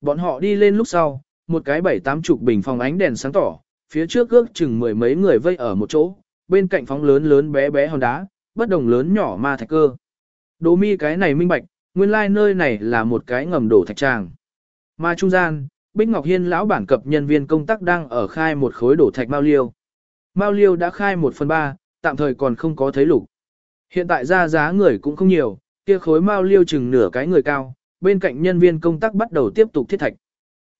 Bọn họ đi lên lúc sau, một cái bảy tám chục bình phòng ánh đèn sáng tỏ, phía trước ước chừng mười mấy người vây ở một chỗ, bên cạnh phóng lớn lớn bé bé hòn đá, bất đồng lớn nhỏ ma thạch cơ. Đỗ mi cái này minh bạch, nguyên lai like nơi này là một cái ngầm đổ thạch tràng. Mà trung gian, Bích Ngọc Hiên lão bản cập nhân viên công tác đang ở khai một khối đổ thạch mao liêu. Mao liêu đã khai một phần ba, tạm thời còn không có thấy lục. Hiện tại ra giá người cũng không nhiều, kia khối mao liêu chừng nửa cái người cao, bên cạnh nhân viên công tác bắt đầu tiếp tục thiết thạch.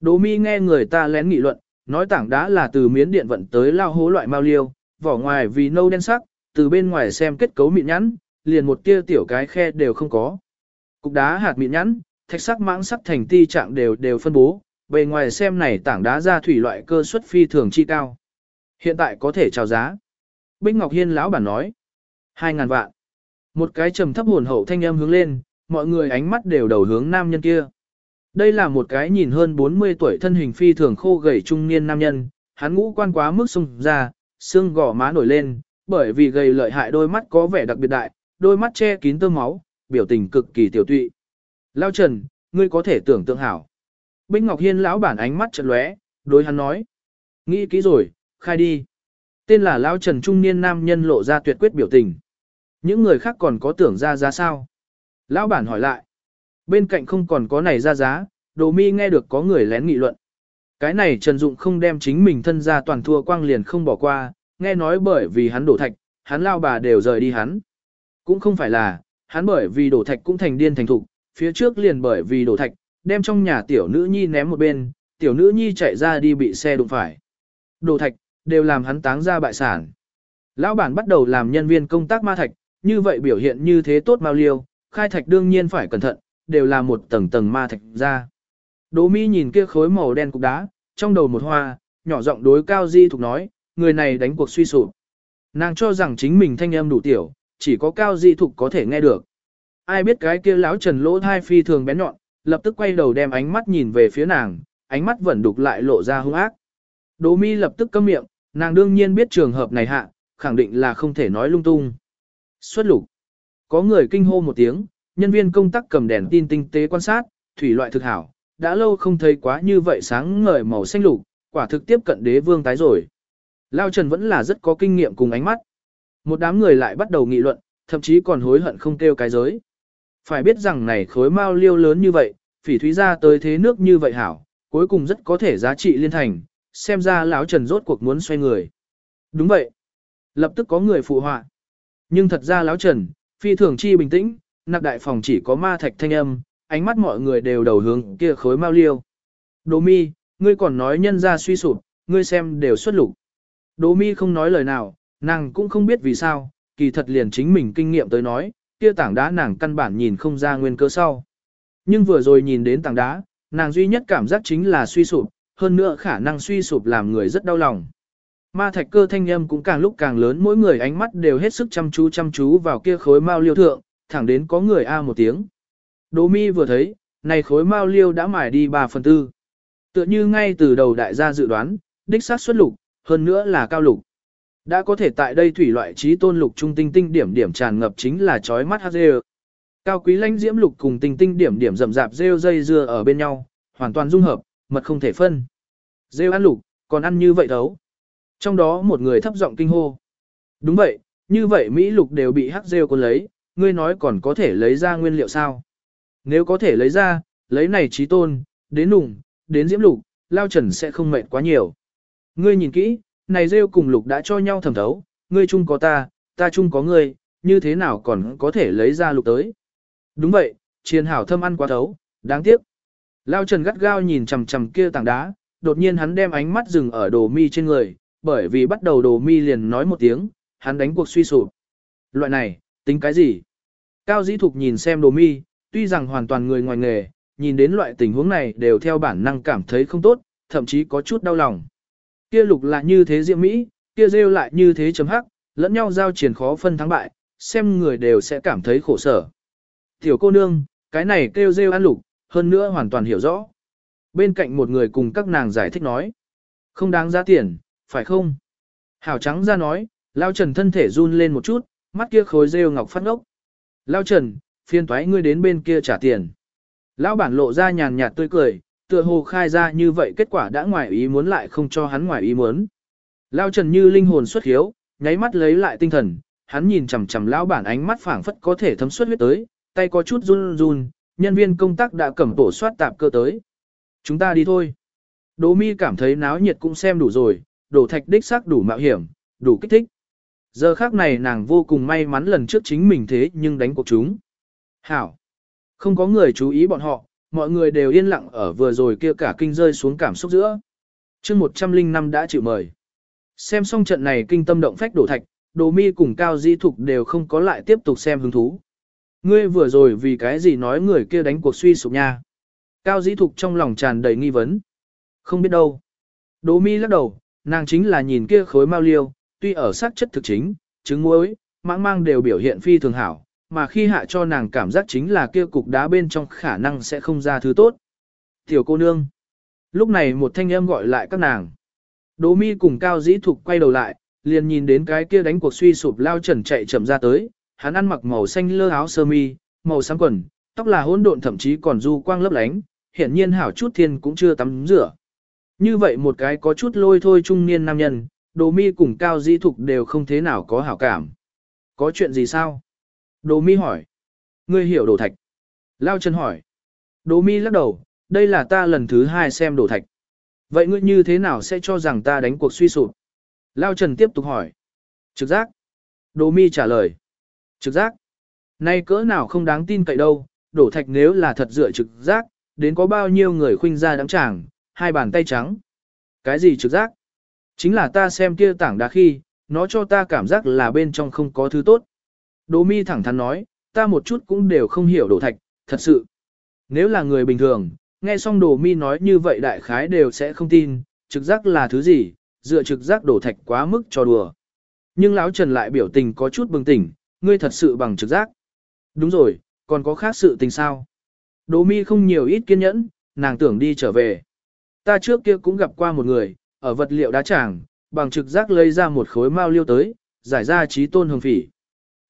Đỗ mi nghe người ta lén nghị luận, nói tảng đá là từ miến điện vận tới lao hố loại mao liêu, vỏ ngoài vì nâu đen sắc, từ bên ngoài xem kết cấu mịn nhẵn, liền một tia tiểu cái khe đều không có. Cục đá hạt mịn nhẵn, thạch sắc mãng sắc thành ti trạng đều đều phân bố, bề ngoài xem này tảng đá ra thủy loại cơ suất phi thường chi cao. Hiện tại có thể chào giá. Bích Ngọc Hiên lão bản nói. 2.000 vạn. Một cái trầm thấp hồn hậu thanh âm hướng lên, mọi người ánh mắt đều đầu hướng nam nhân kia. Đây là một cái nhìn hơn 40 tuổi thân hình phi thường khô gầy trung niên nam nhân, hắn ngũ quan quá mức sung ra, xương gò má nổi lên, bởi vì gầy lợi hại đôi mắt có vẻ đặc biệt đại, đôi mắt che kín tơ máu, biểu tình cực kỳ tiểu tụy. Lao Trần, ngươi có thể tưởng tượng hảo. Bích Ngọc Hiên lão bản ánh mắt chợt lóe, đối hắn nói. Nghĩ kỹ rồi, khai đi. Tên là Lão Trần trung niên nam nhân lộ ra tuyệt quyết biểu tình. Những người khác còn có tưởng ra ra sao? Lão bản hỏi lại. Bên cạnh không còn có này ra giá, đồ mi nghe được có người lén nghị luận. Cái này Trần Dụng không đem chính mình thân ra toàn thua quang liền không bỏ qua, nghe nói bởi vì hắn đổ thạch, hắn lao bà đều rời đi hắn. Cũng không phải là, hắn bởi vì đổ thạch cũng thành điên thành thục, phía trước liền bởi vì đổ thạch, đem trong nhà tiểu nữ nhi ném một bên, tiểu nữ nhi chạy ra đi bị xe đụng phải. Đổ thạch, đều làm hắn táng ra bại sản. Lão bản bắt đầu làm nhân viên công tác ma thạch, như vậy biểu hiện như thế tốt bao liêu, khai thạch đương nhiên phải cẩn thận, đều là một tầng tầng ma thạch ra. Đỗ mi nhìn kia khối màu đen cục đá, trong đầu một hoa, nhỏ giọng đối cao di thục nói, người này đánh cuộc suy sụp. Nàng cho rằng chính mình thanh âm đủ tiểu, chỉ có cao di thục có thể nghe được. Ai biết cái kia lão trần lỗ thai phi thường bén nhọn, lập tức quay đầu đem ánh mắt nhìn về phía nàng, ánh mắt vẫn đục lại lộ ra hung ác. Đỗ mi lập tức câm miệng, nàng đương nhiên biết trường hợp này hạ, khẳng định là không thể nói lung tung. Xuất lục. Có người kinh hô một tiếng, nhân viên công tác cầm đèn tin tinh tế quan sát, thủy loại thực hảo, đã lâu không thấy quá như vậy sáng ngời màu xanh lục, quả thực tiếp cận đế vương tái rồi. Lao Trần vẫn là rất có kinh nghiệm cùng ánh mắt. Một đám người lại bắt đầu nghị luận, thậm chí còn hối hận không kêu cái giới. Phải biết rằng này khối mao liêu lớn như vậy, phỉ thúy ra tới thế nước như vậy hảo, cuối cùng rất có thể giá trị liên thành, xem ra lão Trần rốt cuộc muốn xoay người. Đúng vậy. Lập tức có người phụ họa. Nhưng thật ra lão Trần, phi thường chi bình tĩnh, nạp đại phòng chỉ có ma thạch thanh âm, ánh mắt mọi người đều đầu hướng kia khối mau liêu. Đỗ mi, ngươi còn nói nhân ra suy sụp, ngươi xem đều xuất lục. Đỗ mi không nói lời nào, nàng cũng không biết vì sao, kỳ thật liền chính mình kinh nghiệm tới nói, kia tảng đá nàng căn bản nhìn không ra nguyên cơ sau. Nhưng vừa rồi nhìn đến tảng đá, nàng duy nhất cảm giác chính là suy sụp, hơn nữa khả năng suy sụp làm người rất đau lòng. Ma thạch cơ thanh âm cũng càng lúc càng lớn mỗi người ánh mắt đều hết sức chăm chú chăm chú vào kia khối mao liêu thượng, thẳng đến có người a một tiếng. Đỗ mi vừa thấy, này khối mao liêu đã mài đi 3 phần tư. Tựa như ngay từ đầu đại gia dự đoán, đích sát xuất lục, hơn nữa là cao lục. Đã có thể tại đây thủy loại trí tôn lục trung tinh tinh điểm điểm tràn ngập chính là chói mắt hát rêu. Cao quý lãnh diễm lục cùng tinh tinh điểm điểm rậm rạp rêu dây dưa ở bên nhau, hoàn toàn dung hợp, mật không thể phân. Rêu ăn lục, còn ăn như vậy thấu. Trong đó một người thấp giọng kinh hô. Đúng vậy, như vậy Mỹ lục đều bị hắc rêu cuốn lấy, ngươi nói còn có thể lấy ra nguyên liệu sao? Nếu có thể lấy ra, lấy này trí tôn, đến nùng, đến diễm lục, lao trần sẽ không mệt quá nhiều. Ngươi nhìn kỹ, này rêu cùng lục đã cho nhau thẩm thấu, ngươi chung có ta, ta chung có ngươi, như thế nào còn có thể lấy ra lục tới. Đúng vậy, chiền hảo thâm ăn quá thấu, đáng tiếc. Lao trần gắt gao nhìn chằm chằm kia tảng đá, đột nhiên hắn đem ánh mắt dừng ở đồ mi trên người, bởi vì bắt đầu đồ mi liền nói một tiếng, hắn đánh cuộc suy sụp. Loại này, tính cái gì? Cao dĩ thục nhìn xem đồ mi, tuy rằng hoàn toàn người ngoài nghề, nhìn đến loại tình huống này đều theo bản năng cảm thấy không tốt, thậm chí có chút đau lòng. Kia lục lại như thế diệm mỹ, kia rêu lại như thế chấm hắc, lẫn nhau giao triển khó phân thắng bại, xem người đều sẽ cảm thấy khổ sở. Tiểu cô nương, cái này kêu rêu ăn lục, hơn nữa hoàn toàn hiểu rõ. Bên cạnh một người cùng các nàng giải thích nói. Không đáng giá tiền, phải không? Hảo trắng ra nói, Lao Trần thân thể run lên một chút, mắt kia khối rêu ngọc phát ngốc. Lao Trần, phiên toái ngươi đến bên kia trả tiền. Lão bản lộ ra nhàn nhạt tươi cười, tựa hồ khai ra như vậy kết quả đã ngoài ý muốn lại không cho hắn ngoài ý muốn. Lao Trần như linh hồn xuất hiếu, nháy mắt lấy lại tinh thần, hắn nhìn chằm chằm lão bản ánh mắt phảng phất có thể thấm suốt huyết tới, tay có chút run run, nhân viên công tác đã cầm tổ soát tạp cơ tới. Chúng ta đi thôi. Đỗ mi cảm thấy náo nhiệt cũng xem đủ rồi, đổ thạch đích xác đủ mạo hiểm, đủ kích thích. Giờ khác này nàng vô cùng may mắn lần trước chính mình thế nhưng đánh cuộc chúng. Hảo. Không có người chú ý bọn họ, mọi người đều yên lặng ở vừa rồi kia cả kinh rơi xuống cảm xúc giữa. chương 105 đã chịu mời. Xem xong trận này kinh tâm động phách đổ thạch, đồ mi cùng cao di thục đều không có lại tiếp tục xem hứng thú. Ngươi vừa rồi vì cái gì nói người kia đánh cuộc suy sụp nha. Cao di thục trong lòng tràn đầy nghi vấn. Không biết đâu. Đồ mi lắc đầu, nàng chính là nhìn kia khối mau liêu, tuy ở sắc chất thực chính, trứng muối, mãng mang đều biểu hiện phi thường hảo, mà khi hạ cho nàng cảm giác chính là kia cục đá bên trong khả năng sẽ không ra thứ tốt. Tiểu cô nương. Lúc này một thanh âm gọi lại các nàng. Đỗ mi cùng cao dĩ thục quay đầu lại, liền nhìn đến cái kia đánh cuộc suy sụp lao trần chạy chậm ra tới, hắn ăn mặc màu xanh lơ áo sơ mi, màu xám quần, tóc là hỗn độn thậm chí còn du quang lấp lánh, hiển nhiên hảo chút thiên cũng chưa tắm rửa. Như vậy một cái có chút lôi thôi trung niên nam nhân, đồ mi cùng cao dĩ thục đều không thế nào có hảo cảm. Có chuyện gì sao? Đồ mi hỏi. Ngươi hiểu đồ thạch. Lao Trần hỏi. Đồ mi lắc đầu, đây là ta lần thứ hai xem đồ thạch. Vậy ngươi như thế nào sẽ cho rằng ta đánh cuộc suy sụp? Lao Trần tiếp tục hỏi. Trực giác. Đồ mi trả lời. Trực giác. Nay cỡ nào không đáng tin cậy đâu, đổ thạch nếu là thật dựa trực giác, đến có bao nhiêu người khuynh ra đắng chàng, hai bàn tay trắng. Cái gì trực giác? Chính là ta xem kia tảng đá khi, nó cho ta cảm giác là bên trong không có thứ tốt. Đỗ mi thẳng thắn nói, ta một chút cũng đều không hiểu đổ thạch, thật sự. Nếu là người bình thường, nghe xong đồ mi nói như vậy đại khái đều sẽ không tin, trực giác là thứ gì, dựa trực giác đổ thạch quá mức cho đùa. Nhưng lão Trần lại biểu tình có chút bừng tỉnh, ngươi thật sự bằng trực giác. Đúng rồi, còn có khác sự tình sao? Đỗ mi không nhiều ít kiên nhẫn, nàng tưởng đi trở về. Ta trước kia cũng gặp qua một người, ở vật liệu đá tràng, bằng trực giác lấy ra một khối mao liêu tới, giải ra trí tôn hương phỉ.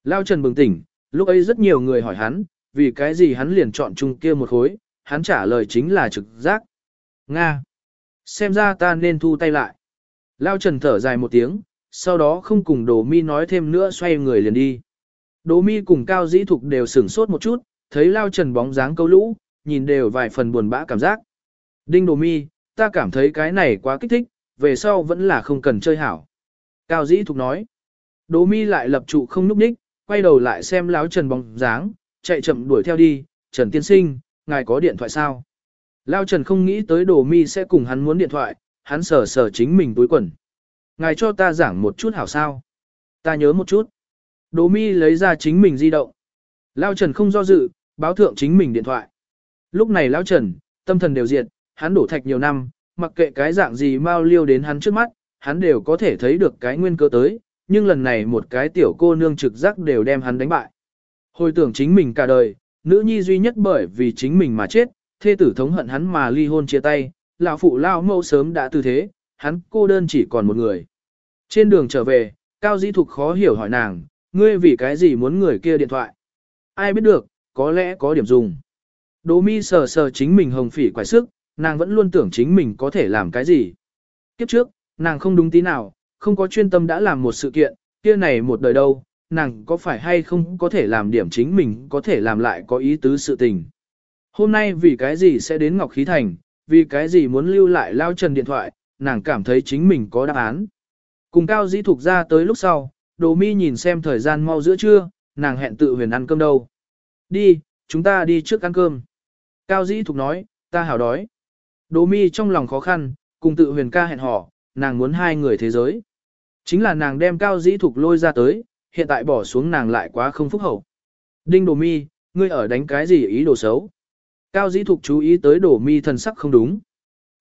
Lao Trần bừng tỉnh, lúc ấy rất nhiều người hỏi hắn, vì cái gì hắn liền chọn chung kia một khối, hắn trả lời chính là trực giác. Nga! Xem ra ta nên thu tay lại. Lao Trần thở dài một tiếng, sau đó không cùng Đồ Mi nói thêm nữa xoay người liền đi. Đồ Mi cùng Cao Dĩ Thục đều sửng sốt một chút, thấy Lao Trần bóng dáng câu lũ, nhìn đều vài phần buồn bã cảm giác. Đinh Đồ Mi, ta cảm thấy cái này quá kích thích, về sau vẫn là không cần chơi hảo. Cao Dĩ Thục nói. Đỗ Mi lại lập trụ không núp đích, quay đầu lại xem láo Trần bóng dáng, chạy chậm đuổi theo đi, Trần Tiên Sinh, ngài có điện thoại sao? Lao Trần không nghĩ tới Đồ Mi sẽ cùng hắn muốn điện thoại, hắn sờ sờ chính mình túi quần. Ngài cho ta giảng một chút hảo sao? Ta nhớ một chút. Đồ Mi lấy ra chính mình di động. Lao Trần không do dự, báo thượng chính mình điện thoại. Lúc này Lao Trần, tâm thần đều diệt, hắn đổ thạch nhiều năm, mặc kệ cái dạng gì mau liêu đến hắn trước mắt, hắn đều có thể thấy được cái nguyên cơ tới, nhưng lần này một cái tiểu cô nương trực giác đều đem hắn đánh bại. Hồi tưởng chính mình cả đời, nữ nhi duy nhất bởi vì chính mình mà chết, thê tử thống hận hắn mà ly hôn chia tay, lão phụ lao mâu sớm đã từ thế, hắn cô đơn chỉ còn một người. Trên đường trở về, Cao Dĩ Thục khó hiểu hỏi nàng, ngươi vì cái gì muốn người kia điện thoại? Ai biết được, có lẽ có điểm dùng. Đỗ mi sờ sờ chính mình hồng phỉ quải sức, nàng vẫn luôn tưởng chính mình có thể làm cái gì. Kiếp trước, nàng không đúng tí nào, không có chuyên tâm đã làm một sự kiện, kia này một đời đâu, nàng có phải hay không có thể làm điểm chính mình có thể làm lại có ý tứ sự tình. Hôm nay vì cái gì sẽ đến Ngọc Khí Thành, vì cái gì muốn lưu lại lao trần điện thoại, nàng cảm thấy chính mình có đáp án. Cùng Cao Dĩ Thục ra tới lúc sau, Đồ Mi nhìn xem thời gian mau giữa trưa, nàng hẹn tự huyền ăn cơm đâu. Đi, chúng ta đi trước ăn cơm. Cao Dĩ Thục nói, ta hảo đói. Đồ Mi trong lòng khó khăn, cùng tự huyền ca hẹn hò, nàng muốn hai người thế giới. Chính là nàng đem cao dĩ thục lôi ra tới, hiện tại bỏ xuống nàng lại quá không phúc hậu. Đinh đồ mi, ngươi ở đánh cái gì ý đồ xấu? Cao dĩ thục chú ý tới đồ mi thần sắc không đúng.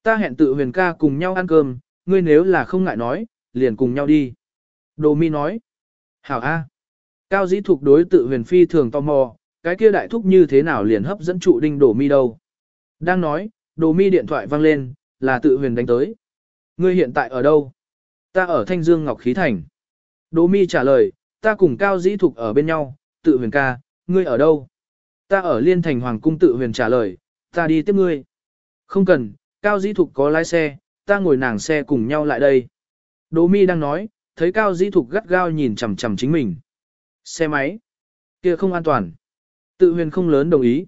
Ta hẹn tự huyền ca cùng nhau ăn cơm, ngươi nếu là không ngại nói, liền cùng nhau đi. Đồ mi nói. Hảo A. Cao dĩ thục đối tự huyền phi thường tò mò, cái kia đại thúc như thế nào liền hấp dẫn trụ đinh đồ mi đâu. Đang nói, đồ mi điện thoại vang lên, là tự huyền đánh tới. Ngươi hiện tại ở đâu? Ta ở Thanh Dương Ngọc Khí Thành. Đỗ mi trả lời, ta cùng Cao Dĩ Thục ở bên nhau, tự huyền ca, ngươi ở đâu? Ta ở Liên Thành Hoàng Cung tự huyền trả lời, ta đi tiếp ngươi. Không cần, Cao Dĩ Thục có lái xe, ta ngồi nàng xe cùng nhau lại đây. Đỗ mi đang nói, thấy Cao Dĩ Thục gắt gao nhìn chằm chằm chính mình. Xe máy, kia không an toàn. Tự huyền không lớn đồng ý.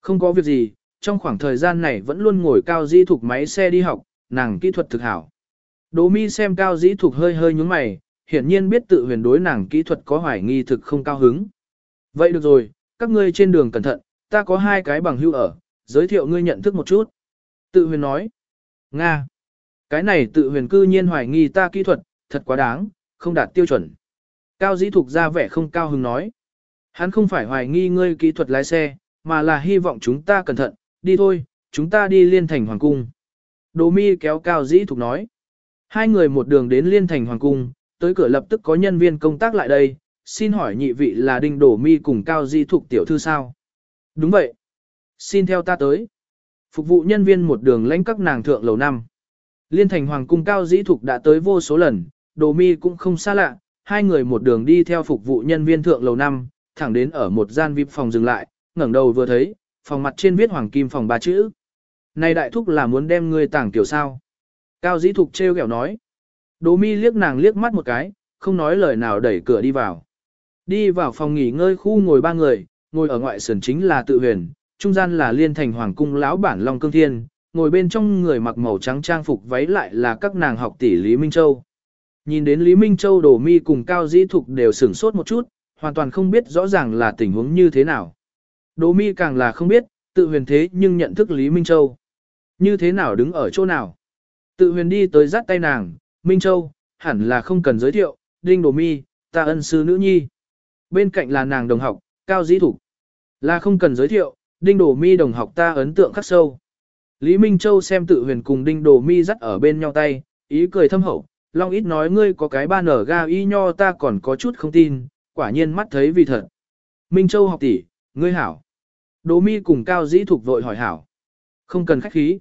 Không có việc gì, trong khoảng thời gian này vẫn luôn ngồi Cao Dĩ Thục máy xe đi học, nàng kỹ thuật thực hảo. Đỗ mi xem Cao Dĩ Thục hơi hơi nhúng mày, hiển nhiên biết tự huyền đối nàng kỹ thuật có hoài nghi thực không cao hứng. Vậy được rồi, các ngươi trên đường cẩn thận, ta có hai cái bằng hưu ở, giới thiệu ngươi nhận thức một chút. Tự huyền nói. Nga. Cái này tự huyền cư nhiên hoài nghi ta kỹ thuật, thật quá đáng, không đạt tiêu chuẩn. Cao dĩ thục ra vẻ không cao hứng nói. Hắn không phải hoài nghi ngươi kỹ thuật lái xe, mà là hy vọng chúng ta cẩn thận, đi thôi, chúng ta đi liên thành hoàng cung. Đồ mi kéo cao dĩ thục nói. Hai người một đường đến liên thành hoàng cung, tới cửa lập tức có nhân viên công tác lại đây, xin hỏi nhị vị là đinh đổ mi cùng cao dĩ thục tiểu thư sao? Đúng vậy. Xin theo ta tới. Phục vụ nhân viên một đường lãnh các nàng thượng lầu năm. Liên thành hoàng cung cao dĩ thục đã tới vô số lần, đồ mi cũng không xa lạ, hai người một đường đi theo phục vụ nhân viên thượng lầu năm, thẳng đến ở một gian VIP phòng dừng lại, ngẩng đầu vừa thấy, phòng mặt trên viết hoàng kim phòng ba chữ. Này đại thúc là muốn đem ngươi tảng tiểu sao? Cao dĩ thục treo kẹo nói. Đỗ mi liếc nàng liếc mắt một cái, không nói lời nào đẩy cửa đi vào. Đi vào phòng nghỉ ngơi khu ngồi ba người, ngồi ở ngoại sườn chính là tự huyền, trung gian là liên thành hoàng cung lão bản Long Cương Thiên, ngồi bên trong người mặc màu trắng trang phục váy lại là các nàng học tỷ Lý Minh Châu. Nhìn đến Lý Minh Châu đổ mi cùng Cao Dĩ Thục đều sửng sốt một chút, hoàn toàn không biết rõ ràng là tình huống như thế nào. Đỗ mi càng là không biết, tự huyền thế nhưng nhận thức Lý Minh Châu. Như thế nào đứng ở chỗ nào. Tự huyền đi tới dắt tay nàng, Minh Châu, hẳn là không cần giới thiệu, Đinh Đỗ mi, ta ân sư nữ nhi. Bên cạnh là nàng đồng học, Cao Dĩ Thục. Là không cần giới thiệu, Đinh Đỗ mi đồng học ta ấn tượng khắc sâu. Lý Minh Châu xem tự huyền cùng Đinh Đỗ mi dắt ở bên nhau tay, ý cười thâm hậu, Long ít nói ngươi có cái ba nở ga y nho ta còn có chút không tin, quả nhiên mắt thấy vì thật. Minh Châu học tỷ, ngươi hảo. Đỗ mi cùng Cao Dĩ Thục vội hỏi hảo. Không cần khách khí.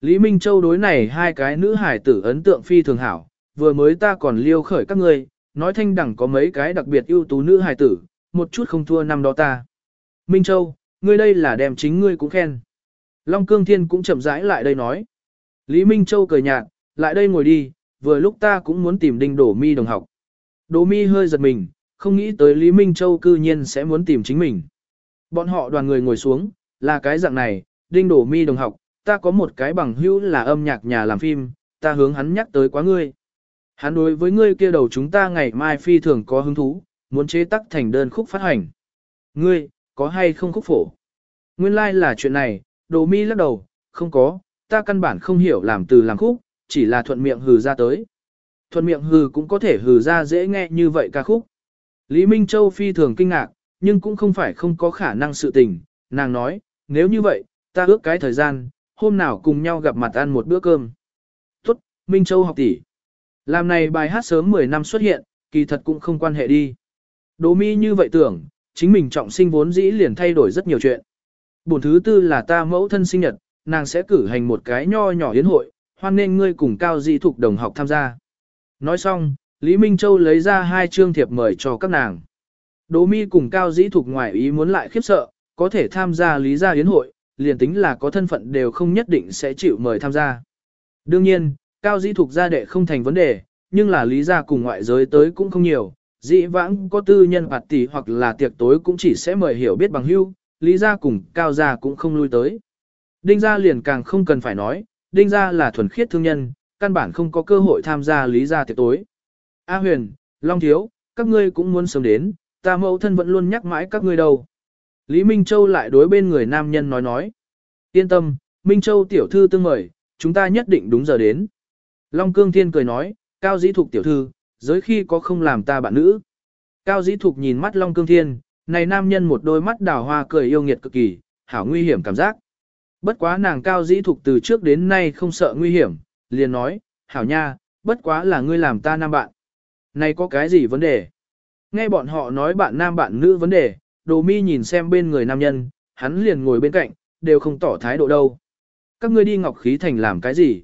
Lý Minh Châu đối này hai cái nữ hải tử ấn tượng phi thường hảo, vừa mới ta còn liêu khởi các ngươi, nói thanh đẳng có mấy cái đặc biệt ưu tú nữ hải tử, một chút không thua năm đó ta. Minh Châu, ngươi đây là đem chính ngươi cũng khen. Long Cương Thiên cũng chậm rãi lại đây nói. Lý Minh Châu cười nhạt, lại đây ngồi đi, vừa lúc ta cũng muốn tìm đinh đổ mi đồng học. Đỗ mi hơi giật mình, không nghĩ tới Lý Minh Châu cư nhiên sẽ muốn tìm chính mình. Bọn họ đoàn người ngồi xuống, là cái dạng này, đinh đổ mi đồng học, ta có một cái bằng hữu là âm nhạc nhà làm phim, ta hướng hắn nhắc tới quá ngươi. Hắn đối với ngươi kia đầu chúng ta ngày mai phi thường có hứng thú, muốn chế tác thành đơn khúc phát hành. Ngươi, có hay không khúc phổ? Nguyên lai like là chuyện này, đồ mi lắc đầu, không có, ta căn bản không hiểu làm từ làm khúc, chỉ là thuận miệng hừ ra tới. Thuận miệng hừ cũng có thể hừ ra dễ nghe như vậy ca khúc. Lý Minh Châu phi thường kinh ngạc, nhưng cũng không phải không có khả năng sự tình, nàng nói, nếu như vậy, ta ước cái thời gian, hôm nào cùng nhau gặp mặt ăn một bữa cơm. Tốt, Minh Châu học tỷ. Làm này bài hát sớm 10 năm xuất hiện, kỳ thật cũng không quan hệ đi. Đỗ mi như vậy tưởng, chính mình trọng sinh vốn dĩ liền thay đổi rất nhiều chuyện. Bổn thứ tư là ta mẫu thân sinh nhật, nàng sẽ cử hành một cái nho nhỏ yến hội, hoan nên ngươi cùng cao di thuộc đồng học tham gia. Nói xong, Lý Minh Châu lấy ra hai chương thiệp mời cho các nàng. Đỗ mi cùng cao dĩ thục ngoài ý muốn lại khiếp sợ, có thể tham gia lý gia yến hội, liền tính là có thân phận đều không nhất định sẽ chịu mời tham gia. Đương nhiên, cao dĩ thục gia đệ không thành vấn đề, nhưng là lý gia cùng ngoại giới tới cũng không nhiều, dĩ vãng có tư nhân bạt tỷ hoặc là tiệc tối cũng chỉ sẽ mời hiểu biết bằng hưu, lý gia cùng cao gia cũng không lui tới. Đinh gia liền càng không cần phải nói, đinh gia là thuần khiết thương nhân, căn bản không có cơ hội tham gia lý gia tiệc tối. A huyền, Long Thiếu, các ngươi cũng muốn sớm đến, ta mẫu thân vẫn luôn nhắc mãi các ngươi đâu. Lý Minh Châu lại đối bên người nam nhân nói nói. Yên tâm, Minh Châu tiểu thư tương mời, chúng ta nhất định đúng giờ đến. Long Cương Thiên cười nói, Cao Dĩ Thục tiểu thư, giới khi có không làm ta bạn nữ. Cao Dĩ Thục nhìn mắt Long Cương Thiên, này nam nhân một đôi mắt đào hoa cười yêu nghiệt cực kỳ, hảo nguy hiểm cảm giác. Bất quá nàng Cao Dĩ Thục từ trước đến nay không sợ nguy hiểm, liền nói, hảo nha, bất quá là ngươi làm ta nam bạn. Này có cái gì vấn đề? Nghe bọn họ nói bạn nam bạn nữ vấn đề, đồ mi nhìn xem bên người nam nhân, hắn liền ngồi bên cạnh, đều không tỏ thái độ đâu. Các ngươi đi Ngọc Khí Thành làm cái gì?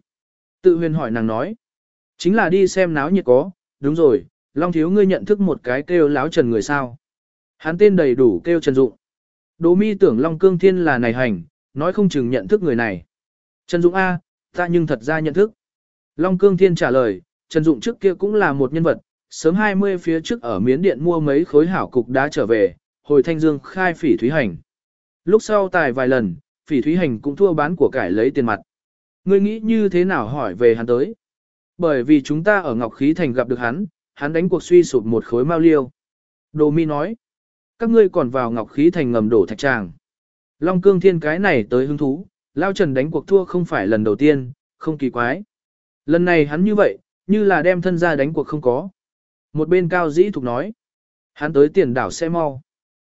Tự huyền hỏi nàng nói. Chính là đi xem náo nhiệt có, đúng rồi, Long Thiếu ngươi nhận thức một cái kêu láo trần người sao. Hắn tên đầy đủ kêu Trần Dụng. Đỗ mi tưởng Long Cương Thiên là này hành, nói không chừng nhận thức người này. Trần Dụng A, Ta nhưng thật ra nhận thức. Long Cương Thiên trả lời, Trần Dụng trước kia cũng là một nhân vật, sớm 20 phía trước ở miến điện mua mấy khối hảo cục đá trở về, hồi thanh dương khai phỉ thúy hành. Lúc sau tài vài lần, phỉ thúy hành cũng thua bán của cải lấy tiền mặt. Ngươi nghĩ như thế nào hỏi về hắn tới? Bởi vì chúng ta ở Ngọc Khí Thành gặp được hắn, hắn đánh cuộc suy sụp một khối mao liêu. Đồ mi nói, các ngươi còn vào Ngọc Khí Thành ngầm đổ thạch tràng. Long cương thiên cái này tới hứng thú, Lao Trần đánh cuộc thua không phải lần đầu tiên, không kỳ quái. Lần này hắn như vậy, như là đem thân ra đánh cuộc không có. Một bên cao dĩ thục nói, hắn tới tiền đảo xe mau.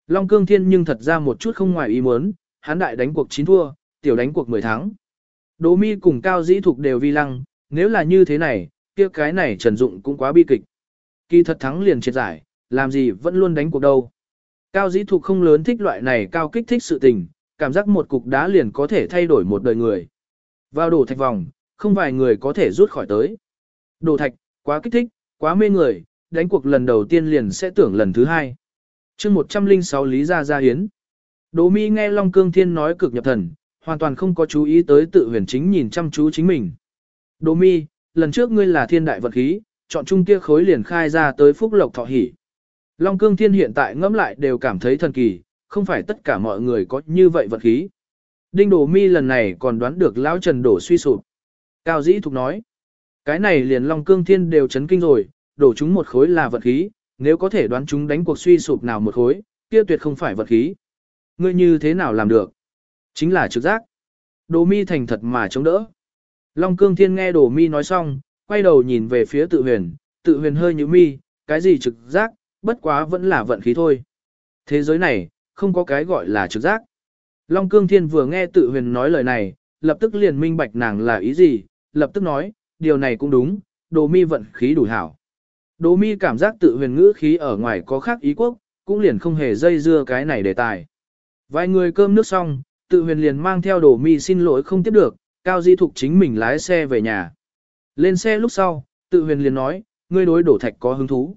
Long cương thiên nhưng thật ra một chút không ngoài ý muốn, hắn đại đánh cuộc 9 thua, tiểu đánh cuộc 10 thắng. Đỗ mi cùng cao dĩ thục đều vi lăng, nếu là như thế này, kia cái này Trần Dụng cũng quá bi kịch. Kỳ thật thắng liền triệt giải, làm gì vẫn luôn đánh cuộc đâu. Cao dĩ thục không lớn thích loại này cao kích thích sự tình, cảm giác một cục đá liền có thể thay đổi một đời người. Vào đổ thạch vòng, không vài người có thể rút khỏi tới. Đổ thạch, quá kích thích, quá mê người, đánh cuộc lần đầu tiên liền sẽ tưởng lần thứ hai. chương 106 Lý Gia Gia Hiến. Đỗ mi nghe Long Cương Thiên nói cực nhập thần, hoàn toàn không có chú ý tới tự huyền chính nhìn chăm chú chính mình. Đỗ mi, lần trước ngươi là thiên đại vật khí, chọn chung kia khối liền khai ra tới phúc lộc thọ hỷ. Long Cương Thiên hiện tại ngẫm lại đều cảm thấy thần kỳ, không phải tất cả mọi người có như vậy vật khí. Đinh đỗ Mi lần này còn đoán được lão Trần đổ suy sụp. Cao Dĩ Thục nói, cái này liền Long Cương Thiên đều chấn kinh rồi, đổ chúng một khối là vật khí, nếu có thể đoán chúng đánh cuộc suy sụp nào một khối, kia tuyệt không phải vật khí. Ngươi như thế nào làm được? Chính là trực giác. Đồ mi thành thật mà chống đỡ. Long Cương Thiên nghe Đồ mi nói xong, quay đầu nhìn về phía tự huyền, tự huyền hơi như mi, cái gì trực giác, bất quá vẫn là vận khí thôi. Thế giới này, không có cái gọi là trực giác. Long Cương Thiên vừa nghe tự huyền nói lời này, lập tức liền minh bạch nàng là ý gì, lập tức nói, điều này cũng đúng, đồ mi vận khí đủ hảo. Đỗ mi cảm giác tự huyền ngữ khí ở ngoài có khác ý quốc, cũng liền không hề dây dưa cái này đề tài. Vài người cơm nước xong, tự huyền liền mang theo Đỗ mi xin lỗi không tiếp được, cao di thục chính mình lái xe về nhà. Lên xe lúc sau, tự huyền liền nói, ngươi đối đổ thạch có hứng thú.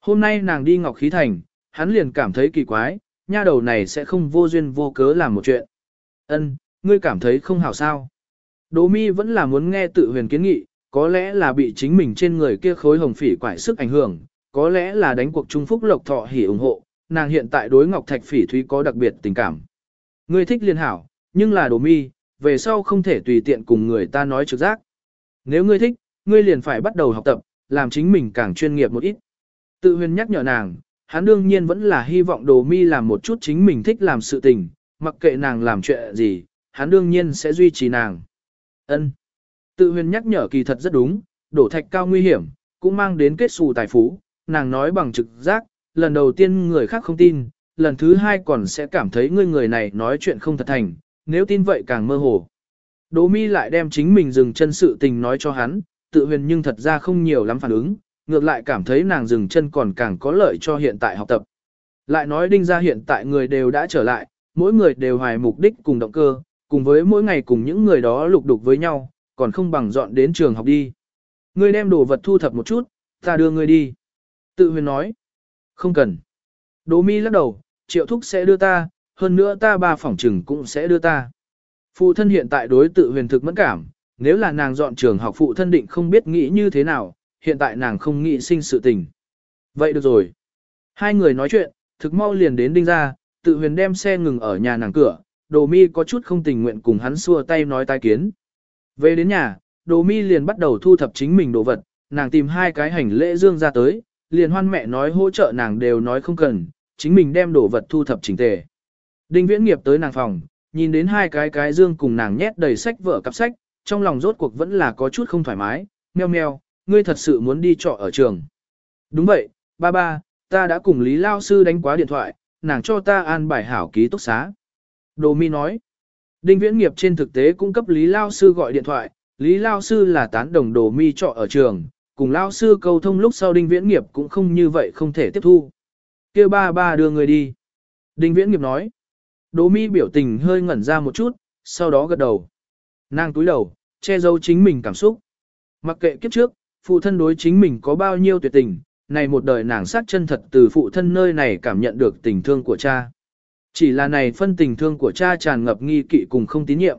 Hôm nay nàng đi ngọc khí thành, hắn liền cảm thấy kỳ quái, nha đầu này sẽ không vô duyên vô cớ làm một chuyện. Ân, ngươi cảm thấy không hảo sao. Đỗ mi vẫn là muốn nghe tự huyền kiến nghị, có lẽ là bị chính mình trên người kia khối hồng phỉ quải sức ảnh hưởng, có lẽ là đánh cuộc trung phúc lộc thọ hỉ ủng hộ, nàng hiện tại đối ngọc thạch phỉ thúy có đặc biệt tình cảm. Ngươi thích liên hảo, nhưng là đồ mi, về sau không thể tùy tiện cùng người ta nói trực giác. Nếu ngươi thích, ngươi liền phải bắt đầu học tập, làm chính mình càng chuyên nghiệp một ít. Tự huyền nhắc nhở nàng, hắn đương nhiên vẫn là hy vọng đồ mi làm một chút chính mình thích làm sự tình, mặc kệ nàng làm chuyện gì, hắn đương nhiên sẽ duy trì nàng. Ân. Tự huyền nhắc nhở kỳ thật rất đúng, đổ thạch cao nguy hiểm, cũng mang đến kết xù tài phú, nàng nói bằng trực giác, lần đầu tiên người khác không tin, lần thứ hai còn sẽ cảm thấy ngươi người này nói chuyện không thật thành, nếu tin vậy càng mơ hồ. Đỗ mi lại đem chính mình dừng chân sự tình nói cho hắn, tự huyền nhưng thật ra không nhiều lắm phản ứng, ngược lại cảm thấy nàng dừng chân còn càng có lợi cho hiện tại học tập. Lại nói đinh ra hiện tại người đều đã trở lại, mỗi người đều hoài mục đích cùng động cơ, cùng với mỗi ngày cùng những người đó lục đục với nhau, còn không bằng dọn đến trường học đi. Ngươi đem đồ vật thu thập một chút, ta đưa ngươi đi. Tự huyền nói. Không cần. Đỗ mi lắc đầu, triệu thúc sẽ đưa ta, hơn nữa ta ba phỏng trừng cũng sẽ đưa ta. Phụ thân hiện tại đối tự huyền thực mẫn cảm, nếu là nàng dọn trường học phụ thân định không biết nghĩ như thế nào, hiện tại nàng không nghĩ sinh sự tình. Vậy được rồi. Hai người nói chuyện, thực mau liền đến đinh ra, tự huyền đem xe ngừng ở nhà nàng cửa, đồ mi có chút không tình nguyện cùng hắn xua tay nói tai kiến. Về đến nhà, đồ mi liền bắt đầu thu thập chính mình đồ vật, nàng tìm hai cái hành lễ dương ra tới, liền hoan mẹ nói hỗ trợ nàng đều nói không cần, chính mình đem đồ vật thu thập chỉnh tề. Đinh viễn nghiệp tới nàng phòng, nhìn đến hai cái cái dương cùng nàng nhét đầy sách vở cặp sách, trong lòng rốt cuộc vẫn là có chút không thoải mái, meo meo, ngươi thật sự muốn đi trọ ở trường. Đúng vậy, ba ba, ta đã cùng Lý Lao Sư đánh quá điện thoại, nàng cho ta an bài hảo ký túc xá. Đồ mi nói, Đinh viễn nghiệp trên thực tế cung cấp Lý Lao Sư gọi điện thoại, Lý Lao Sư là tán đồng đồ mi trọ ở trường, cùng Lao Sư câu thông lúc sau Đinh viễn nghiệp cũng không như vậy không thể tiếp thu. kêu ba ba đưa người đi. Đinh viễn nghiệp nói, đồ mi biểu tình hơi ngẩn ra một chút, sau đó gật đầu. Nàng túi đầu, che giấu chính mình cảm xúc. Mặc kệ kiếp trước, phụ thân đối chính mình có bao nhiêu tuyệt tình, này một đời nàng sát chân thật từ phụ thân nơi này cảm nhận được tình thương của cha. Chỉ là này phân tình thương của cha tràn ngập nghi kỵ cùng không tín nhiệm.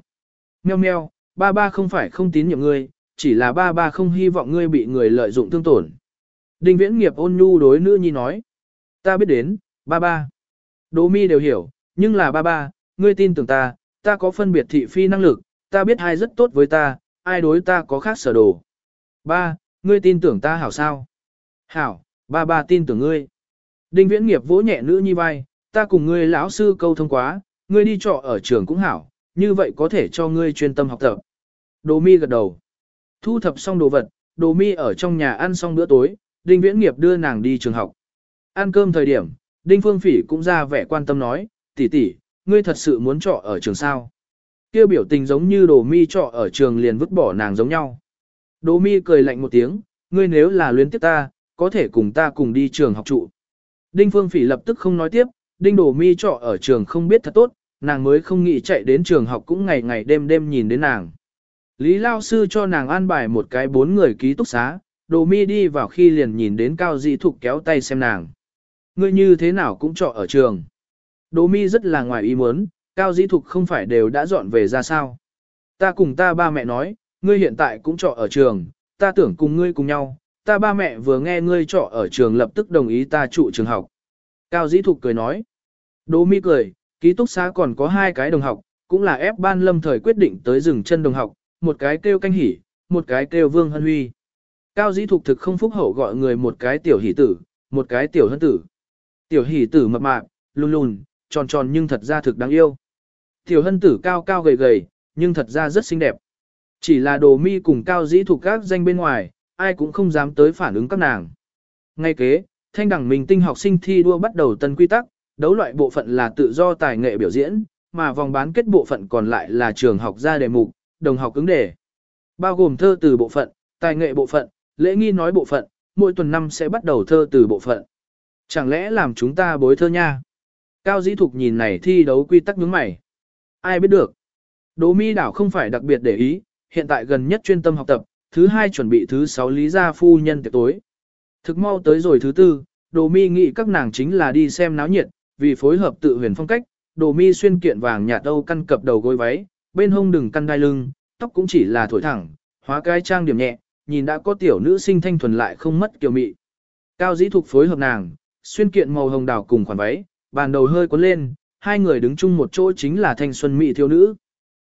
Meo meo, ba ba không phải không tín nhiệm ngươi, chỉ là ba ba không hy vọng ngươi bị người lợi dụng thương tổn. Đinh viễn nghiệp ôn nhu đối nữ nhi nói. Ta biết đến, ba ba. Đỗ mi đều hiểu, nhưng là ba ba, ngươi tin tưởng ta, ta có phân biệt thị phi năng lực, ta biết ai rất tốt với ta, ai đối ta có khác sở đồ. Ba, ngươi tin tưởng ta hảo sao? Hảo, ba ba tin tưởng ngươi. Đinh viễn nghiệp vỗ nhẹ nữ nhi vai, ta cùng ngươi lão sư câu thông quá, ngươi đi trọ ở trường cũng hảo, như vậy có thể cho ngươi chuyên tâm học tập. Đồ mi gật đầu. Thu thập xong đồ vật, đồ mi ở trong nhà ăn xong bữa tối, đinh viễn nghiệp đưa nàng đi trường học. Ăn cơm thời điểm, đinh phương phỉ cũng ra vẻ quan tâm nói, tỷ tỷ, ngươi thật sự muốn trọ ở trường sao? Kêu biểu tình giống như đồ mi trọ ở trường liền vứt bỏ nàng giống nhau. Đồ mi cười lạnh một tiếng, ngươi nếu là luyến tiếp ta, có thể cùng ta cùng đi trường học trụ. Đinh Phương Phỉ lập tức không nói tiếp, Đinh Đổ Mi trọ ở trường không biết thật tốt, nàng mới không nghĩ chạy đến trường học cũng ngày ngày đêm đêm nhìn đến nàng. Lý Lao Sư cho nàng an bài một cái bốn người ký túc xá, Đồ Mi đi vào khi liền nhìn đến Cao Dĩ Thục kéo tay xem nàng. Ngươi như thế nào cũng trọ ở trường. Đồ Mi rất là ngoài ý muốn, Cao Dĩ Thục không phải đều đã dọn về ra sao. Ta cùng ta ba mẹ nói, ngươi hiện tại cũng trọ ở trường, ta tưởng cùng ngươi cùng nhau, ta ba mẹ vừa nghe ngươi trọ ở trường lập tức đồng ý ta trụ trường học. Cao Dĩ Thục cười nói. Đỗ Mi cười, ký túc xá còn có hai cái đồng học, cũng là ép ban lâm thời quyết định tới dừng chân đồng học, một cái kêu canh hỉ, một cái kêu vương hân huy. Cao Dĩ Thục thực không phúc hậu gọi người một cái tiểu hỷ tử, một cái tiểu hân tử. Tiểu hỷ tử mập mạp, lùn lùn, tròn tròn nhưng thật ra thực đáng yêu. Tiểu hân tử cao cao gầy gầy, nhưng thật ra rất xinh đẹp. Chỉ là đồ mi cùng cao dĩ thuộc các danh bên ngoài, ai cũng không dám tới phản ứng các nàng. Ngay kế, thanh đẳng mình tinh học sinh thi đua bắt đầu tân quy tắc, đấu loại bộ phận là tự do tài nghệ biểu diễn, mà vòng bán kết bộ phận còn lại là trường học ra đề mục, đồng học ứng đề. Bao gồm thơ từ bộ phận, tài nghệ bộ phận, lễ nghi nói bộ phận, mỗi tuần năm sẽ bắt đầu thơ từ bộ phận. Chẳng lẽ làm chúng ta bối thơ nha? Cao dĩ thục nhìn này thi đấu quy tắc nhướng mày. Ai biết được? Đỗ mi đảo không phải đặc biệt để ý, hiện tại gần nhất chuyên tâm học tập, thứ hai chuẩn bị thứ sáu lý gia phu nhân tiệc tối. Thực mau tới rồi thứ tư, đồ mi nghĩ các nàng chính là đi xem náo nhiệt, vì phối hợp tự huyền phong cách, đồ mi xuyên kiện vàng nhạt đâu căn cập đầu gối váy, bên hông đừng căn đai lưng, tóc cũng chỉ là thổi thẳng, hóa cái trang điểm nhẹ, nhìn đã có tiểu nữ sinh thanh thuần lại không mất kiều mị. Cao dĩ thuộc phối hợp nàng, xuyên kiện màu hồng đào cùng khoản váy, bàn đầu hơi cuốn lên, hai người đứng chung một chỗ chính là thanh xuân mỹ thiếu nữ.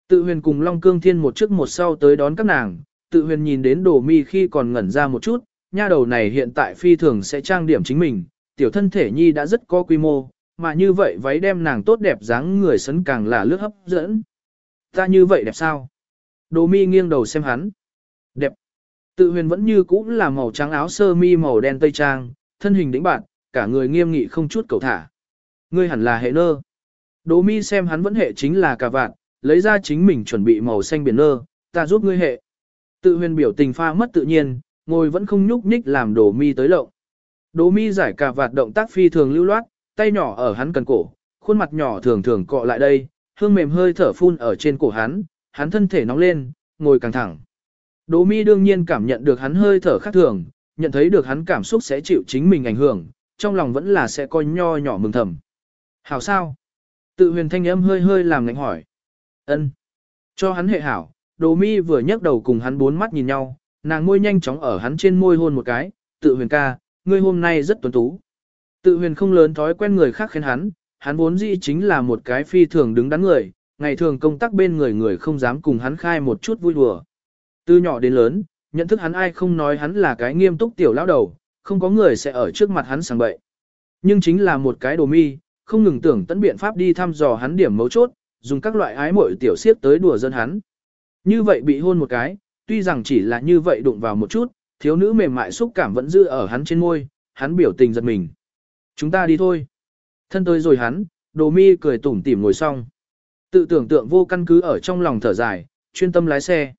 Tự huyền cùng Long Cương Thiên một trước một sau tới đón các nàng, tự huyền nhìn đến đồ mi khi còn ngẩn ra một chút, nha đầu này hiện tại phi thường sẽ trang điểm chính mình, tiểu thân thể nhi đã rất có quy mô, mà như vậy váy đem nàng tốt đẹp dáng người sấn càng là lướt hấp dẫn. Ta như vậy đẹp sao? Đồ mi nghiêng đầu xem hắn. Đẹp. Tự huyền vẫn như cũ là màu trắng áo sơ mi màu đen tây trang, thân hình đĩnh bạn, cả người nghiêm nghị không chút cầu thả. Ngươi hẳn là hệ nơ. Đồ mi xem hắn vẫn hệ chính là cà vạn, lấy ra chính mình chuẩn bị màu xanh biển nơ, ta giúp ngươi hệ. Tự huyền biểu tình pha mất tự nhiên, ngồi vẫn không nhúc nhích làm đồ mi tới lộng. Đồ mi giải cà vạt động tác phi thường lưu loát, tay nhỏ ở hắn cần cổ, khuôn mặt nhỏ thường thường cọ lại đây, hương mềm hơi thở phun ở trên cổ hắn, hắn thân thể nóng lên, ngồi càng thẳng. Đồ mi đương nhiên cảm nhận được hắn hơi thở khác thường, nhận thấy được hắn cảm xúc sẽ chịu chính mình ảnh hưởng, trong lòng vẫn là sẽ coi nho nhỏ mừng thầm. Hảo sao? Tự huyền thanh âm hơi hơi làm ngạnh hỏi. ân Cho hắn hệ hảo, đồ mi vừa nhấc đầu cùng hắn bốn mắt nhìn nhau, nàng môi nhanh chóng ở hắn trên môi hôn một cái, tự huyền ca, ngươi hôm nay rất tuấn tú. Tự huyền không lớn thói quen người khác khen hắn, hắn vốn dĩ chính là một cái phi thường đứng đắn người, ngày thường công tác bên người người không dám cùng hắn khai một chút vui đùa. Từ nhỏ đến lớn, nhận thức hắn ai không nói hắn là cái nghiêm túc tiểu lão đầu, không có người sẽ ở trước mặt hắn sảng bậy. Nhưng chính là một cái đồ mi, không ngừng tưởng tận biện pháp đi thăm dò hắn điểm mấu chốt, dùng các loại ái mội tiểu siết tới đùa dân hắn. Như vậy bị hôn một cái, tuy rằng chỉ là như vậy đụng vào một chút, thiếu nữ mềm mại xúc cảm vẫn giữ ở hắn trên môi, hắn biểu tình giật mình. Chúng ta đi thôi. Thân tới rồi hắn, đồ mi cười tủm tỉm ngồi xong. Tự tưởng tượng vô căn cứ ở trong lòng thở dài, chuyên tâm lái xe.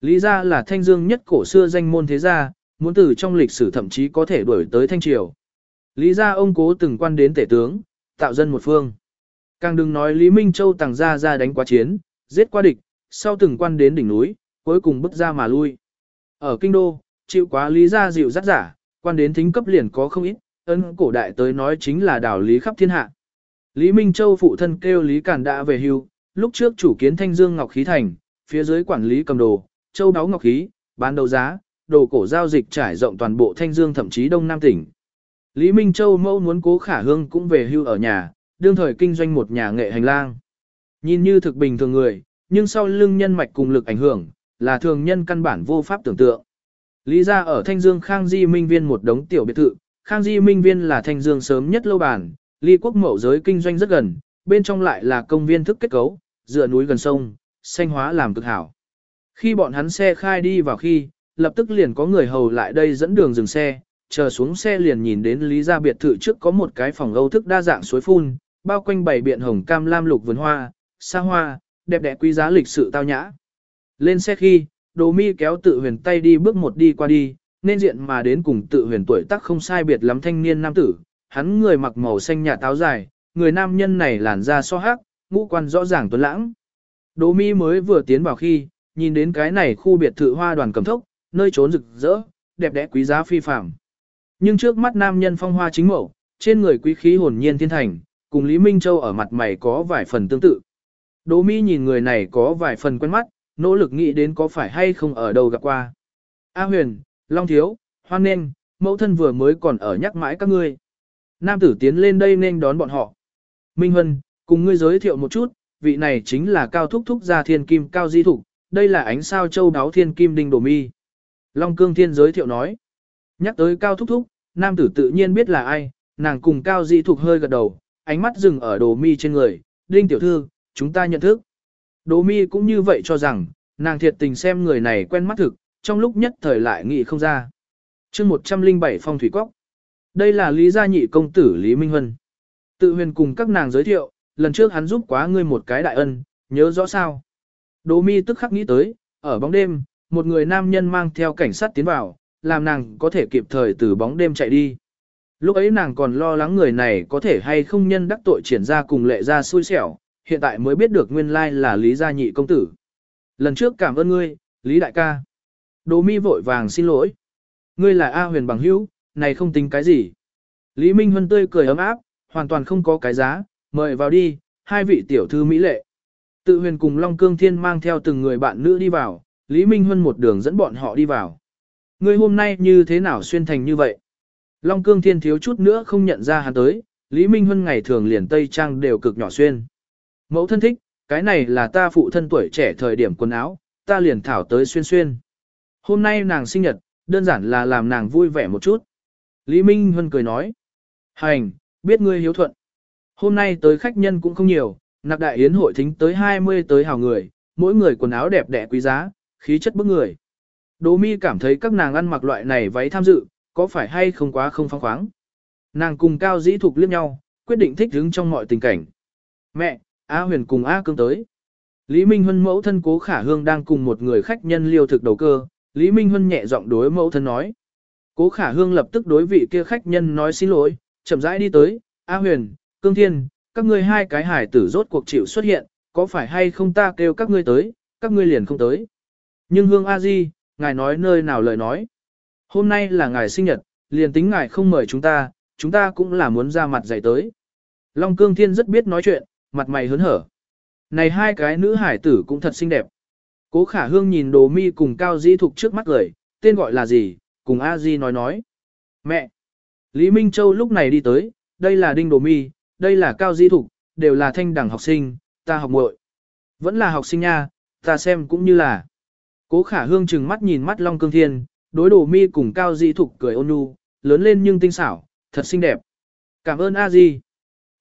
Lý ra là thanh dương nhất cổ xưa danh môn thế gia, muốn từ trong lịch sử thậm chí có thể đuổi tới thanh triều. Lý ra ông cố từng quan đến tể tướng, tạo dân một phương. Càng đừng nói Lý Minh Châu tàng ra ra đánh quá chiến, giết qua địch, sau từng quan đến đỉnh núi, cuối cùng bước ra mà lui. Ở kinh đô, chịu quá lý gia dịu dắt giả, quan đến thính cấp liền có không ít, ân cổ đại tới nói chính là đảo lý khắp thiên hạ. Lý Minh Châu phụ thân kêu Lý Cản đã về hưu, lúc trước chủ kiến Thanh Dương Ngọc Khí Thành, phía dưới quản lý cầm đồ, châu đáo ngọc khí, bán đấu giá, đồ cổ giao dịch trải rộng toàn bộ Thanh Dương thậm chí Đông Nam tỉnh. Lý Minh Châu mẫu muốn cố khả hương cũng về hưu ở nhà, đương thời kinh doanh một nhà nghệ hành lang. Nhìn như thực bình thường người, nhưng sau lưng nhân mạch cùng lực ảnh hưởng, là thường nhân căn bản vô pháp tưởng tượng. Lý ra ở Thanh Dương Khang Di Minh Viên một đống tiểu biệt thự, Khang Di Minh Viên là Thanh Dương sớm nhất lâu bản, ly quốc mậu giới kinh doanh rất gần, bên trong lại là công viên thức kết cấu, dựa núi gần sông, xanh hóa làm cực hảo. Khi bọn hắn xe khai đi vào khi, lập tức liền có người hầu lại đây dẫn đường dừng xe, chờ xuống xe liền nhìn đến Lý gia biệt thự trước có một cái phòng âu thức đa dạng suối phun, bao quanh bảy biện hồng cam lam lục vườn hoa, xa hoa, đẹp đẽ quý giá lịch sự tao nhã. Lên xe khi, đồ mi kéo tự huyền tay đi bước một đi qua đi, nên diện mà đến cùng tự huyền tuổi tác không sai biệt lắm thanh niên nam tử, hắn người mặc màu xanh nhà táo dài, người nam nhân này làn da so hắc, ngũ quan rõ ràng tuấn lãng. Đồ mi mới vừa tiến vào khi, nhìn đến cái này khu biệt thự hoa đoàn cầm thốc, nơi trốn rực rỡ, đẹp đẽ quý giá phi phàm. Nhưng trước mắt nam nhân phong hoa chính mẫu, trên người quý khí hồn nhiên thiên thành, cùng Lý Minh Châu ở mặt mày có vài phần tương tự. Đỗ Mi nhìn người này có vài phần quen mắt, nỗ lực nghĩ đến có phải hay không ở đâu gặp qua. A Huyền, Long Thiếu, Hoan Nên, mẫu thân vừa mới còn ở nhắc mãi các ngươi. Nam tử tiến lên đây nên đón bọn họ. Minh Huân, cùng ngươi giới thiệu một chút, vị này chính là Cao Thúc Thúc gia thiên kim Cao Di Thục, đây là ánh sao châu đáo thiên kim đinh đổ mi. Long Cương Thiên giới thiệu nói. Nhắc tới Cao Thúc Thúc, nam tử tự nhiên biết là ai, nàng cùng Cao Di Thục hơi gật đầu, ánh mắt dừng ở đồ mi trên người, đinh tiểu thư, chúng ta nhận thức. Đỗ mi cũng như vậy cho rằng, nàng thiệt tình xem người này quen mắt thực, trong lúc nhất thời lại nghĩ không ra. chương 107 phong thủy cóc. Đây là Lý Gia Nhị công tử Lý Minh Huân. Tự huyền cùng các nàng giới thiệu, lần trước hắn giúp quá ngươi một cái đại ân, nhớ rõ sao. Đỗ mi tức khắc nghĩ tới, ở bóng đêm, một người nam nhân mang theo cảnh sát tiến vào, làm nàng có thể kịp thời từ bóng đêm chạy đi. Lúc ấy nàng còn lo lắng người này có thể hay không nhân đắc tội triển ra cùng lệ ra xui xẻo, hiện tại mới biết được nguyên lai là Lý Gia Nhị công tử. Lần trước cảm ơn ngươi, Lý Đại ca. Đỗ mi vội vàng xin lỗi. Ngươi là A huyền bằng hữu, này không tính cái gì. Lý Minh Huân tươi cười ấm áp, hoàn toàn không có cái giá, mời vào đi, hai vị tiểu thư mỹ lệ. Tự huyền cùng Long Cương Thiên mang theo từng người bạn nữ đi vào, Lý Minh Huân một đường dẫn bọn họ đi vào. Ngươi hôm nay như thế nào xuyên thành như vậy? Long Cương Thiên thiếu chút nữa không nhận ra hắn tới, Lý Minh Huân ngày thường liền Tây Trang đều cực nhỏ xuyên. Mẫu thân thích, cái này là ta phụ thân tuổi trẻ thời điểm quần áo, ta liền thảo tới xuyên xuyên. Hôm nay nàng sinh nhật, đơn giản là làm nàng vui vẻ một chút. Lý Minh Huân cười nói. Hành, biết ngươi hiếu thuận. Hôm nay tới khách nhân cũng không nhiều, nạp đại yến hội thính tới 20 tới hào người, mỗi người quần áo đẹp đẽ quý giá, khí chất bức người. Đỗ mi cảm thấy các nàng ăn mặc loại này váy tham dự, có phải hay không quá không phóng khoáng. Nàng cùng Cao Dĩ Thục liếc nhau, quyết định thích đứng trong mọi tình cảnh. Mẹ, A huyền cùng A cương tới. Lý Minh Huân mẫu thân cố khả hương đang cùng một người khách nhân liêu thực đầu cơ, Lý Minh Huân nhẹ giọng đối mẫu thân nói. Cố khả hương lập tức đối vị kia khách nhân nói xin lỗi, chậm rãi đi tới, A huyền, cương thiên, các ngươi hai cái hải tử rốt cuộc chịu xuất hiện, có phải hay không ta kêu các ngươi tới, các ngươi liền không tới. Nhưng hương A Di, ngài nói nơi nào lời nói. Hôm nay là ngài sinh nhật, liền tính ngài không mời chúng ta, chúng ta cũng là muốn ra mặt dạy tới. Long cương thiên rất biết nói chuyện, mặt mày hớn hở. Này hai cái nữ hải tử cũng thật xinh đẹp. Cố khả hương nhìn đồ mi cùng cao di thục trước mắt cười, tên gọi là gì, cùng A Di nói nói. Mẹ! Lý Minh Châu lúc này đi tới, đây là đinh đồ mi, đây là cao di thục, đều là thanh đẳng học sinh, ta học muội. Vẫn là học sinh nha, ta xem cũng như là. Cố khả hương chừng mắt nhìn mắt Long Cương Thiên, đối đồ mi cùng cao di thục cười ôn nhu, lớn lên nhưng tinh xảo, thật xinh đẹp. Cảm ơn A Di.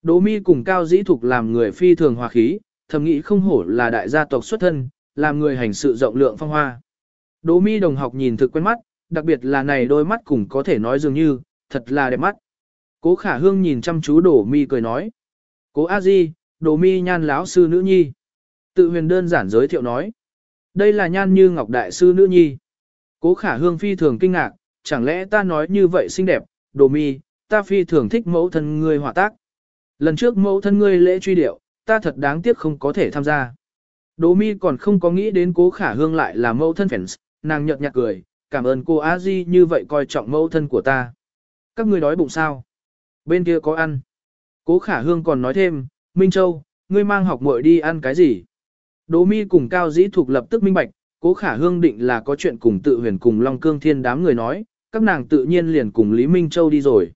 Đỗ mi cùng cao dĩ thục làm người phi thường hòa khí, thầm nghĩ không hổ là đại gia tộc xuất thân, làm người hành sự rộng lượng phong hoa. Đỗ mi đồng học nhìn thực quen mắt, đặc biệt là này đôi mắt cùng có thể nói dường như, thật là đẹp mắt. Cố khả hương nhìn chăm chú đỗ mi cười nói. Cố a di, đỗ mi nhan lão sư nữ nhi. Tự huyền đơn giản giới thiệu nói. Đây là nhan như ngọc đại sư nữ nhi. Cố khả hương phi thường kinh ngạc, chẳng lẽ ta nói như vậy xinh đẹp, đồ mi, ta phi thường thích mẫu thân người họa tác. Lần trước mẫu thân ngươi lễ truy điệu, ta thật đáng tiếc không có thể tham gia. Đỗ mi còn không có nghĩ đến cố khả hương lại là mẫu thân fans, nàng nhợt nhạt cười, cảm ơn cô A Di như vậy coi trọng mẫu thân của ta. Các ngươi đói bụng sao? Bên kia có ăn. Cố khả hương còn nói thêm, Minh Châu, ngươi mang học muội đi ăn cái gì? Đỗ mi cùng Cao Dĩ thuộc lập tức minh bạch, cố khả hương định là có chuyện cùng tự huyền cùng Long Cương Thiên đám người nói, các nàng tự nhiên liền cùng Lý Minh Châu đi rồi.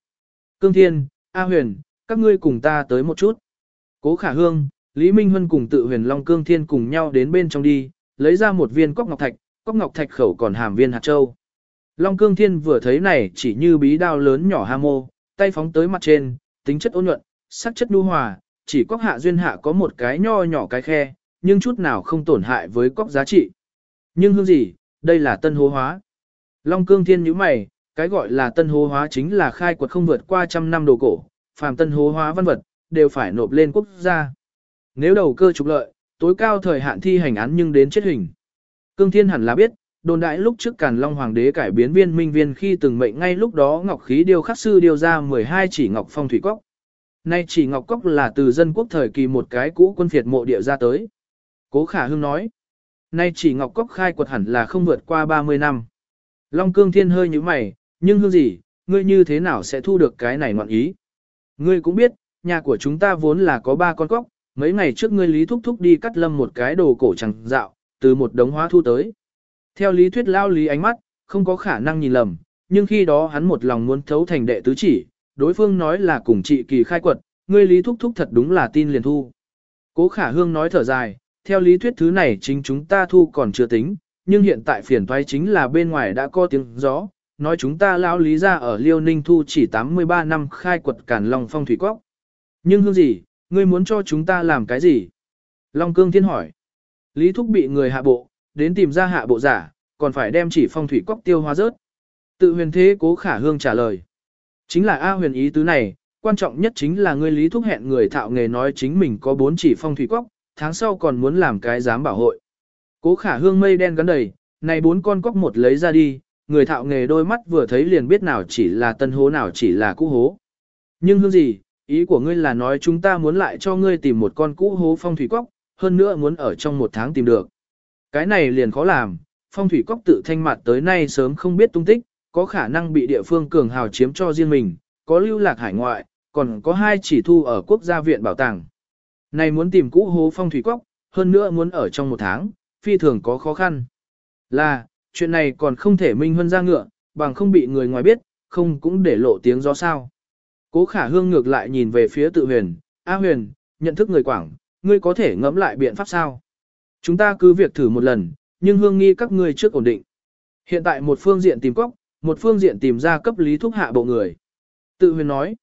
Cương Thiên, A Huyền, các ngươi cùng ta tới một chút. Cố khả hương, Lý Minh Huân cùng tự huyền Long Cương Thiên cùng nhau đến bên trong đi, lấy ra một viên cốc ngọc thạch, cốc ngọc thạch khẩu còn hàm viên hạt châu. Long Cương Thiên vừa thấy này chỉ như bí đao lớn nhỏ ha mô, tay phóng tới mặt trên, tính chất ôn nhuận, sắc chất nhu hòa, chỉ cốc hạ duyên hạ có một cái nho nhỏ cái khe, nhưng chút nào không tổn hại với cốc giá trị. Nhưng hương gì, đây là tân hô hóa. Long Cương Thiên nhíu mày, cái gọi là tân hô hóa chính là khai quật không vượt qua trăm năm đồ cổ, phàm tân hố hóa văn vật, đều phải nộp lên quốc gia. Nếu đầu cơ trục lợi, tối cao thời hạn thi hành án nhưng đến chết hình. Cương Thiên hẳn là biết, đồn đại lúc trước Càn Long Hoàng đế cải biến viên minh viên khi từng mệnh ngay lúc đó ngọc khí điêu khắc sư điêu ra 12 chỉ ngọc phong thủy cốc. Nay chỉ ngọc cốc là từ dân quốc thời kỳ một cái cũ quân phiệt mộ địa ra tới. Cố Khả Hưng nói, nay chỉ ngọc cốc khai quật hẳn là không vượt qua 30 năm. Long Cương Thiên hơi như mày, nhưng hương gì, ngươi như thế nào sẽ thu được cái này ngoạn ý? Ngươi cũng biết, nhà của chúng ta vốn là có ba con cóc, mấy ngày trước ngươi Lý Thúc Thúc đi cắt lâm một cái đồ cổ chẳng dạo, từ một đống hóa thu tới. Theo lý thuyết lao lý ánh mắt, không có khả năng nhìn lầm, nhưng khi đó hắn một lòng muốn thấu thành đệ tứ chỉ, đối phương nói là cùng chị kỳ khai quật, ngươi Lý Thúc Thúc thật đúng là tin liền thu. Cố khả hương nói thở dài, theo lý thuyết thứ này chính chúng ta thu còn chưa tính, nhưng hiện tại phiền toái chính là bên ngoài đã có tiếng gió, nói chúng ta lão lý ra ở Liêu Ninh thu chỉ 83 năm khai quật cản Long Phong thủy quốc. Nhưng hương gì, ngươi muốn cho chúng ta làm cái gì? Long Cương Thiên hỏi. Lý Thúc bị người hạ bộ, đến tìm ra hạ bộ giả, còn phải đem chỉ phong thủy cốc tiêu hóa rớt. Tự huyền thế cố khả hương trả lời. Chính là A huyền ý tứ này, quan trọng nhất chính là ngươi Lý Thúc hẹn người thạo nghề nói chính mình có bốn chỉ phong thủy cốc, tháng sau còn muốn làm cái giám bảo hội. Cố khả hương mây đen gắn đầy, này bốn con cóc một lấy ra đi, người thạo nghề đôi mắt vừa thấy liền biết nào chỉ là tân hố nào chỉ là cũ hố. Nhưng hương gì, ý của ngươi là nói chúng ta muốn lại cho ngươi tìm một con cũ hố phong thủy cóc, hơn nữa muốn ở trong một tháng tìm được. Cái này liền khó làm, phong thủy cóc tự thanh mặt tới nay sớm không biết tung tích, có khả năng bị địa phương cường hào chiếm cho riêng mình, có lưu lạc hải ngoại, còn có hai chỉ thu ở quốc gia viện bảo tàng. Này muốn tìm cũ hố phong thủy cóc, hơn nữa muốn ở trong một tháng, phi thường có khó khăn. Là, chuyện này còn không thể minh huân ra ngựa, bằng không bị người ngoài biết, không cũng để lộ tiếng gió sao. Cố khả hương ngược lại nhìn về phía tự huyền, A huyền, nhận thức người quảng, ngươi có thể ngẫm lại biện pháp sao? Chúng ta cứ việc thử một lần, nhưng hương nghi các ngươi trước ổn định. Hiện tại một phương diện tìm cóc, một phương diện tìm ra cấp lý thúc hạ bộ người. Tự huyền nói,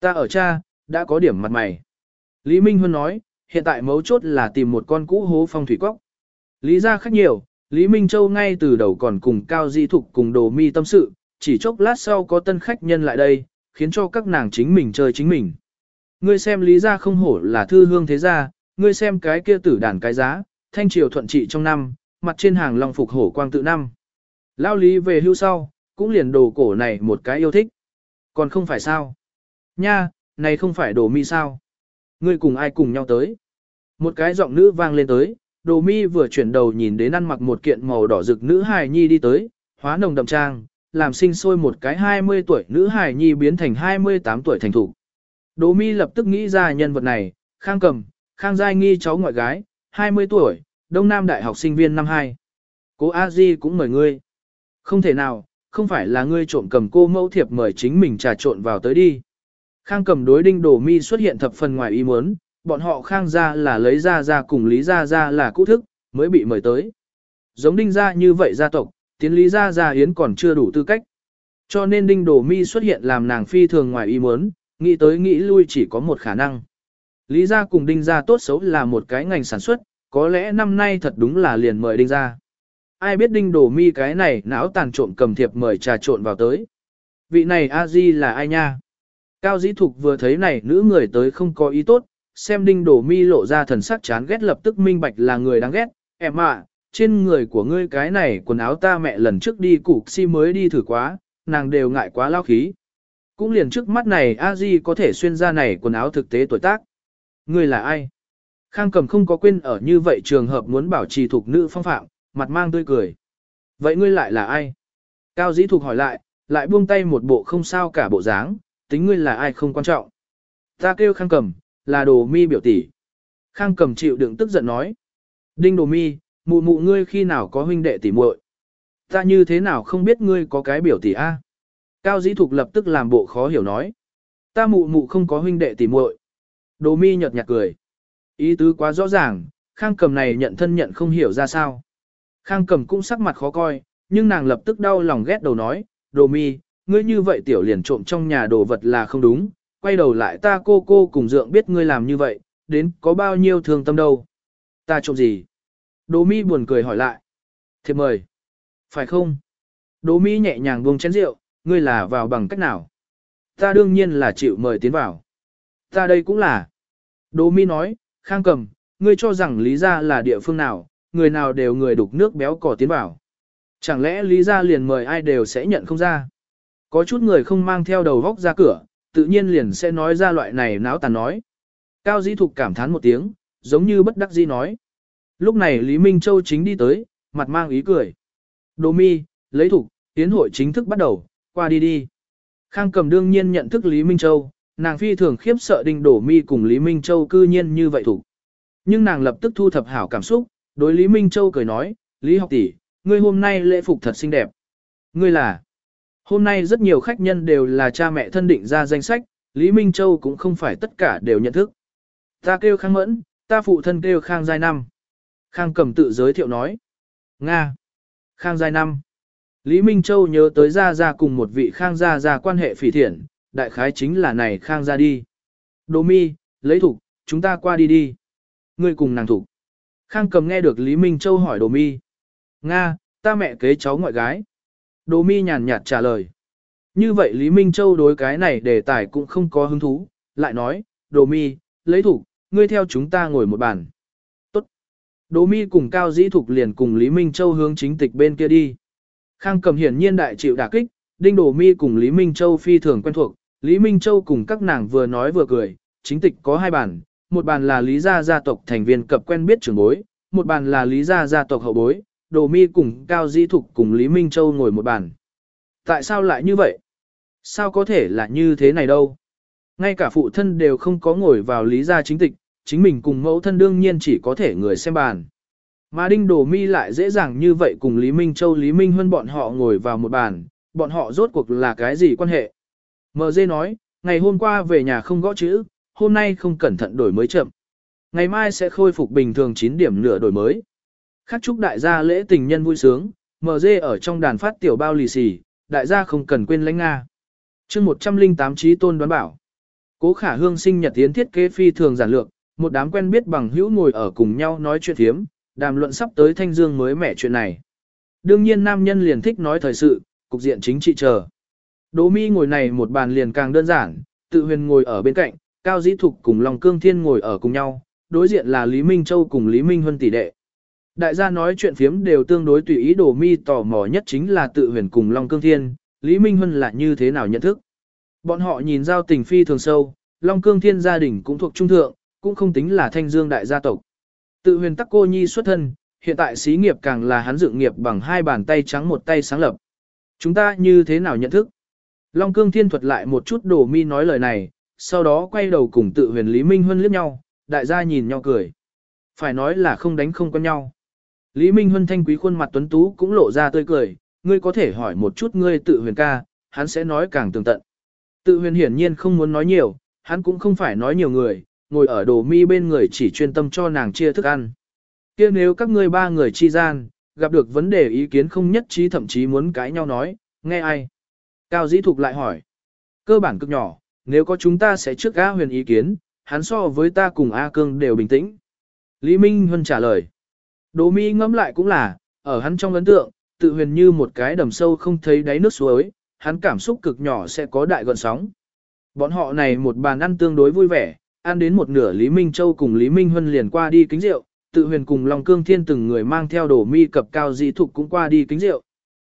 ta ở cha, đã có điểm mặt mày. Lý Minh Huân nói, hiện tại mấu chốt là tìm một con cũ hố phong thủy cóc. Lý ra khác nhiều, Lý Minh Châu ngay từ đầu còn cùng Cao Di Thục cùng đồ mi tâm sự, chỉ chốc lát sau có tân khách nhân lại đây, khiến cho các nàng chính mình chơi chính mình. Ngươi xem Lý gia không hổ là thư hương thế gia, ngươi xem cái kia tử đàn cái giá, thanh triều thuận trị trong năm, mặt trên hàng long phục hổ quang tự năm. Lao Lý về hưu sau, cũng liền đồ cổ này một cái yêu thích. Còn không phải sao? Nha, này không phải đồ mi sao? Ngươi cùng ai cùng nhau tới? Một cái giọng nữ vang lên tới, đồ mi vừa chuyển đầu nhìn đến ăn mặc một kiện màu đỏ rực nữ hài nhi đi tới, hóa nồng đậm trang, làm sinh sôi một cái 20 tuổi nữ hài nhi biến thành 28 tuổi thành thủ. Đồ mi lập tức nghĩ ra nhân vật này, khang cầm, khang giai nghi cháu ngoại gái, 20 tuổi, Đông Nam Đại học sinh viên năm 2. Cô A Di cũng mời ngươi. Không thể nào, không phải là ngươi trộm cầm cô mẫu thiệp mời chính mình trà trộn vào tới đi. Khang cầm đối đinh đồ mi xuất hiện thập phần ngoài ý muốn, bọn họ khang ra là lấy ra ra cùng lý ra ra là cũ thức, mới bị mời tới. Giống đinh ra như vậy gia tộc, tiến lý ra ra yến còn chưa đủ tư cách. Cho nên đinh đồ mi xuất hiện làm nàng phi thường ngoài ý muốn, nghĩ tới nghĩ lui chỉ có một khả năng. Lý ra cùng đinh ra tốt xấu là một cái ngành sản xuất, có lẽ năm nay thật đúng là liền mời đinh ra. Ai biết đinh đồ mi cái này não tàn trộm cầm thiệp mời trà trộn vào tới. Vị này a di là ai nha? Cao dĩ thục vừa thấy này nữ người tới không có ý tốt, xem đinh đổ mi lộ ra thần sắc chán ghét lập tức minh bạch là người đáng ghét. Em ạ, trên người của ngươi cái này quần áo ta mẹ lần trước đi cục si mới đi thử quá, nàng đều ngại quá lao khí. Cũng liền trước mắt này a di có thể xuyên ra này quần áo thực tế tuổi tác. Ngươi là ai? Khang cầm không có quên ở như vậy trường hợp muốn bảo trì thuộc nữ phong phạm, mặt mang tươi cười. Vậy ngươi lại là ai? Cao dĩ thuộc hỏi lại, lại buông tay một bộ không sao cả bộ dáng, tính ngươi là ai không quan trọng. Ta kêu khang cầm, là đồ mi biểu tỷ. Khang cầm chịu đựng tức giận nói. Đinh Đồ Mi, mụ mụ ngươi khi nào có huynh đệ tỷ muội? Ta như thế nào không biết ngươi có cái biểu tỷ a? Cao Dĩ Thục lập tức làm bộ khó hiểu nói. Ta mụ mụ không có huynh đệ tỷ muội. Đồ Mi nhợt nhạt cười. Ý tứ quá rõ ràng, Khang Cầm này nhận thân nhận không hiểu ra sao. Khang Cầm cũng sắc mặt khó coi, nhưng nàng lập tức đau lòng ghét đầu nói, Đồ Mi, ngươi như vậy tiểu liền trộm trong nhà đồ vật là không đúng, quay đầu lại ta cô cô cùng dượng biết ngươi làm như vậy, đến có bao nhiêu thương tâm đâu. Ta trộm gì? Đỗ mi buồn cười hỏi lại. Thiệp mời. Phải không? Đỗ mi nhẹ nhàng buông chén rượu, ngươi là vào bằng cách nào? Ta đương nhiên là chịu mời tiến vào. Ta đây cũng là. Đỗ mi nói, khang cầm, ngươi cho rằng lý gia là địa phương nào, người nào đều người đục nước béo cỏ tiến vào. Chẳng lẽ lý gia liền mời ai đều sẽ nhận không ra? Có chút người không mang theo đầu vóc ra cửa, tự nhiên liền sẽ nói ra loại này náo tàn nói. Cao Dĩ Thục cảm thán một tiếng, giống như bất đắc dĩ nói. Lúc này Lý Minh Châu chính đi tới, mặt mang ý cười. Đồ mi, lấy thục, tiến hội chính thức bắt đầu, qua đi đi. Khang cầm đương nhiên nhận thức Lý Minh Châu, nàng phi thường khiếp sợ đinh đổ mi cùng Lý Minh Châu cư nhiên như vậy thủ. Nhưng nàng lập tức thu thập hảo cảm xúc, đối Lý Minh Châu cười nói, Lý học tỷ, ngươi hôm nay lễ phục thật xinh đẹp. Ngươi là, hôm nay rất nhiều khách nhân đều là cha mẹ thân định ra danh sách, Lý Minh Châu cũng không phải tất cả đều nhận thức. Ta kêu Khang Mẫn, ta phụ thân kêu Khang Giai Năm. Khang cầm tự giới thiệu nói. Nga. Khang Giai Năm. Lý Minh Châu nhớ tới Gia Gia cùng một vị Khang Gia Gia quan hệ phỉ thiện, đại khái chính là này Khang Gia đi. Đồ mi, lấy thục, chúng ta qua đi đi. Ngươi cùng nàng thục. Khang cầm nghe được Lý Minh Châu hỏi Đồ mi. Nga, ta mẹ kế cháu ngoại gái. Đồ mi nhàn nhạt trả lời. Như vậy Lý Minh Châu đối cái này đề tài cũng không có hứng thú, lại nói, Đồ mi, lấy thủ, ngươi theo chúng ta ngồi một bàn. Tốt. Đỗ mi cùng Cao Dĩ Thục liền cùng Lý Minh Châu hướng chính tịch bên kia đi. Khang cầm hiển nhiên đại chịu đả kích, Đinh Đỗ mi cùng Lý Minh Châu phi thường quen thuộc, Lý Minh Châu cùng các nàng vừa nói vừa cười, chính tịch có hai bàn, một bàn là Lý gia gia tộc thành viên cập quen biết trưởng bối, một bàn là Lý gia gia tộc hậu bối, Đồ mi cùng Cao Dĩ Thục cùng Lý Minh Châu ngồi một bàn. Tại sao lại như vậy? Sao có thể là như thế này đâu? Ngay cả phụ thân đều không có ngồi vào lý gia chính tịch, chính mình cùng mẫu thân đương nhiên chỉ có thể người xem bàn. Mà Đinh Đồ Mi lại dễ dàng như vậy cùng Lý Minh Châu Lý Minh Huân bọn họ ngồi vào một bàn, bọn họ rốt cuộc là cái gì quan hệ? MG nói, ngày hôm qua về nhà không gõ chữ, hôm nay không cẩn thận đổi mới chậm. Ngày mai sẽ khôi phục bình thường 9 điểm nửa đổi mới. Khắc chúc đại gia lễ tình nhân vui sướng, MG ở trong đàn phát tiểu bao lì xì, đại gia không cần quên lãnh Nga. chương 108 trí tôn đoán bảo. Cố khả hương sinh nhật tiến thiết kế phi thường giản lược, một đám quen biết bằng hữu ngồi ở cùng nhau nói chuyện thiếm, đàm luận sắp tới thanh dương mới mẻ chuyện này. Đương nhiên nam nhân liền thích nói thời sự, cục diện chính trị chờ. Đỗ mi ngồi này một bàn liền càng đơn giản, tự huyền ngồi ở bên cạnh, cao dĩ thục cùng lòng cương thiên ngồi ở cùng nhau, đối diện là Lý Minh Châu cùng Lý Minh Huân tỷ đệ. Đại gia nói chuyện phiếm đều tương đối tùy ý đồ mi tò mò nhất chính là tự huyền cùng Long Cương Thiên, Lý Minh Huân là như thế nào nhận thức. Bọn họ nhìn giao tình phi thường sâu, Long Cương Thiên gia đình cũng thuộc trung thượng, cũng không tính là thanh dương đại gia tộc. Tự huyền tắc cô nhi xuất thân, hiện tại xí nghiệp càng là hắn dựng nghiệp bằng hai bàn tay trắng một tay sáng lập. Chúng ta như thế nào nhận thức? Long Cương Thiên thuật lại một chút đổ mi nói lời này, sau đó quay đầu cùng tự huyền Lý Minh Huân liếc nhau, đại gia nhìn nhau cười. Phải nói là không đánh không quen nhau. Lý Minh Huân thanh quý khuôn mặt tuấn tú cũng lộ ra tươi cười, ngươi có thể hỏi một chút ngươi tự huyền ca, hắn sẽ nói càng tường tận. Tự huyền hiển nhiên không muốn nói nhiều, hắn cũng không phải nói nhiều người, ngồi ở đồ mi bên người chỉ chuyên tâm cho nàng chia thức ăn. kia nếu các ngươi ba người chi gian, gặp được vấn đề ý kiến không nhất trí thậm chí muốn cãi nhau nói, nghe ai? Cao dĩ thục lại hỏi. Cơ bản cực nhỏ, nếu có chúng ta sẽ trước A huyền ý kiến, hắn so với ta cùng A cương đều bình tĩnh. Lý Minh Huân trả lời. Đồ mi ngẫm lại cũng là, ở hắn trong ấn tượng, tự huyền như một cái đầm sâu không thấy đáy nước suối, hắn cảm xúc cực nhỏ sẽ có đại gọn sóng. Bọn họ này một bàn ăn tương đối vui vẻ, ăn đến một nửa Lý Minh Châu cùng Lý Minh Huân liền qua đi kính rượu, tự huyền cùng Long Cương Thiên từng người mang theo đồ mi cập cao dĩ thục cũng qua đi kính rượu.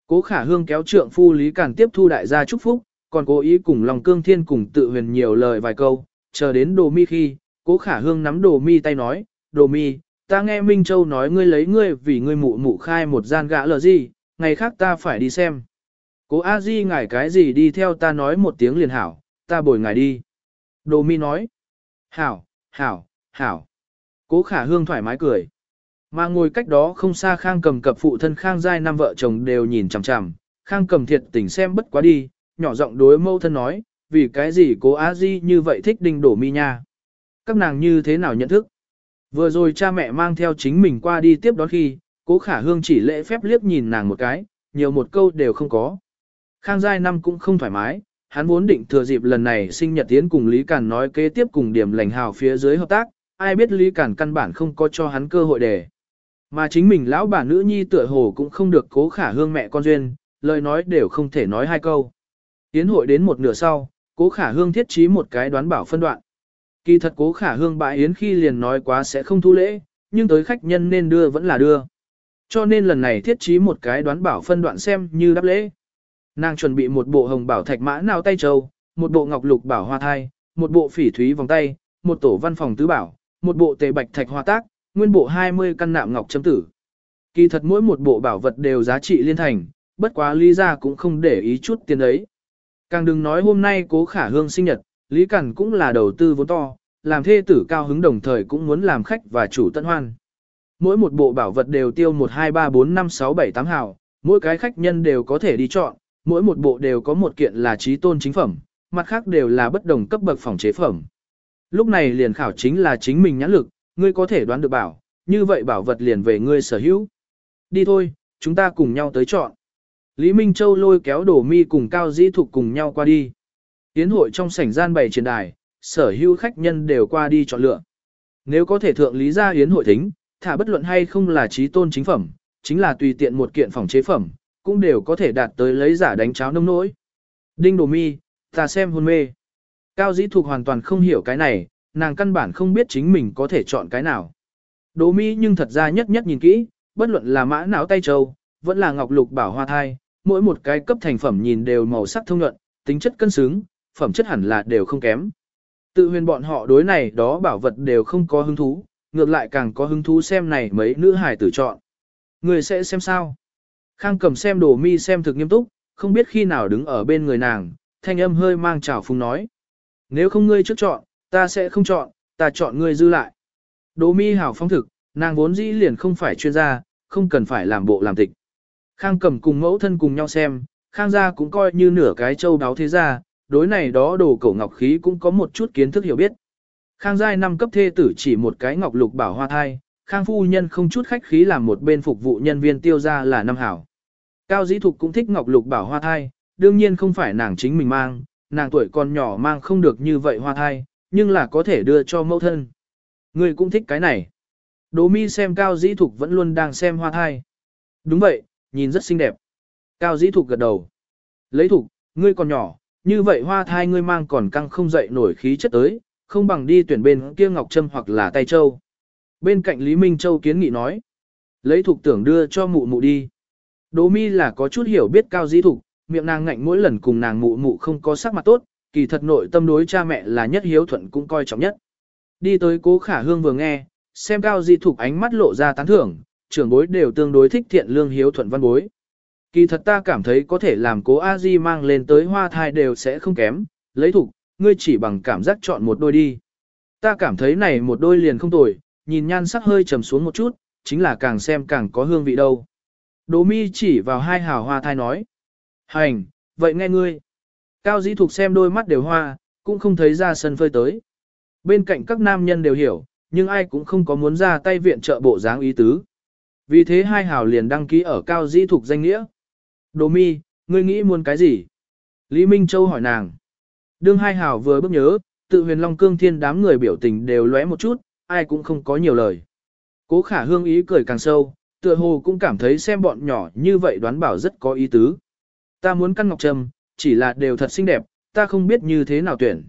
Cố khả hương kéo trượng phu Lý Cản tiếp thu đại gia chúc phúc, còn cố ý cùng Long Cương Thiên cùng tự huyền nhiều lời vài câu, chờ đến đồ mi khi, cố khả hương nắm đồ mi tay nói, đồ mi, ta nghe Minh Châu nói ngươi lấy ngươi vì ngươi mụ mụ khai một gian gã lờ gì, ngày khác ta phải đi xem. Cố A Di ngài cái gì đi theo ta nói một tiếng liền hảo, ta bồi ngài đi. Đồ mi nói. Hảo, hảo, hảo. Cố khả hương thoải mái cười. Mà ngồi cách đó không xa Khang cầm cập phụ thân Khang giai năm vợ chồng đều nhìn chằm chằm, Khang cầm thiệt tình xem bất quá đi, nhỏ giọng đối mâu thân nói, vì cái gì cố á di như vậy thích đinh đổ mi nha. Các nàng như thế nào nhận thức? Vừa rồi cha mẹ mang theo chính mình qua đi tiếp đón khi, cố khả hương chỉ lễ phép liếc nhìn nàng một cái, nhiều một câu đều không có. Khang giai năm cũng không thoải mái, hắn vốn định thừa dịp lần này sinh nhật tiến cùng Lý Cản nói kế tiếp cùng điểm lành hào phía dưới hợp tác, ai biết Lý Cản căn bản không có cho hắn cơ hội để. Mà chính mình lão bà nữ nhi tựa hồ cũng không được cố khả hương mẹ con duyên, lời nói đều không thể nói hai câu. Tiến hội đến một nửa sau, cố khả hương thiết trí một cái đoán bảo phân đoạn. Kỳ thật cố khả hương bãi yến khi liền nói quá sẽ không thu lễ, nhưng tới khách nhân nên đưa vẫn là đưa. Cho nên lần này thiết trí một cái đoán bảo phân đoạn xem như đáp lễ. Nàng chuẩn bị một bộ hồng bảo thạch mã nào tay châu, một bộ ngọc lục bảo hoa thai, một bộ phỉ thúy vòng tay, một tổ văn phòng tứ bảo, một bộ tề bạch thạch hoa tác, nguyên bộ 20 căn nạm ngọc chấm tử. Kỳ thật mỗi một bộ bảo vật đều giá trị liên thành, bất quá Lý gia cũng không để ý chút tiền ấy. Càng đừng nói hôm nay cố khả hương sinh nhật, Lý Cẩn cũng là đầu tư vốn to, làm thê tử cao hứng đồng thời cũng muốn làm khách và chủ tận hoan. Mỗi một bộ bảo vật đều tiêu 1 2 3 4 5 6 7 8 hào, mỗi cái khách nhân đều có thể đi chọn, mỗi một bộ đều có một kiện là trí tôn chính phẩm, mặt khác đều là bất đồng cấp bậc phòng chế phẩm. Lúc này liền khảo chính là chính mình nhãn lực, ngươi có thể đoán được bảo, như vậy bảo vật liền về ngươi sở hữu. Đi thôi, chúng ta cùng nhau tới chọn. Lý Minh Châu lôi kéo đổ mi cùng Cao Dĩ Thục cùng nhau qua đi. Yến hội trong sảnh gian bày triển đài, sở hữu khách nhân đều qua đi chọn lựa. Nếu có thể thượng lý ra yến hội thính, thả bất luận hay không là trí tôn chính phẩm, chính là tùy tiện một kiện phòng chế phẩm, cũng đều có thể đạt tới lấy giả đánh cháo nông nỗi. Đinh Đồ Mi, ta xem hôn mê. Cao Dĩ thuộc hoàn toàn không hiểu cái này, nàng căn bản không biết chính mình có thể chọn cái nào. Đồ Mi nhưng thật ra nhất nhất nhìn kỹ, bất luận là mã não tay châu, vẫn là ngọc lục bảo hoa thai, mỗi một cái cấp thành phẩm nhìn đều màu sắc thông nhuận, tính chất cân xứng, phẩm chất hẳn là đều không kém. Tự huyền bọn họ đối này đó bảo vật đều không có hứng thú, ngược lại càng có hứng thú xem này mấy nữ hài tử chọn. Người sẽ xem sao? Khang cầm xem đồ mi xem thực nghiêm túc, không biết khi nào đứng ở bên người nàng, thanh âm hơi mang trào phúng nói. Nếu không ngươi trước chọn, ta sẽ không chọn, ta chọn ngươi dư lại. Đồ mi hảo phong thực, nàng vốn dĩ liền không phải chuyên gia, không cần phải làm bộ làm tịch. Khang cầm cùng mẫu thân cùng nhau xem, Khang gia cũng coi như nửa cái châu đáo thế gia, đối này đó đồ cổ ngọc khí cũng có một chút kiến thức hiểu biết. Khang giai năm cấp thê tử chỉ một cái ngọc lục bảo hoa thai, Khang phu nhân không chút khách khí làm một bên phục vụ nhân viên tiêu ra là năm hảo. Cao dĩ thục cũng thích ngọc lục bảo hoa thai, đương nhiên không phải nàng chính mình mang, nàng tuổi còn nhỏ mang không được như vậy hoa thai, nhưng là có thể đưa cho mẫu thân. Người cũng thích cái này. Đố mi xem cao dĩ thục vẫn luôn đang xem hoa thai. Đúng vậy, nhìn rất xinh đẹp. Cao dĩ thục gật đầu. Lấy thục, ngươi còn nhỏ, như vậy hoa thai ngươi mang còn căng không dậy nổi khí chất tới, không bằng đi tuyển bên kia Ngọc Trâm hoặc là Tay Châu. Bên cạnh Lý Minh Châu kiến nghị nói. Lấy thục tưởng đưa cho mụ mụ đi. Đỗ mi là có chút hiểu biết cao dĩ thục, miệng nàng ngạnh mỗi lần cùng nàng mụ mụ không có sắc mặt tốt, kỳ thật nội tâm đối cha mẹ là nhất hiếu thuận cũng coi trọng nhất. Đi tới cố khả hương vừa nghe, xem cao dĩ thục ánh mắt lộ ra tán thưởng, trưởng bối đều tương đối thích thiện lương hiếu thuận văn bối. Kỳ thật ta cảm thấy có thể làm cố a di mang lên tới hoa thai đều sẽ không kém, lấy thục, ngươi chỉ bằng cảm giác chọn một đôi đi. Ta cảm thấy này một đôi liền không tồi, nhìn nhan sắc hơi trầm xuống một chút, chính là càng xem càng có hương vị đâu. Đỗ mi chỉ vào hai hào hoa thai nói. Hành, vậy nghe ngươi. Cao dĩ thục xem đôi mắt đều hoa, cũng không thấy ra sân phơi tới. Bên cạnh các nam nhân đều hiểu, nhưng ai cũng không có muốn ra tay viện trợ bộ dáng ý tứ. Vì thế hai hào liền đăng ký ở cao dĩ thục danh nghĩa. Đồ mi, ngươi nghĩ muốn cái gì? Lý Minh Châu hỏi nàng. Đương hai hào vừa bước nhớ, tự huyền long cương thiên đám người biểu tình đều lóe một chút, ai cũng không có nhiều lời. Cố khả hương ý cười càng sâu, tựa hồ cũng cảm thấy xem bọn nhỏ như vậy đoán bảo rất có ý tứ. Ta muốn căn ngọc trâm, chỉ là đều thật xinh đẹp, ta không biết như thế nào tuyển.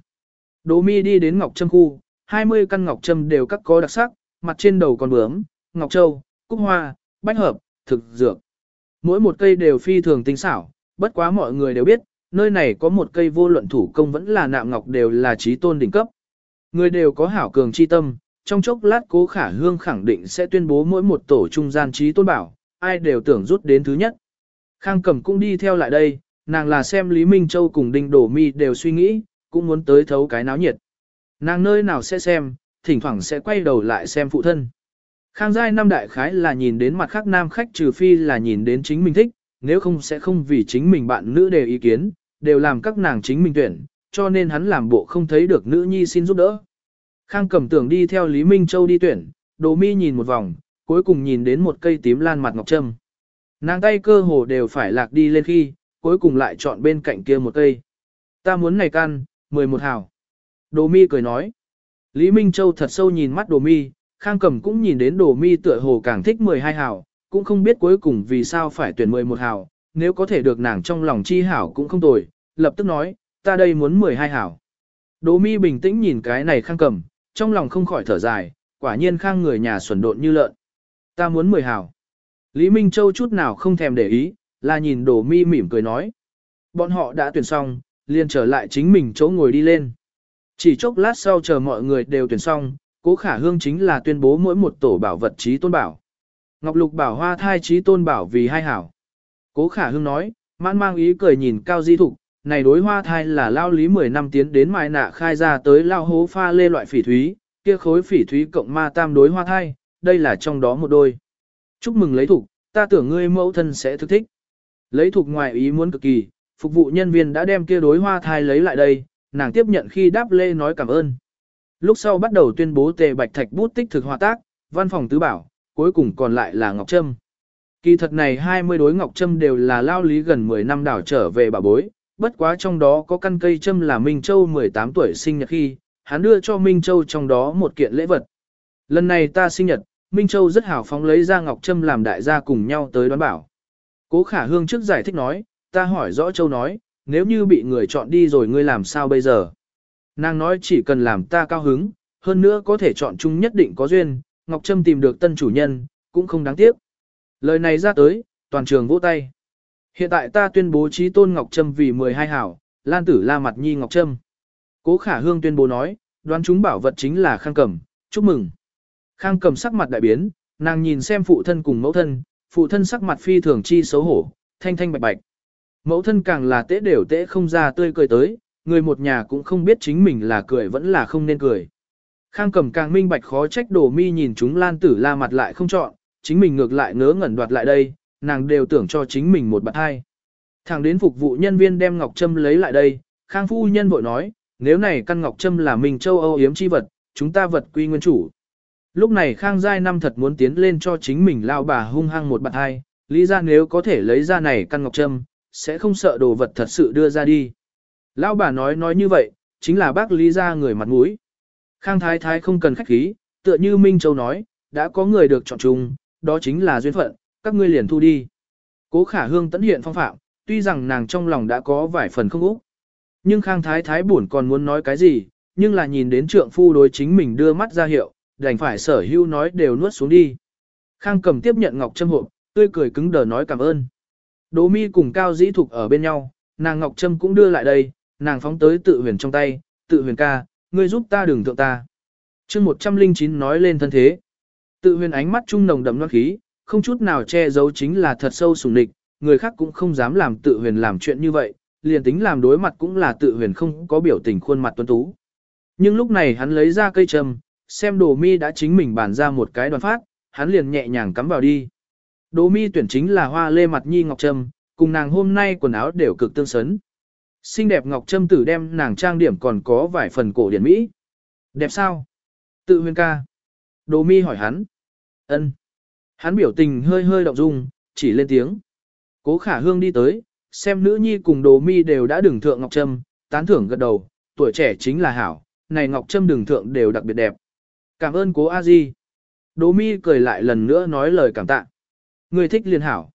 Đỗ mi đi đến ngọc trâm khu, 20 căn ngọc trâm đều các có đặc sắc, mặt trên đầu còn bướm, ngọc châu, cúc hoa, bách hợp, thực dược. Mỗi một cây đều phi thường tinh xảo, bất quá mọi người đều biết, nơi này có một cây vô luận thủ công vẫn là nạm ngọc đều là trí tôn đỉnh cấp. Người đều có hảo cường chi tâm, trong chốc lát cố khả hương khẳng định sẽ tuyên bố mỗi một tổ trung gian trí tôn bảo, ai đều tưởng rút đến thứ nhất. Khang Cẩm cũng đi theo lại đây, nàng là xem Lý Minh Châu cùng Đinh Đổ Mi đều suy nghĩ, cũng muốn tới thấu cái náo nhiệt. Nàng nơi nào sẽ xem, thỉnh thoảng sẽ quay đầu lại xem phụ thân. Khang giai năm đại khái là nhìn đến mặt khác nam khách trừ phi là nhìn đến chính mình thích, nếu không sẽ không vì chính mình bạn nữ đề ý kiến, đều làm các nàng chính mình tuyển, cho nên hắn làm bộ không thấy được nữ nhi xin giúp đỡ. Khang cầm tưởng đi theo Lý Minh Châu đi tuyển, đồ mi nhìn một vòng, cuối cùng nhìn đến một cây tím lan mặt ngọc trâm. Nàng tay cơ hồ đều phải lạc đi lên khi, cuối cùng lại chọn bên cạnh kia một cây. Ta muốn này căn, 11 hào. Đồ mi cười nói. Lý Minh Châu thật sâu nhìn mắt đồ mi, Khang cầm cũng nhìn đến đồ mi tựa hồ càng thích 12 hảo, cũng không biết cuối cùng vì sao phải tuyển 11 hảo. nếu có thể được nàng trong lòng chi hảo cũng không tồi, lập tức nói, ta đây muốn 12 hảo. Đỗ mi bình tĩnh nhìn cái này khang cầm, trong lòng không khỏi thở dài, quả nhiên khang người nhà xuẩn độn như lợn. Ta muốn 10 hảo. Lý Minh Châu chút nào không thèm để ý, là nhìn Đỗ mi mỉm cười nói. Bọn họ đã tuyển xong, liền trở lại chính mình chỗ ngồi đi lên. Chỉ chốc lát sau chờ mọi người đều tuyển xong, cố khả hương chính là tuyên bố mỗi một tổ bảo vật trí tôn bảo. Ngọc Lục bảo hoa thai trí tôn bảo vì hai hảo. Cố khả hương nói, mãn mang ý cười nhìn cao di thục, này đối hoa thai là lao lý 10 năm tiến đến mai nạ khai ra tới lao hố pha lê loại phỉ thúy, kia khối phỉ thúy cộng ma tam đối hoa thai, đây là trong đó một đôi. Chúc mừng lấy thục, ta tưởng ngươi mẫu thân sẽ thức thích. Lấy thục ngoài ý muốn cực kỳ, phục vụ nhân viên đã đem kia đối hoa thai lấy lại đây, nàng tiếp nhận khi đáp lê nói cảm ơn. Lúc sau bắt đầu tuyên bố tề bạch thạch bút tích thực hòa tác, văn phòng tứ bảo, cuối cùng còn lại là Ngọc Trâm. Kỳ thật này 20 đối Ngọc Trâm đều là lao lý gần 10 năm đảo trở về bà bối, bất quá trong đó có căn cây Trâm là Minh Châu 18 tuổi sinh nhật khi, hắn đưa cho Minh Châu trong đó một kiện lễ vật. Lần này ta sinh nhật, Minh Châu rất hào phóng lấy ra Ngọc Trâm làm đại gia cùng nhau tới đoán bảo. Cố Khả Hương trước giải thích nói, ta hỏi rõ Châu nói, nếu như bị người chọn đi rồi ngươi làm sao bây giờ? Nàng nói chỉ cần làm ta cao hứng, hơn nữa có thể chọn chung nhất định có duyên, Ngọc Trâm tìm được tân chủ nhân, cũng không đáng tiếc. Lời này ra tới, toàn trường vỗ tay. Hiện tại ta tuyên bố trí tôn Ngọc Trâm vì 12 hảo, Lan Tử La Mặt Nhi Ngọc Trâm. Cố Khả Hương tuyên bố nói, đoán chúng bảo vật chính là Khang Cẩm, chúc mừng. Khang Cẩm sắc mặt đại biến, nàng nhìn xem phụ thân cùng mẫu thân, phụ thân sắc mặt phi thường chi xấu hổ, thanh thanh bạch bạch. Mẫu thân càng là tế đều tế không ra tươi cười tới, người một nhà cũng không biết chính mình là cười vẫn là không nên cười. Khang cầm càng minh bạch khó trách đồ mi nhìn chúng lan tử la mặt lại không chọn, chính mình ngược lại ngớ ngẩn đoạt lại đây, nàng đều tưởng cho chính mình một bạn hai. Thẳng đến phục vụ nhân viên đem ngọc trâm lấy lại đây, Khang phu nhân vội nói, nếu này căn ngọc trâm là mình châu Âu yếm chi vật, chúng ta vật quy nguyên chủ. Lúc này Khang Giai Năm thật muốn tiến lên cho chính mình lao bà hung hăng một bạn hai, lý ra nếu có thể lấy ra này căn ngọc trâm, sẽ không sợ đồ vật thật sự đưa ra đi lão bà nói nói như vậy, chính là bác lý ra người mặt mũi. Khang Thái Thái không cần khách khí, tựa như Minh Châu nói, đã có người được chọn chung, đó chính là duyên phận, các ngươi liền thu đi. Cố khả hương tẫn hiện phong phạm, tuy rằng nàng trong lòng đã có vài phần không úc. Nhưng Khang Thái Thái buồn còn muốn nói cái gì, nhưng là nhìn đến trượng phu đối chính mình đưa mắt ra hiệu, đành phải sở hưu nói đều nuốt xuống đi. Khang cầm tiếp nhận Ngọc Trâm hộp, tươi cười cứng đờ nói cảm ơn. Đỗ mi cùng Cao Dĩ Thục ở bên nhau, nàng Ngọc Trâm cũng đưa lại đây, nàng phóng tới tự huyền trong tay, tự huyền ca, ngươi giúp ta đừng thượng ta. chương 109 nói lên thân thế. Tự huyền ánh mắt trung nồng đậm loan khí, không chút nào che giấu chính là thật sâu sùng địch, người khác cũng không dám làm tự huyền làm chuyện như vậy, liền tính làm đối mặt cũng là tự huyền không có biểu tình khuôn mặt tuấn tú. Nhưng lúc này hắn lấy ra cây trầm, xem đồ mi đã chính mình bàn ra một cái đoàn phát, hắn liền nhẹ nhàng cắm vào đi. Đồ mi tuyển chính là hoa lê mặt nhi ngọc trầm, cùng nàng hôm nay quần áo đều cực tương xứng. Xinh đẹp ngọc trâm tử đem nàng trang điểm còn có vài phần cổ điển mỹ. Đẹp sao? Tự huyên ca. Đồ mi hỏi hắn. ân Hắn biểu tình hơi hơi động dung, chỉ lên tiếng. Cố khả hương đi tới, xem nữ nhi cùng đồ mi đều đã đừng thượng ngọc trâm, tán thưởng gật đầu, tuổi trẻ chính là hảo, này ngọc trâm đừng thượng đều đặc biệt đẹp. Cảm ơn cố a di. Đồ mi cười lại lần nữa nói lời cảm tạ. Người thích liền hảo.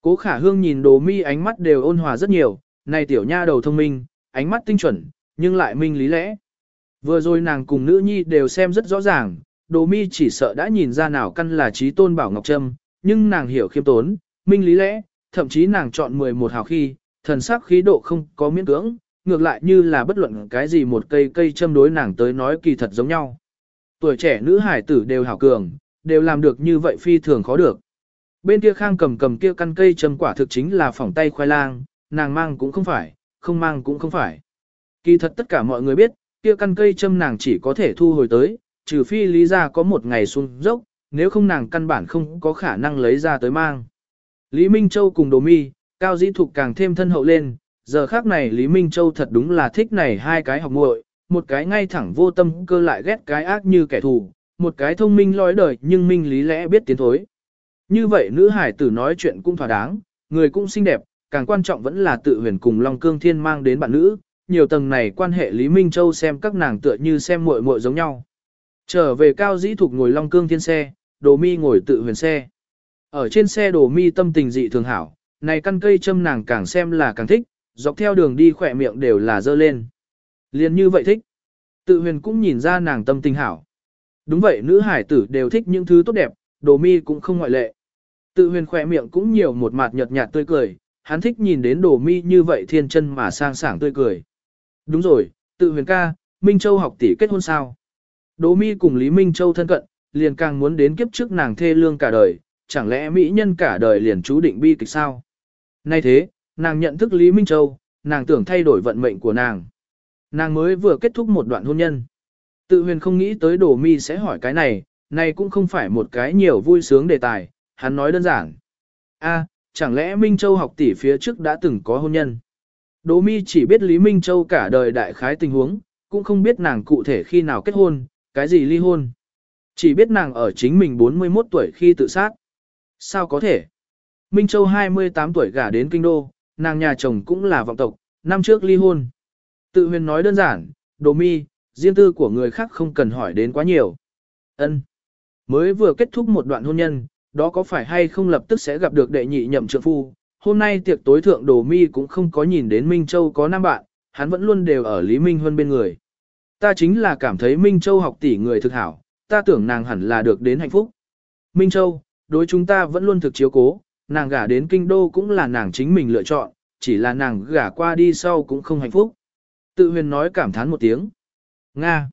Cố khả hương nhìn đồ mi ánh mắt đều ôn hòa rất nhiều, này tiểu nha đầu thông minh, ánh mắt tinh chuẩn, nhưng lại minh lý lẽ. Vừa rồi nàng cùng nữ nhi đều xem rất rõ ràng, đồ mi chỉ sợ đã nhìn ra nào căn là trí tôn bảo ngọc trâm, nhưng nàng hiểu khiêm tốn, minh lý lẽ, thậm chí nàng chọn 11 hào khi, thần sắc khí độ không có miễn cưỡng, ngược lại như là bất luận cái gì một cây cây châm đối nàng tới nói kỳ thật giống nhau. Tuổi trẻ nữ hải tử đều hảo cường, đều làm được như vậy phi thường khó được. Bên kia khang cầm cầm kia căn cây châm quả thực chính là phỏng tay khoai lang, nàng mang cũng không phải, không mang cũng không phải. Kỳ thật tất cả mọi người biết, kia căn cây châm nàng chỉ có thể thu hồi tới, trừ phi lý ra có một ngày xuống dốc, nếu không nàng căn bản không có khả năng lấy ra tới mang. Lý Minh Châu cùng Đồ Mi, Cao Dĩ Thục càng thêm thân hậu lên, giờ khác này Lý Minh Châu thật đúng là thích này hai cái học muội, một cái ngay thẳng vô tâm cơ lại ghét cái ác như kẻ thù, một cái thông minh lói đời nhưng minh lý lẽ biết tiến thối. Như vậy nữ hải tử nói chuyện cũng thỏa đáng, người cũng xinh đẹp, càng quan trọng vẫn là tự huyền cùng Long Cương Thiên mang đến bạn nữ, nhiều tầng này quan hệ Lý Minh Châu xem các nàng tựa như xem muội muội giống nhau. Trở về cao dĩ thục ngồi Long Cương Thiên xe, Đồ Mi ngồi tự huyền xe. Ở trên xe Đồ Mi tâm tình dị thường hảo, này căn cây châm nàng càng xem là càng thích, dọc theo đường đi khỏe miệng đều là dơ lên. Liên như vậy thích. Tự huyền cũng nhìn ra nàng tâm tình hảo. Đúng vậy nữ hải tử đều thích những thứ tốt đẹp, Đồ Mi cũng không ngoại lệ. Tự huyền khỏe miệng cũng nhiều một mặt nhợt nhạt tươi cười, hắn thích nhìn đến Đồ Mi như vậy thiên chân mà sang sảng tươi cười. Đúng rồi, tự huyền ca, Minh Châu học tỷ kết hôn sao? Đỗ Mi cùng Lý Minh Châu thân cận, liền càng muốn đến kiếp trước nàng thê lương cả đời, chẳng lẽ mỹ nhân cả đời liền chú định bi kịch sao? Nay thế, nàng nhận thức Lý Minh Châu, nàng tưởng thay đổi vận mệnh của nàng. Nàng mới vừa kết thúc một đoạn hôn nhân. Tự huyền không nghĩ tới Đỗ Mi sẽ hỏi cái này, này cũng không phải một cái nhiều vui sướng đề tài, hắn nói đơn giản. A, chẳng lẽ Minh Châu học tỷ phía trước đã từng có hôn nhân? Đỗ Mi chỉ biết Lý Minh Châu cả đời đại khái tình huống, cũng không biết nàng cụ thể khi nào kết hôn, cái gì ly hôn. Chỉ biết nàng ở chính mình 41 tuổi khi tự sát. Sao có thể? Minh Châu 28 tuổi gả đến kinh đô, nàng nhà chồng cũng là vọng tộc, năm trước ly hôn. Tự huyền nói đơn giản, đồ mi, riêng tư của người khác không cần hỏi đến quá nhiều. Ân, Mới vừa kết thúc một đoạn hôn nhân, đó có phải hay không lập tức sẽ gặp được đệ nhị nhậm trượng phu. Hôm nay tiệc tối thượng đồ mi cũng không có nhìn đến Minh Châu có năm bạn, hắn vẫn luôn đều ở Lý Minh Huân bên người. Ta chính là cảm thấy Minh Châu học tỷ người thực hảo, ta tưởng nàng hẳn là được đến hạnh phúc. Minh Châu, đối chúng ta vẫn luôn thực chiếu cố, nàng gả đến kinh đô cũng là nàng chính mình lựa chọn, chỉ là nàng gả qua đi sau cũng không hạnh phúc. Tự huyền nói cảm thán một tiếng. Nga.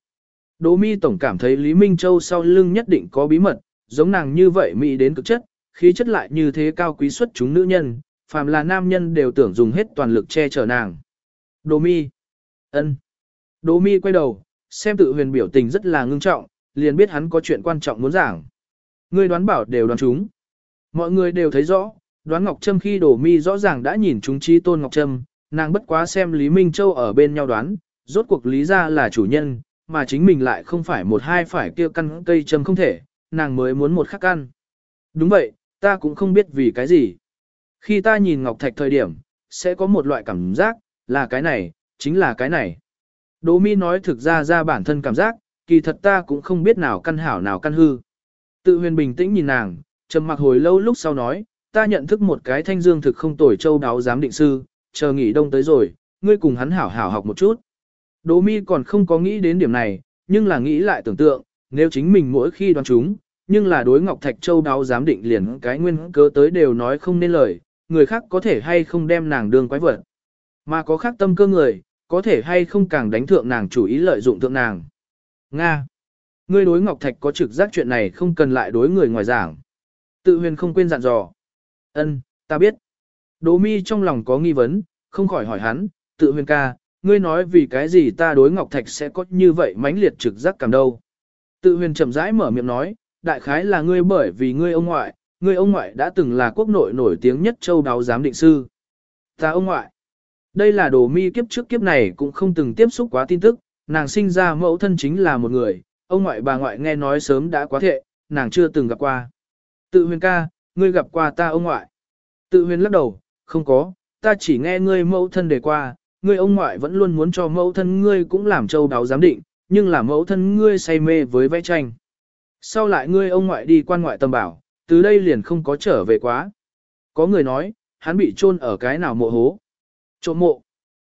Đỗ mi tổng cảm thấy Lý Minh Châu sau lưng nhất định có bí mật, giống nàng như vậy mỹ đến cực chất, khí chất lại như thế cao quý xuất chúng nữ nhân, phàm là nam nhân đều tưởng dùng hết toàn lực che chở nàng. Đỗ mi. ân. Đỗ mi quay đầu, xem tự huyền biểu tình rất là ngưng trọng, liền biết hắn có chuyện quan trọng muốn giảng. Ngươi đoán bảo đều đoán chúng. Mọi người đều thấy rõ, đoán Ngọc Trâm khi đổ mi rõ ràng đã nhìn chúng chi tôn Ngọc Trâm, nàng bất quá xem Lý Minh Châu ở bên nhau đoán, rốt cuộc lý ra là chủ nhân, mà chính mình lại không phải một hai phải kia căn cây châm không thể, nàng mới muốn một khắc ăn. Đúng vậy, ta cũng không biết vì cái gì. Khi ta nhìn Ngọc Thạch thời điểm, sẽ có một loại cảm giác, là cái này, chính là cái này. Đỗ Mi nói thực ra ra bản thân cảm giác, kỳ thật ta cũng không biết nào căn hảo nào căn hư. Tự huyền bình tĩnh nhìn nàng, trầm mặc hồi lâu lúc sau nói, ta nhận thức một cái thanh dương thực không tồi châu đáo giám định sư, chờ nghỉ đông tới rồi, ngươi cùng hắn hảo hảo học một chút. Đỗ mi còn không có nghĩ đến điểm này, nhưng là nghĩ lại tưởng tượng, nếu chính mình mỗi khi đoán chúng, nhưng là đối Ngọc Thạch Châu đáo giám định liền cái nguyên cớ tới đều nói không nên lời, người khác có thể hay không đem nàng đương quái vật. Mà có khác tâm cơ người, có thể hay không càng đánh thượng nàng chủ ý lợi dụng thượng nàng. Nga. Ngươi đối Ngọc Thạch có trực giác chuyện này không cần lại đối người ngoài giảng. Tự huyền không quên dặn dò. Ân, ta biết. Đỗ mi trong lòng có nghi vấn, không khỏi hỏi hắn, tự huyền ca, ngươi nói vì cái gì ta đối Ngọc Thạch sẽ có như vậy mãnh liệt trực giác cảm đâu. Tự huyền chậm rãi mở miệng nói, đại khái là ngươi bởi vì ngươi ông ngoại, ngươi ông ngoại đã từng là quốc nội nổi tiếng nhất châu đáo giám định sư. Ta ông ngoại. Đây là đồ mi kiếp trước kiếp này cũng không từng tiếp xúc quá tin tức, nàng sinh ra mẫu thân chính là một người, ông ngoại bà ngoại nghe nói sớm đã quá thệ, nàng chưa từng gặp qua. Tự huyền ca, ngươi gặp qua ta ông ngoại. Tự huyền lắc đầu, không có, ta chỉ nghe ngươi mẫu thân đề qua, ngươi ông ngoại vẫn luôn muốn cho mẫu thân ngươi cũng làm châu đáo giám định, nhưng là mẫu thân ngươi say mê với vẽ tranh. Sau lại ngươi ông ngoại đi quan ngoại tâm bảo, từ đây liền không có trở về quá. Có người nói, hắn bị chôn ở cái nào mộ hố. Trộm mộ.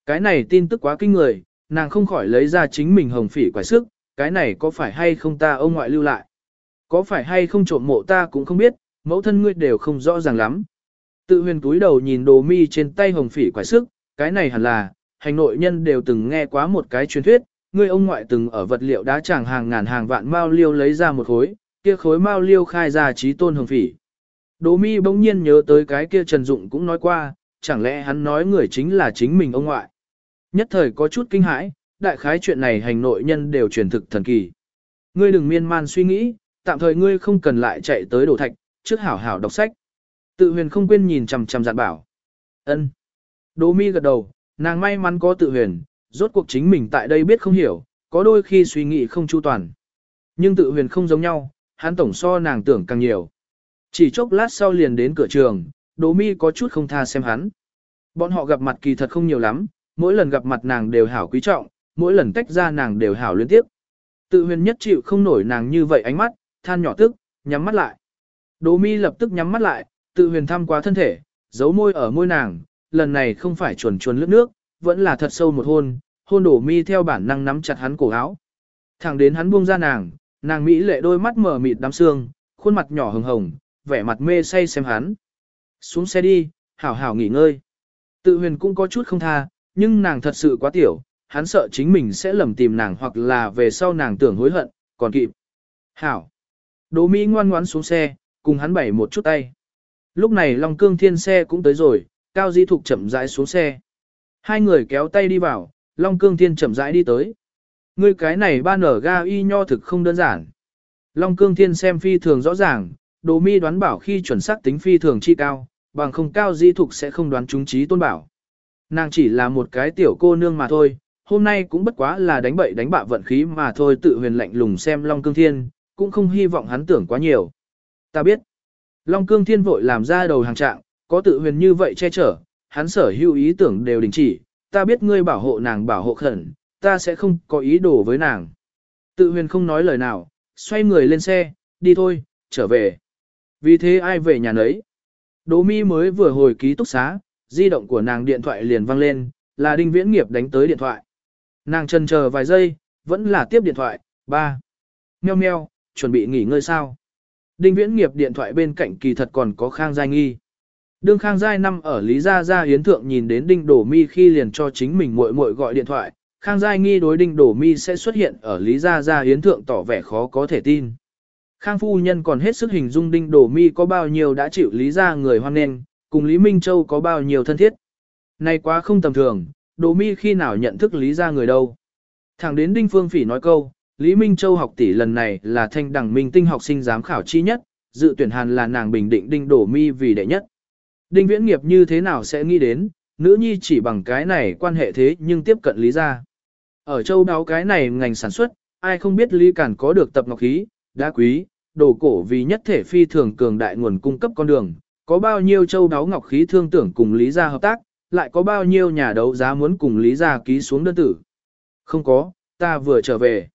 Cái này tin tức quá kinh người, nàng không khỏi lấy ra chính mình hồng phỉ quả sức, cái này có phải hay không ta ông ngoại lưu lại. Có phải hay không trộm mộ ta cũng không biết, mẫu thân ngươi đều không rõ ràng lắm. Tự huyền túi đầu nhìn đồ mi trên tay hồng phỉ quả sức, cái này hẳn là, hành nội nhân đều từng nghe quá một cái truyền thuyết, ngươi ông ngoại từng ở vật liệu đá tràng hàng ngàn hàng vạn mao liêu lấy ra một khối, kia khối mao liêu khai ra trí tôn hồng phỉ. Đỗ mi bỗng nhiên nhớ tới cái kia Trần Dụng cũng nói qua, chẳng lẽ hắn nói người chính là chính mình ông ngoại. Nhất thời có chút kinh hãi, đại khái chuyện này hành nội nhân đều truyền thực thần kỳ. Ngươi đừng miên man suy nghĩ, tạm thời ngươi không cần lại chạy tới đổ thạch, trước hảo hảo đọc sách. Tự huyền không quên nhìn chằm chằm dặn bảo. ân Đỗ mi gật đầu, nàng may mắn có tự huyền, rốt cuộc chính mình tại đây biết không hiểu, có đôi khi suy nghĩ không chu toàn. Nhưng tự huyền không giống nhau, hắn tổng so nàng tưởng càng nhiều. Chỉ chốc lát sau liền đến cửa trường, Đỗ mi có chút không tha xem hắn. Bọn họ gặp mặt kỳ thật không nhiều lắm, mỗi lần gặp mặt nàng đều hảo quý trọng, mỗi lần tách ra nàng đều hảo liên tiếp. Tự huyền nhất chịu không nổi nàng như vậy ánh mắt, than nhỏ tức, nhắm mắt lại. Đỗ mi lập tức nhắm mắt lại, tự huyền thăm qua thân thể, giấu môi ở môi nàng, lần này không phải chuồn chuồn lướt nước, vẫn là thật sâu một hôn, hôn đổ mi theo bản năng nắm chặt hắn cổ áo. Thẳng đến hắn buông ra nàng, nàng mỹ lệ đôi mắt mở mịt đám xương, khuôn mặt nhỏ hồng hồng, vẻ mặt mê say xem hắn. Xuống xe đi, hảo hảo nghỉ ngơi. Tự huyền cũng có chút không tha, nhưng nàng thật sự quá tiểu, hắn sợ chính mình sẽ lầm tìm nàng hoặc là về sau nàng tưởng hối hận, còn kịp. Hảo. Đỗ Mỹ ngoan ngoãn xuống xe, cùng hắn bảy một chút tay. Lúc này Long Cương Thiên xe cũng tới rồi, Cao Di Thục chậm rãi xuống xe. Hai người kéo tay đi vào, Long Cương Thiên chậm rãi đi tới. Ngươi cái này ba nở ga y nho thực không đơn giản. Long Cương Thiên xem phi thường rõ ràng, Đồ Mi đoán bảo khi chuẩn xác tính phi thường chi cao, bằng không Cao Di Thục sẽ không đoán chúng trí tôn bảo. Nàng chỉ là một cái tiểu cô nương mà thôi, hôm nay cũng bất quá là đánh bậy đánh bạ vận khí mà thôi tự huyền lạnh lùng xem Long Cương Thiên, cũng không hy vọng hắn tưởng quá nhiều. Ta biết, Long Cương Thiên vội làm ra đầu hàng trạng, có tự huyền như vậy che chở, hắn sở hữu ý tưởng đều đình chỉ, ta biết ngươi bảo hộ nàng bảo hộ khẩn, ta sẽ không có ý đồ với nàng. Tự huyền không nói lời nào, xoay người lên xe, đi thôi, trở về. Vì thế ai về nhà nấy? Đỗ mi mới vừa hồi ký túc xá, di động của nàng điện thoại liền vang lên, là đinh viễn nghiệp đánh tới điện thoại. Nàng chân chờ vài giây, vẫn là tiếp điện thoại, ba. Meo meo, chuẩn bị nghỉ ngơi sao? Đinh viễn nghiệp điện thoại bên cạnh kỳ thật còn có Khang Giai Nghi. Đương Khang Giai năm ở Lý Gia Gia Yến Thượng nhìn đến Đinh Đổ Mi khi liền cho chính mình muội muội gọi điện thoại, Khang Giai Nghi đối Đinh Đổ Mi sẽ xuất hiện ở Lý Gia Gia Yến Thượng tỏ vẻ khó có thể tin. Khang Phu Nhân còn hết sức hình dung Đinh Đổ Mi có bao nhiêu đã chịu Lý Gia người hoan nghênh, cùng Lý Minh Châu có bao nhiêu thân thiết. Này quá không tầm thường, Đổ Mi khi nào nhận thức Lý Gia người đâu. Thẳng đến Đinh Phương Phỉ nói câu, Lý Minh Châu học tỷ lần này là thanh đẳng minh tinh học sinh giám khảo chi nhất, dự tuyển hàn là nàng bình định Đinh Đổ Mi vì đệ nhất. Đinh Viễn Nghiệp như thế nào sẽ nghĩ đến, nữ nhi chỉ bằng cái này quan hệ thế nhưng tiếp cận Lý gia. Ở châu đáo cái này ngành sản xuất, ai không biết Lý Cản có được tập ngọc khí, đá quý, đồ cổ vì nhất thể phi thường cường đại nguồn cung cấp con đường, có bao nhiêu châu đáo ngọc khí thương tưởng cùng Lý gia hợp tác, lại có bao nhiêu nhà đấu giá muốn cùng Lý gia ký xuống đơn tử. Không có, ta vừa trở về.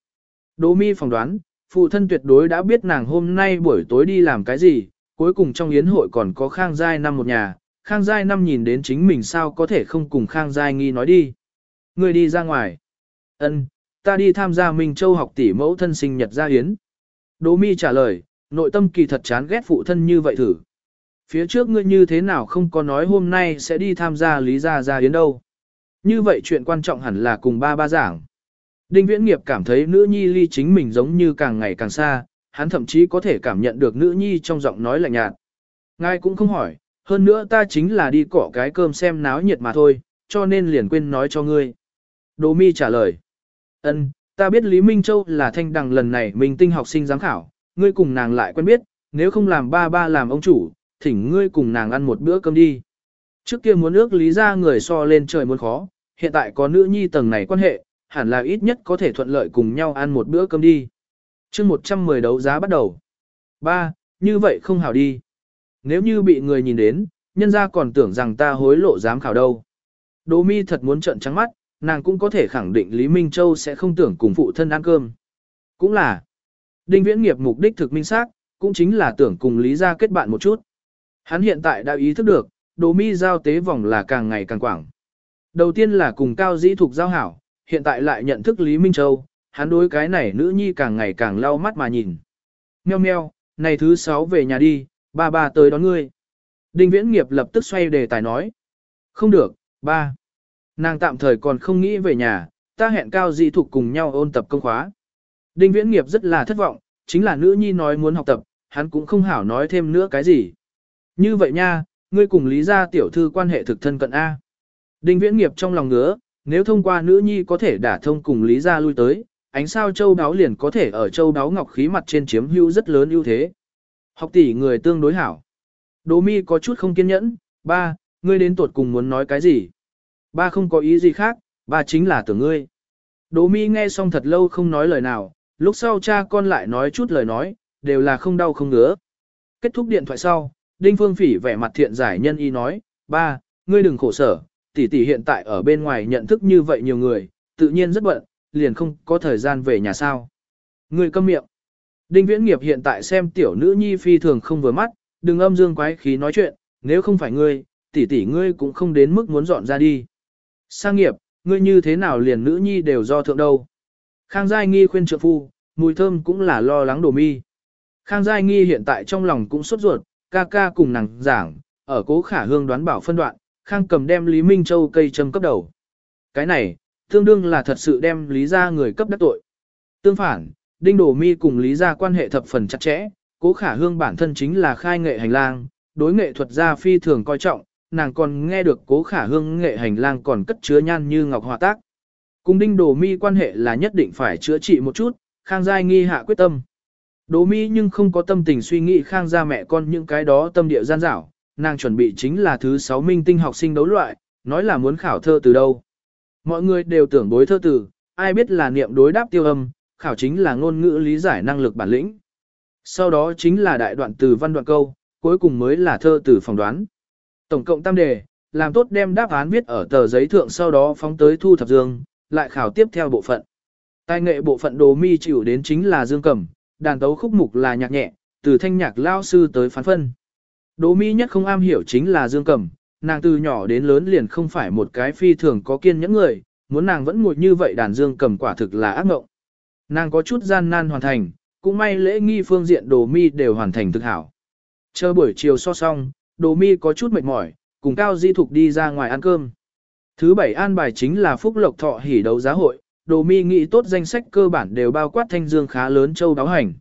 Đỗ mi phỏng đoán, phụ thân tuyệt đối đã biết nàng hôm nay buổi tối đi làm cái gì, cuối cùng trong yến hội còn có Khang Giai năm một nhà, Khang Giai năm nhìn đến chính mình sao có thể không cùng Khang Giai nghi nói đi. Người đi ra ngoài. Ân, ta đi tham gia Minh Châu học tỷ mẫu thân sinh nhật gia yến. Đỗ mi trả lời, nội tâm kỳ thật chán ghét phụ thân như vậy thử. Phía trước ngươi như thế nào không có nói hôm nay sẽ đi tham gia lý gia gia yến đâu. Như vậy chuyện quan trọng hẳn là cùng ba ba giảng. Đinh Viễn Nghiệp cảm thấy nữ nhi ly chính mình giống như càng ngày càng xa, hắn thậm chí có thể cảm nhận được nữ nhi trong giọng nói lạnh nhạt. Ngài cũng không hỏi, hơn nữa ta chính là đi cỏ cái cơm xem náo nhiệt mà thôi, cho nên liền quên nói cho ngươi. Đỗ mi trả lời. Ân, ta biết Lý Minh Châu là thanh đằng lần này mình tinh học sinh giám khảo, ngươi cùng nàng lại quen biết, nếu không làm ba ba làm ông chủ, thỉnh ngươi cùng nàng ăn một bữa cơm đi. Trước kia muốn ước lý ra người so lên trời muốn khó, hiện tại có nữ nhi tầng này quan hệ, hẳn là ít nhất có thể thuận lợi cùng nhau ăn một bữa cơm đi chương 110 đấu giá bắt đầu. 3. Như vậy không hảo đi. Nếu như bị người nhìn đến, nhân ra còn tưởng rằng ta hối lộ giám khảo đâu. Đỗ mi thật muốn trợn trắng mắt, nàng cũng có thể khẳng định Lý Minh Châu sẽ không tưởng cùng phụ thân ăn cơm. Cũng là, đinh viễn nghiệp mục đích thực minh xác, cũng chính là tưởng cùng Lý gia kết bạn một chút. Hắn hiện tại đã ý thức được, Đỗ mi giao tế vòng là càng ngày càng quảng. Đầu tiên là cùng cao dĩ Thục giao hảo, hiện tại lại nhận thức Lý Minh Châu, hắn đối cái này nữ nhi càng ngày càng lau mắt mà nhìn. Meo meo, này thứ sáu về nhà đi, ba ba tới đón ngươi. Đinh Viễn Nghiệp lập tức xoay đề tài nói. Không được, ba. Nàng tạm thời còn không nghĩ về nhà, ta hẹn cao dị thục cùng nhau ôn tập công khóa. Đinh Viễn Nghiệp rất là thất vọng, chính là nữ nhi nói muốn học tập, hắn cũng không hảo nói thêm nữa cái gì. Như vậy nha, ngươi cùng Lý gia tiểu thư quan hệ thực thân cận A. Đinh Viễn Nghiệp trong lòng ngứa, nếu thông qua nữ nhi có thể đả thông cùng Lý gia lui tới, ánh sao châu đáo liền có thể ở châu đáo ngọc khí mặt trên chiếm hữu rất lớn ưu thế. Học tỷ người tương đối hảo. Đỗ mi có chút không kiên nhẫn, ba, ngươi đến tuột cùng muốn nói cái gì? Ba không có ý gì khác, ba chính là tưởng ngươi. Đỗ mi nghe xong thật lâu không nói lời nào, lúc sau cha con lại nói chút lời nói, đều là không đau không ngứa. Kết thúc điện thoại sau, Đinh Phương Phỉ vẻ mặt thiện giải nhân y nói, ba, ngươi đừng khổ sở, tỷ tỷ hiện tại ở bên ngoài nhận thức như vậy nhiều người, tự nhiên rất bận, liền không có thời gian về nhà sao. người câm miệng. Đinh Viễn Nghiệp hiện tại xem tiểu nữ nhi phi thường không vừa mắt, đừng âm dương quái khí nói chuyện, nếu không phải ngươi, tỷ tỷ ngươi cũng không đến mức muốn dọn ra đi. Sang nghiệp, ngươi như thế nào liền nữ nhi đều do thượng đâu. Khang Giai Nghi khuyên trợ phu, mùi thơm cũng là lo lắng đồ mi. Khang Giai Nghi hiện tại trong lòng cũng sốt ruột, ca ca cùng nàng giảng, ở cố khả hương đoán bảo phân đoạn, Khang cầm đem Lý Minh Châu cây châm cấp đầu. Cái này, tương đương là thật sự đem Lý ra người cấp đắc tội. Tương phản, Đinh Đồ Mi cùng Lý ra quan hệ thập phần chặt chẽ, cố khả hương bản thân chính là khai nghệ hành lang, đối nghệ thuật gia phi thường coi trọng, nàng còn nghe được cố khả hương nghệ hành lang còn cất chứa nhan như ngọc hòa tác. Cùng Đinh Đồ Mi quan hệ là nhất định phải chữa trị một chút, Khang Giai nghi hạ quyết tâm. Đồ Mi nhưng không có tâm tình suy nghĩ Khang gia mẹ con những cái đó tâm địa gian dảo, nàng chuẩn bị chính là thứ 6 minh tinh học sinh đấu loại, nói là muốn khảo thơ từ đâu. Mọi người đều tưởng bối thơ từ, ai biết là niệm đối đáp tiêu âm, khảo chính là ngôn ngữ lý giải năng lực bản lĩnh. Sau đó chính là đại đoạn từ văn đoạn câu, cuối cùng mới là thơ từ phỏng đoán. Tổng cộng tam đề, làm tốt đem đáp án viết ở tờ giấy thượng sau đó phóng tới thu thập dương, lại khảo tiếp theo bộ phận. Tài nghệ bộ phận đồ mi chịu đến chính là dương cầm, đàn tấu khúc mục là nhạc nhẹ, từ thanh nhạc lao sư tới phán phân. Đồ mi nhất không am hiểu chính là dương cầm, nàng từ nhỏ đến lớn liền không phải một cái phi thường có kiên nhẫn người, muốn nàng vẫn ngồi như vậy đàn dương cầm quả thực là ác mộng. Nàng có chút gian nan hoàn thành, cũng may lễ nghi phương diện đồ mi đều hoàn thành thực hảo. Chờ buổi chiều so xong, đồ mi có chút mệt mỏi, cùng Cao Di Thục đi ra ngoài ăn cơm. Thứ bảy an bài chính là Phúc Lộc Thọ hỉ đấu giá hội, đồ mi nghĩ tốt danh sách cơ bản đều bao quát thanh dương khá lớn châu đáo hành.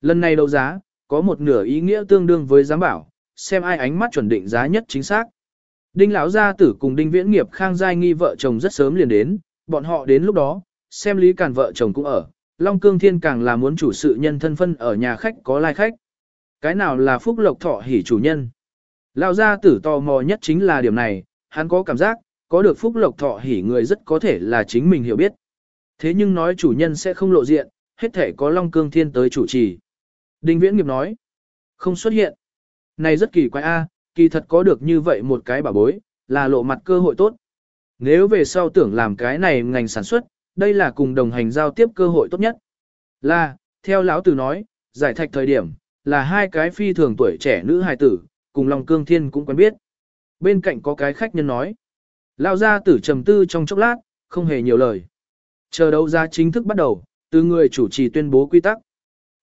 Lần này đấu giá, có một nửa ý nghĩa tương đương với giám bảo, xem ai ánh mắt chuẩn định giá nhất chính xác. Đinh lão gia tử cùng Đinh Viễn Nghiệp Khang giai nghi vợ chồng rất sớm liền đến, bọn họ đến lúc đó, xem Lý Càn vợ chồng cũng ở, Long Cương Thiên càng là muốn chủ sự nhân thân phân ở nhà khách có lai khách. Cái nào là phúc lộc thọ hỉ chủ nhân? Lão gia tử tò mò nhất chính là điểm này, hắn có cảm giác, có được phúc lộc thọ hỉ người rất có thể là chính mình hiểu biết. Thế nhưng nói chủ nhân sẽ không lộ diện, hết thể có Long Cương Thiên tới chủ trì. Đinh Viễn Nghiệp nói, không xuất hiện. Này rất kỳ quái a, kỳ thật có được như vậy một cái bảo bối, là lộ mặt cơ hội tốt. Nếu về sau tưởng làm cái này ngành sản xuất, đây là cùng đồng hành giao tiếp cơ hội tốt nhất. Là, theo lão tử nói, giải thạch thời điểm, là hai cái phi thường tuổi trẻ nữ hài tử, cùng lòng cương thiên cũng quen biết. Bên cạnh có cái khách nhân nói. Lão gia tử trầm tư trong chốc lát, không hề nhiều lời. Chờ đấu giá chính thức bắt đầu, từ người chủ trì tuyên bố quy tắc.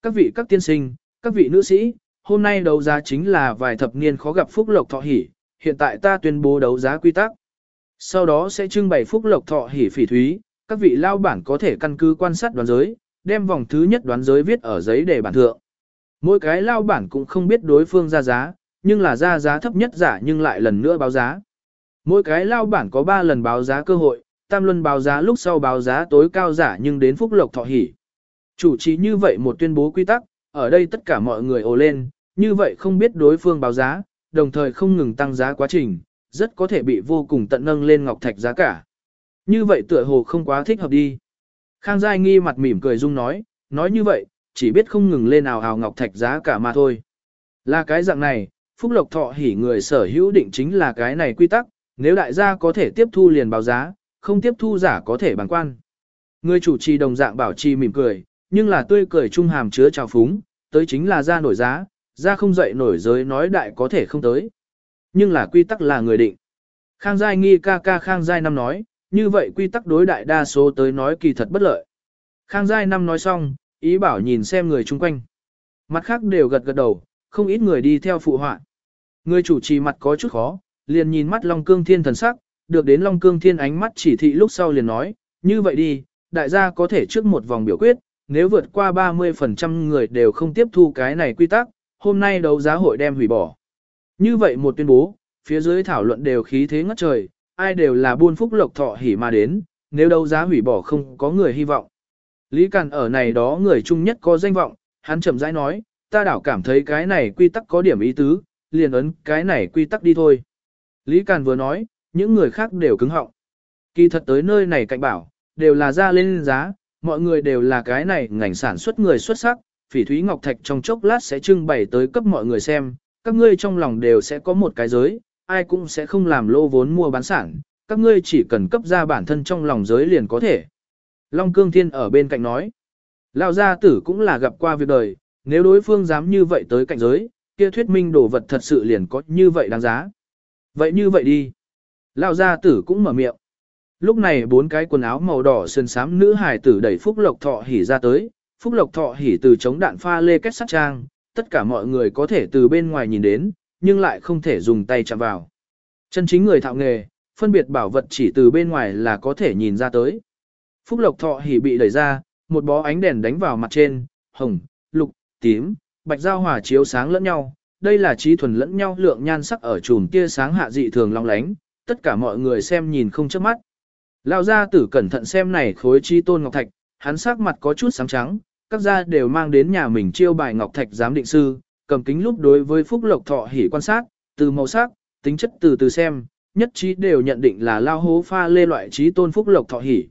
Các vị các tiên sinh, các vị nữ sĩ, hôm nay đấu giá chính là vài thập niên khó gặp phúc lộc thọ hỉ. hiện tại ta tuyên bố đấu giá quy tắc. Sau đó sẽ trưng bày phúc lộc thọ hỉ phỉ thúy, các vị lao bản có thể căn cứ quan sát đoán giới, đem vòng thứ nhất đoán giới viết ở giấy để bản thượng. Mỗi cái lao bản cũng không biết đối phương ra giá, nhưng là ra giá thấp nhất giả nhưng lại lần nữa báo giá. Mỗi cái lao bản có 3 lần báo giá cơ hội, tam luân báo giá lúc sau báo giá tối cao giả nhưng đến phúc lộc thọ hỉ. Chủ trì như vậy một tuyên bố quy tắc, ở đây tất cả mọi người ồ lên, như vậy không biết đối phương báo giá, đồng thời không ngừng tăng giá quá trình, rất có thể bị vô cùng tận nâng lên ngọc thạch giá cả. Như vậy tựa hồ không quá thích hợp đi. Khang Giai nghi mặt mỉm cười dung nói, nói như vậy, chỉ biết không ngừng lên ào ào ngọc thạch giá cả mà thôi. Là cái dạng này, Phúc Lộc Thọ hỉ người sở hữu định chính là cái này quy tắc, nếu đại gia có thể tiếp thu liền báo giá, không tiếp thu giả có thể bằng quan. Người chủ trì đồng dạng bảo trì mỉm cười, nhưng là tươi cười trung hàm chứa trào phúng, tới chính là ra nổi giá, ra không dậy nổi giới nói đại có thể không tới. Nhưng là quy tắc là người định. Khang Giai nghi ca ca Khang Giai năm nói, như vậy quy tắc đối đại đa số tới nói kỳ thật bất lợi. Khang Giai năm nói xong, ý bảo nhìn xem người chung quanh. Mặt khác đều gật gật đầu, không ít người đi theo phụ họa. Người chủ trì mặt có chút khó, liền nhìn mắt Long Cương Thiên thần sắc, được đến Long Cương Thiên ánh mắt chỉ thị lúc sau liền nói, như vậy đi, đại gia có thể trước một vòng biểu quyết, nếu vượt qua 30% người đều không tiếp thu cái này quy tắc, hôm nay đấu giá hội đem hủy bỏ. Như vậy một tuyên bố, phía dưới thảo luận đều khí thế ngất trời, ai đều là buôn phúc lộc thọ hỉ mà đến, nếu đấu giá hủy bỏ không có người hy vọng. Lý Càn ở này đó người chung nhất có danh vọng, hắn chậm rãi nói, ta đảo cảm thấy cái này quy tắc có điểm ý tứ, liền ấn cái này quy tắc đi thôi. Lý Càn vừa nói, những người khác đều cứng họng. Kỳ thật tới nơi này cạnh bảo, đều là ra lên giá, mọi người đều là cái này ngành sản xuất người xuất sắc, phỉ thúy ngọc thạch trong chốc lát sẽ trưng bày tới cấp mọi người xem, các ngươi trong lòng đều sẽ có một cái giới, ai cũng sẽ không làm lô vốn mua bán sản, các ngươi chỉ cần cấp ra bản thân trong lòng giới liền có thể. Long Cương Thiên ở bên cạnh nói, Lão gia tử cũng là gặp qua việc đời, nếu đối phương dám như vậy tới cạnh giới, kia thuyết minh đồ vật thật sự liền có như vậy đáng giá. Vậy như vậy đi. Lão gia tử cũng mở miệng. Lúc này bốn cái quần áo màu đỏ sơn sám nữ hài tử đẩy Phúc Lộc Thọ hỉ ra tới, Phúc Lộc Thọ hỉ từ chống đạn pha lê kết sắt trang, tất cả mọi người có thể từ bên ngoài nhìn đến, nhưng lại không thể dùng tay chạm vào. Chân chính người thạo nghề, phân biệt bảo vật chỉ từ bên ngoài là có thể nhìn ra tới. Phúc Lộc Thọ hỉ bị đẩy ra, một bó ánh đèn đánh vào mặt trên, hồng, lục, tím, bạch giao hòa chiếu sáng lẫn nhau, đây là trí thuần lẫn nhau lượng nhan sắc ở chùm tia sáng hạ dị thường long lánh, tất cả mọi người xem nhìn không chớp mắt. Lão gia tử cẩn thận xem này khối chi tôn ngọc thạch, hắn sắc mặt có chút sáng trắng, các gia đều mang đến nhà mình chiêu bài ngọc thạch giám định sư, cầm kính lúc đối với phúc lộc thọ hỉ quan sát, từ màu sắc, tính chất từ từ xem, nhất trí đều nhận định là lao hố pha lê loại trí tôn phúc lộc thọ hỉ.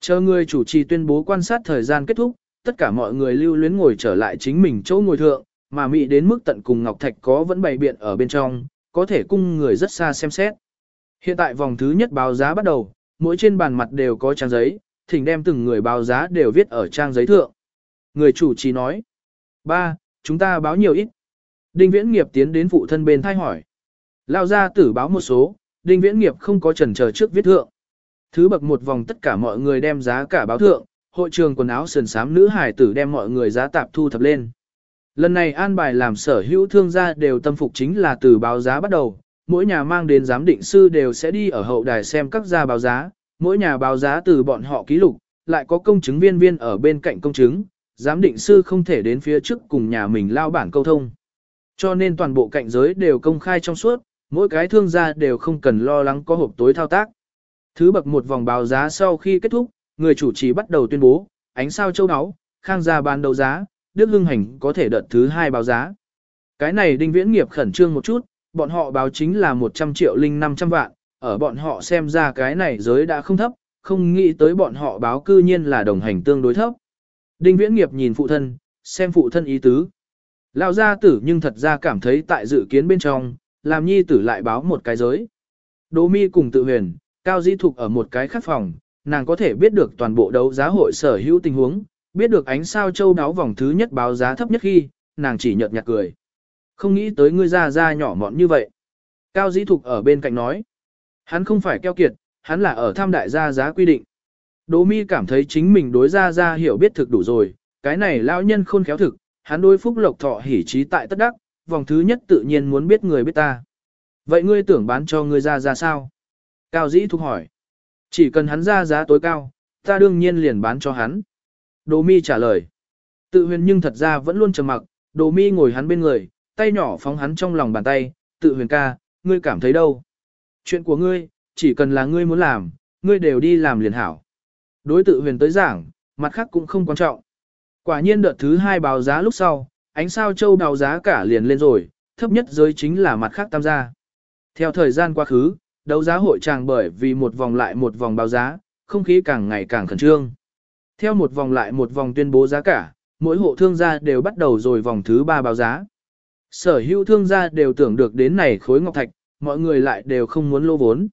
Chờ người chủ trì tuyên bố quan sát thời gian kết thúc, tất cả mọi người lưu luyến ngồi trở lại chính mình chỗ ngồi thượng, mà mị đến mức tận cùng ngọc thạch có vẫn bày biện ở bên trong, có thể cung người rất xa xem xét. Hiện tại vòng thứ nhất báo giá bắt đầu, mỗi trên bàn mặt đều có trang giấy, thỉnh đem từng người báo giá đều viết ở trang giấy thượng. Người chủ trì nói, ba, chúng ta báo nhiều ít. Đinh Viễn Nghiệp tiến đến phụ thân bên thay hỏi. Lao ra tử báo một số, Đinh Viễn Nghiệp không có chần chờ trước viết thượng. Thứ bậc một vòng tất cả mọi người đem giá cả báo thượng, hội trường quần áo sườn sám nữ hải tử đem mọi người giá tạp thu thập lên. Lần này an bài làm sở hữu thương gia đều tâm phục chính là từ báo giá bắt đầu, mỗi nhà mang đến giám định sư đều sẽ đi ở hậu đài xem các gia báo giá, mỗi nhà báo giá từ bọn họ ký lục, lại có công chứng viên viên ở bên cạnh công chứng, giám định sư không thể đến phía trước cùng nhà mình lao bản câu thông. Cho nên toàn bộ cạnh giới đều công khai trong suốt, mỗi cái thương gia đều không cần lo lắng có hộp tối thao tác. Thứ bậc một vòng báo giá sau khi kết thúc, người chủ trì bắt đầu tuyên bố, ánh sao châu áo, khang gia bán đấu giá, Đức Hưng Hành có thể đợt thứ hai báo giá. Cái này đinh viễn nghiệp khẩn trương một chút, bọn họ báo chính là 100 triệu linh 500 vạn, ở bọn họ xem ra cái này giới đã không thấp, không nghĩ tới bọn họ báo cư nhiên là đồng hành tương đối thấp. Đinh viễn nghiệp nhìn phụ thân, xem phụ thân ý tứ. Lão gia tử nhưng thật ra cảm thấy tại dự kiến bên trong, làm nhi tử lại báo một cái giới. Đỗ mi cùng tự huyền, cao Di thục ở một cái khác phòng, nàng có thể biết được toàn bộ đấu giá hội sở hữu tình huống, biết được ánh sao châu đáo vòng thứ nhất báo giá thấp nhất khi, nàng chỉ nhợt nhạt cười. Không nghĩ tới ngươi ra ra nhỏ mọn như vậy. Cao dĩ thục ở bên cạnh nói. Hắn không phải keo kiệt, hắn là ở tham đại gia giá quy định. Đỗ mi cảm thấy chính mình đối ra ra hiểu biết thực đủ rồi, cái này lão nhân khôn khéo thực, hắn đối phúc lộc thọ hỉ trí tại tất đắc, vòng thứ nhất tự nhiên muốn biết người biết ta. Vậy ngươi tưởng bán cho ngươi ra ra sao? Cao dĩ thục hỏi. Chỉ cần hắn ra giá tối cao, ta đương nhiên liền bán cho hắn. Đỗ mi trả lời. Tự huyền nhưng thật ra vẫn luôn trầm mặc, Đỗ mi ngồi hắn bên người, tay nhỏ phóng hắn trong lòng bàn tay, tự huyền ca, ngươi cảm thấy đâu? Chuyện của ngươi, chỉ cần là ngươi muốn làm, ngươi đều đi làm liền hảo. Đối tự huyền tới giảng, mặt khác cũng không quan trọng. Quả nhiên đợt thứ hai báo giá lúc sau, ánh sao châu báo giá cả liền lên rồi, thấp nhất giới chính là mặt khác tam gia. Theo thời gian quá khứ, đấu giá hội tràng bởi vì một vòng lại một vòng báo giá, không khí càng ngày càng khẩn trương. Theo một vòng lại một vòng tuyên bố giá cả, mỗi hộ thương gia đều bắt đầu rồi vòng thứ ba báo giá. Sở hữu thương gia đều tưởng được đến này khối ngọc thạch, mọi người lại đều không muốn lô vốn.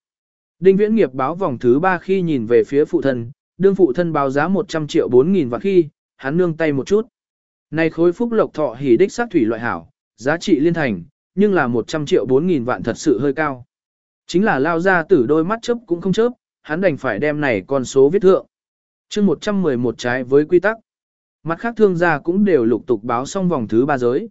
Đinh viễn nghiệp báo vòng thứ ba khi nhìn về phía phụ thân, đương phụ thân báo giá 100 triệu 4 nghìn và khi, hắn nương tay một chút. Này khối phúc lộc thọ hỉ đích sát thủy loại hảo, giá trị liên thành, nhưng là 100 triệu 4 nghìn vạn thật sự hơi cao. Chính là lao ra tử đôi mắt chớp cũng không chớp, hắn đành phải đem này con số viết thượng. chương 111 trái với quy tắc. Mặt khác thương gia cũng đều lục tục báo xong vòng thứ ba giới.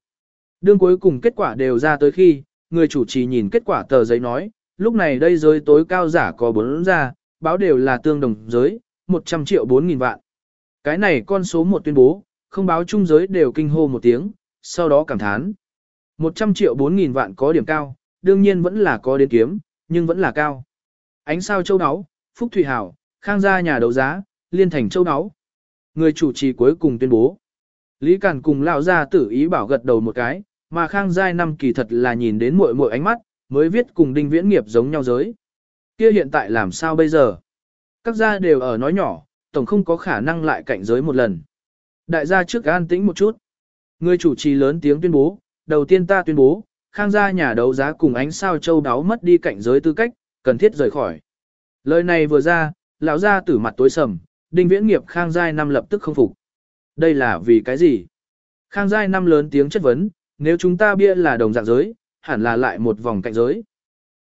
Đương cuối cùng kết quả đều ra tới khi, người chủ trì nhìn kết quả tờ giấy nói, lúc này đây giới tối cao giả có 4 ra báo đều là tương đồng giới, 100 triệu 4 nghìn vạn. Cái này con số một tuyên bố, không báo chung giới đều kinh hô một tiếng, sau đó cảm thán. 100 triệu 4 nghìn vạn có điểm cao, đương nhiên vẫn là có đến kiếm, nhưng vẫn là cao. Ánh sao châu áo, Phúc Thủy Hảo, Khang gia nhà đấu giá, Liên thành châu áo. Người chủ trì cuối cùng tuyên bố. Lý Cản cùng lão gia tử ý bảo gật đầu một cái, mà Khang Giai năm kỳ thật là nhìn đến muội muội ánh mắt, mới viết cùng đinh viễn nghiệp giống nhau giới. Kia hiện tại làm sao bây giờ? Các gia đều ở nói nhỏ, tổng không có khả năng lại cạnh giới một lần. Đại gia trước an tĩnh một chút. Người chủ trì lớn tiếng tuyên bố, đầu tiên ta tuyên bố, khang gia nhà đấu giá cùng ánh sao châu đáo mất đi cạnh giới tư cách, cần thiết rời khỏi. Lời này vừa ra, lão gia tử mặt tối sầm, đinh viễn nghiệp khang giai năm lập tức không phục. Đây là vì cái gì? Khang giai năm lớn tiếng chất vấn, nếu chúng ta bia là đồng dạng giới, hẳn là lại một vòng cạnh giới.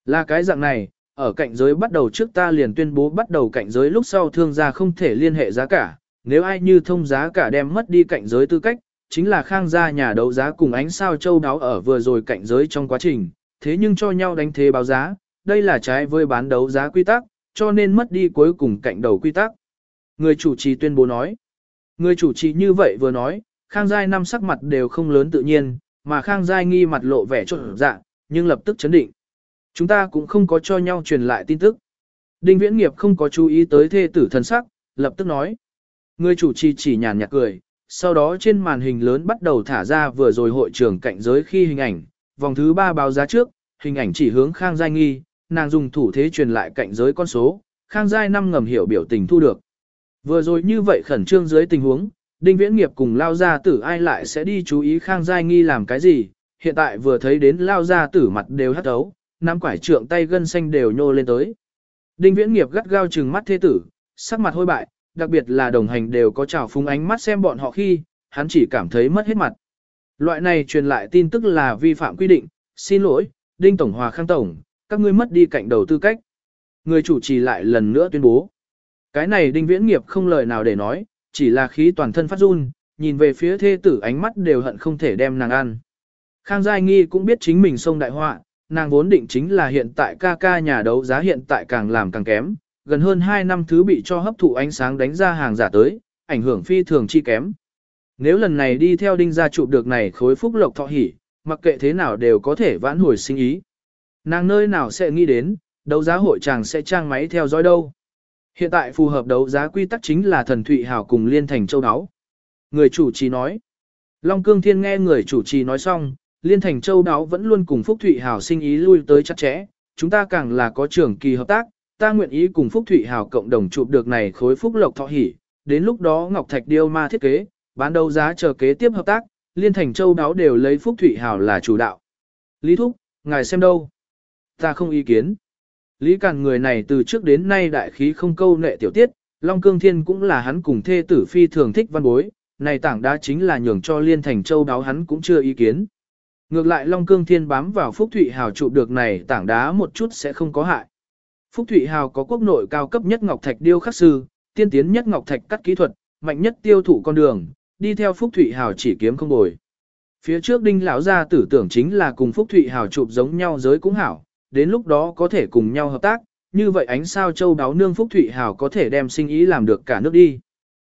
Là cái dạng này, ở cạnh giới bắt đầu trước ta liền tuyên bố bắt đầu cạnh giới lúc sau thương gia không thể liên hệ giá cả, nếu ai như thông giá cả đem mất đi cạnh giới tư cách, chính là khang gia nhà đấu giá cùng ánh sao châu đáo ở vừa rồi cạnh giới trong quá trình, thế nhưng cho nhau đánh thế báo giá, đây là trái với bán đấu giá quy tắc, cho nên mất đi cuối cùng cạnh đầu quy tắc. Người chủ trì tuyên bố nói, người chủ trì như vậy vừa nói, khang giai năm sắc mặt đều không lớn tự nhiên, mà khang giai nghi mặt lộ vẻ trộn dạ, nhưng lập tức chấn định. Chúng ta cũng không có cho nhau truyền lại tin tức. Đinh viễn nghiệp không có chú ý tới thê tử thần sắc, lập tức nói. Người chủ trì chỉ nhàn nhạt cười, sau đó trên màn hình lớn bắt đầu thả ra vừa rồi hội trường cạnh giới khi hình ảnh, vòng thứ ba báo giá trước, hình ảnh chỉ hướng Khang Giai Nghi, nàng dùng thủ thế truyền lại cạnh giới con số, Khang Giai năm ngầm hiểu biểu tình thu được. Vừa rồi như vậy khẩn trương dưới tình huống, Đinh Viễn Nghiệp cùng Lao Gia Tử ai lại sẽ đi chú ý Khang Giai Nghi làm cái gì, hiện tại vừa thấy đến Lao Gia Tử mặt đều hắt ấu, nắm quải trượng tay gân xanh đều nhô lên tới. Đinh Viễn Nghiệp gắt gao trừng mắt thế tử, sắc mặt hôi bại, đặc biệt là đồng hành đều có trào phúng ánh mắt xem bọn họ khi, hắn chỉ cảm thấy mất hết mặt. Loại này truyền lại tin tức là vi phạm quy định, xin lỗi, Đinh Tổng Hòa Khang Tổng, các ngươi mất đi cạnh đầu tư cách. Người chủ trì lại lần nữa tuyên bố. Cái này Đinh Viễn Nghiệp không lời nào để nói, chỉ là khí toàn thân phát run, nhìn về phía thê tử ánh mắt đều hận không thể đem nàng ăn. Khang Giai Nghi cũng biết chính mình sông đại họa, nàng vốn định chính là hiện tại ca ca nhà đấu giá hiện tại càng làm càng kém, gần hơn 2 năm thứ bị cho hấp thụ ánh sáng đánh ra hàng giả tới, ảnh hưởng phi thường chi kém. Nếu lần này đi theo đinh gia chụp được này khối phúc lộc thọ hỉ, mặc kệ thế nào đều có thể vãn hồi sinh ý. Nàng nơi nào sẽ nghĩ đến, đấu giá hội chàng sẽ trang máy theo dõi đâu. Hiện tại phù hợp đấu giá quy tắc chính là thần Thụy Hảo cùng Liên Thành Châu Đáo. Người chủ trì nói. Long Cương Thiên nghe người chủ trì nói xong, Liên Thành Châu Đáo vẫn luôn cùng Phúc Thụy Hảo sinh ý lui tới chặt chẽ, chúng ta càng là có trưởng kỳ hợp tác, ta nguyện ý cùng Phúc Thụy hảo cộng đồng chụp được này khối Phúc Lộc Thọ Hỷ, đến lúc đó Ngọc Thạch Điêu Ma thiết kế, bán đấu giá chờ kế tiếp hợp tác, Liên Thành Châu đáo đều lấy Phúc Thụy hảo là chủ đạo. Lý Thúc, ngài xem đâu? Ta không ý kiến. Lý Càn người này từ trước đến nay đại khí không câu nệ tiểu tiết, Long Cương Thiên cũng là hắn cùng thê tử phi thường thích văn bối, này tảng đá chính là nhường cho Liên Thành Châu đáo hắn cũng chưa ý kiến. Ngược lại Long Cương Thiên bám vào Phúc Thụy Hào trụ được này tảng đá một chút sẽ không có hại. Phúc Thụy Hào có quốc nội cao cấp nhất ngọc thạch điêu khắc sư, tiên tiến nhất ngọc thạch cắt kỹ thuật, mạnh nhất tiêu thụ con đường, đi theo Phúc Thụy Hào chỉ kiếm không bồi. Phía trước đinh lão gia tử tưởng chính là cùng Phúc Thụy Hào chụp giống nhau giới cũng hảo, đến lúc đó có thể cùng nhau hợp tác, như vậy ánh sao châu đáo nương Phúc Thụy Hào có thể đem sinh ý làm được cả nước đi.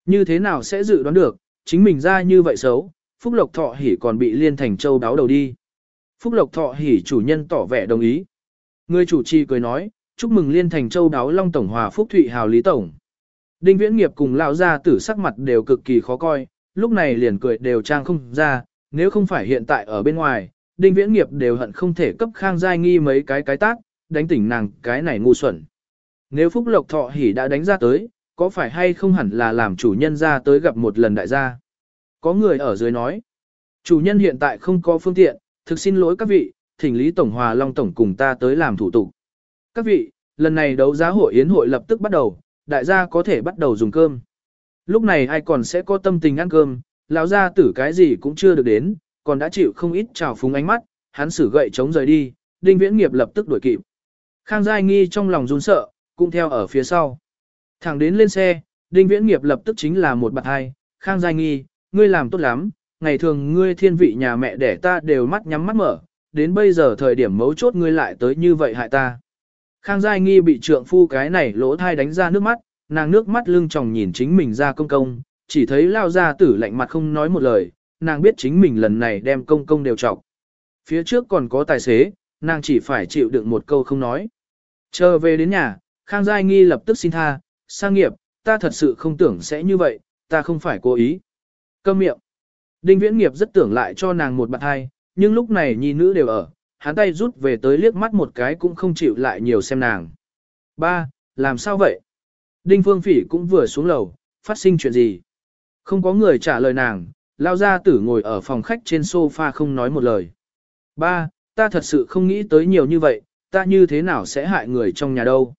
Như thế nào sẽ dự đoán được, chính mình ra như vậy xấu, Phúc Lộc Thọ Hỉ còn bị liên thành châu đáo đầu đi. Phúc Lộc Thọ Hỉ chủ nhân tỏ vẻ đồng ý. Người chủ trì cười nói, chúc mừng liên thành châu đáo long tổng hòa phúc thụy hào lý tổng. Đinh viễn nghiệp cùng lão gia tử sắc mặt đều cực kỳ khó coi, lúc này liền cười đều trang không ra, nếu không phải hiện tại ở bên ngoài, đinh viễn nghiệp đều hận không thể cấp khang giai nghi mấy cái cái tác, đánh tỉnh nàng cái này ngu xuẩn. Nếu phúc lộc thọ hỉ đã đánh ra tới, có phải hay không hẳn là làm chủ nhân ra tới gặp một lần đại gia. Có người ở dưới nói, chủ nhân hiện tại không có phương tiện, thực xin lỗi các vị, thỉnh Lý Tổng Hòa Long Tổng cùng ta tới làm thủ tục. Các vị, lần này đấu giá hội yến hội lập tức bắt đầu, đại gia có thể bắt đầu dùng cơm. Lúc này ai còn sẽ có tâm tình ăn cơm, lão gia tử cái gì cũng chưa được đến, còn đã chịu không ít trào phúng ánh mắt, hắn sử gậy chống rời đi, đinh viễn nghiệp lập tức đuổi kịp. Khang Giai Nghi trong lòng run sợ, cũng theo ở phía sau. Thẳng đến lên xe, đinh viễn nghiệp lập tức chính là một bạc hai, Khang Giai Nghi, ngươi làm tốt lắm, ngày thường ngươi thiên vị nhà mẹ đẻ ta đều mắt nhắm mắt mở, đến bây giờ thời điểm mấu chốt ngươi lại tới như vậy hại ta. Khang Giai Nghi bị trượng phu cái này lỗ thai đánh ra nước mắt, nàng nước mắt lưng tròng nhìn chính mình ra công công, chỉ thấy lao ra tử lạnh mặt không nói một lời, nàng biết chính mình lần này đem công công đều trọc. Phía trước còn có tài xế, nàng chỉ phải chịu đựng một câu không nói. Chờ về đến nhà, Khang Giai Nghi lập tức xin tha, sang nghiệp, ta thật sự không tưởng sẽ như vậy, ta không phải cố ý. Câm miệng. Đinh Viễn Nghiệp rất tưởng lại cho nàng một bạn hai, nhưng lúc này nhi nữ đều ở, hắn tay rút về tới liếc mắt một cái cũng không chịu lại nhiều xem nàng. Ba, làm sao vậy? Đinh Phương Phỉ cũng vừa xuống lầu, phát sinh chuyện gì? Không có người trả lời nàng, lao gia tử ngồi ở phòng khách trên sofa không nói một lời. Ba, ta thật sự không nghĩ tới nhiều như vậy, ta như thế nào sẽ hại người trong nhà đâu?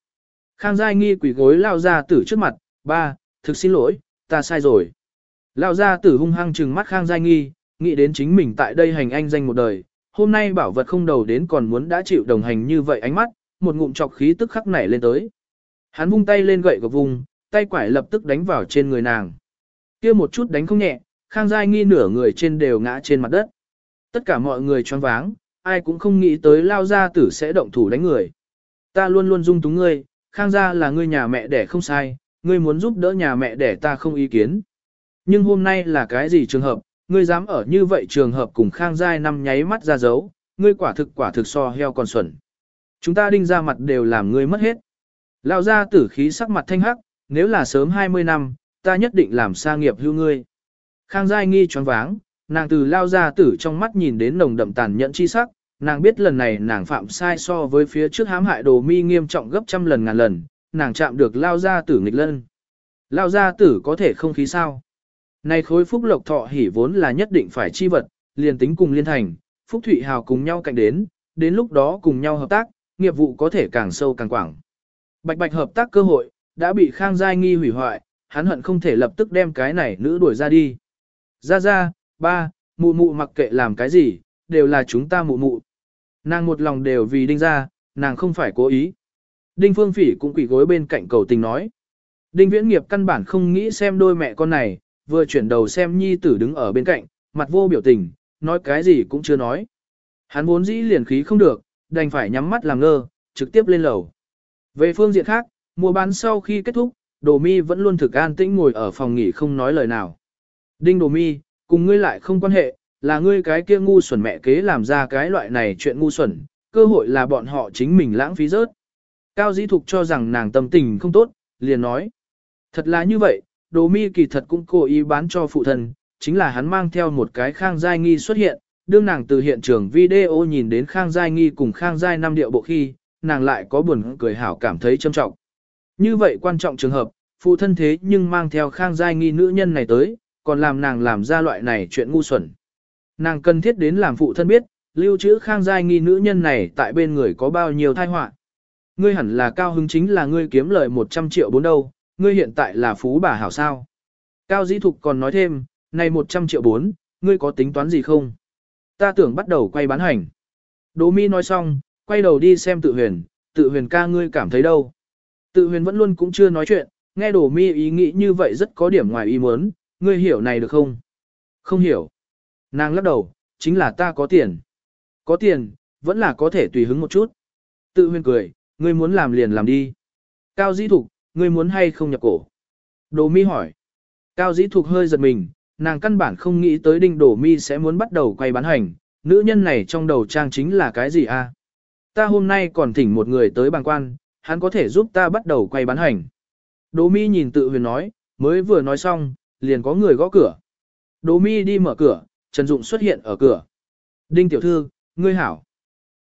Khang Giai nghi quỷ gối lao ra tử trước mặt, ba, thực xin lỗi, ta sai rồi. Lao gia tử hung hăng trừng mắt Khang Giai nghi, nghĩ đến chính mình tại đây hành anh danh một đời, hôm nay bảo vật không đầu đến còn muốn đã chịu đồng hành như vậy ánh mắt, một ngụm chọc khí tức khắc nảy lên tới. Hắn vung tay lên gậy của vùng, tay quải lập tức đánh vào trên người nàng. kia một chút đánh không nhẹ, Khang Giai nghi nửa người trên đều ngã trên mặt đất. Tất cả mọi người choáng váng, ai cũng không nghĩ tới lao gia tử sẽ động thủ đánh người. Ta luôn luôn dung túng ngươi, Khang gia là ngươi nhà mẹ đẻ không sai, ngươi muốn giúp đỡ nhà mẹ đẻ ta không ý kiến. Nhưng hôm nay là cái gì trường hợp, ngươi dám ở như vậy trường hợp cùng Khang Giai năm nháy mắt ra dấu, ngươi quả thực quả thực so heo còn xuẩn. Chúng ta đinh ra mặt đều làm ngươi mất hết. Lao Gia tử khí sắc mặt thanh hắc, nếu là sớm 20 năm, ta nhất định làm sa nghiệp hưu ngươi. Khang Giai nghi choáng váng, nàng từ lao ra tử trong mắt nhìn đến nồng đậm tàn nhẫn chi sắc, nàng biết lần này nàng phạm sai so với phía trước hãm hại đồ mi nghiêm trọng gấp trăm lần ngàn lần, nàng chạm được lao ra tử nghịch lân. Lao ra tử có thể không khí sao? Này khối phúc lộc thọ hỉ vốn là nhất định phải chi vật, liền tính cùng liên thành, phúc thụy hào cùng nhau cạnh đến, đến lúc đó cùng nhau hợp tác, nghiệp vụ có thể càng sâu càng quảng. Bạch bạch hợp tác cơ hội, đã bị Khang Giai nghi hủy hoại, hắn hận không thể lập tức đem cái này nữ đuổi ra đi. Ra ra, ba, mụ mụ mặc kệ làm cái gì, đều là chúng ta mụ mụ. Nàng một lòng đều vì đinh ra, nàng không phải cố ý. Đinh Phương Phỉ cũng quỳ gối bên cạnh cầu tình nói. Đinh Viễn Nghiệp căn bản không nghĩ xem đôi mẹ con này, vừa chuyển đầu xem nhi tử đứng ở bên cạnh, mặt vô biểu tình, nói cái gì cũng chưa nói. Hắn vốn dĩ liền khí không được, đành phải nhắm mắt làm ngơ, trực tiếp lên lầu. Về phương diện khác, mua bán sau khi kết thúc, Đồ Mi vẫn luôn thực an tĩnh ngồi ở phòng nghỉ không nói lời nào. Đinh Đồ Mi, cùng ngươi lại không quan hệ, là ngươi cái kia ngu xuẩn mẹ kế làm ra cái loại này chuyện ngu xuẩn, cơ hội là bọn họ chính mình lãng phí rớt. Cao Dĩ Thục cho rằng nàng tâm tình không tốt, liền nói. Thật là như vậy, Đồ Mi kỳ thật cũng cố ý bán cho phụ thân, chính là hắn mang theo một cái Khang Giai Nghi xuất hiện, đương nàng từ hiện trường video nhìn đến Khang Giai Nghi cùng Khang Giai năm điệu bộ khi, nàng lại có buồn cười hảo cảm thấy trâm trọng. Như vậy quan trọng trường hợp, phụ thân thế nhưng mang theo Khang Giai Nghi nữ nhân này tới, còn làm nàng làm ra loại này chuyện ngu xuẩn. Nàng cần thiết đến làm phụ thân biết, lưu trữ Khang Giai Nghi nữ nhân này tại bên người có bao nhiêu thai họa. Ngươi hẳn là cao hứng chính là ngươi kiếm lời 100 triệu bốn đâu, ngươi hiện tại là phú bà hảo sao. Cao Dĩ Thục còn nói thêm, này 100 triệu bốn, ngươi có tính toán gì không? Ta tưởng bắt đầu quay bán hành. Đỗ Mi nói xong, quay đầu đi xem tự huyền, tự huyền ca ngươi cảm thấy đâu? Tự huyền vẫn luôn cũng chưa nói chuyện, nghe Đỗ Mi ý nghĩ như vậy rất có điểm ngoài ý muốn, ngươi hiểu này được không? Không hiểu. Nàng lắc đầu, chính là ta có tiền. Có tiền, vẫn là có thể tùy hứng một chút. Tự Huyên cười, ngươi muốn làm liền làm đi. Cao Dĩ Thục, ngươi muốn hay không nhập cổ? Đồ mi hỏi. Cao Dĩ Thục hơi giật mình, nàng căn bản không nghĩ tới đinh đồ mi sẽ muốn bắt đầu quay bán hành. Nữ nhân này trong đầu trang chính là cái gì a? À? Ta hôm nay còn thỉnh một người tới bàn quan, hắn có thể giúp ta bắt đầu quay bán hành. Đồ mi nhìn tự huyền nói, mới vừa nói xong, liền có người gõ cửa. Đỗ mi đi mở cửa, Trần Dụng xuất hiện ở cửa. Đinh tiểu thư, ngươi hảo.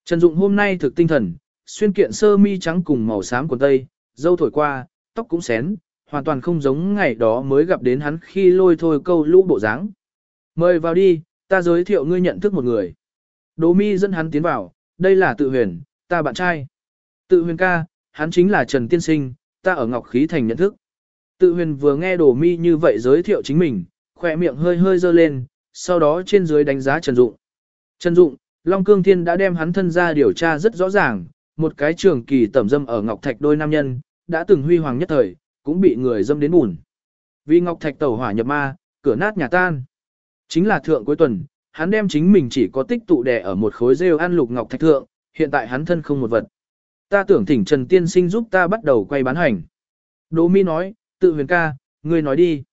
Trần Dụng hôm nay thực tinh thần, xuyên kiện sơ mi trắng cùng màu xám quần tây, dâu thổi qua, tóc cũng xén, hoàn toàn không giống ngày đó mới gặp đến hắn khi lôi thôi câu lũ bộ dáng. Mời vào đi, ta giới thiệu ngươi nhận thức một người. Đỗ mi dẫn hắn tiến vào, đây là tự huyền, ta bạn trai. Tự huyền ca, hắn chính là Trần Tiên Sinh, ta ở Ngọc Khí Thành nhận thức. Tự huyền vừa nghe Đỗ mi như vậy giới thiệu chính mình, khỏe miệng hơi hơi dơ lên, sau đó trên dưới đánh giá Trần Dụng. Trần Dụng, Long Cương Thiên đã đem hắn thân ra điều tra rất rõ ràng, một cái trường kỳ tẩm dâm ở Ngọc Thạch đôi nam nhân, đã từng huy hoàng nhất thời, cũng bị người dâm đến bùn. Vì Ngọc Thạch tẩu hỏa nhập ma, cửa nát nhà tan. Chính là thượng cuối tuần, hắn đem chính mình chỉ có tích tụ đè ở một khối rêu ăn lục Ngọc Thạch thượng, hiện tại hắn thân không một vật. Ta tưởng thỉnh Trần Tiên Sinh giúp ta bắt đầu quay bán hành. Đỗ Mi nói, tự huyền ca, ngươi nói đi.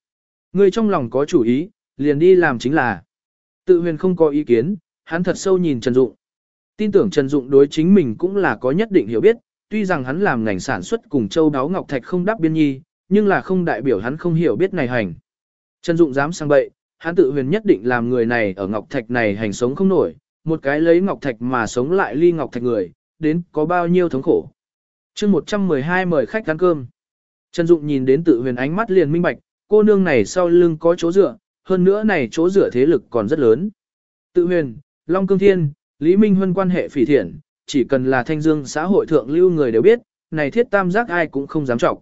Ngươi trong lòng có chủ ý, liền đi làm chính là. Tự huyền không có ý kiến, hắn thật sâu nhìn Trần Dụng. Tin tưởng Trần Dụng đối chính mình cũng là có nhất định hiểu biết, tuy rằng hắn làm ngành sản xuất cùng châu đáo ngọc thạch không đáp biên nhi, nhưng là không đại biểu hắn không hiểu biết này hành. Trần Dụng dám sang bậy, hắn tự huyền nhất định làm người này ở ngọc thạch này hành sống không nổi, một cái lấy ngọc thạch mà sống lại ly ngọc thạch người, đến có bao nhiêu thống khổ. chương 112 mời khách ăn cơm. Trần Dụng nhìn đến tự huyền ánh mắt liền minh bạch, cô nương này sau lưng có chỗ dựa, hơn nữa này chỗ dựa thế lực còn rất lớn. Tự huyền, Long Cương Thiên, Lý Minh Huân quan hệ phỉ thiện, chỉ cần là thanh dương xã hội thượng lưu người đều biết, này thiết tam giác ai cũng không dám trọng.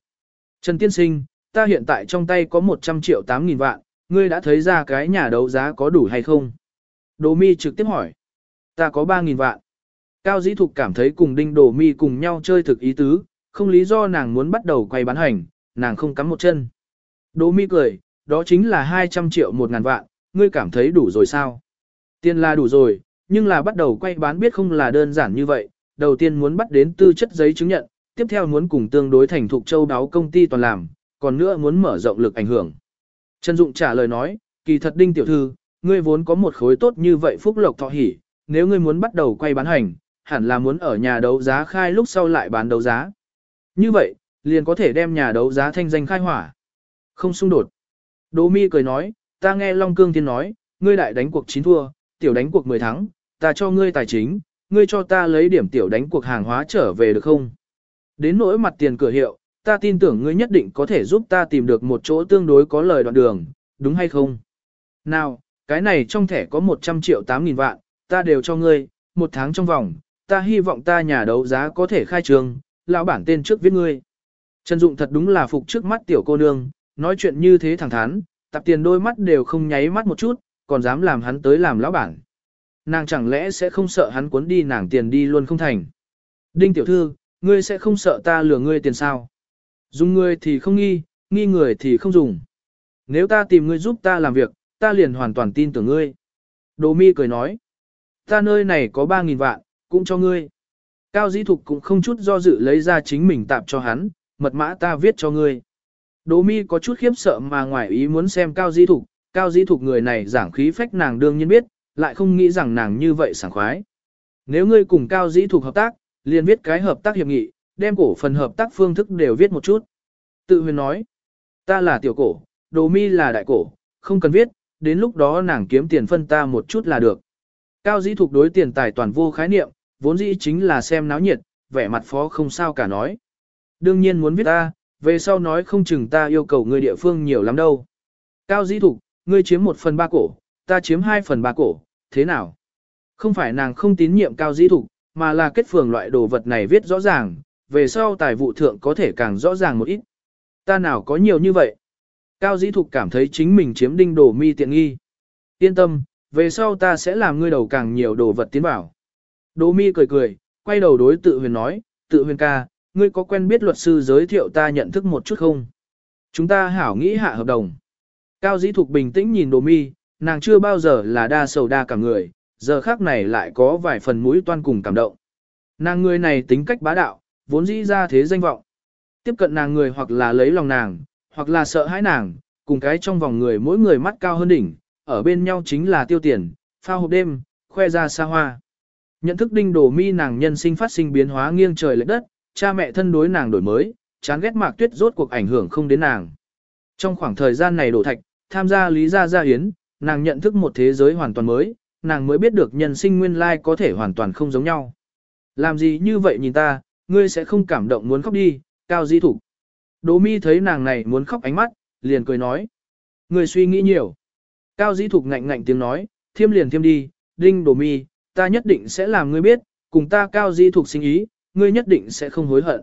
Trần Tiên Sinh, ta hiện tại trong tay có 100 triệu 8 nghìn vạn, ngươi đã thấy ra cái nhà đấu giá có đủ hay không? Đồ mi trực tiếp hỏi. Ta có 3 nghìn vạn. Cao Dĩ Thục cảm thấy cùng Đinh Đồ mi cùng nhau chơi thực ý tứ, không lý do nàng muốn bắt đầu quay bán hành, nàng không cắm một chân. Đỗ mi cười, đó chính là 200 triệu một ngàn vạn, ngươi cảm thấy đủ rồi sao? Tiền là đủ rồi, nhưng là bắt đầu quay bán biết không là đơn giản như vậy, đầu tiên muốn bắt đến tư chất giấy chứng nhận, tiếp theo muốn cùng tương đối thành thục châu đáo công ty toàn làm, còn nữa muốn mở rộng lực ảnh hưởng. Trần Dụng trả lời nói, kỳ thật đinh tiểu thư, ngươi vốn có một khối tốt như vậy phúc lộc thọ hỉ, nếu ngươi muốn bắt đầu quay bán hành, hẳn là muốn ở nhà đấu giá khai lúc sau lại bán đấu giá. Như vậy, liền có thể đem nhà đấu giá thanh danh khai hỏa. Không xung đột. Đỗ Mi cười nói, ta nghe Long Cương Thiên nói, ngươi đại đánh cuộc chín thua, tiểu đánh cuộc 10 thắng, ta cho ngươi tài chính, ngươi cho ta lấy điểm tiểu đánh cuộc hàng hóa trở về được không? Đến nỗi mặt tiền cửa hiệu, ta tin tưởng ngươi nhất định có thể giúp ta tìm được một chỗ tương đối có lời đoạn đường, đúng hay không? Nào, cái này trong thẻ có 100 triệu 8 nghìn vạn, ta đều cho ngươi, một tháng trong vòng, ta hy vọng ta nhà đấu giá có thể khai trường, lão bản tên trước viết ngươi. Trần Dụng thật đúng là phục trước mắt tiểu cô nương, nói chuyện như thế thẳng thắn, tập tiền đôi mắt đều không nháy mắt một chút, còn dám làm hắn tới làm lão bản. Nàng chẳng lẽ sẽ không sợ hắn cuốn đi nàng tiền đi luôn không thành. Đinh tiểu thư, ngươi sẽ không sợ ta lừa ngươi tiền sao? Dùng ngươi thì không nghi, nghi người thì không dùng. Nếu ta tìm ngươi giúp ta làm việc, ta liền hoàn toàn tin tưởng ngươi. Đồ mi cười nói. Ta nơi này có 3.000 vạn, cũng cho ngươi. Cao dĩ thục cũng không chút do dự lấy ra chính mình tạp cho hắn, mật mã ta viết cho ngươi. Đỗ mi có chút khiếp sợ mà ngoài ý muốn xem cao dĩ thục, cao dĩ thục người này giảng khí phách nàng đương nhiên biết, lại không nghĩ rằng nàng như vậy sảng khoái. Nếu ngươi cùng cao dĩ thục hợp tác, liền viết cái hợp tác hiệp nghị, đem cổ phần hợp tác phương thức đều viết một chút. Tự huyền nói, ta là tiểu cổ, Đỗ mi là đại cổ, không cần viết, đến lúc đó nàng kiếm tiền phân ta một chút là được. Cao dĩ thục đối tiền tài toàn vô khái niệm, vốn dĩ chính là xem náo nhiệt, vẻ mặt phó không sao cả nói. Đương nhiên muốn viết ta, về sau nói không chừng ta yêu cầu người địa phương nhiều lắm đâu. Cao dĩ thục, ngươi chiếm một phần ba cổ, ta chiếm hai phần ba cổ, thế nào? Không phải nàng không tín nhiệm cao dĩ thục, mà là kết phường loại đồ vật này viết rõ ràng, về sau tài vụ thượng có thể càng rõ ràng một ít. Ta nào có nhiều như vậy? Cao dĩ thục cảm thấy chính mình chiếm đinh đồ mi tiện nghi. Yên tâm, về sau ta sẽ làm ngươi đầu càng nhiều đồ vật tiến bảo. Đỗ mi cười cười, quay đầu đối tự huyền nói, tự huyền ca, ngươi có quen biết luật sư giới thiệu ta nhận thức một chút không? Chúng ta hảo nghĩ hạ hợp đồng. Cao dĩ thục bình tĩnh nhìn đỗ mi, nàng chưa bao giờ là đa sầu đa cả người, giờ khác này lại có vài phần mũi toan cùng cảm động. Nàng người này tính cách bá đạo, vốn dĩ ra thế danh vọng. Tiếp cận nàng người hoặc là lấy lòng nàng, hoặc là sợ hãi nàng, cùng cái trong vòng người mỗi người mắt cao hơn đỉnh, ở bên nhau chính là tiêu tiền, pha hộp đêm, khoe ra xa hoa. Nhận thức đinh đồ mi nàng nhân sinh phát sinh biến hóa nghiêng trời lệch đất, cha mẹ thân đối nàng đổi mới, chán ghét mạc tuyết rốt cuộc ảnh hưởng không đến nàng. Trong khoảng thời gian này đổ thạch, tham gia lý gia gia hiến, nàng nhận thức một thế giới hoàn toàn mới, nàng mới biết được nhân sinh nguyên lai có thể hoàn toàn không giống nhau. Làm gì như vậy nhìn ta, ngươi sẽ không cảm động muốn khóc đi, cao di thủ. Đỗ mi thấy nàng này muốn khóc ánh mắt, liền cười nói. Ngươi suy nghĩ nhiều. Cao di thục ngạnh ngạnh tiếng nói, thiêm liền thiêm đi, đinh đồ mi, ta nhất định sẽ làm ngươi biết, cùng ta cao di Thuộc sinh ý, ngươi nhất định sẽ không hối hận.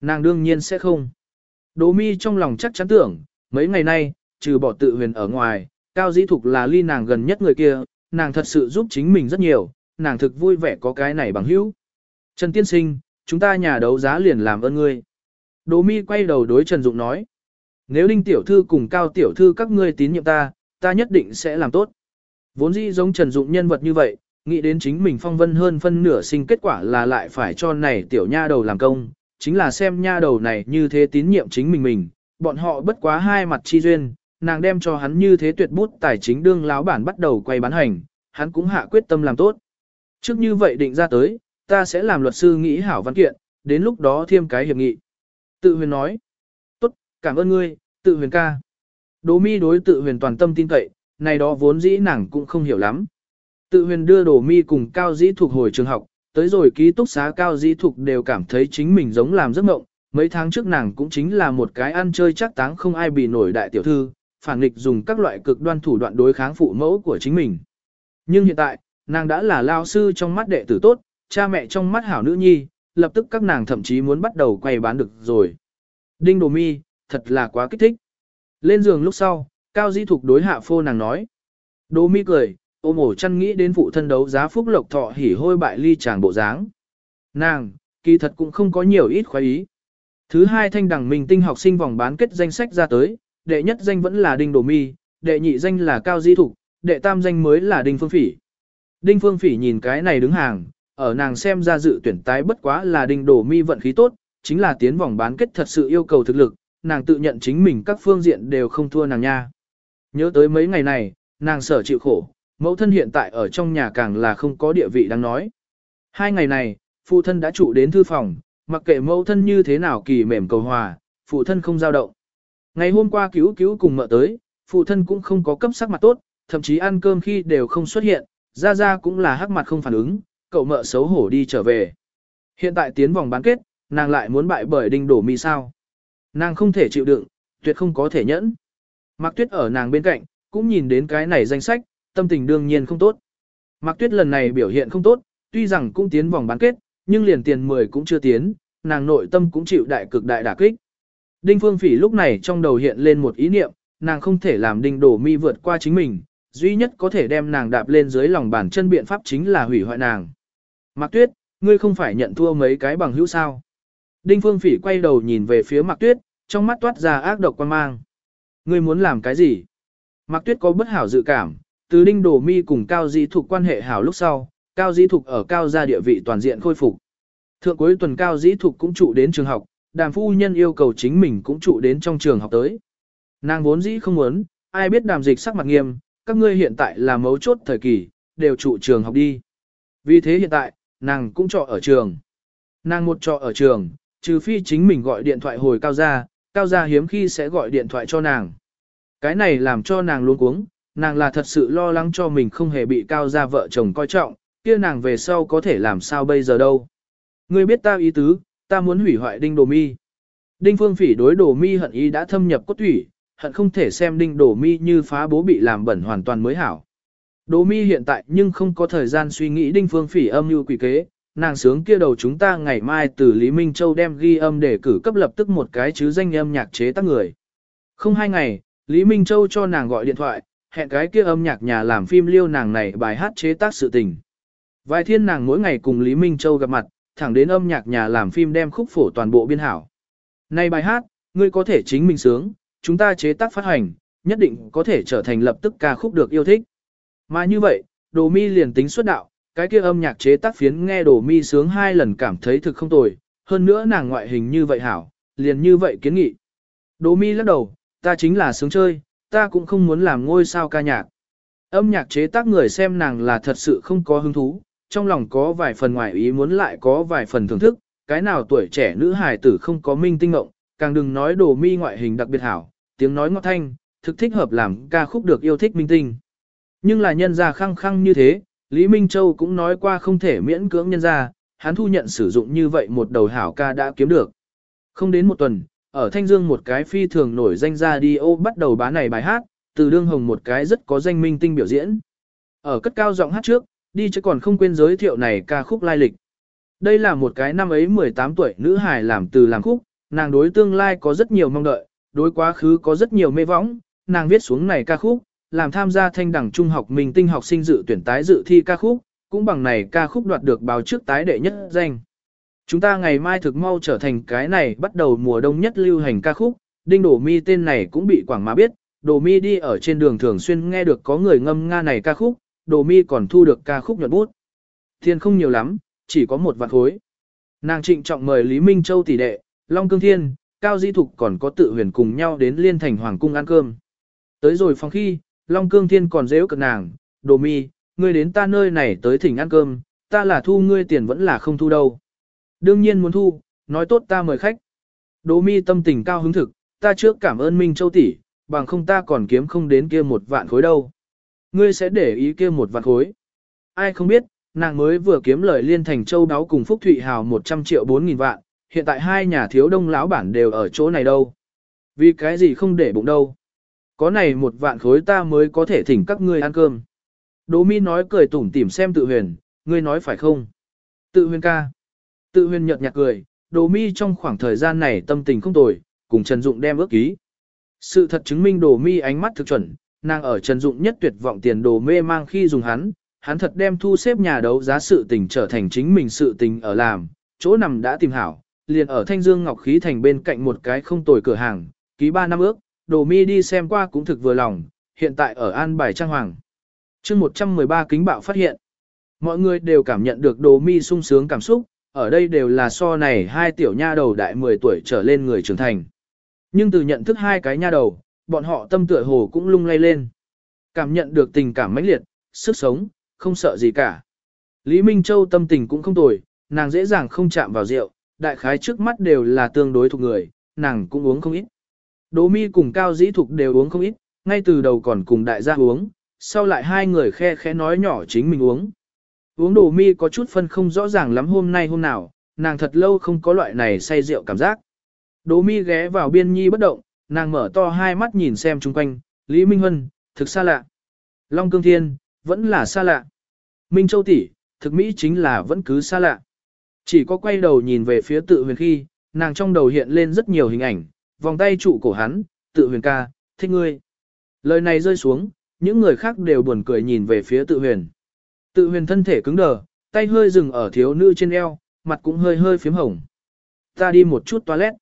Nàng đương nhiên sẽ không. Đỗ mi trong lòng chắc chắn tưởng, mấy ngày nay, trừ bỏ tự huyền ở ngoài, cao di Thuộc là ly nàng gần nhất người kia, nàng thật sự giúp chính mình rất nhiều, nàng thực vui vẻ có cái này bằng hữu. Trần Tiên Sinh, chúng ta nhà đấu giá liền làm ơn ngươi. Đỗ mi quay đầu đối Trần Dụng nói. Nếu Đinh Tiểu Thư cùng Cao Tiểu Thư các ngươi tín nhiệm ta, ta nhất định sẽ làm tốt. Vốn dĩ giống Trần Dụng nhân vật như vậy, nghĩ đến chính mình phong vân hơn phân nửa sinh kết quả là lại phải cho này tiểu nha đầu làm công, chính là xem nha đầu này như thế tín nhiệm chính mình mình, bọn họ bất quá hai mặt chi duyên, nàng đem cho hắn như thế tuyệt bút tài chính đương láo bản bắt đầu quay bán hành, hắn cũng hạ quyết tâm làm tốt. Trước như vậy định ra tới, ta sẽ làm luật sư nghĩ hảo văn kiện, đến lúc đó thêm cái hiệp nghị. Tự huyền nói, tốt, cảm ơn ngươi, tự huyền ca. Đỗ mi đối tự huyền toàn tâm tin cậy, này đó vốn dĩ nàng cũng không hiểu lắm. Tự huyền đưa đồ mi cùng Cao Dĩ thuộc hồi trường học, tới rồi ký túc xá Cao Dĩ thuộc đều cảm thấy chính mình giống làm giấc mộng. Mấy tháng trước nàng cũng chính là một cái ăn chơi chắc táng không ai bị nổi đại tiểu thư, phản nghịch dùng các loại cực đoan thủ đoạn đối kháng phụ mẫu của chính mình. Nhưng hiện tại, nàng đã là lao sư trong mắt đệ tử tốt, cha mẹ trong mắt hảo nữ nhi, lập tức các nàng thậm chí muốn bắt đầu quay bán được rồi. Đinh Đồ Mi, thật là quá kích thích. Lên giường lúc sau, Cao Di Thục đối hạ phô nàng nói. Đồ Mi cười, ôm ổ chăn nghĩ đến phụ thân đấu giá phúc lộc thọ hỉ hôi bại ly chàng bộ dáng. Nàng, kỳ thật cũng không có nhiều ít khoái ý. Thứ hai thanh đẳng mình tinh học sinh vòng bán kết danh sách ra tới, đệ nhất danh vẫn là Đinh Đồ Mi, đệ nhị danh là Cao Di Thục, đệ tam danh mới là Đinh Phương Phỉ. Đinh Phương Phỉ nhìn cái này đứng hàng, ở nàng xem ra dự tuyển tái bất quá là Đinh Đồ Mi vận khí tốt, chính là tiến vòng bán kết thật sự yêu cầu thực lực, nàng tự nhận chính mình các phương diện đều không thua nàng nha. Nhớ tới mấy ngày này, nàng sở chịu khổ, mẫu thân hiện tại ở trong nhà càng là không có địa vị đáng nói. Hai ngày này, phụ thân đã trụ đến thư phòng, mặc kệ mẫu thân như thế nào kỳ mềm cầu hòa, phụ thân không giao động. Ngày hôm qua cứu cứu cùng mợ tới, phụ thân cũng không có cấp sắc mặt tốt, thậm chí ăn cơm khi đều không xuất hiện, ra ra cũng là hắc mặt không phản ứng, cậu mợ xấu hổ đi trở về. Hiện tại tiến vòng bán kết, nàng lại muốn bại bởi đinh đổ mi sao. Nàng không thể chịu đựng, tuyệt không có thể nhẫn. Mạc Tuyết ở nàng bên cạnh, cũng nhìn đến cái này danh sách, tâm tình đương nhiên không tốt. Mạc Tuyết lần này biểu hiện không tốt, tuy rằng cũng tiến vòng bán kết, nhưng liền tiền 10 cũng chưa tiến, nàng nội tâm cũng chịu đại cực đại đả kích. Đinh Phương Phỉ lúc này trong đầu hiện lên một ý niệm, nàng không thể làm Đinh Đổ Mi vượt qua chính mình, duy nhất có thể đem nàng đạp lên dưới lòng bàn chân biện pháp chính là hủy hoại nàng. Mạc Tuyết, ngươi không phải nhận thua mấy cái bằng hữu sao? Đinh Phương Phỉ quay đầu nhìn về phía Mạc Tuyết, trong mắt toát ra ác độc quan mang. Ngươi muốn làm cái gì? Mạc Tuyết có bất hảo dự cảm, từ Đinh Đồ Mi cùng Cao Di Thục quan hệ hảo lúc sau, Cao Di Thục ở Cao gia địa vị toàn diện khôi phục. Thượng cuối tuần Cao Di Thục cũng trụ đến trường học, đàm phu nhân yêu cầu chính mình cũng trụ đến trong trường học tới. Nàng vốn dĩ không muốn, ai biết đàm dịch sắc mặt nghiêm, các ngươi hiện tại là mấu chốt thời kỳ, đều trụ trường học đi. Vì thế hiện tại, nàng cũng trọ ở trường. Nàng một trọ ở trường, trừ phi chính mình gọi điện thoại hồi cao gia, cao gia hiếm khi sẽ gọi điện thoại cho nàng. Cái này làm cho nàng luôn cuống, nàng là thật sự lo lắng cho mình không hề bị cao gia vợ chồng coi trọng, kia nàng về sau có thể làm sao bây giờ đâu. Ngươi biết ta ý tứ, ta muốn hủy hoại đinh đồ mi. Đinh phương phỉ đối đồ mi hận ý đã thâm nhập cốt thủy, hận không thể xem đinh đồ mi như phá bố bị làm bẩn hoàn toàn mới hảo. Đồ mi hiện tại nhưng không có thời gian suy nghĩ đinh phương phỉ âm như quỷ kế, nàng sướng kia đầu chúng ta ngày mai từ Lý Minh Châu đem ghi âm để cử cấp lập tức một cái chứ danh âm nhạc chế tác người. Không hai ngày, Lý Minh Châu cho nàng gọi điện thoại, hẹn cái kia âm nhạc nhà làm phim liêu nàng này bài hát chế tác sự tình. Vài thiên nàng mỗi ngày cùng Lý Minh Châu gặp mặt, thẳng đến âm nhạc nhà làm phim đem khúc phổ toàn bộ biên hảo. Này bài hát, ngươi có thể chính mình sướng, chúng ta chế tác phát hành, nhất định có thể trở thành lập tức ca khúc được yêu thích. Mà như vậy, đồ mi liền tính xuất đạo, cái kia âm nhạc chế tác phiến nghe đồ mi sướng hai lần cảm thấy thực không tồi, hơn nữa nàng ngoại hình như vậy hảo, liền như vậy kiến nghị. Đồ mi lắc đầu, ta chính là sướng chơi, ta cũng không muốn làm ngôi sao ca nhạc. Âm nhạc chế tác người xem nàng là thật sự không có hứng thú, trong lòng có vài phần ngoại ý muốn lại có vài phần thưởng thức, cái nào tuổi trẻ nữ hài tử không có minh tinh ngộng, càng đừng nói đồ mi ngoại hình đặc biệt hảo, tiếng nói ngọt thanh, thực thích hợp làm ca khúc được yêu thích minh tinh. Nhưng là nhân gia khăng khăng như thế, Lý Minh Châu cũng nói qua không thể miễn cưỡng nhân gia, hắn thu nhận sử dụng như vậy một đầu hảo ca đã kiếm được. Không đến một tuần, ở Thanh Dương một cái phi thường nổi danh ra đi ô bắt đầu bá này bài hát, từ đương hồng một cái rất có danh minh tinh biểu diễn. Ở cất cao giọng hát trước, đi chứ còn không quên giới thiệu này ca khúc lai lịch. Đây là một cái năm ấy 18 tuổi nữ hài làm từ làm khúc, nàng đối tương lai có rất nhiều mong đợi, đối quá khứ có rất nhiều mê võng, nàng viết xuống này ca khúc, làm tham gia thanh đẳng trung học minh tinh học sinh dự tuyển tái dự thi ca khúc, cũng bằng này ca khúc đoạt được báo trước tái đệ nhất danh. Chúng ta ngày mai thực mau trở thành cái này bắt đầu mùa đông nhất lưu hành ca khúc, Đinh Đổ Mi tên này cũng bị quảng má biết, Đổ Mi đi ở trên đường thường xuyên nghe được có người ngâm nga này ca khúc, Đổ Mi còn thu được ca khúc nhuận bút. Thiên không nhiều lắm, chỉ có một vạn khối. Nàng trịnh trọng mời Lý Minh Châu tỷ đệ, Long Cương Thiên, Cao Di Thục còn có tự huyền cùng nhau đến Liên Thành Hoàng Cung ăn cơm. Tới rồi phòng khi, Long Cương Thiên còn dễ cực nàng, đồ mi, ngươi đến ta nơi này tới thỉnh ăn cơm, ta là thu ngươi tiền vẫn là không thu đâu. Đương nhiên muốn thu, nói tốt ta mời khách. Đỗ mi tâm tình cao hứng thực, ta trước cảm ơn Minh Châu tỷ, bằng không ta còn kiếm không đến kia một vạn khối đâu. Ngươi sẽ để ý kia một vạn khối. Ai không biết, nàng mới vừa kiếm lời liên thành châu đáo cùng Phúc Thụy Hào 100 triệu 4 nghìn vạn, hiện tại hai nhà thiếu đông lão bản đều ở chỗ này đâu. Vì cái gì không để bụng đâu. Có này một vạn khối ta mới có thể thỉnh các ngươi ăn cơm. Đỗ Mi nói cười tủm tỉm xem tự huyền, ngươi nói phải không? Tự huyền ca. Tự huyền nhợt nhạt cười, Đồ Mi trong khoảng thời gian này tâm tình không tồi, cùng Trần Dụng đem ước ký. Sự thật chứng minh Đồ Mi ánh mắt thực chuẩn, nàng ở Trần Dụng nhất tuyệt vọng tiền đồ mê mang khi dùng hắn, hắn thật đem thu xếp nhà đấu giá sự tình trở thành chính mình sự tình ở làm, chỗ nằm đã tìm hảo, liền ở Thanh Dương Ngọc Khí Thành bên cạnh một cái không tồi cửa hàng, ký 3 năm ước, Đồ Mi đi xem qua cũng thực vừa lòng, hiện tại ở An Bài Trang Hoàng. chương 113 kính bạo phát hiện. Mọi người đều cảm nhận được Đồ Mi sung sướng cảm xúc, ở đây đều là so này hai tiểu nha đầu đại 10 tuổi trở lên người trưởng thành. Nhưng từ nhận thức hai cái nha đầu, bọn họ tâm tựa hồ cũng lung lay lên. Cảm nhận được tình cảm mãnh liệt, sức sống, không sợ gì cả. Lý Minh Châu tâm tình cũng không tồi, nàng dễ dàng không chạm vào rượu, đại khái trước mắt đều là tương đối thuộc người, nàng cũng uống không ít. Đỗ mi cùng cao dĩ thục đều uống không ít, ngay từ đầu còn cùng đại gia uống, sau lại hai người khe khẽ nói nhỏ chính mình uống. Uống đồ mi có chút phân không rõ ràng lắm hôm nay hôm nào, nàng thật lâu không có loại này say rượu cảm giác. Đỗ mi ghé vào biên nhi bất động, nàng mở to hai mắt nhìn xem chung quanh, Lý Minh Huân, thực xa lạ. Long Cương Thiên, vẫn là xa lạ. Minh Châu tỷ, thực mỹ chính là vẫn cứ xa lạ. Chỉ có quay đầu nhìn về phía tự huyền khi, nàng trong đầu hiện lên rất nhiều hình ảnh, vòng tay trụ cổ hắn, tự huyền ca, thích ngươi. Lời này rơi xuống, những người khác đều buồn cười nhìn về phía tự huyền. Tự huyền thân thể cứng đờ, tay hơi dừng ở thiếu nữ trên eo, mặt cũng hơi hơi phím hồng. Ta đi một chút toilet.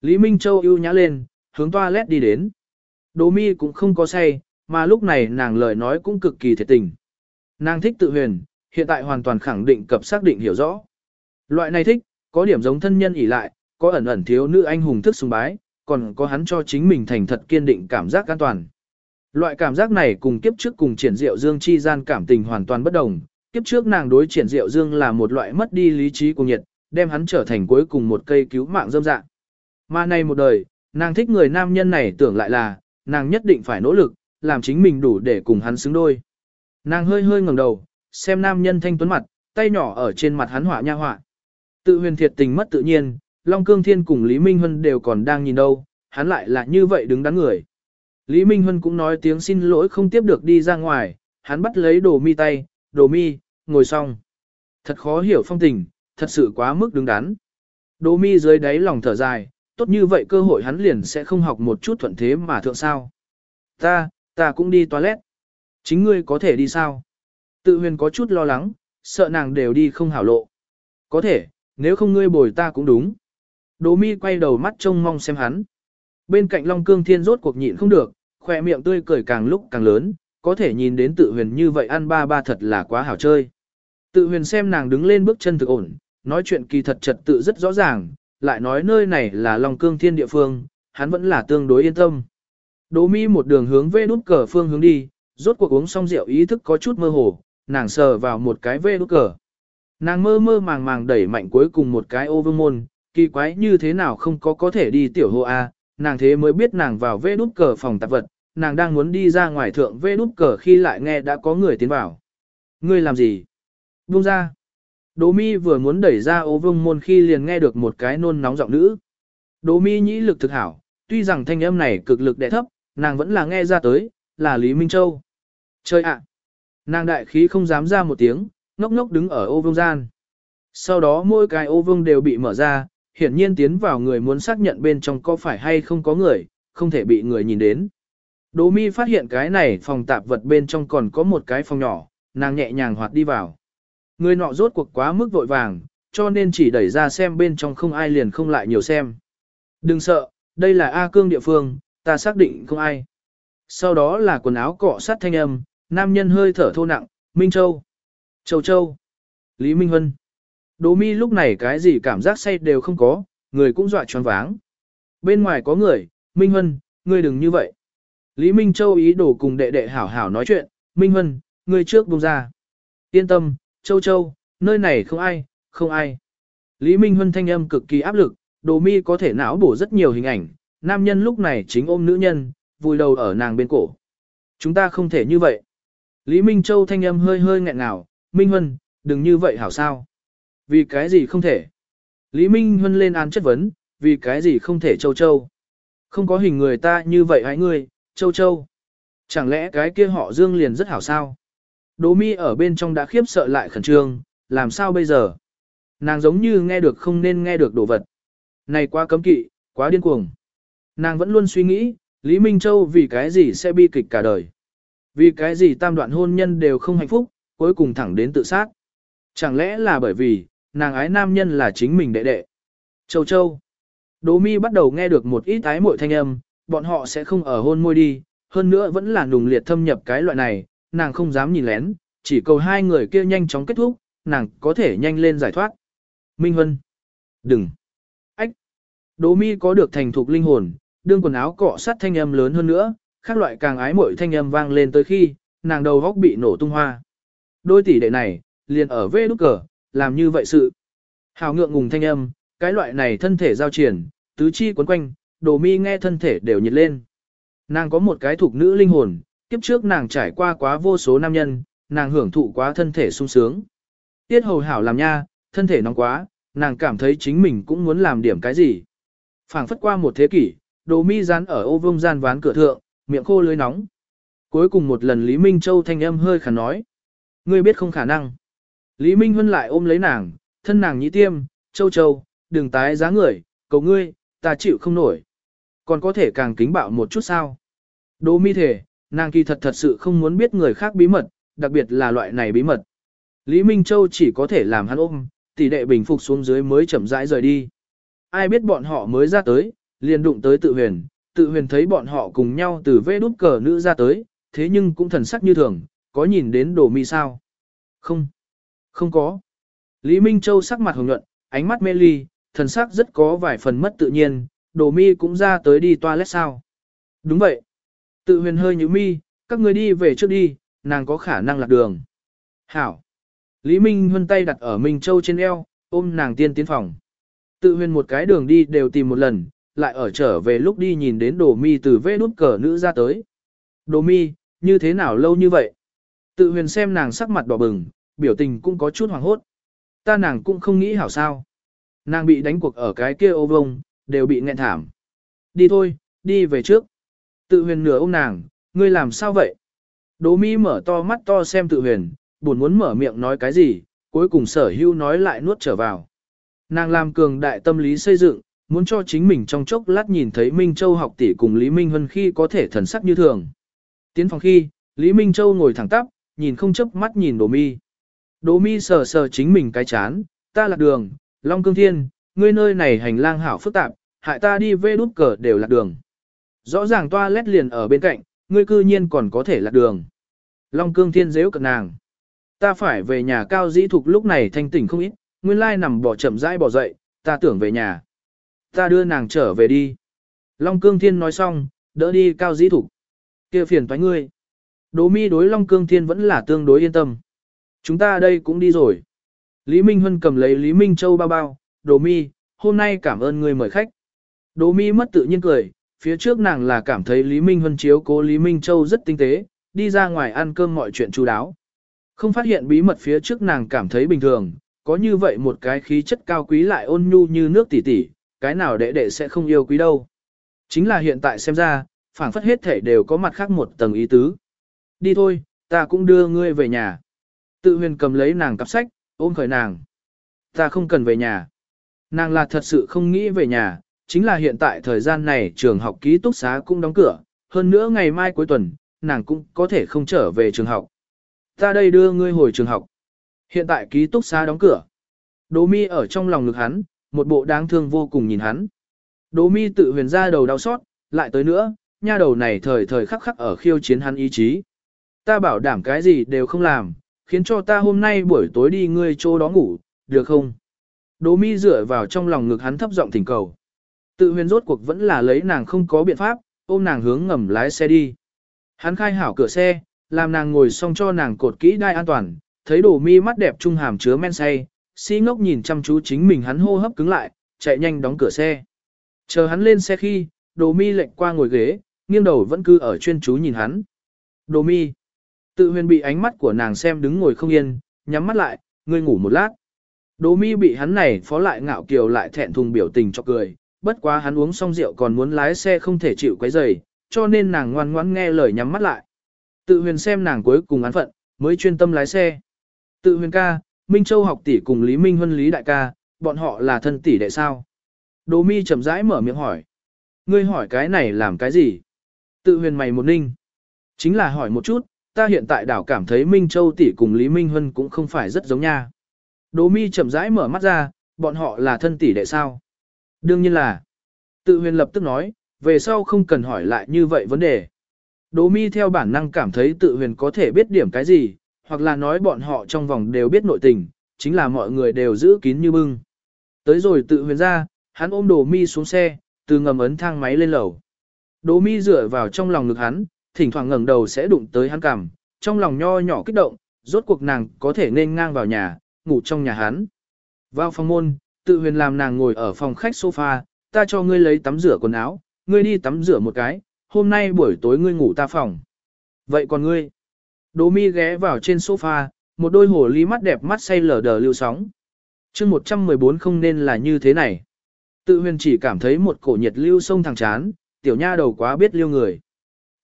Lý Minh Châu ưu nhã lên, hướng toilet đi đến. Đỗ mi cũng không có say, mà lúc này nàng lời nói cũng cực kỳ thiệt tình. Nàng thích tự huyền, hiện tại hoàn toàn khẳng định cập xác định hiểu rõ. Loại này thích, có điểm giống thân nhân ỉ lại, có ẩn ẩn thiếu nữ anh hùng thức sùng bái, còn có hắn cho chính mình thành thật kiên định cảm giác an toàn. Loại cảm giác này cùng kiếp trước cùng triển diệu dương chi gian cảm tình hoàn toàn bất đồng. Kiếp trước nàng đối triển diệu dương là một loại mất đi lý trí của nhiệt, đem hắn trở thành cuối cùng một cây cứu mạng dâm dạng. Mà này một đời, nàng thích người nam nhân này tưởng lại là, nàng nhất định phải nỗ lực, làm chính mình đủ để cùng hắn xứng đôi. Nàng hơi hơi ngẩng đầu, xem nam nhân thanh tuấn mặt, tay nhỏ ở trên mặt hắn họa nha họa. Tự huyền thiệt tình mất tự nhiên, Long Cương Thiên cùng Lý Minh Huân đều còn đang nhìn đâu, hắn lại là như vậy đứng đắn người. Lý Minh Huân cũng nói tiếng xin lỗi không tiếp được đi ra ngoài, hắn bắt lấy đồ mi tay, đồ mi, ngồi xong. Thật khó hiểu phong tình, thật sự quá mức đứng đắn. Đồ mi dưới đáy lòng thở dài, tốt như vậy cơ hội hắn liền sẽ không học một chút thuận thế mà thượng sao. Ta, ta cũng đi toilet. Chính ngươi có thể đi sao? Tự huyền có chút lo lắng, sợ nàng đều đi không hảo lộ. Có thể, nếu không ngươi bồi ta cũng đúng. Đồ mi quay đầu mắt trông mong xem hắn. Bên cạnh Long Cương Thiên rốt cuộc nhịn không được, khoe miệng tươi cười càng lúc càng lớn, có thể nhìn đến tự huyền như vậy ăn ba ba thật là quá hảo chơi. Tự huyền xem nàng đứng lên bước chân thực ổn, nói chuyện kỳ thật trật tự rất rõ ràng, lại nói nơi này là Long Cương Thiên địa phương, hắn vẫn là tương đối yên tâm. Đỗ mi một đường hướng về nút cờ phương hướng đi, rốt cuộc uống xong rượu ý thức có chút mơ hồ, nàng sờ vào một cái vê nút cờ. Nàng mơ mơ màng màng đẩy mạnh cuối cùng một cái ô vương môn, kỳ quái như thế nào không có có thể đi tiểu hô A, nàng thế mới biết nàng vào vê nút cờ phòng tạp vật, nàng đang muốn đi ra ngoài thượng vê nút cờ khi lại nghe đã có người tiến vào. Ngươi làm gì? Buông ra. Đỗ mi vừa muốn đẩy ra ô vương môn khi liền nghe được một cái nôn nóng giọng nữ. Đỗ mi nhĩ lực thực hảo, tuy rằng thanh âm này cực lực đẻ thấp, nàng vẫn là nghe ra tới, là Lý Minh Châu. Chơi ạ! Nàng đại khí không dám ra một tiếng, ngốc ngốc đứng ở ô vương gian. Sau đó mỗi cái ô vương đều bị mở ra, hiển nhiên tiến vào người muốn xác nhận bên trong có phải hay không có người, không thể bị người nhìn đến. Đỗ mi phát hiện cái này phòng tạp vật bên trong còn có một cái phòng nhỏ, nàng nhẹ nhàng hoạt đi vào. Người nọ rốt cuộc quá mức vội vàng, cho nên chỉ đẩy ra xem bên trong không ai liền không lại nhiều xem. Đừng sợ, đây là A cương địa phương, ta xác định không ai. Sau đó là quần áo cọ sát thanh âm, nam nhân hơi thở thô nặng, Minh Châu. Châu Châu. Lý Minh Huân. Đỗ mi lúc này cái gì cảm giác say đều không có, người cũng dọa choáng váng. Bên ngoài có người, Minh Huân, ngươi đừng như vậy. Lý Minh Châu ý đồ cùng đệ đệ hảo hảo nói chuyện, Minh Huân, ngươi trước buông ra. Yên tâm, Châu Châu, nơi này không ai, không ai. Lý Minh Huân thanh âm cực kỳ áp lực, đồ mi có thể não bổ rất nhiều hình ảnh, nam nhân lúc này chính ôm nữ nhân, vùi đầu ở nàng bên cổ. Chúng ta không thể như vậy. Lý Minh Châu thanh âm hơi hơi nghẹn ngào, Minh Huân, đừng như vậy hảo sao. Vì cái gì không thể? Lý Minh Huân lên án chất vấn, vì cái gì không thể châu châu. Không có hình người ta như vậy hãy ngươi, châu châu. Chẳng lẽ cái kia họ Dương liền rất hảo sao? Đỗ mi ở bên trong đã khiếp sợ lại khẩn trương, làm sao bây giờ? Nàng giống như nghe được không nên nghe được đồ vật. Này quá cấm kỵ, quá điên cuồng. Nàng vẫn luôn suy nghĩ, Lý Minh Châu vì cái gì sẽ bi kịch cả đời. Vì cái gì tam đoạn hôn nhân đều không hạnh phúc, cuối cùng thẳng đến tự sát. Chẳng lẽ là bởi vì, nàng ái nam nhân là chính mình đệ đệ. Châu Châu. Đỗ mi bắt đầu nghe được một ít ái mội thanh âm, bọn họ sẽ không ở hôn môi đi, hơn nữa vẫn là nùng liệt thâm nhập cái loại này, nàng không dám nhìn lén, chỉ cầu hai người kia nhanh chóng kết thúc, nàng có thể nhanh lên giải thoát. Minh Hân. Đừng. Ách. Đỗ mi có được thành thục linh hồn, đương quần áo cọ sát thanh âm lớn hơn nữa, khác loại càng ái mội thanh âm vang lên tới khi, nàng đầu góc bị nổ tung hoa. Đôi tỷ đệ này, liền ở vê đúc cờ, làm như vậy sự. Hào ngượng ngùng thanh âm, cái loại này thân thể giao triển, tứ chi quấn quanh, đồ mi nghe thân thể đều nhiệt lên. Nàng có một cái thuộc nữ linh hồn, kiếp trước nàng trải qua quá vô số nam nhân, nàng hưởng thụ quá thân thể sung sướng. Tiết hầu hảo làm nha, thân thể nóng quá, nàng cảm thấy chính mình cũng muốn làm điểm cái gì. phảng phất qua một thế kỷ, đồ mi dán ở ô vông gian ván cửa thượng, miệng khô lưới nóng. Cuối cùng một lần Lý Minh Châu thanh âm hơi khả nói. Ngươi biết không khả năng. Lý Minh Huân lại ôm lấy nàng, thân nàng nhĩ tiêm, Châu Châu, đừng tái giá người, cầu ngươi, ta chịu không nổi. Còn có thể càng kính bạo một chút sao. Đỗ mi thể, nàng kỳ thật thật sự không muốn biết người khác bí mật, đặc biệt là loại này bí mật. Lý Minh Châu chỉ có thể làm hắn ôm, tỷ đệ bình phục xuống dưới mới chậm rãi rời đi. Ai biết bọn họ mới ra tới, liền đụng tới tự huyền, tự huyền thấy bọn họ cùng nhau từ vê đút cờ nữ ra tới, thế nhưng cũng thần sắc như thường, có nhìn đến đồ mi sao? Không, không có. Lý Minh Châu sắc mặt hồng nhuận, ánh mắt mê ly, thần sắc rất có vài phần mất tự nhiên, đồ mi cũng ra tới đi toilet sao? Đúng vậy. Tự huyền hơi như mi, các người đi về trước đi, nàng có khả năng lạc đường. Hảo. Lý Minh Huân tay đặt ở Minh Châu trên eo, ôm nàng tiên tiến phòng. Tự huyền một cái đường đi đều tìm một lần, lại ở trở về lúc đi nhìn đến đồ mi từ vê nút cờ nữ ra tới. Đồ mi, như thế nào lâu như vậy? Tự huyền xem nàng sắc mặt đỏ bừng, biểu tình cũng có chút hoàng hốt. Ta nàng cũng không nghĩ hảo sao. Nàng bị đánh cuộc ở cái kia ô vông, đều bị nghẹn thảm. Đi thôi, đi về trước. Tự huyền nửa ôm nàng, ngươi làm sao vậy? Đỗ mi mở to mắt to xem tự huyền, buồn muốn mở miệng nói cái gì, cuối cùng sở hưu nói lại nuốt trở vào. Nàng làm cường đại tâm lý xây dựng, muốn cho chính mình trong chốc lát nhìn thấy Minh Châu học tỷ cùng Lý Minh Hân khi có thể thần sắc như thường. Tiến phòng khi, Lý Minh Châu ngồi thẳng tắp, nhìn không chớp mắt nhìn Đỗ Mi. Đỗ Mi sờ sờ chính mình cái chán, ta lạc đường, Long Cương Thiên, ngươi nơi này hành lang hảo phức tạp, hại ta đi vê đút cờ đều lạc đường. Rõ ràng toa lét liền ở bên cạnh, ngươi cư nhiên còn có thể lạc đường. Long Cương Thiên dễ cận nàng. Ta phải về nhà cao dĩ thục lúc này thanh tỉnh không ít, nguyên lai nằm bỏ chậm rãi bỏ dậy, ta tưởng về nhà. Ta đưa nàng trở về đi. Long Cương Thiên nói xong, đỡ đi cao dĩ thục. kia phiền toái ngươi. Đỗ mi đối Long Cương Thiên vẫn là tương đối yên tâm. Chúng ta đây cũng đi rồi. Lý Minh Huân cầm lấy Lý Minh Châu bao bao, Đỗ mi, hôm nay cảm ơn người mời khách. Đỗ mi mất tự nhiên cười, phía trước nàng là cảm thấy Lý Minh Huân chiếu cố Lý Minh Châu rất tinh tế, đi ra ngoài ăn cơm mọi chuyện chú đáo. Không phát hiện bí mật phía trước nàng cảm thấy bình thường, có như vậy một cái khí chất cao quý lại ôn nhu như nước tỉ tỉ, cái nào đệ đệ sẽ không yêu quý đâu. Chính là hiện tại xem ra, phảng phất hết thể đều có mặt khác một tầng ý tứ. Đi thôi, ta cũng đưa ngươi về nhà. Tự huyền cầm lấy nàng cặp sách, ôm khởi nàng. Ta không cần về nhà. Nàng là thật sự không nghĩ về nhà, chính là hiện tại thời gian này trường học ký túc xá cũng đóng cửa, hơn nữa ngày mai cuối tuần, nàng cũng có thể không trở về trường học. Ta đây đưa ngươi hồi trường học. Hiện tại ký túc xá đóng cửa. Đỗ mi ở trong lòng ngực hắn, một bộ đáng thương vô cùng nhìn hắn. Đỗ mi tự huyền ra đầu đau xót, lại tới nữa, nha đầu này thời thời khắc khắc ở khiêu chiến hắn ý chí. Ta bảo đảm cái gì đều không làm, khiến cho ta hôm nay buổi tối đi ngươi chỗ đó ngủ, được không? Đỗ mi dựa vào trong lòng ngực hắn thấp giọng thỉnh cầu. Tự huyền rốt cuộc vẫn là lấy nàng không có biện pháp, ôm nàng hướng ngầm lái xe đi. Hắn khai hảo cửa xe, làm nàng ngồi xong cho nàng cột kỹ đai an toàn, thấy đồ mi mắt đẹp trung hàm chứa men say, si ngốc nhìn chăm chú chính mình hắn hô hấp cứng lại, chạy nhanh đóng cửa xe. Chờ hắn lên xe khi, đồ mi lệnh qua ngồi ghế, nghiêng đầu vẫn cứ ở chuyên chú nhìn hắn. Đồ mi. Tự huyền bị ánh mắt của nàng xem đứng ngồi không yên, nhắm mắt lại, ngươi ngủ một lát. Đỗ mi bị hắn này phó lại ngạo kiều lại thẹn thùng biểu tình cho cười, bất quá hắn uống xong rượu còn muốn lái xe không thể chịu quấy giày, cho nên nàng ngoan ngoãn nghe lời nhắm mắt lại. Tự huyền xem nàng cuối cùng án phận, mới chuyên tâm lái xe. Tự huyền ca, Minh Châu học tỷ cùng Lý Minh Huân Lý đại ca, bọn họ là thân tỷ đệ sao? Đỗ mi chậm rãi mở miệng hỏi. Ngươi hỏi cái này làm cái gì? Tự huyền mày một ninh. Chính là hỏi một chút, ta hiện tại đảo cảm thấy Minh Châu tỷ cùng Lý Minh Huân cũng không phải rất giống nha. Đỗ mi chậm rãi mở mắt ra, bọn họ là thân tỷ đệ sao? Đương nhiên là. Tự huyền lập tức nói, về sau không cần hỏi lại như vậy vấn đề. Đỗ mi theo bản năng cảm thấy tự huyền có thể biết điểm cái gì, hoặc là nói bọn họ trong vòng đều biết nội tình, chính là mọi người đều giữ kín như bưng. Tới rồi tự huyền ra, hắn ôm đồ mi xuống xe, từ ngầm ấn thang máy lên lầu. Đỗ mi dựa vào trong lòng ngực hắn, thỉnh thoảng ngẩng đầu sẽ đụng tới hắn cằm, trong lòng nho nhỏ kích động, rốt cuộc nàng có thể nên ngang vào nhà, ngủ trong nhà hắn. Vào phòng môn, tự huyền làm nàng ngồi ở phòng khách sofa, ta cho ngươi lấy tắm rửa quần áo, ngươi đi tắm rửa một cái, hôm nay buổi tối ngươi ngủ ta phòng. Vậy còn ngươi? Đỗ mi ghé vào trên sofa, một đôi hồ ly mắt đẹp mắt say lờ đờ lưu sóng. chương 114 không nên là như thế này. Tự huyền chỉ cảm thấy một cổ nhiệt lưu sông thẳng chán, tiểu nha đầu quá biết lưu người.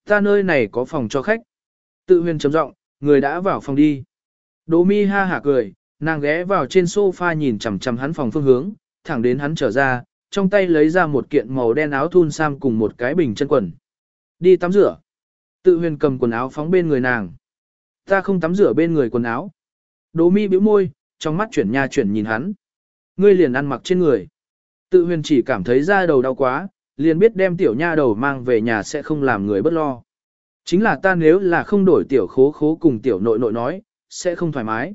Ta nơi này có phòng cho khách. Tự huyền trầm giọng, người đã vào phòng đi. Đỗ mi ha hả cười, nàng ghé vào trên sofa nhìn chằm chằm hắn phòng phương hướng, thẳng đến hắn trở ra, trong tay lấy ra một kiện màu đen áo thun sam cùng một cái bình chân quần. Đi tắm rửa. Tự huyền cầm quần áo phóng bên người nàng. Ta không tắm rửa bên người quần áo. Đỗ mi bĩu môi, trong mắt chuyển nha chuyển nhìn hắn. Ngươi liền ăn mặc trên người. Tự huyền chỉ cảm thấy da đầu đau quá, liền biết đem tiểu nha đầu mang về nhà sẽ không làm người bất lo. Chính là ta nếu là không đổi tiểu khố khố cùng tiểu nội nội nói, sẽ không thoải mái.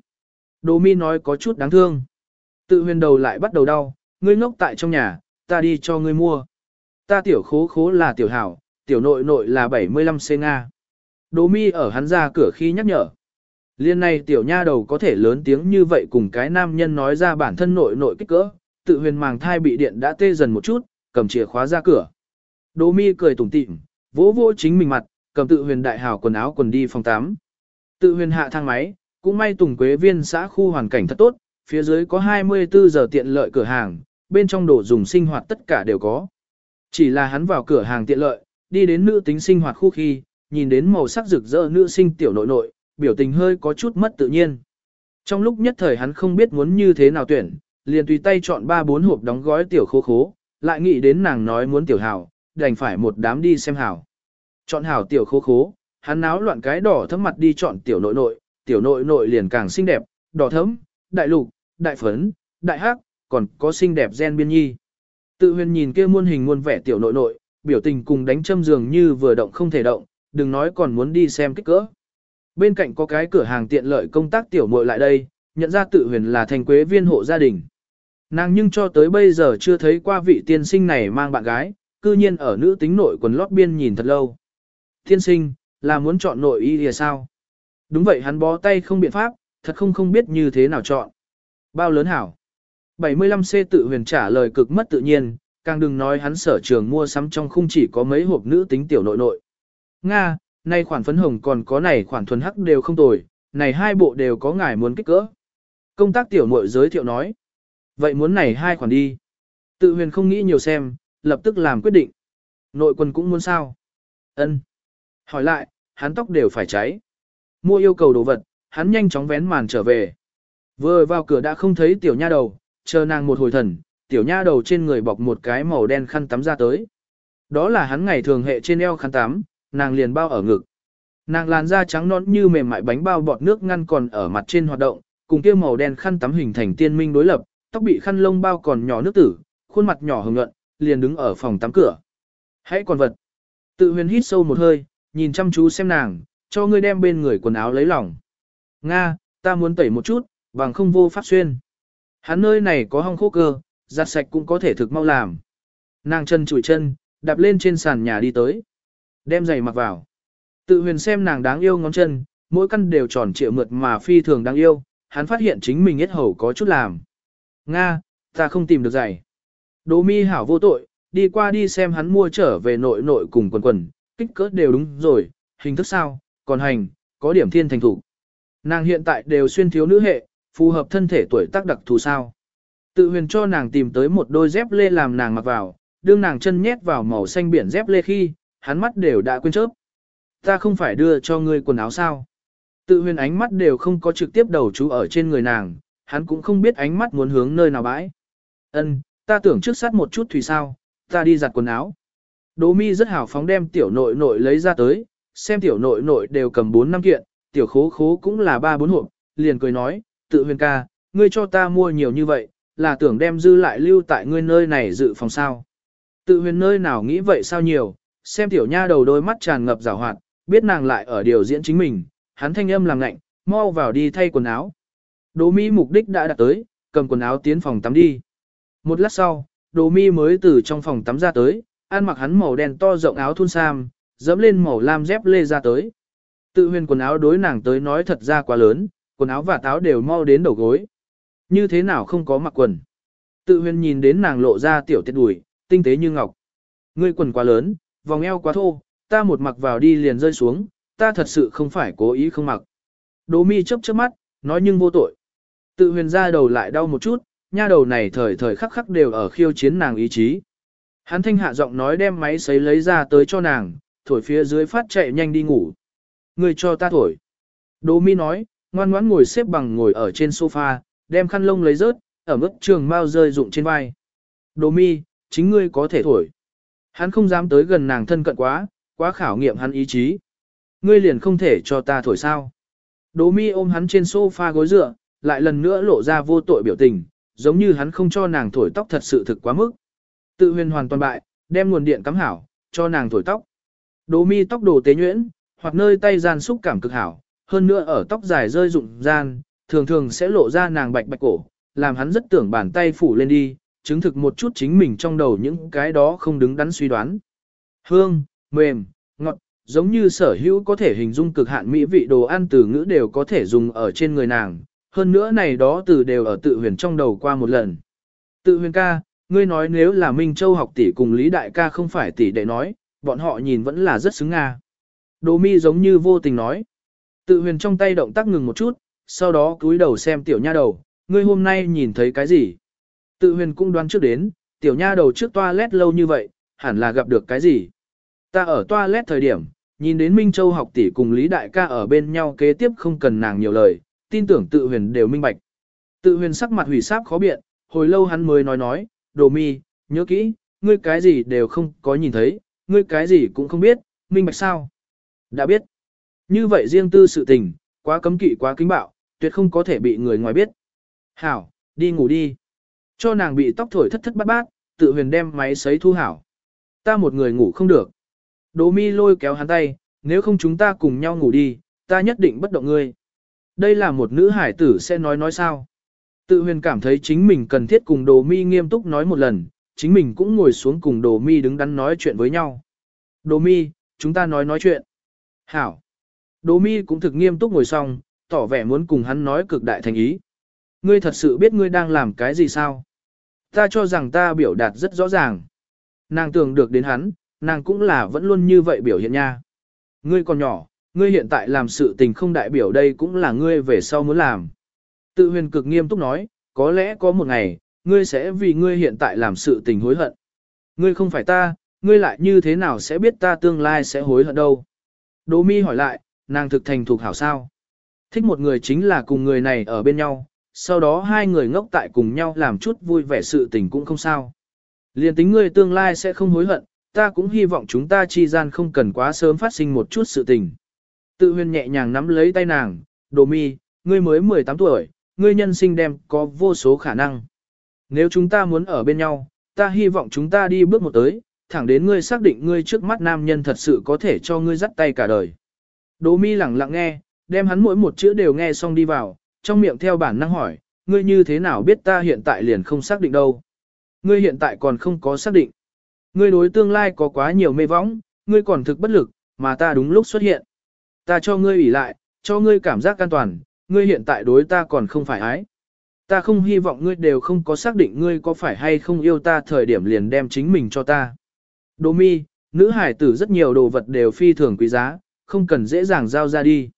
Đỗ mi nói có chút đáng thương. Tự huyền đầu lại bắt đầu đau, ngươi ngốc tại trong nhà, ta đi cho ngươi mua. Ta tiểu khố khố là tiểu hảo, tiểu nội nội là 75C Nga. Đỗ mi ở hắn ra cửa khi nhắc nhở. Liên này tiểu nha đầu có thể lớn tiếng như vậy cùng cái nam nhân nói ra bản thân nội nội kích cỡ, tự huyền màng thai bị điện đã tê dần một chút, cầm chìa khóa ra cửa. Đỗ mi cười tủm tỉm, vỗ vỗ chính mình mặt, cầm tự huyền đại hảo quần áo quần đi phòng 8. Tự huyền hạ thang máy, cũng may Tùng Quế Viên xã khu hoàn cảnh thật tốt, phía dưới có 24 giờ tiện lợi cửa hàng, bên trong đồ dùng sinh hoạt tất cả đều có. Chỉ là hắn vào cửa hàng tiện lợi, đi đến nữ tính sinh hoạt khu khi, nhìn đến màu sắc rực rỡ nữ sinh tiểu nội nội, biểu tình hơi có chút mất tự nhiên. Trong lúc nhất thời hắn không biết muốn như thế nào tuyển, liền tùy tay chọn ba bốn hộp đóng gói tiểu khố khố, lại nghĩ đến nàng nói muốn tiểu hảo, đành phải một đám đi xem hảo. Chọn hảo tiểu khố khố, hắn náo loạn cái đỏ thấm mặt đi chọn tiểu nội nội, tiểu nội nội liền càng xinh đẹp, đỏ thấm, đại lục, đại phấn, đại hắc, còn có xinh đẹp gen biên nhi. Tự huyền nhìn kia muôn hình muôn vẻ tiểu nội nội, biểu tình cùng đánh châm dường như vừa động không thể động, đừng nói còn muốn đi xem kích cỡ. Bên cạnh có cái cửa hàng tiện lợi công tác tiểu muội lại đây, nhận ra tự huyền là thành quế viên hộ gia đình. Nàng nhưng cho tới bây giờ chưa thấy qua vị tiên sinh này mang bạn gái, cư nhiên ở nữ tính nội quần lót biên nhìn thật lâu. Tiên sinh, là muốn chọn nội y thì sao? Đúng vậy hắn bó tay không biện pháp, thật không không biết như thế nào chọn. Bao lớn hảo? 75C tự huyền trả lời cực mất tự nhiên, càng đừng nói hắn sở trường mua sắm trong không chỉ có mấy hộp nữ tính tiểu nội nội. Nga, nay khoản phấn hồng còn có này khoản thuần hắc đều không tồi, này hai bộ đều có ngài muốn kích cỡ. Công tác tiểu nội giới thiệu nói. Vậy muốn này hai khoản đi. Tự huyền không nghĩ nhiều xem, lập tức làm quyết định. Nội quân cũng muốn sao? ân Hỏi lại, hắn tóc đều phải cháy. Mua yêu cầu đồ vật, hắn nhanh chóng vén màn trở về. Vừa vào cửa đã không thấy tiểu nha đầu, chờ nàng một hồi thần, tiểu nha đầu trên người bọc một cái màu đen khăn tắm ra tới. Đó là hắn ngày thường hệ trên eo khăn tắm, nàng liền bao ở ngực. Nàng làn da trắng nõn như mềm mại bánh bao bọt nước ngăn còn ở mặt trên hoạt động, cùng kia màu đen khăn tắm hình thành tiên minh đối lập, tóc bị khăn lông bao còn nhỏ nước tử, khuôn mặt nhỏ hồng nhuận, liền đứng ở phòng tắm cửa. Hãy còn vật. Tự huyền hít sâu một hơi, nhìn chăm chú xem nàng, cho ngươi đem bên người quần áo lấy lỏng. Nga, ta muốn tẩy một chút, bằng không vô pháp xuyên. Hắn nơi này có hong khô cơ, giặt sạch cũng có thể thực mau làm. Nàng chân chùi chân, đạp lên trên sàn nhà đi tới. Đem giày mặc vào. Tự huyền xem nàng đáng yêu ngón chân, mỗi căn đều tròn trịa mượt mà phi thường đáng yêu, hắn phát hiện chính mình hết hầu có chút làm. Nga, ta không tìm được giày. Đỗ mi hảo vô tội, đi qua đi xem hắn mua trở về nội nội cùng quần quần, kích cỡ đều đúng rồi, hình thức sao, còn hành, có điểm thiên thành thủ. Nàng hiện tại đều xuyên thiếu nữ hệ, phù hợp thân thể tuổi tác đặc thù sao. Tự huyền cho nàng tìm tới một đôi dép lê làm nàng mặc vào, đương nàng chân nhét vào màu xanh biển dép lê khi, hắn mắt đều đã quên chớp. Ta không phải đưa cho ngươi quần áo sao. Tự huyền ánh mắt đều không có trực tiếp đầu chú ở trên người nàng, hắn cũng không biết ánh mắt muốn hướng nơi nào bãi. Ân, ta tưởng trước sát một chút thủy sao, ta đi giặt quần áo. Đỗ mi rất hào phóng đem tiểu nội nội lấy ra tới, xem tiểu nội nội đều cầm 4 năm kiện, tiểu khố khố cũng là 3 bốn hộp, liền cười nói, tự huyền ca, ngươi cho ta mua nhiều như vậy, là tưởng đem dư lại lưu tại ngươi nơi này dự phòng sao. Tự huyền nơi nào nghĩ vậy sao nhiều, xem tiểu nha đầu đôi mắt tràn ngập rào hoạt, biết nàng lại ở điều diễn chính mình, hắn thanh âm làm ngạnh, mau vào đi thay quần áo. Đỗ mi mục đích đã đạt tới, cầm quần áo tiến phòng tắm đi. Một lát sau, Đỗ mi mới từ trong phòng tắm ra tới, ăn mặc hắn màu đen to rộng áo thun sam, dẫm lên màu lam dép lê ra tới. Tự huyền quần áo đối nàng tới nói thật ra quá lớn, quần áo và táo đều mau đến đầu gối. Như thế nào không có mặc quần. Tự huyền nhìn đến nàng lộ ra tiểu tiết đùi, tinh tế như ngọc. Ngươi quần quá lớn, vòng eo quá thô, ta một mặc vào đi liền rơi xuống, ta thật sự không phải cố ý không mặc. Đỗ mi chớp chớp mắt, nói nhưng vô tội. Tự huyền ra đầu lại đau một chút, nha đầu này thời thời khắc khắc đều ở khiêu chiến nàng ý chí. Hắn thanh hạ giọng nói đem máy sấy lấy ra tới cho nàng, thổi phía dưới phát chạy nhanh đi ngủ. Người cho ta thổi. Đỗ mi nói, ngoan ngoãn ngồi xếp bằng ngồi ở trên sofa, đem khăn lông lấy rớt, ở mức trường mau rơi rụng trên vai. Đỗ mi, chính ngươi có thể thổi. Hắn không dám tới gần nàng thân cận quá, quá khảo nghiệm hắn ý chí. Ngươi liền không thể cho ta thổi sao. Đỗ mi ôm hắn trên sofa gối dựa, lại lần nữa lộ ra vô tội biểu tình, giống như hắn không cho nàng thổi tóc thật sự thực quá mức. Tự huyền hoàn toàn bại, đem nguồn điện cắm hảo, cho nàng thổi tóc. Đồ mi tóc đồ tế nhuyễn, hoặc nơi tay gian xúc cảm cực hảo, hơn nữa ở tóc dài rơi rụng gian, thường thường sẽ lộ ra nàng bạch bạch cổ, làm hắn rất tưởng bàn tay phủ lên đi, chứng thực một chút chính mình trong đầu những cái đó không đứng đắn suy đoán. Hương, mềm, ngọt, giống như sở hữu có thể hình dung cực hạn mỹ vị đồ ăn từ ngữ đều có thể dùng ở trên người nàng, hơn nữa này đó từ đều ở tự huyền trong đầu qua một lần. Tự huyền ca, ngươi nói nếu là Minh Châu học tỷ cùng Lý Đại ca không phải tỷ để nói, bọn họ nhìn vẫn là rất xứng nga. Đồ mi giống như vô tình nói. Tự huyền trong tay động tác ngừng một chút, sau đó cúi đầu xem tiểu nha đầu, ngươi hôm nay nhìn thấy cái gì? Tự huyền cũng đoán trước đến, tiểu nha đầu trước toilet lâu như vậy, hẳn là gặp được cái gì? Ta ở toilet thời điểm, nhìn đến Minh Châu học tỷ cùng Lý Đại ca ở bên nhau kế tiếp không cần nàng nhiều lời, tin tưởng tự huyền đều minh bạch. Tự huyền sắc mặt hủy sáp khó biện, hồi lâu hắn mới nói nói, đồ mi, nhớ kỹ, ngươi cái gì đều không có nhìn thấy, ngươi cái gì cũng không biết, minh bạch sao? Đã biết. Như vậy riêng tư sự tình, quá cấm kỵ quá kính bạo, tuyệt không có thể bị người ngoài biết. Hảo, đi ngủ đi. Cho nàng bị tóc thổi thất thất bát bát, tự huyền đem máy sấy thu hảo. Ta một người ngủ không được. Đỗ mi lôi kéo hắn tay, nếu không chúng ta cùng nhau ngủ đi, ta nhất định bất động ngươi. Đây là một nữ hải tử sẽ nói nói sao. Tự huyền cảm thấy chính mình cần thiết cùng đồ mi nghiêm túc nói một lần, chính mình cũng ngồi xuống cùng đồ mi đứng đắn nói chuyện với nhau. Đồ mi, chúng ta nói nói chuyện. Hảo. Đồ mi cũng thực nghiêm túc ngồi xong, tỏ vẻ muốn cùng hắn nói cực đại thành ý. Ngươi thật sự biết ngươi đang làm cái gì sao? Ta cho rằng ta biểu đạt rất rõ ràng. Nàng tưởng được đến hắn, nàng cũng là vẫn luôn như vậy biểu hiện nha. Ngươi còn nhỏ, ngươi hiện tại làm sự tình không đại biểu đây cũng là ngươi về sau muốn làm. Tự huyền cực nghiêm túc nói, có lẽ có một ngày, ngươi sẽ vì ngươi hiện tại làm sự tình hối hận. Ngươi không phải ta, ngươi lại như thế nào sẽ biết ta tương lai sẽ hối hận đâu. Đỗ mi hỏi lại, nàng thực thành thuộc hảo sao. Thích một người chính là cùng người này ở bên nhau, sau đó hai người ngốc tại cùng nhau làm chút vui vẻ sự tình cũng không sao. Liên tính ngươi tương lai sẽ không hối hận, ta cũng hy vọng chúng ta chi gian không cần quá sớm phát sinh một chút sự tình. Tự huyền nhẹ nhàng nắm lấy tay nàng, đồ mi, ngươi mới 18 tuổi, ngươi nhân sinh đem có vô số khả năng. Nếu chúng ta muốn ở bên nhau, ta hy vọng chúng ta đi bước một tới, thẳng đến ngươi xác định ngươi trước mắt nam nhân thật sự có thể cho ngươi dắt tay cả đời. Đỗ mi lẳng lặng nghe, đem hắn mỗi một chữ đều nghe xong đi vào, trong miệng theo bản năng hỏi, ngươi như thế nào biết ta hiện tại liền không xác định đâu. Ngươi hiện tại còn không có xác định. Ngươi đối tương lai có quá nhiều mê võng, ngươi còn thực bất lực, mà ta đúng lúc xuất hiện. Ta cho ngươi ủy lại, cho ngươi cảm giác an toàn, ngươi hiện tại đối ta còn không phải ái. Ta không hy vọng ngươi đều không có xác định ngươi có phải hay không yêu ta thời điểm liền đem chính mình cho ta. Đỗ mi, nữ hải tử rất nhiều đồ vật đều phi thường quý giá, không cần dễ dàng giao ra đi.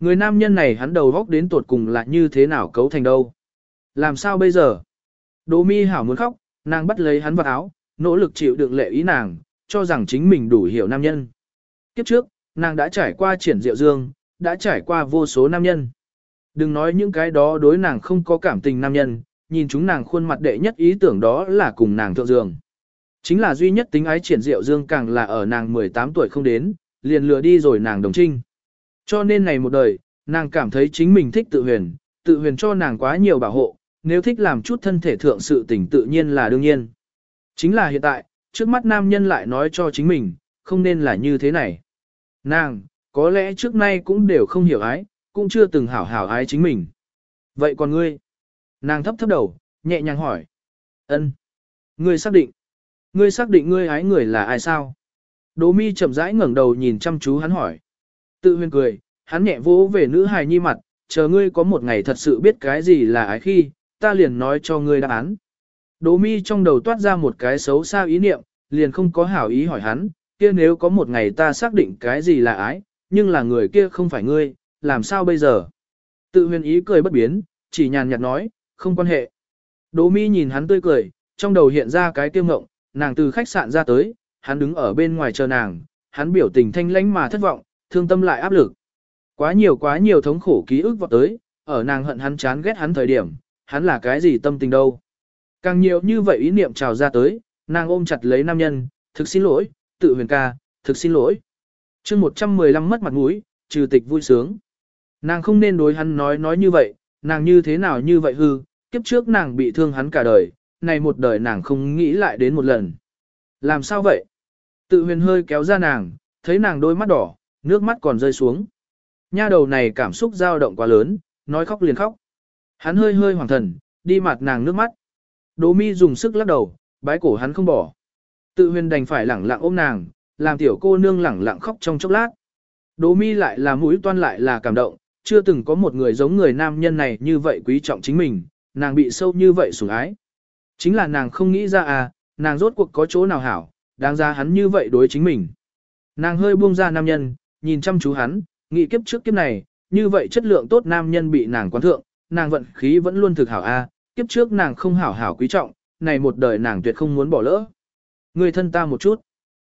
Người nam nhân này hắn đầu góc đến tột cùng là như thế nào cấu thành đâu. Làm sao bây giờ? Đỗ mi hảo muốn khóc, nàng bắt lấy hắn vào áo, nỗ lực chịu đựng lệ ý nàng, cho rằng chính mình đủ hiểu nam nhân. Kiếp trước, nàng đã trải qua triển diệu dương, đã trải qua vô số nam nhân. Đừng nói những cái đó đối nàng không có cảm tình nam nhân, nhìn chúng nàng khuôn mặt đệ nhất ý tưởng đó là cùng nàng thượng giường. Chính là duy nhất tính ái triển diệu dương càng là ở nàng 18 tuổi không đến, liền lừa đi rồi nàng đồng trinh. Cho nên này một đời, nàng cảm thấy chính mình thích tự huyền, tự huyền cho nàng quá nhiều bảo hộ, nếu thích làm chút thân thể thượng sự tình tự nhiên là đương nhiên. Chính là hiện tại, trước mắt nam nhân lại nói cho chính mình, không nên là như thế này. Nàng, có lẽ trước nay cũng đều không hiểu ái, cũng chưa từng hảo hảo ái chính mình. Vậy còn ngươi? Nàng thấp thấp đầu, nhẹ nhàng hỏi. ân Ngươi xác định. Ngươi xác định ngươi ái người là ai sao? Đỗ mi chậm rãi ngẩng đầu nhìn chăm chú hắn hỏi. Tự huyền cười, hắn nhẹ vỗ về nữ hài nhi mặt, chờ ngươi có một ngày thật sự biết cái gì là ái khi, ta liền nói cho ngươi đáp án. Đỗ mi trong đầu toát ra một cái xấu xa ý niệm, liền không có hảo ý hỏi hắn, kia nếu có một ngày ta xác định cái gì là ái, nhưng là người kia không phải ngươi, làm sao bây giờ? Tự huyền ý cười bất biến, chỉ nhàn nhạt nói, không quan hệ. Đỗ mi nhìn hắn tươi cười, trong đầu hiện ra cái tiêu ngộng, nàng từ khách sạn ra tới, hắn đứng ở bên ngoài chờ nàng, hắn biểu tình thanh lãnh mà thất vọng, thương tâm lại áp lực. Quá nhiều quá nhiều thống khổ ký ức vọt tới, ở nàng hận hắn chán ghét hắn thời điểm, hắn là cái gì tâm tình đâu. Càng nhiều như vậy ý niệm trào ra tới, nàng ôm chặt lấy nam nhân, thực xin lỗi, tự huyền ca, thực xin lỗi. chương 115 mất mặt mũi, trừ tịch vui sướng. Nàng không nên đối hắn nói nói như vậy, nàng như thế nào như vậy hư, kiếp trước nàng bị thương hắn cả đời, này một đời nàng không nghĩ lại đến một lần. Làm sao vậy? Tự huyền hơi kéo ra nàng, thấy nàng đôi mắt đỏ, nước mắt còn rơi xuống. Nha đầu này cảm xúc dao động quá lớn, nói khóc liền khóc. Hắn hơi hơi hoàng thần, đi mặt nàng nước mắt. Đỗ mi dùng sức lắc đầu, bái cổ hắn không bỏ. Tự huyền đành phải lẳng lặng ôm nàng, làm tiểu cô nương lẳng lặng khóc trong chốc lát. Đỗ mi lại là mũi toan lại là cảm động, chưa từng có một người giống người nam nhân này như vậy quý trọng chính mình, nàng bị sâu như vậy sủng ái. Chính là nàng không nghĩ ra à, nàng rốt cuộc có chỗ nào hảo, đáng ra hắn như vậy đối chính mình. Nàng hơi buông ra nam nhân, nhìn chăm chú hắn, nghĩ kiếp trước kiếp này, như vậy chất lượng tốt nam nhân bị nàng quán thượng, nàng vận khí vẫn luôn thực hảo a, kiếp trước nàng không hảo hảo quý trọng, này một đời nàng tuyệt không muốn bỏ lỡ. Người thân ta một chút,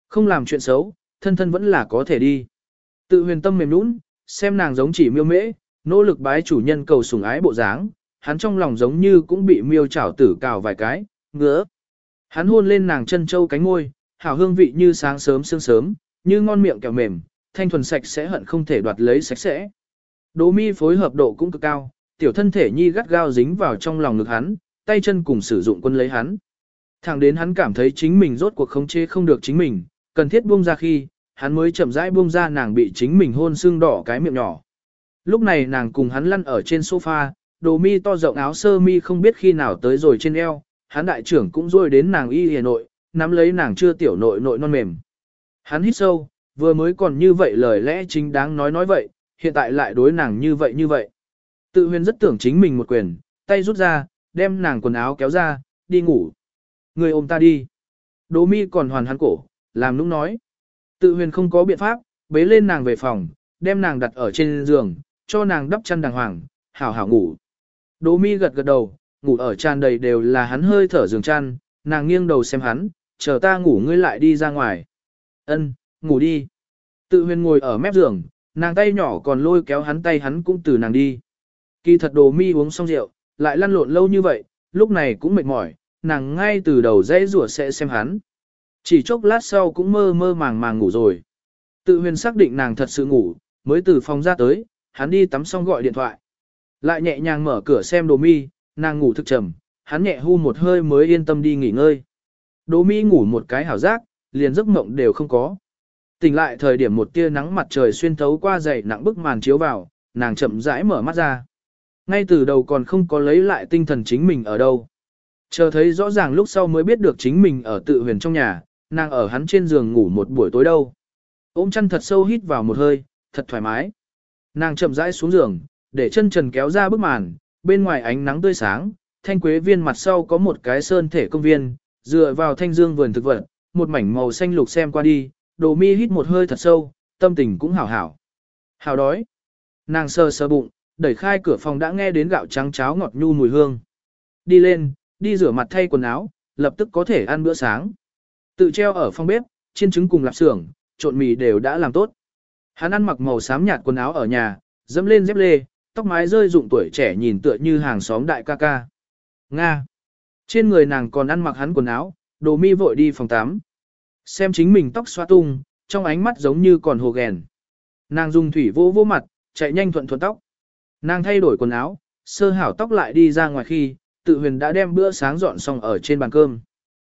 không làm chuyện xấu, thân thân vẫn là có thể đi. Tự huyền tâm mềm nũng, xem nàng giống chỉ miêu mễ, nỗ lực bái chủ nhân cầu sủng ái bộ dáng, hắn trong lòng giống như cũng bị miêu chảo tử cào vài cái, ngứa. Hắn hôn lên nàng chân châu cánh môi, hảo hương vị như sáng sớm sương sớm, như ngon miệng kẹo mềm, thanh thuần sạch sẽ hận không thể đoạt lấy sạch sẽ. Đỗ mi phối hợp độ cũng cực cao, tiểu thân thể nhi gắt gao dính vào trong lòng ngực hắn, tay chân cùng sử dụng quân lấy hắn. Thẳng đến hắn cảm thấy chính mình rốt cuộc khống chế không được chính mình, cần thiết buông ra khi, hắn mới chậm rãi buông ra nàng bị chính mình hôn xương đỏ cái miệng nhỏ. Lúc này nàng cùng hắn lăn ở trên sofa, đồ mi to rộng áo sơ mi không biết khi nào tới rồi trên eo, hắn đại trưởng cũng rôi đến nàng y hề nội, nắm lấy nàng chưa tiểu nội nội non mềm. Hắn hít sâu, vừa mới còn như vậy lời lẽ chính đáng nói nói vậy, hiện tại lại đối nàng như vậy như vậy. Tự huyền rất tưởng chính mình một quyền, tay rút ra, đem nàng quần áo kéo ra, đi ngủ. Người ôm ta đi. Đỗ mi còn hoàn hắn cổ, làm nũng nói. Tự huyền không có biện pháp, bế lên nàng về phòng, đem nàng đặt ở trên giường, cho nàng đắp chăn đàng hoàng, hảo hảo ngủ. Đỗ mi gật gật đầu, ngủ ở tràn đầy đều là hắn hơi thở giường chăn, nàng nghiêng đầu xem hắn, chờ ta ngủ ngươi lại đi ra ngoài. Ân, ngủ đi. Tự huyền ngồi ở mép giường, nàng tay nhỏ còn lôi kéo hắn tay hắn cũng từ nàng đi. Kỳ thật đồ mi uống xong rượu, lại lăn lộn lâu như vậy, lúc này cũng mệt mỏi, nàng ngay từ đầu dãy rủa sẽ xem hắn. Chỉ chốc lát sau cũng mơ mơ màng màng ngủ rồi. Tự huyền xác định nàng thật sự ngủ, mới từ phòng ra tới, hắn đi tắm xong gọi điện thoại. Lại nhẹ nhàng mở cửa xem đồ mi, nàng ngủ thức trầm, hắn nhẹ hu một hơi mới yên tâm đi nghỉ ngơi. Đồ mi ngủ một cái hảo giác, liền giấc mộng đều không có. Tỉnh lại thời điểm một tia nắng mặt trời xuyên thấu qua dày nặng bức màn chiếu vào, nàng chậm rãi mở mắt ra. Ngay từ đầu còn không có lấy lại tinh thần chính mình ở đâu. Chờ thấy rõ ràng lúc sau mới biết được chính mình ở tự huyền trong nhà, nàng ở hắn trên giường ngủ một buổi tối đâu. Ôm chân thật sâu hít vào một hơi, thật thoải mái. Nàng chậm rãi xuống giường, để chân trần kéo ra bức màn, bên ngoài ánh nắng tươi sáng, thanh quế viên mặt sau có một cái sơn thể công viên, dựa vào thanh dương vườn thực vật, một mảnh màu xanh lục xem qua đi, đồ mi hít một hơi thật sâu, tâm tình cũng hảo hảo. Hảo đói. Nàng sơ sơ bụng, đẩy khai cửa phòng đã nghe đến gạo trắng cháo ngọt nhu mùi hương. Đi lên, đi rửa mặt thay quần áo, lập tức có thể ăn bữa sáng. Tự treo ở phòng bếp, chiên trứng cùng lạp xưởng, trộn mì đều đã làm tốt. Hắn ăn mặc màu xám nhạt quần áo ở nhà, dẫm lên dép lê, tóc mái rơi rụng tuổi trẻ nhìn tựa như hàng xóm đại ca ca. Nga. Trên người nàng còn ăn mặc hắn quần áo, đồ mi vội đi phòng tắm. Xem chính mình tóc xoa tung, trong ánh mắt giống như còn hồ ghèn. Nàng dùng thủy vô vô mặt, chạy nhanh thuận thuận tóc. Nàng thay đổi quần áo, sơ hảo tóc lại đi ra ngoài khi, tự huyền đã đem bữa sáng dọn xong ở trên bàn cơm.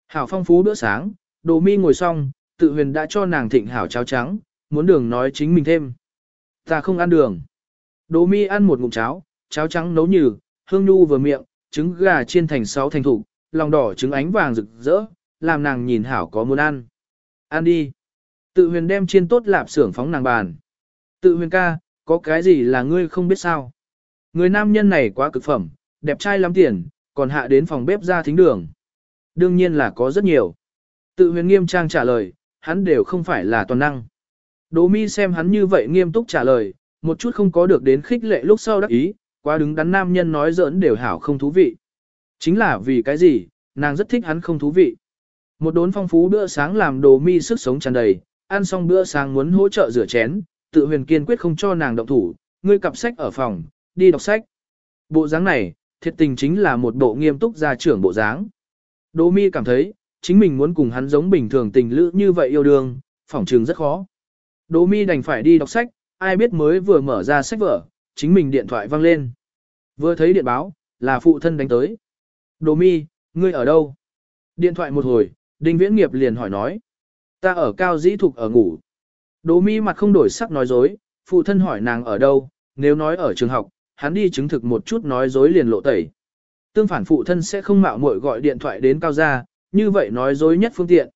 Hảo phong phú bữa sáng, đồ mi ngồi xong, tự huyền đã cho nàng thịnh hảo cháo trắng, muốn đường nói chính mình thêm. Ta không ăn đường. Đồ mi ăn một ngụm cháo, cháo trắng nấu nhừ, hương nhu vừa miệng, trứng gà chiên thành sáu thành thủ, lòng đỏ trứng ánh vàng rực rỡ, làm nàng nhìn hảo có muốn ăn. Ăn đi. Tự huyền đem chiên tốt lạp xưởng phóng nàng bàn. Tự huyền ca, có cái gì là ngươi không biết sao? Người nam nhân này quá cực phẩm, đẹp trai lắm tiền, còn hạ đến phòng bếp ra thính đường. Đương nhiên là có rất nhiều. Tự huyền nghiêm trang trả lời, hắn đều không phải là toàn năng. Đỗ mi xem hắn như vậy nghiêm túc trả lời, một chút không có được đến khích lệ lúc sau đắc ý, quá đứng đắn nam nhân nói giỡn đều hảo không thú vị. Chính là vì cái gì, nàng rất thích hắn không thú vị. Một đốn phong phú bữa sáng làm đồ mi sức sống tràn đầy, ăn xong bữa sáng muốn hỗ trợ rửa chén, tự huyền kiên quyết không cho nàng động thủ, ngươi cặp sách ở phòng, đi đọc sách. Bộ dáng này, thiệt tình chính là một bộ nghiêm túc gia trưởng bộ dáng. Đỗ mi cảm thấy, chính mình muốn cùng hắn giống bình thường tình lữ như vậy yêu đương, phỏng trường rất khó. Đỗ mi đành phải đi đọc sách, ai biết mới vừa mở ra sách vở, chính mình điện thoại vang lên. Vừa thấy điện báo, là phụ thân đánh tới. Đỗ mi, ngươi ở đâu? Điện thoại một hồi, Đinh Viễn Nghiệp liền hỏi nói. Ta ở cao dĩ thục ở ngủ. Đỗ mi mặt không đổi sắc nói dối, phụ thân hỏi nàng ở đâu, nếu nói ở trường học, hắn đi chứng thực một chút nói dối liền lộ tẩy. Tương phản phụ thân sẽ không mạo muội gọi điện thoại đến cao gia, như vậy nói dối nhất phương tiện.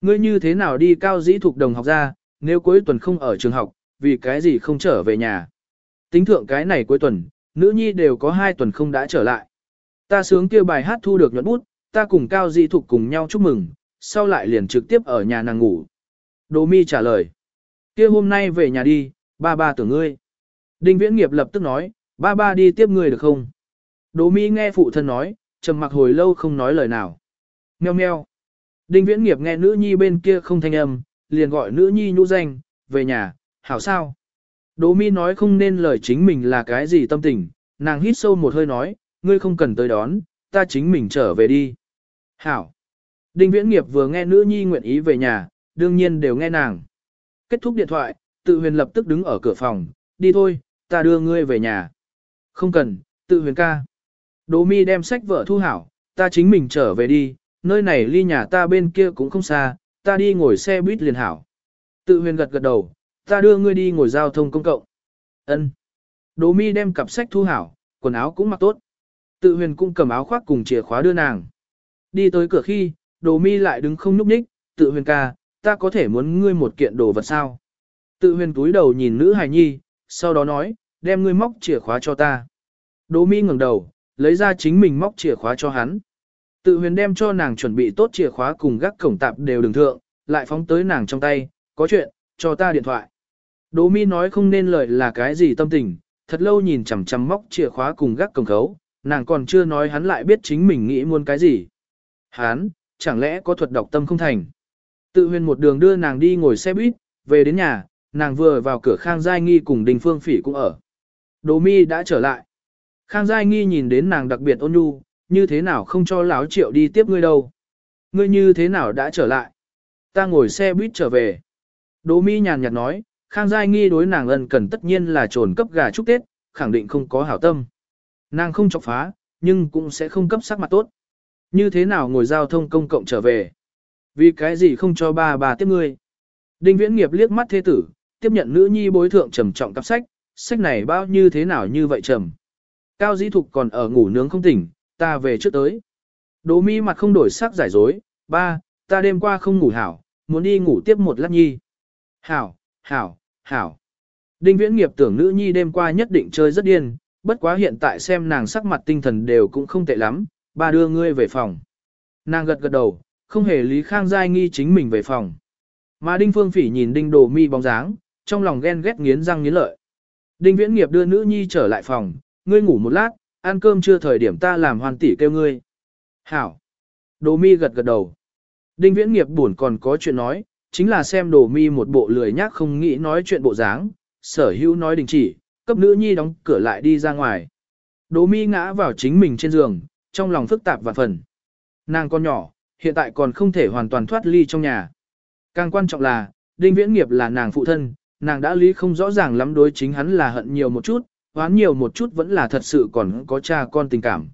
Ngươi như thế nào đi cao dĩ thuộc đồng học ra, nếu cuối tuần không ở trường học, vì cái gì không trở về nhà. Tính thượng cái này cuối tuần, nữ nhi đều có hai tuần không đã trở lại. Ta sướng kia bài hát thu được nhuận bút, ta cùng cao dĩ thuộc cùng nhau chúc mừng, sau lại liền trực tiếp ở nhà nàng ngủ. Đỗ mi trả lời. kia hôm nay về nhà đi, ba ba tưởng ngươi. Đinh viễn nghiệp lập tức nói, ba ba đi tiếp ngươi được không? Đỗ Mỹ nghe phụ thân nói, trầm mặc hồi lâu không nói lời nào. Meo meo. Đinh viễn nghiệp nghe nữ nhi bên kia không thanh âm, liền gọi nữ nhi nhũ danh, về nhà, hảo sao? Đỗ Mỹ nói không nên lời chính mình là cái gì tâm tình, nàng hít sâu một hơi nói, ngươi không cần tới đón, ta chính mình trở về đi. Hảo. Đinh viễn nghiệp vừa nghe nữ nhi nguyện ý về nhà, đương nhiên đều nghe nàng. Kết thúc điện thoại, tự huyền lập tức đứng ở cửa phòng, đi thôi, ta đưa ngươi về nhà. Không cần, tự huyền ca. Đỗ mi đem sách vợ thu hảo, ta chính mình trở về đi, nơi này ly nhà ta bên kia cũng không xa, ta đi ngồi xe buýt liền hảo. Tự huyền gật gật đầu, ta đưa ngươi đi ngồi giao thông công cộng. Ân. Đỗ mi đem cặp sách thu hảo, quần áo cũng mặc tốt. Tự huyền cũng cầm áo khoác cùng chìa khóa đưa nàng. Đi tới cửa khi, Đỗ mi lại đứng không nhúc nhích, tự huyền ca, ta có thể muốn ngươi một kiện đồ vật sao. Tự huyền túi đầu nhìn nữ hài nhi, sau đó nói, đem ngươi móc chìa khóa cho ta. Đỗ mi ngẩng đầu, lấy ra chính mình móc chìa khóa cho hắn. Tự huyền đem cho nàng chuẩn bị tốt chìa khóa cùng gác cổng tạp đều đường thượng, lại phóng tới nàng trong tay, có chuyện, cho ta điện thoại. Đỗ mi nói không nên lời là cái gì tâm tình, thật lâu nhìn chằm chằm móc chìa khóa cùng gác cổng khấu, nàng còn chưa nói hắn lại biết chính mình nghĩ muốn cái gì. Hắn, chẳng lẽ có thuật đọc tâm không thành. Tự huyền một đường đưa nàng đi ngồi xe buýt, về đến nhà, nàng vừa vào cửa Khang Giai Nghi cùng Đình Phương Phỉ cũng ở. Đỗ mi đã trở lại. Khang Giai Nghi nhìn đến nàng đặc biệt ôn nhu, như thế nào không cho lão triệu đi tiếp ngươi đâu. Ngươi như thế nào đã trở lại. Ta ngồi xe buýt trở về. Đỗ mi nhàn nhạt nói, Khang Giai Nghi đối nàng ân cần tất nhiên là trồn cấp gà chúc Tết, khẳng định không có hảo tâm. Nàng không chọc phá, nhưng cũng sẽ không cấp sắc mặt tốt. Như thế nào ngồi giao thông công cộng trở về? Vì cái gì không cho ba bà tiếp ngươi? Đinh Viễn Nghiệp liếc mắt thế tử, tiếp nhận nữ nhi bối thượng trầm trọng cặp sách, sách này bao như thế nào như vậy trầm. Cao dĩ thục còn ở ngủ nướng không tỉnh, ta về trước tới. Đỗ mi mặt không đổi sắc giải dối, ba, ta đêm qua không ngủ hảo, muốn đi ngủ tiếp một lát nhi. Hảo, hảo, hảo. Đinh viễn nghiệp tưởng nữ nhi đêm qua nhất định chơi rất điên, bất quá hiện tại xem nàng sắc mặt tinh thần đều cũng không tệ lắm, ba đưa ngươi về phòng. Nàng gật gật đầu, Không hề lý Khang Giai nghi chính mình về phòng. Mà Đinh Phương Phỉ nhìn Đinh Đồ Mi bóng dáng, trong lòng ghen ghét nghiến răng nghiến lợi. Đinh Viễn Nghiệp đưa nữ nhi trở lại phòng, ngươi ngủ một lát, ăn cơm chưa thời điểm ta làm hoàn tỷ kêu ngươi. Hảo. Đồ Mi gật gật đầu. Đinh Viễn Nghiệp buồn còn có chuyện nói, chính là xem Đồ Mi một bộ lười nhác không nghĩ nói chuyện bộ dáng, sở hữu nói đình chỉ, cấp nữ nhi đóng cửa lại đi ra ngoài. Đồ Mi ngã vào chính mình trên giường, trong lòng phức tạp và phần. Nàng con nhỏ, hiện tại còn không thể hoàn toàn thoát ly trong nhà. Càng quan trọng là, Đinh Viễn Nghiệp là nàng phụ thân, nàng đã lý không rõ ràng lắm đối chính hắn là hận nhiều một chút, oán nhiều một chút vẫn là thật sự còn có cha con tình cảm.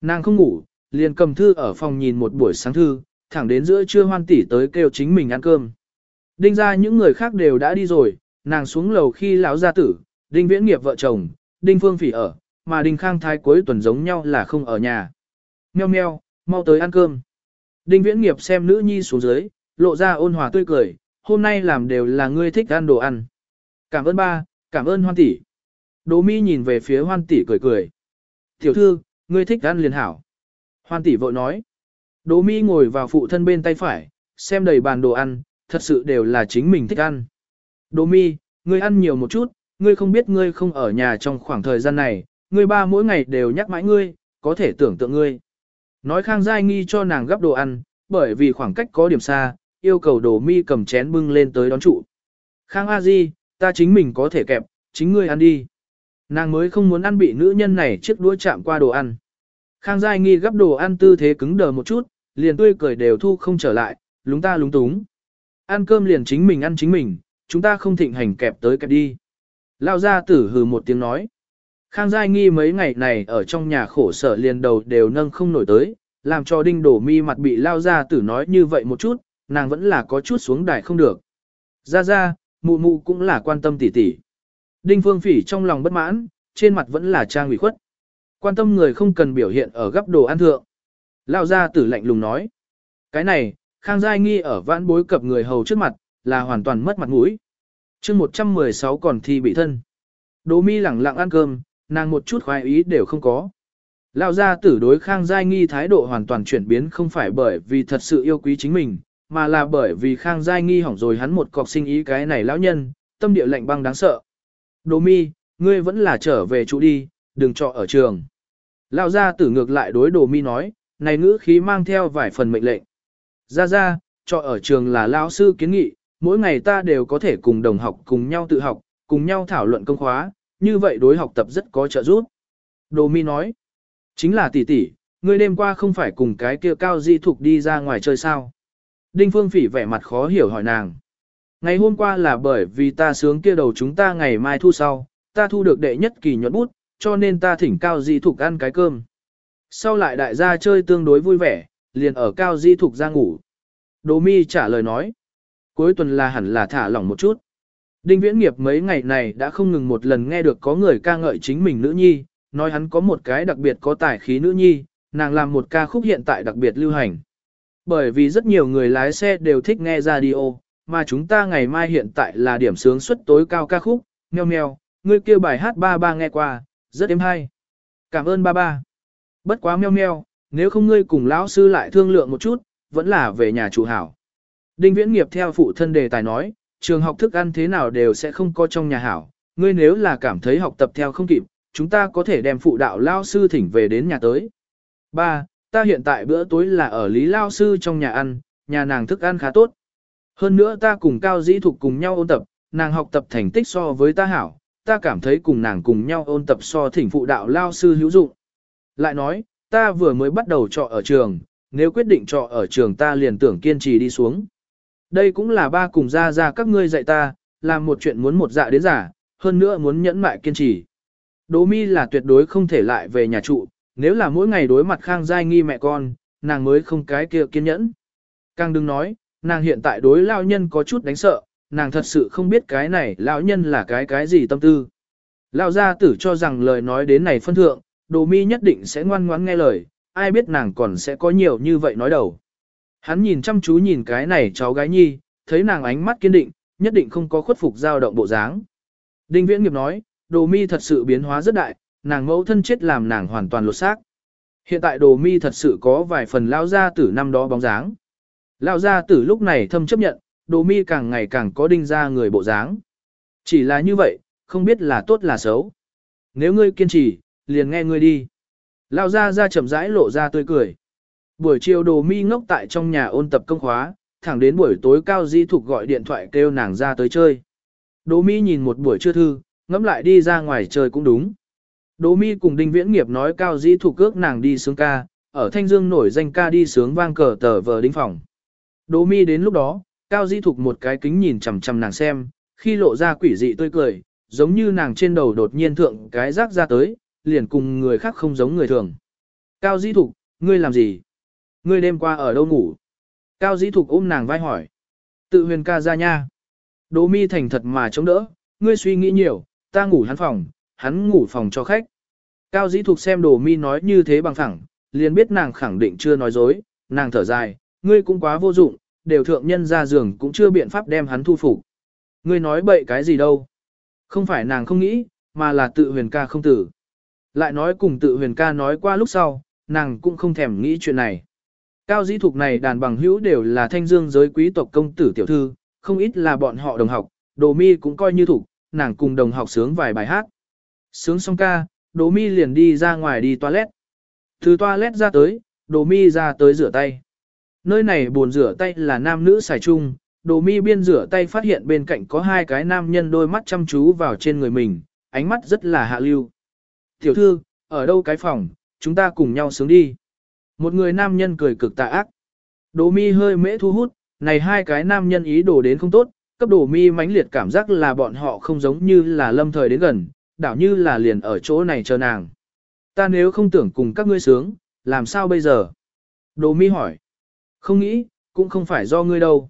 Nàng không ngủ, liền cầm thư ở phòng nhìn một buổi sáng thư, thẳng đến giữa trưa hoan tỷ tới kêu chính mình ăn cơm. Đinh ra những người khác đều đã đi rồi, nàng xuống lầu khi lão gia tử, Đinh Viễn Nghiệp vợ chồng, Đinh Phương Phỉ ở, mà Đinh Khang Thái cuối tuần giống nhau là không ở nhà. Mèo mèo, mau tới ăn cơm. Đinh Viễn Nghiệp xem nữ nhi xuống dưới, lộ ra ôn hòa tươi cười, hôm nay làm đều là ngươi thích ăn đồ ăn. Cảm ơn ba, cảm ơn hoan tỷ. Đỗ mi nhìn về phía hoan tỷ cười cười. Tiểu thư, ngươi thích ăn liền hảo. Hoan tỷ vội nói. Đỗ mi ngồi vào phụ thân bên tay phải, xem đầy bàn đồ ăn, thật sự đều là chính mình thích ăn. Đỗ mi, ngươi ăn nhiều một chút, ngươi không biết ngươi không ở nhà trong khoảng thời gian này, ngươi ba mỗi ngày đều nhắc mãi ngươi, có thể tưởng tượng ngươi. Nói Khang Giai nghi cho nàng gấp đồ ăn, bởi vì khoảng cách có điểm xa, yêu cầu đồ mi cầm chén bưng lên tới đón trụ. Khang A Di, ta chính mình có thể kẹp, chính ngươi ăn đi. Nàng mới không muốn ăn bị nữ nhân này chiếc đũa chạm qua đồ ăn. Khang Giai nghi gấp đồ ăn tư thế cứng đờ một chút, liền tươi cười đều thu không trở lại, lúng ta lúng túng. Ăn cơm liền chính mình ăn chính mình, chúng ta không thịnh hành kẹp tới kẹp đi. Lao ra tử hừ một tiếng nói. Khang Giai nghi mấy ngày này ở trong nhà khổ sở liền đầu đều nâng không nổi tới, làm cho đinh đổ mi mặt bị lao ra tử nói như vậy một chút, nàng vẫn là có chút xuống đài không được. Ra ra, mụ mụ cũng là quan tâm tỉ tỉ. Đinh phương phỉ trong lòng bất mãn, trên mặt vẫn là trang ủy khuất. Quan tâm người không cần biểu hiện ở gấp đồ ăn thượng. Lao ra tử lạnh lùng nói. Cái này, Khang Giai nghi ở vãn bối cập người hầu trước mặt, là hoàn toàn mất mặt mũi. chương 116 còn thi bị thân. Đỗ mi lẳng lặng ăn cơm, nàng một chút khoái ý đều không có. Lão gia tử đối Khang Giai Nghi thái độ hoàn toàn chuyển biến không phải bởi vì thật sự yêu quý chính mình, mà là bởi vì Khang Giai Nghi hỏng rồi hắn một cọc sinh ý cái này lão nhân, tâm địa lạnh băng đáng sợ. Đồ mi, ngươi vẫn là trở về chỗ đi, đừng trọ ở trường. Lão gia tử ngược lại đối đồ mi nói, này ngữ khí mang theo vài phần mệnh lệnh. Ra ra, trọ ở trường là lão sư kiến nghị, mỗi ngày ta đều có thể cùng đồng học cùng nhau tự học, cùng nhau thảo luận công khóa, như vậy đối học tập rất có trợ giúp. Đồ mi nói, chính là tỷ tỷ, ngươi đêm qua không phải cùng cái kia cao di thục đi ra ngoài chơi sao. Đinh Phương Phỉ vẻ mặt khó hiểu hỏi nàng. Ngày hôm qua là bởi vì ta sướng kia đầu chúng ta ngày mai thu sau, ta thu được đệ nhất kỳ nhuận bút, cho nên ta thỉnh cao di thục ăn cái cơm. Sau lại đại gia chơi tương đối vui vẻ, liền ở cao di thục ra ngủ. Đỗ mi trả lời nói. Cuối tuần là hẳn là thả lỏng một chút. Đinh Viễn Nghiệp mấy ngày này đã không ngừng một lần nghe được có người ca ngợi chính mình nữ nhi, nói hắn có một cái đặc biệt có tài khí nữ nhi, nàng làm một ca khúc hiện tại đặc biệt lưu hành. Bởi vì rất nhiều người lái xe đều thích nghe radio, mà chúng ta ngày mai hiện tại là điểm sướng suất tối cao ca khúc, meo meo, người kêu bài hát ba ba nghe qua, rất êm hay. Cảm ơn ba ba. Bất quá meo meo, nếu không ngươi cùng lão sư lại thương lượng một chút, vẫn là về nhà chủ hảo. Đinh Viễn Nghiệp theo phụ thân đề tài nói, trường học thức ăn thế nào đều sẽ không có trong nhà hảo, ngươi nếu là cảm thấy học tập theo không kịp, chúng ta có thể đem phụ đạo lao sư thỉnh về đến nhà tới. 3. Ta hiện tại bữa tối là ở Lý Lao Sư trong nhà ăn, nhà nàng thức ăn khá tốt. Hơn nữa ta cùng Cao Dĩ Thục cùng nhau ôn tập, nàng học tập thành tích so với ta hảo, ta cảm thấy cùng nàng cùng nhau ôn tập so thỉnh phụ đạo Lao Sư hữu dụng. Lại nói, ta vừa mới bắt đầu trọ ở trường, nếu quyết định trọ ở trường ta liền tưởng kiên trì đi xuống. Đây cũng là ba cùng ra ra các ngươi dạy ta, làm một chuyện muốn một dạ đến giả, hơn nữa muốn nhẫn mại kiên trì. Đỗ mi là tuyệt đối không thể lại về nhà trụ, nếu là mỗi ngày đối mặt khang giai nghi mẹ con, nàng mới không cái kia kiên nhẫn. Càng đừng nói, nàng hiện tại đối lao nhân có chút đánh sợ, nàng thật sự không biết cái này lão nhân là cái cái gì tâm tư. Lão gia tử cho rằng lời nói đến này phân thượng, đồ mi nhất định sẽ ngoan ngoãn nghe lời, ai biết nàng còn sẽ có nhiều như vậy nói đầu. Hắn nhìn chăm chú nhìn cái này cháu gái nhi, thấy nàng ánh mắt kiên định, nhất định không có khuất phục dao động bộ dáng. Đinh Viễn Nghiệp nói, đồ mi thật sự biến hóa rất đại, nàng mẫu thân chết làm nàng hoàn toàn lột xác. Hiện tại đồ mi thật sự có vài phần lao gia tử năm đó bóng dáng. Lão gia tử lúc này thâm chấp nhận, đồ mi càng ngày càng có đinh ra người bộ dáng. Chỉ là như vậy, không biết là tốt là xấu. Nếu ngươi kiên trì, liền nghe ngươi đi. Lão gia ra chậm rãi lộ ra tươi cười. Buổi chiều đồ mi ngốc tại trong nhà ôn tập công khóa, thẳng đến buổi tối cao di thục gọi điện thoại kêu nàng ra tới chơi. Đồ mi nhìn một buổi trưa thư, ngẫm lại đi ra ngoài chơi cũng đúng. Đỗ mi cùng đinh viễn nghiệp nói cao di thủ cước nàng đi sướng ca, ở Thanh Dương nổi danh ca đi sướng vang cờ tờ vờ đinh phòng. Đỗ mi đến lúc đó, cao di thục một cái kính nhìn chằm chằm nàng xem, khi lộ ra quỷ dị tươi cười, giống như nàng trên đầu đột nhiên thượng cái rác ra tới, liền cùng người khác không giống người thường. Cao di thục, ngươi làm gì? Ngươi đêm qua ở đâu ngủ? Cao dĩ thục ôm nàng vai hỏi. Tự huyền ca ra nha. Đỗ mi thành thật mà chống đỡ, ngươi suy nghĩ nhiều, ta ngủ hắn phòng, hắn ngủ phòng cho khách. Cao dĩ thục xem đồ mi nói như thế bằng thẳng liền biết nàng khẳng định chưa nói dối, nàng thở dài, ngươi cũng quá vô dụng, đều thượng nhân ra giường cũng chưa biện pháp đem hắn thu phục. Ngươi nói bậy cái gì đâu. Không phải nàng không nghĩ, mà là tự huyền ca không tử. Lại nói cùng tự huyền ca nói qua lúc sau, nàng cũng không thèm nghĩ chuyện này. Cao dĩ thục này đàn bằng hữu đều là thanh dương giới quý tộc công tử tiểu thư, không ít là bọn họ đồng học, đồ mi cũng coi như thục, nàng cùng đồng học sướng vài bài hát. Sướng xong ca, Đỗ mi liền đi ra ngoài đi toilet. Từ toilet ra tới, Đỗ mi ra tới rửa tay. Nơi này buồn rửa tay là nam nữ xài chung, Đỗ mi biên rửa tay phát hiện bên cạnh có hai cái nam nhân đôi mắt chăm chú vào trên người mình, ánh mắt rất là hạ lưu. Tiểu thư, ở đâu cái phòng, chúng ta cùng nhau sướng đi. Một người nam nhân cười cực tà ác. Đỗ mi hơi mễ thu hút, này hai cái nam nhân ý đồ đến không tốt, cấp Đỗ mi mãnh liệt cảm giác là bọn họ không giống như là lâm thời đến gần, đảo như là liền ở chỗ này chờ nàng. Ta nếu không tưởng cùng các ngươi sướng, làm sao bây giờ? Đồ mi hỏi. Không nghĩ, cũng không phải do ngươi đâu.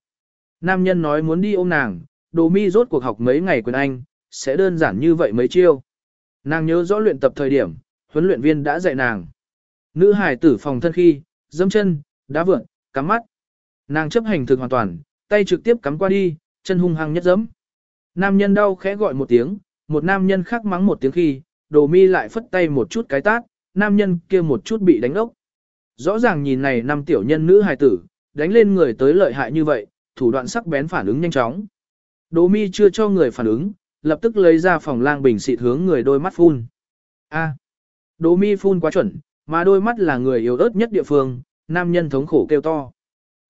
Nam nhân nói muốn đi ôm nàng, đồ mi rốt cuộc học mấy ngày quyền Anh, sẽ đơn giản như vậy mấy chiêu. Nàng nhớ rõ luyện tập thời điểm, huấn luyện viên đã dạy nàng. Nữ hải tử phòng thân khi, dẫm chân, đá vượn, cắm mắt. Nàng chấp hành thực hoàn toàn, tay trực tiếp cắm qua đi, chân hung hăng nhất dẫm. Nam nhân đau khẽ gọi một tiếng, một nam nhân khác mắng một tiếng khi, đồ mi lại phất tay một chút cái tát, nam nhân kia một chút bị đánh ốc. Rõ ràng nhìn này năm tiểu nhân nữ hài tử, đánh lên người tới lợi hại như vậy, thủ đoạn sắc bén phản ứng nhanh chóng. Đồ mi chưa cho người phản ứng, lập tức lấy ra phòng lang bình xịt hướng người đôi mắt phun. A. Đồ mi phun quá chuẩn, mà đôi mắt là người yếu ớt nhất địa phương, nam nhân thống khổ kêu to.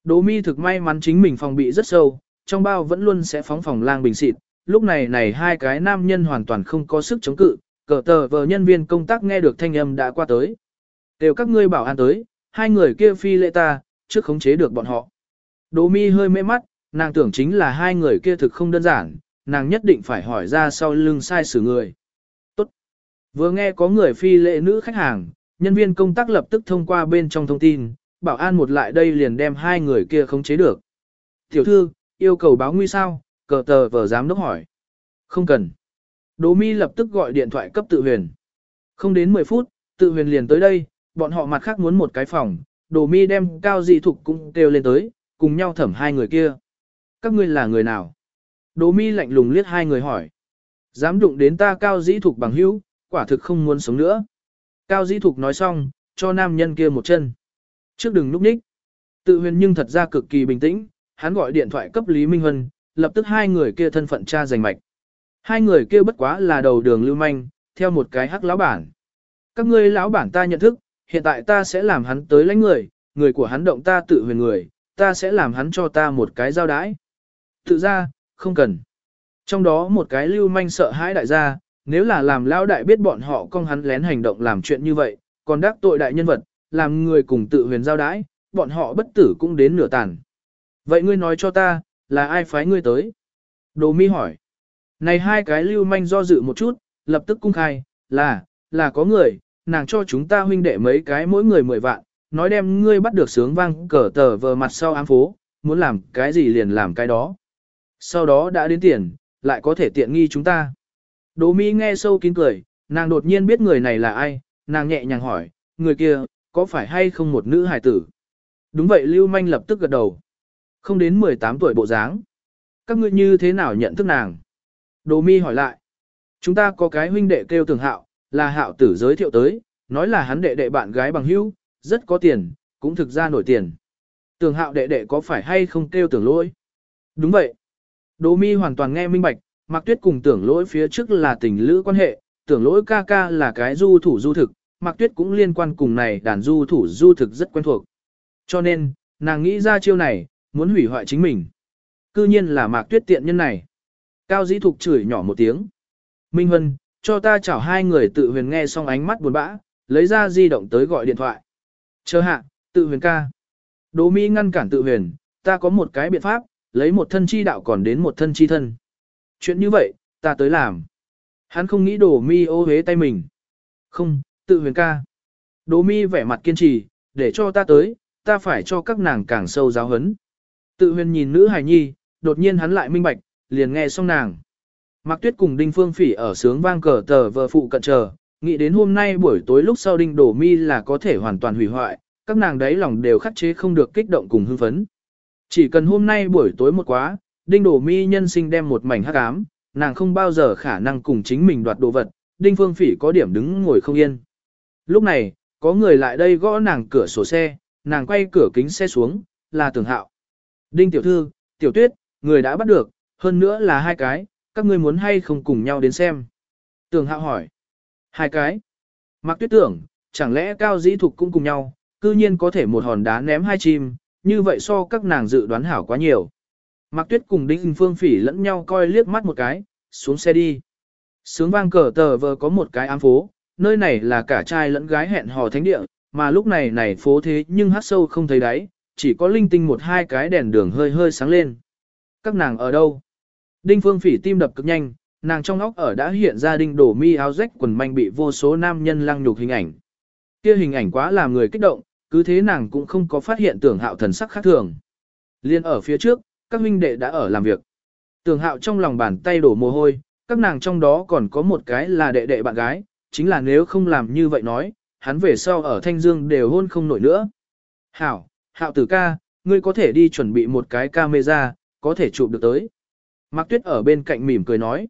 Đỗ mi thực may mắn chính mình phòng bị rất sâu, trong bao vẫn luôn sẽ phóng phòng lang bình xịt, lúc này này hai cái nam nhân hoàn toàn không có sức chống cự, cờ tờ vờ nhân viên công tác nghe được thanh âm đã qua tới. Đều các ngươi bảo an tới, hai người kia phi lệ ta, trước khống chế được bọn họ. Đỗ mi hơi mê mắt, nàng tưởng chính là hai người kia thực không đơn giản, nàng nhất định phải hỏi ra sau lưng sai xử người. Tốt. Vừa nghe có người phi lệ nữ khách hàng, nhân viên công tác lập tức thông qua bên trong thông tin, bảo an một lại đây liền đem hai người kia khống chế được. Tiểu thư, yêu cầu báo nguy sao, cờ tờ vờ giám đốc hỏi. Không cần. Đỗ mi lập tức gọi điện thoại cấp tự huyền. Không đến 10 phút, tự huyền liền tới đây, bọn họ mặt khác muốn một cái phòng, Đỗ mi đem cao dị thục cũng kêu lên tới, cùng nhau thẩm hai người kia. Các ngươi là người nào? Đỗ mi lạnh lùng liếc hai người hỏi. Dám đụng đến ta cao dĩ thục bằng hữu, quả thực không muốn sống nữa. Cao dĩ thục nói xong, cho nam nhân kia một chân. Trước đừng núp ních. Tự huyền nhưng thật ra cực kỳ bình tĩnh, hắn gọi điện thoại cấp Lý Minh Huân, lập tức hai người kia thân phận cha giành mạch. Hai người kia bất quá là đầu đường lưu manh, theo một cái hắc lão bản. Các ngươi lão bản ta nhận thức, hiện tại ta sẽ làm hắn tới lãnh người, người của hắn động ta tự huyền người, ta sẽ làm hắn cho ta một cái giao đái. Tự ra, không cần. Trong đó một cái lưu manh sợ hãi đại gia, nếu là làm lão đại biết bọn họ con hắn lén hành động làm chuyện như vậy, còn đắc tội đại nhân vật, làm người cùng tự huyền giao đái, bọn họ bất tử cũng đến nửa tàn. Vậy ngươi nói cho ta, là ai phái ngươi tới? Đồ mi hỏi. Này hai cái lưu manh do dự một chút, lập tức cung khai, là, là có người, nàng cho chúng ta huynh đệ mấy cái mỗi người mười vạn, nói đem ngươi bắt được sướng vang cờ tờ vờ mặt sau ám phố, muốn làm cái gì liền làm cái đó. Sau đó đã đến tiền, lại có thể tiện nghi chúng ta. Đỗ Mi nghe sâu kín cười, nàng đột nhiên biết người này là ai, nàng nhẹ nhàng hỏi, người kia, có phải hay không một nữ hài tử? Đúng vậy Lưu Manh lập tức gật đầu. Không đến 18 tuổi bộ dáng. Các ngươi như thế nào nhận thức nàng? Đỗ Mi hỏi lại. Chúng ta có cái huynh đệ kêu Tường Hạo, là Hạo tử giới thiệu tới, nói là hắn đệ đệ bạn gái bằng hữu, rất có tiền, cũng thực ra nổi tiền. Tường hạo đệ đệ có phải hay không kêu tưởng lỗi? Đúng vậy. Đỗ mi hoàn toàn nghe minh bạch, Mạc Tuyết cùng tưởng lỗi phía trước là tình lữ quan hệ, tưởng lỗi ca ca là cái du thủ du thực, Mạc Tuyết cũng liên quan cùng này đàn du thủ du thực rất quen thuộc. Cho nên, nàng nghĩ ra chiêu này, muốn hủy hoại chính mình. Cư nhiên là Mạc Tuyết tiện nhân này. Cao dĩ thục chửi nhỏ một tiếng. Minh Hân, cho ta chảo hai người tự huyền nghe xong ánh mắt buồn bã, lấy ra di động tới gọi điện thoại. Chờ hạ, tự huyền ca. Đỗ Mỹ ngăn cản tự huyền, ta có một cái biện pháp, lấy một thân chi đạo còn đến một thân chi thân. Chuyện như vậy, ta tới làm. Hắn không nghĩ đổ mi ô hế tay mình. Không, tự huyền ca. Đỗ mi vẻ mặt kiên trì, để cho ta tới, ta phải cho các nàng càng sâu giáo hấn. Tự huyền nhìn nữ hài nhi, đột nhiên hắn lại minh bạch, liền nghe xong nàng. Mạc Tuyết cùng Đinh Phương Phỉ ở sướng vang cờ tờ vợ phụ cận chờ, nghĩ đến hôm nay buổi tối lúc sau Đinh Đổ Mi là có thể hoàn toàn hủy hoại, các nàng đấy lòng đều khắc chế không được kích động cùng hưng phấn. Chỉ cần hôm nay buổi tối một quá, Đinh Đổ Mi nhân sinh đem một mảnh hắc ám, nàng không bao giờ khả năng cùng chính mình đoạt đồ vật, Đinh Phương Phỉ có điểm đứng ngồi không yên. Lúc này, có người lại đây gõ nàng cửa sổ xe, nàng quay cửa kính xe xuống, là Tưởng Hạo. Đinh tiểu thư, tiểu tuyết, người đã bắt được, hơn nữa là hai cái, các ngươi muốn hay không cùng nhau đến xem. Tưởng Hạo hỏi. Hai cái. Mạc tuyết tưởng, chẳng lẽ cao dĩ thục cũng cùng nhau, cư nhiên có thể một hòn đá ném hai chim, như vậy so các nàng dự đoán hảo quá nhiều. Mạc Tuyết cùng Đinh Phương Phỉ lẫn nhau coi liếc mắt một cái, xuống xe đi. Sướng vang cờ tờ vờ có một cái ám phố, nơi này là cả trai lẫn gái hẹn hò thánh địa, mà lúc này này phố thế nhưng hát sâu không thấy đáy, chỉ có linh tinh một hai cái đèn đường hơi hơi sáng lên. Các nàng ở đâu? Đinh Phương Phỉ tim đập cực nhanh, nàng trong óc ở đã hiện ra đinh đổ mi áo rách quần manh bị vô số nam nhân lăng nhục hình ảnh. Kia hình ảnh quá làm người kích động, cứ thế nàng cũng không có phát hiện tưởng hạo thần sắc khác thường. Liên ở phía trước, các huynh đệ đã ở làm việc. Tưởng hạo trong lòng bàn tay đổ mồ hôi, các nàng trong đó còn có một cái là đệ đệ bạn gái, chính là nếu không làm như vậy nói, hắn về sau ở Thanh Dương đều hôn không nổi nữa. Hảo, hạo tử ca, ngươi có thể đi chuẩn bị một cái camera, có thể chụp được tới. Mạc Tuyết ở bên cạnh mỉm cười nói.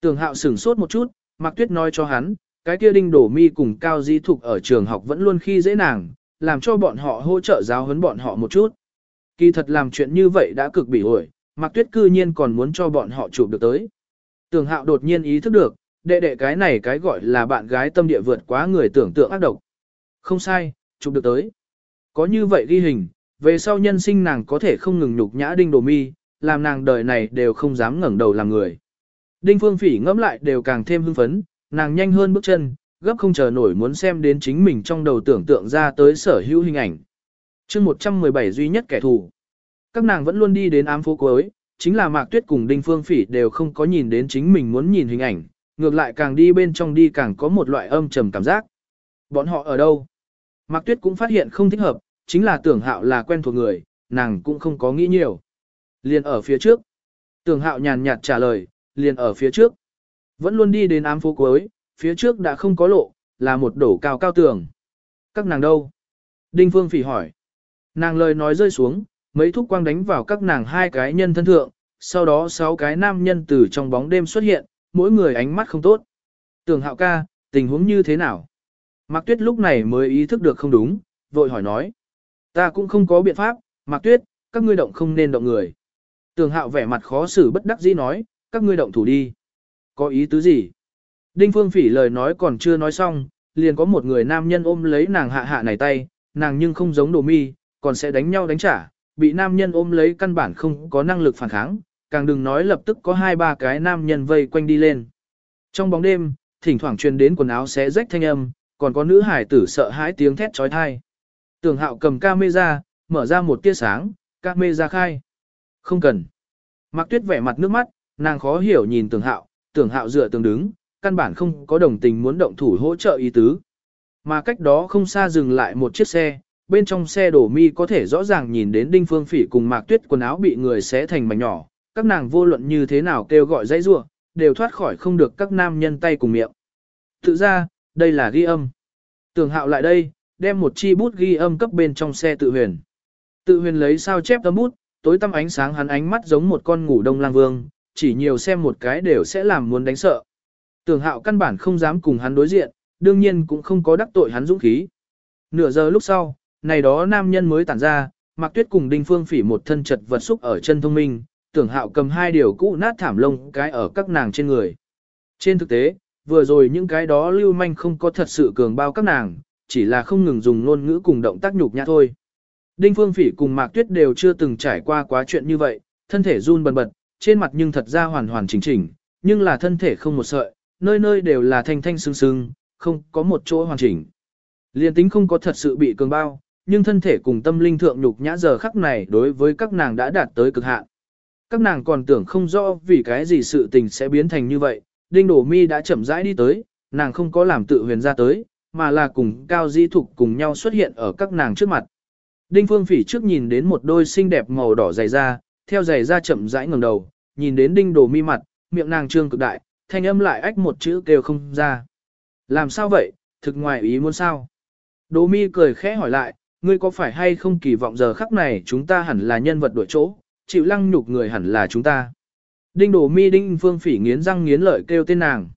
Tường hạo sửng sốt một chút, Mạc Tuyết nói cho hắn, cái kia đinh đổ mi cùng cao di thục ở trường học vẫn luôn khi dễ nàng, làm cho bọn họ hỗ trợ giáo huấn bọn họ một chút. Kỳ thật làm chuyện như vậy đã cực bị ổi, Mạc Tuyết cư nhiên còn muốn cho bọn họ chụp được tới. Tường hạo đột nhiên ý thức được, đệ đệ cái này cái gọi là bạn gái tâm địa vượt quá người tưởng tượng ác độc. Không sai, chụp được tới. Có như vậy ghi hình, về sau nhân sinh nàng có thể không ngừng nhục nhã đinh đồ mi, làm nàng đời này đều không dám ngẩng đầu làm người. Đinh Phương Phỉ ngẫm lại đều càng thêm hưng phấn, nàng nhanh hơn bước chân, gấp không chờ nổi muốn xem đến chính mình trong đầu tưởng tượng ra tới sở hữu hình ảnh. chương 117 duy nhất kẻ thù. Các nàng vẫn luôn đi đến ám phố cuối, chính là Mạc Tuyết cùng Đinh Phương Phỉ đều không có nhìn đến chính mình muốn nhìn hình ảnh, ngược lại càng đi bên trong đi càng có một loại âm trầm cảm giác. Bọn họ ở đâu? Mạc Tuyết cũng phát hiện không thích hợp, chính là tưởng hạo là quen thuộc người, nàng cũng không có nghĩ nhiều. Liền ở phía trước. Tưởng hạo nhàn nhạt trả lời, liền ở phía trước. Vẫn luôn đi đến ám phố cuối, phía trước đã không có lộ, là một đổ cao cao tường. Các nàng đâu? Đinh Phương Phỉ hỏi. Nàng lời nói rơi xuống, mấy thúc quang đánh vào các nàng hai cái nhân thân thượng, sau đó sáu cái nam nhân từ trong bóng đêm xuất hiện, mỗi người ánh mắt không tốt. Tưởng hạo ca, tình huống như thế nào? Mạc Tuyết lúc này mới ý thức được không đúng, vội hỏi nói. Ta cũng không có biện pháp, Mạc Tuyết, các ngươi động không nên động người. Tường hạo vẻ mặt khó xử bất đắc dĩ nói, các ngươi động thủ đi. Có ý tứ gì? Đinh Phương Phỉ lời nói còn chưa nói xong, liền có một người nam nhân ôm lấy nàng hạ hạ này tay, nàng nhưng không giống đồ mi, còn sẽ đánh nhau đánh trả, bị nam nhân ôm lấy căn bản không có năng lực phản kháng, càng đừng nói lập tức có hai ba cái nam nhân vây quanh đi lên. Trong bóng đêm, thỉnh thoảng truyền đến quần áo xé rách thanh âm, còn có nữ hải tử sợ hãi tiếng thét trói thai. Tưởng hạo cầm camera, mở ra một tia sáng, camera khai. Không cần. Mạc tuyết vẻ mặt nước mắt, nàng khó hiểu nhìn tưởng hạo, tưởng hạo dựa tường đứng, căn bản không có đồng tình muốn động thủ hỗ trợ ý tứ. Mà cách đó không xa dừng lại một chiếc xe, bên trong xe đổ mi có thể rõ ràng nhìn đến đinh phương phỉ cùng mạc tuyết quần áo bị người xé thành mảnh nhỏ, các nàng vô luận như thế nào kêu gọi dãy rua, đều thoát khỏi không được các nam nhân tay cùng miệng. Tự ra, đây là ghi âm. Tưởng hạo lại đây, đem một chi bút ghi âm cấp bên trong xe tự huyền. Tự huyền lấy sao chép tấm bút, tối tăm ánh sáng hắn ánh mắt giống một con ngủ đông lang vương, chỉ nhiều xem một cái đều sẽ làm muốn đánh sợ. Tưởng hạo căn bản không dám cùng hắn đối diện, đương nhiên cũng không có đắc tội hắn dũng khí. Nửa giờ lúc sau, này đó nam nhân mới tản ra, Mạc Tuyết cùng Đinh Phương Phỉ một thân chật vật xúc ở chân thông minh, tưởng hạo cầm hai điều cũ nát thảm lông cái ở các nàng trên người. Trên thực tế, vừa rồi những cái đó lưu manh không có thật sự cường bao các nàng, chỉ là không ngừng dùng ngôn ngữ cùng động tác nhục nhã thôi. Đinh Phương Phỉ cùng Mạc Tuyết đều chưa từng trải qua quá chuyện như vậy, thân thể run bần bật, trên mặt nhưng thật ra hoàn hoàn chỉnh chỉnh, nhưng là thân thể không một sợi, nơi nơi đều là thanh thanh sưng sưng, không có một chỗ hoàn chỉnh. Liên tính không có thật sự bị cường bao, nhưng thân thể cùng tâm linh thượng nhục nhã giờ khắc này đối với các nàng đã đạt tới cực hạn. Các nàng còn tưởng không rõ vì cái gì sự tình sẽ biến thành như vậy, Đinh Đổ Mi đã chậm rãi đi tới, nàng không có làm tự huyền ra tới, mà là cùng Cao Di Thục cùng nhau xuất hiện ở các nàng trước mặt. Đinh Phương Phỉ trước nhìn đến một đôi xinh đẹp màu đỏ dày da, theo dày da chậm rãi ngẩng đầu, nhìn đến Đinh Đổ Mi mặt, miệng nàng trương cực đại, thanh âm lại ách một chữ kêu không ra. Làm sao vậy, thực ngoài ý muốn sao? Đỗ Mi cười khẽ hỏi lại, ngươi có phải hay không kỳ vọng giờ khắc này chúng ta hẳn là nhân vật đổi chỗ, chịu lăng nhục người hẳn là chúng ta. Đinh Đổ Mi Đinh Phương Phỉ nghiến răng nghiến lợi kêu tên nàng.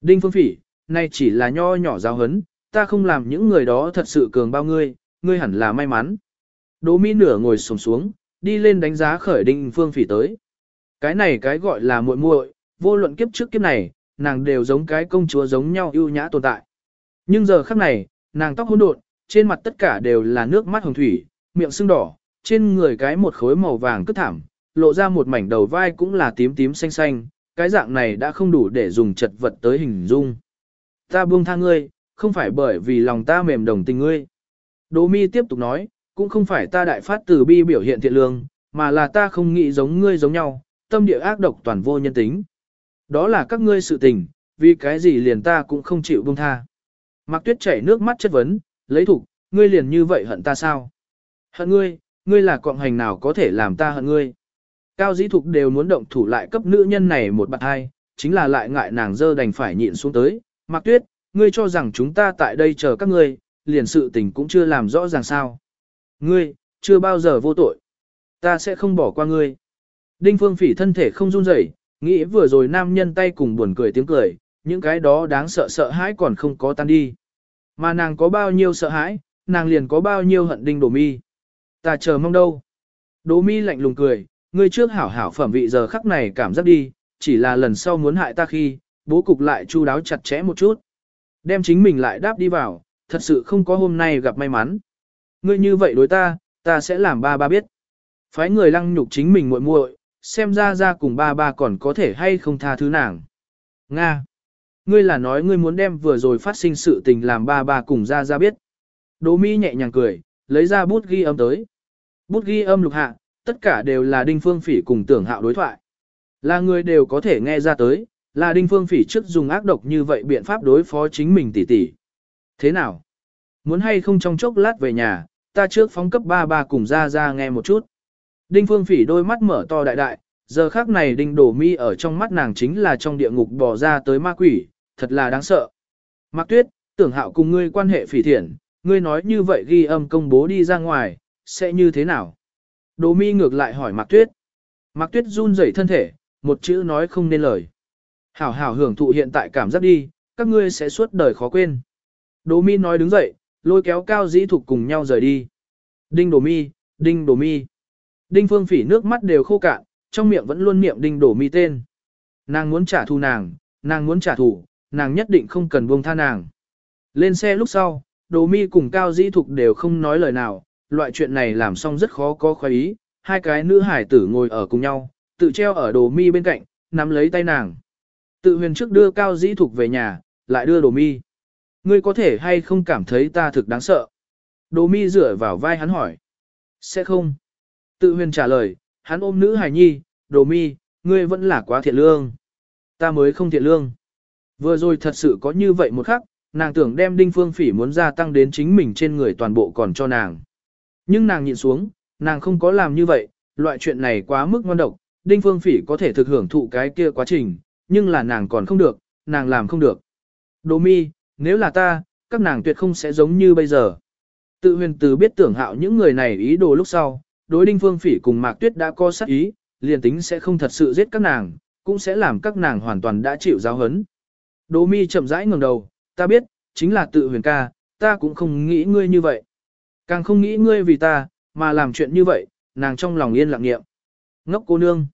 Đinh Phương Phỉ, nay chỉ là nho nhỏ giáo hấn, ta không làm những người đó thật sự cường bao ngươi, ngươi hẳn là may mắn. Đỗ Mi nửa ngồi sồm xuống, đi lên đánh giá khởi Đinh Phương Phỉ tới. Cái này cái gọi là muội muội, vô luận kiếp trước kiếp này, nàng đều giống cái công chúa giống nhau ưu nhã tồn tại. Nhưng giờ khắc này, nàng tóc hỗn độn, trên mặt tất cả đều là nước mắt hồng thủy, miệng sưng đỏ, trên người cái một khối màu vàng cứ thảm, lộ ra một mảnh đầu vai cũng là tím tím xanh xanh, cái dạng này đã không đủ để dùng chật vật tới hình dung. Ta buông tha ngươi, không phải bởi vì lòng ta mềm đồng tình ngươi. Đỗ mi tiếp tục nói, cũng không phải ta đại phát từ bi biểu hiện thiện lương, mà là ta không nghĩ giống ngươi giống nhau, tâm địa ác độc toàn vô nhân tính. Đó là các ngươi sự tình, vì cái gì liền ta cũng không chịu buông tha. Mạc Tuyết chảy nước mắt chất vấn, lấy thủ, ngươi liền như vậy hận ta sao? Hận ngươi, ngươi là cọng hành nào có thể làm ta hận ngươi? Cao dĩ thục đều muốn động thủ lại cấp nữ nhân này một bạn hai, chính là lại ngại nàng dơ đành phải nhịn xuống tới. Mạc Tuyết, ngươi cho rằng chúng ta tại đây chờ các ngươi, liền sự tình cũng chưa làm rõ ràng sao. Ngươi, chưa bao giờ vô tội. Ta sẽ không bỏ qua ngươi. Đinh Phương Phỉ thân thể không run rẩy, nghĩ vừa rồi nam nhân tay cùng buồn cười tiếng cười, những cái đó đáng sợ sợ hãi còn không có tan đi. Mà nàng có bao nhiêu sợ hãi, nàng liền có bao nhiêu hận Đinh Đồ Mi. Ta chờ mong đâu. Đồ Mi lạnh lùng cười, ngươi trước hảo hảo phẩm vị giờ khắc này cảm giác đi, chỉ là lần sau muốn hại ta khi, bố cục lại chu đáo chặt chẽ một chút. Đem chính mình lại đáp đi vào, thật sự không có hôm nay gặp may mắn. Ngươi như vậy đối ta, ta sẽ làm ba ba biết. Phái người lăng nhục chính mình muội muội, xem ra ra cùng ba ba còn có thể hay không tha thứ nàng. Nga. Ngươi là nói ngươi muốn đem vừa rồi phát sinh sự tình làm ba ba cùng ra ra biết. Đỗ Mi nhẹ nhàng cười, lấy ra bút ghi âm tới. Bút ghi âm lục hạ, tất cả đều là Đinh Phương Phỉ cùng tưởng hạo đối thoại. Là người đều có thể nghe ra tới, là Đinh Phương Phỉ trước dùng ác độc như vậy biện pháp đối phó chính mình tỷ tỷ. Thế nào? Muốn hay không trong chốc lát về nhà, ta trước phóng cấp ba ba cùng ra ra nghe một chút. Đinh Phương Phỉ đôi mắt mở to đại đại, giờ khác này Đinh Đổ Mi ở trong mắt nàng chính là trong địa ngục bỏ ra tới ma quỷ, thật là đáng sợ. Mạc Tuyết, tưởng hạo cùng ngươi quan hệ phỉ thiện, ngươi nói như vậy ghi âm công bố đi ra ngoài, sẽ như thế nào? Đỗ Mi ngược lại hỏi Mạc Tuyết. Mạc Tuyết run rẩy thân thể, một chữ nói không nên lời. Hảo hảo hưởng thụ hiện tại cảm giác đi, các ngươi sẽ suốt đời khó quên. Đỗ Mi nói đứng dậy, lôi kéo cao dĩ thục cùng nhau rời đi. Đinh Đỗ Mi, Đinh Đỗ Mi. Đinh Phương Phỉ nước mắt đều khô cạn, trong miệng vẫn luôn niệm Đinh Đỗ Mi tên. Nàng muốn trả thù nàng, nàng muốn trả thù, nàng nhất định không cần buông tha nàng. Lên xe lúc sau, Đỗ Mi cùng Cao Dĩ Thục đều không nói lời nào, loại chuyện này làm xong rất khó có khoái ý, hai cái nữ hải tử ngồi ở cùng nhau, tự treo ở đồ Mi bên cạnh, nắm lấy tay nàng. Tự huyền trước đưa Cao Dĩ Thục về nhà, lại đưa đồ Mi. Ngươi có thể hay không cảm thấy ta thực đáng sợ? Đồ Mi dựa vào vai hắn hỏi. Sẽ không. Tự huyền trả lời, hắn ôm nữ hải nhi, đồ Mi, ngươi vẫn là quá thiện lương. Ta mới không thiện lương. Vừa rồi thật sự có như vậy một khắc, nàng tưởng đem đinh phương phỉ muốn gia tăng đến chính mình trên người toàn bộ còn cho nàng. Nhưng nàng nhìn xuống, nàng không có làm như vậy, loại chuyện này quá mức ngon độc, đinh phương phỉ có thể thực hưởng thụ cái kia quá trình, nhưng là nàng còn không được, nàng làm không được. Đồ mi, nếu là ta, các nàng tuyệt không sẽ giống như bây giờ. Tự huyền từ biết tưởng hạo những người này ý đồ lúc sau, đối đinh phương phỉ cùng mạc tuyết đã có sát ý, liền tính sẽ không thật sự giết các nàng, cũng sẽ làm các nàng hoàn toàn đã chịu giáo hấn. Đỗ mi chậm rãi ngẩng đầu, ta biết, chính là tự huyền ca, ta cũng không nghĩ ngươi như vậy. Càng không nghĩ ngươi vì ta, mà làm chuyện như vậy, nàng trong lòng yên lặng nghiệm. Ngốc cô nương.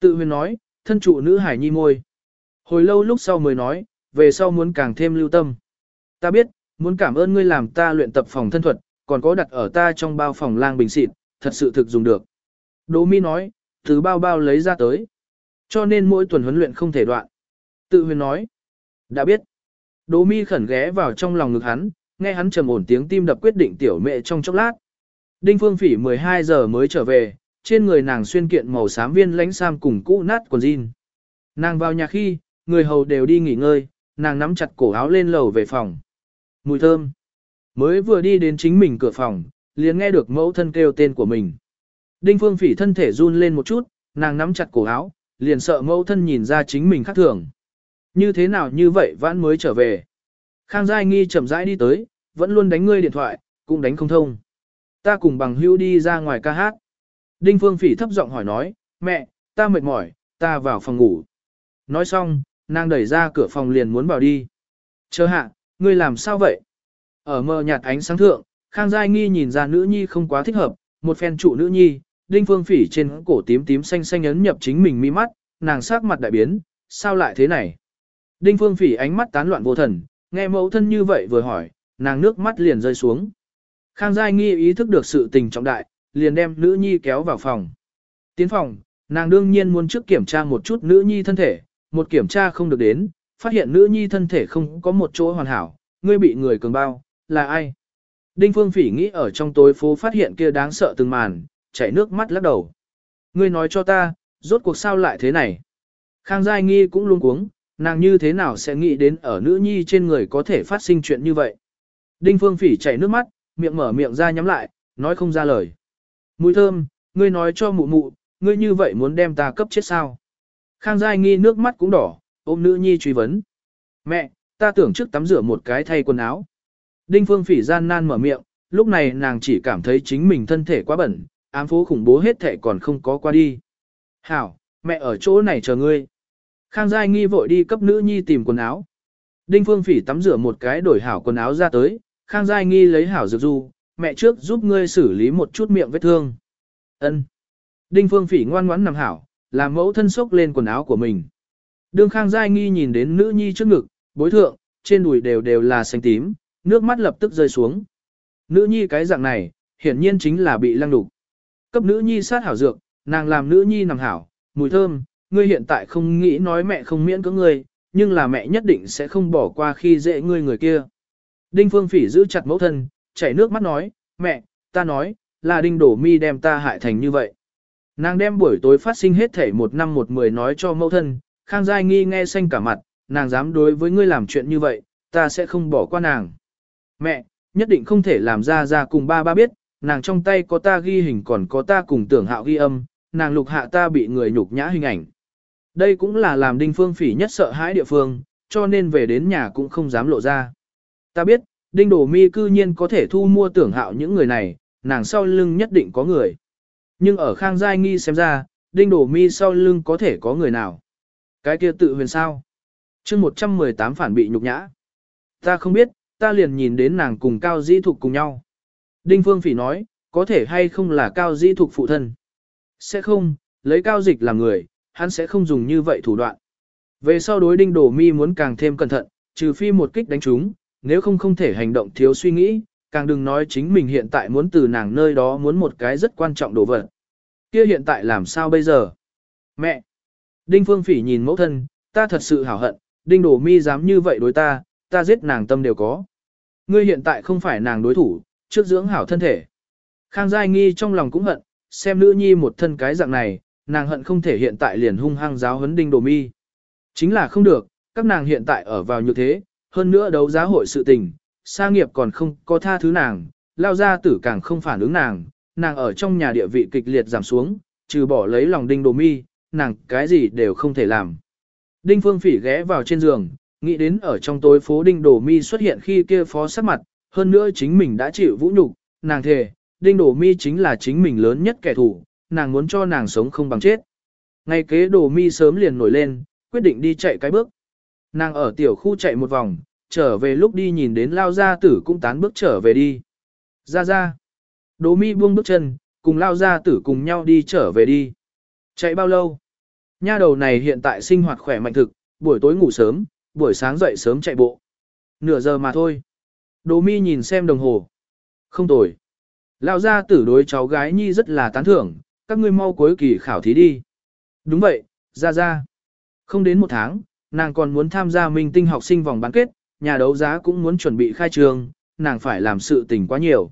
Tự huyền nói, thân trụ nữ hải nhi môi. Hồi lâu lúc sau mới nói, về sau muốn càng thêm lưu tâm. Ta biết, muốn cảm ơn ngươi làm ta luyện tập phòng thân thuật, còn có đặt ở ta trong bao phòng lang bình xịt, thật sự thực dùng được. Đỗ mi nói, từ bao bao lấy ra tới. Cho nên mỗi tuần huấn luyện không thể đoạn. Tự huyền nói, đã biết. Đỗ mi khẩn ghé vào trong lòng ngực hắn, nghe hắn trầm ổn tiếng tim đập quyết định tiểu mẹ trong chốc lát. Đinh Phương Phỉ 12 giờ mới trở về, trên người nàng xuyên kiện màu xám viên lãnh sam cùng cũ nát quần jean. Nàng vào nhà khi, người hầu đều đi nghỉ ngơi, nàng nắm chặt cổ áo lên lầu về phòng. Mùi thơm. Mới vừa đi đến chính mình cửa phòng, liền nghe được mẫu thân kêu tên của mình. Đinh Phương Phỉ thân thể run lên một chút, nàng nắm chặt cổ áo, liền sợ mẫu thân nhìn ra chính mình khác thường. Như thế nào như vậy vãn mới trở về. Khang Giai Nghi chậm rãi đi tới, vẫn luôn đánh ngươi điện thoại, cũng đánh không thông. Ta cùng bằng hữu đi ra ngoài ca hát. Đinh Phương Phỉ thấp giọng hỏi nói, mẹ, ta mệt mỏi, ta vào phòng ngủ. Nói xong, nàng đẩy ra cửa phòng liền muốn vào đi. Chờ hạ, ngươi làm sao vậy? Ở mờ nhạt ánh sáng thượng, Khang Giai Nghi nhìn ra nữ nhi không quá thích hợp, một phen trụ nữ nhi, Đinh Phương Phỉ trên cổ tím tím xanh xanh ấn nhập chính mình mi mắt, nàng sắc mặt đại biến, sao lại thế này? Đinh Phương Phỉ ánh mắt tán loạn vô thần, nghe mẫu thân như vậy vừa hỏi, nàng nước mắt liền rơi xuống. Khang Giai Nghi ý thức được sự tình trọng đại, liền đem nữ nhi kéo vào phòng. Tiến phòng, nàng đương nhiên muốn trước kiểm tra một chút nữ nhi thân thể, một kiểm tra không được đến, phát hiện nữ nhi thân thể không có một chỗ hoàn hảo, ngươi bị người cường bao, là ai? Đinh Phương Phỉ nghĩ ở trong tối phố phát hiện kia đáng sợ từng màn, chảy nước mắt lắc đầu. Ngươi nói cho ta, rốt cuộc sao lại thế này? Khang Giai Nghi cũng luôn cuống, nàng như thế nào sẽ nghĩ đến ở nữ nhi trên người có thể phát sinh chuyện như vậy? Đinh Phương Phỉ chảy nước mắt, miệng mở miệng ra nhắm lại, nói không ra lời. Mùi thơm, ngươi nói cho mụ mụ, ngươi như vậy muốn đem ta cấp chết sao? Khang Giai Nghi nước mắt cũng đỏ, ôm nữ nhi truy vấn. Mẹ, ta tưởng trước tắm rửa một cái thay quần áo. Đinh Phương Phỉ gian nan mở miệng, lúc này nàng chỉ cảm thấy chính mình thân thể quá bẩn, ám phố khủng bố hết thể còn không có qua đi. Hảo, mẹ ở chỗ này chờ ngươi. Khang Giai Nghi vội đi cấp nữ nhi tìm quần áo. Đinh Phương Phỉ tắm rửa một cái đổi hảo quần áo ra tới, Khang Giai Nghi lấy hảo dược du, mẹ trước giúp ngươi xử lý một chút miệng vết thương. Ân. Đinh Phương Phỉ ngoan ngoãn nằm hảo, làm mẫu thân sốc lên quần áo của mình. Đường Khang Giai Nghi nhìn đến nữ nhi trước ngực, bối thượng, trên đùi đều đều là xanh tím, nước mắt lập tức rơi xuống. Nữ nhi cái dạng này, hiển nhiên chính là bị lăng đục. Cấp nữ nhi sát hảo dược, nàng làm nữ nhi nằm hảo, mùi thơm, ngươi hiện tại không nghĩ nói mẹ không miễn cưỡng ngươi, nhưng là mẹ nhất định sẽ không bỏ qua khi dễ ngươi người kia. Đinh Phương Phỉ giữ chặt mẫu thân, chảy nước mắt nói, mẹ, ta nói, là Đinh Đổ Mi đem ta hại thành như vậy. Nàng đem buổi tối phát sinh hết thể một năm một mười nói cho mẫu thân, Khang Giai Nghi nghe xanh cả mặt, nàng dám đối với ngươi làm chuyện như vậy, ta sẽ không bỏ qua nàng. Mẹ, nhất định không thể làm ra ra cùng ba ba biết, nàng trong tay có ta ghi hình còn có ta cùng tưởng hạo ghi âm, nàng lục hạ ta bị người nhục nhã hình ảnh. Đây cũng là làm đinh phương phỉ nhất sợ hãi địa phương, cho nên về đến nhà cũng không dám lộ ra. Ta biết, đinh đổ mi cư nhiên có thể thu mua tưởng hạo những người này, nàng sau lưng nhất định có người. Nhưng ở khang giai nghi xem ra, đinh đổ mi sau lưng có thể có người nào. Cái kia tự huyền sao. chương 118 phản bị nhục nhã. Ta không biết, ta liền nhìn đến nàng cùng cao dĩ thục cùng nhau. Đinh Phương Phỉ nói, có thể hay không là cao dĩ thục phụ thân. Sẽ không, lấy cao dịch làm người, hắn sẽ không dùng như vậy thủ đoạn. Về sau đối đinh đổ mi muốn càng thêm cẩn thận, trừ phi một kích đánh trúng, nếu không không thể hành động thiếu suy nghĩ, càng đừng nói chính mình hiện tại muốn từ nàng nơi đó muốn một cái rất quan trọng đồ vật. Kia hiện tại làm sao bây giờ? Mẹ! Đinh Phương Phỉ nhìn mẫu thân, ta thật sự hảo hận, đinh đổ mi dám như vậy đối ta, ta giết nàng tâm đều có. Ngươi hiện tại không phải nàng đối thủ, trước dưỡng hảo thân thể. Khang Giai Nghi trong lòng cũng hận, xem nữ nhi một thân cái dạng này, nàng hận không thể hiện tại liền hung hăng giáo huấn đinh đồ mi. Chính là không được, các nàng hiện tại ở vào như thế, hơn nữa đấu giá hội sự tình, sa nghiệp còn không có tha thứ nàng, lao ra tử càng không phản ứng nàng, nàng ở trong nhà địa vị kịch liệt giảm xuống, trừ bỏ lấy lòng đinh đồ mi, nàng cái gì đều không thể làm. Đinh Phương Phỉ ghé vào trên giường, nghĩ đến ở trong tối phố Đinh Đồ Mi xuất hiện khi kia phó sắc mặt, hơn nữa chính mình đã chịu vũ nhục, nàng thề, Đinh Đồ Mi chính là chính mình lớn nhất kẻ thù, nàng muốn cho nàng sống không bằng chết. Ngay kế Đồ Mi sớm liền nổi lên, quyết định đi chạy cái bước. Nàng ở tiểu khu chạy một vòng, trở về lúc đi nhìn đến Lao Gia Tử cũng tán bước trở về đi. Ra ra. Đỗ mi buông bước chân, cùng lao gia tử cùng nhau đi trở về đi. Chạy bao lâu? Nha đầu này hiện tại sinh hoạt khỏe mạnh thực, buổi tối ngủ sớm, buổi sáng dậy sớm chạy bộ. Nửa giờ mà thôi. Đỗ mi nhìn xem đồng hồ. Không tồi. Lao gia tử đối cháu gái nhi rất là tán thưởng, các ngươi mau cuối kỳ khảo thí đi. Đúng vậy, ra ra. Không đến một tháng, nàng còn muốn tham gia minh tinh học sinh vòng bán kết, nhà đấu giá cũng muốn chuẩn bị khai trường, nàng phải làm sự tình quá nhiều.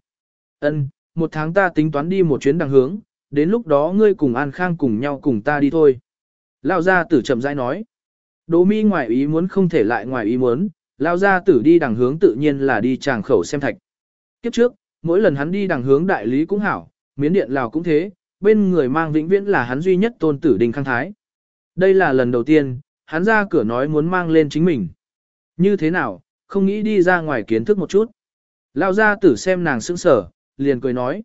Ân, một tháng ta tính toán đi một chuyến đằng hướng, đến lúc đó ngươi cùng An Khang cùng nhau cùng ta đi thôi. Lao gia tử chậm rãi nói. Đỗ mi ngoài ý muốn không thể lại ngoài ý muốn, Lao gia tử đi đằng hướng tự nhiên là đi tràng khẩu xem thạch. Kiếp trước, mỗi lần hắn đi đằng hướng đại lý cũng hảo, miến điện Lào cũng thế, bên người mang vĩnh viễn là hắn duy nhất tôn tử Đinh Khang Thái. Đây là lần đầu tiên, hắn ra cửa nói muốn mang lên chính mình. Như thế nào, không nghĩ đi ra ngoài kiến thức một chút. Lao ra tử xem nàng sững sở, liền cười nói.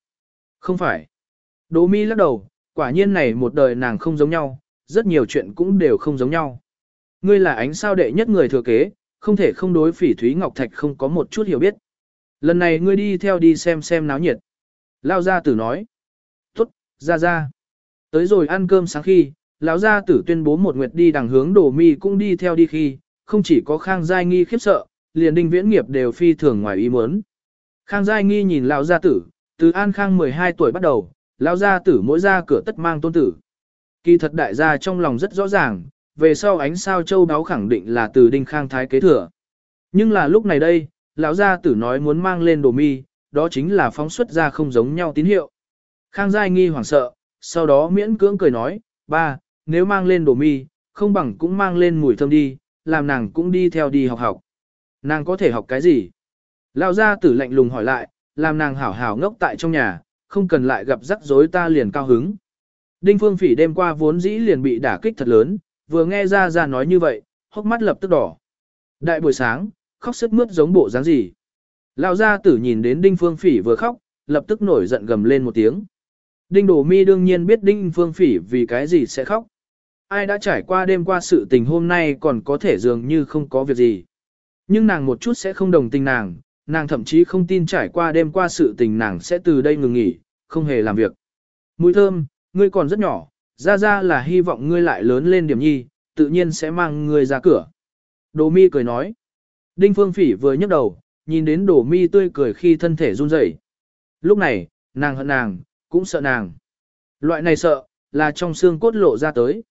Không phải. Đỗ mi lắc đầu, quả nhiên này một đời nàng không giống nhau, rất nhiều chuyện cũng đều không giống nhau. Ngươi là ánh sao đệ nhất người thừa kế, không thể không đối phỉ Thúy Ngọc Thạch không có một chút hiểu biết. Lần này ngươi đi theo đi xem xem náo nhiệt. Lao gia tử nói. Ra ra. Tới rồi ăn cơm sáng khi, lão gia tử tuyên bố một nguyệt đi đằng hướng đồ mi cũng đi theo đi khi, không chỉ có khang giai nghi khiếp sợ, liền đinh viễn nghiệp đều phi thường ngoài ý muốn. Khang giai nghi nhìn lão gia tử, từ an khang 12 tuổi bắt đầu, lão gia tử mỗi ra cửa tất mang tôn tử. Kỳ thật đại gia trong lòng rất rõ ràng, về sau ánh sao châu đáo khẳng định là từ đinh khang thái kế thừa. Nhưng là lúc này đây, lão gia tử nói muốn mang lên đồ mi, đó chính là phóng xuất ra không giống nhau tín hiệu. Khang giai nghi hoảng sợ, sau đó miễn cưỡng cười nói, ba, nếu mang lên đồ mi, không bằng cũng mang lên mùi thơm đi, làm nàng cũng đi theo đi học học. Nàng có thể học cái gì? Lão gia tử lạnh lùng hỏi lại, làm nàng hảo hảo ngốc tại trong nhà, không cần lại gặp rắc rối ta liền cao hứng. Đinh Phương Phỉ đêm qua vốn dĩ liền bị đả kích thật lớn, vừa nghe ra ra nói như vậy, hốc mắt lập tức đỏ. Đại buổi sáng, khóc sức mướt giống bộ dáng gì. Lão gia tử nhìn đến Đinh Phương Phỉ vừa khóc, lập tức nổi giận gầm lên một tiếng. Đinh Đổ Mi đương nhiên biết Đinh Phương Phỉ vì cái gì sẽ khóc. Ai đã trải qua đêm qua sự tình hôm nay còn có thể dường như không có việc gì. Nhưng nàng một chút sẽ không đồng tình nàng, nàng thậm chí không tin trải qua đêm qua sự tình nàng sẽ từ đây ngừng nghỉ, không hề làm việc. Mùi thơm, ngươi còn rất nhỏ, ra ra là hy vọng ngươi lại lớn lên điểm nhi, tự nhiên sẽ mang ngươi ra cửa. Đồ mi cười nói. Đinh Phương Phỉ vừa nhấc đầu, nhìn đến Đồ mi tươi cười khi thân thể run rẩy. Lúc này, nàng hận nàng, cũng sợ nàng. Loại này sợ, là trong xương cốt lộ ra tới.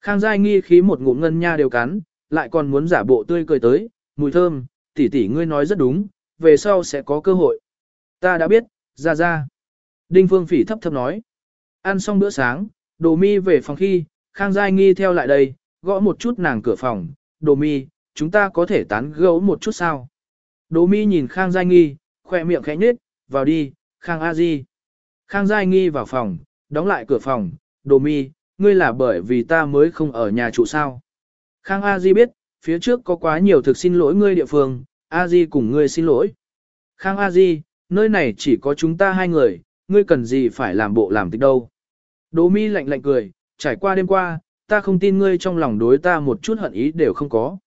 Khang Giai nghi khí một ngụm ngân nha đều cắn, lại còn muốn giả bộ tươi cười tới, mùi thơm, tỷ tỷ ngươi nói rất đúng, về sau sẽ có cơ hội. Ta đã biết, ra ra. Đinh Phương Phỉ thấp thấp nói. Ăn xong bữa sáng, Đồ Mi về phòng khi, Khang Giai nghi theo lại đây, gõ một chút nàng cửa phòng. Đồ Mi, chúng ta có thể tán gẫu một chút sao? Đồ Mi nhìn Khang Giai nghi, khoe miệng khẽ nhếch, vào đi, Khang A Di. Khang Giai nghi vào phòng, đóng lại cửa phòng. Đồ Mi, ngươi là bởi vì ta mới không ở nhà trụ sao? Khang A Di biết, phía trước có quá nhiều thực xin lỗi ngươi địa phương, A Di cùng ngươi xin lỗi. Khang A Di, nơi này chỉ có chúng ta hai người, ngươi cần gì phải làm bộ làm tịch đâu. Đỗ mi lạnh lạnh cười, trải qua đêm qua, ta không tin ngươi trong lòng đối ta một chút hận ý đều không có.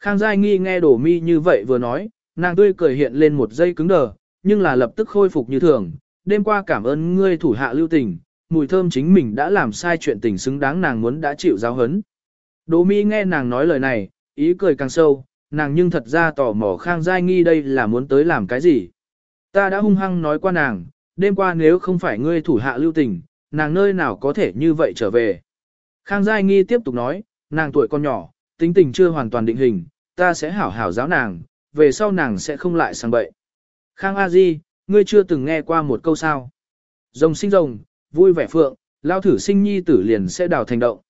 Khang Giai Nghi nghe Đỗ mi như vậy vừa nói, nàng tươi cười hiện lên một giây cứng đờ, nhưng là lập tức khôi phục như thường. Đêm qua cảm ơn ngươi thủ hạ lưu tình, mùi thơm chính mình đã làm sai chuyện tình xứng đáng nàng muốn đã chịu giáo hấn. Đỗ mi nghe nàng nói lời này, ý cười càng sâu, nàng nhưng thật ra tò mò Khang Giai Nghi đây là muốn tới làm cái gì. Ta đã hung hăng nói qua nàng, đêm qua nếu không phải ngươi thủ hạ lưu tình, nàng nơi nào có thể như vậy trở về. Khang Giai Nghi tiếp tục nói, nàng tuổi còn nhỏ, tính tình chưa hoàn toàn định hình, ta sẽ hảo hảo giáo nàng, về sau nàng sẽ không lại sang bậy. Khang A Di, ngươi chưa từng nghe qua một câu sao. Rồng sinh rồng, vui vẻ phượng, lao thử sinh nhi tử liền sẽ đào thành động.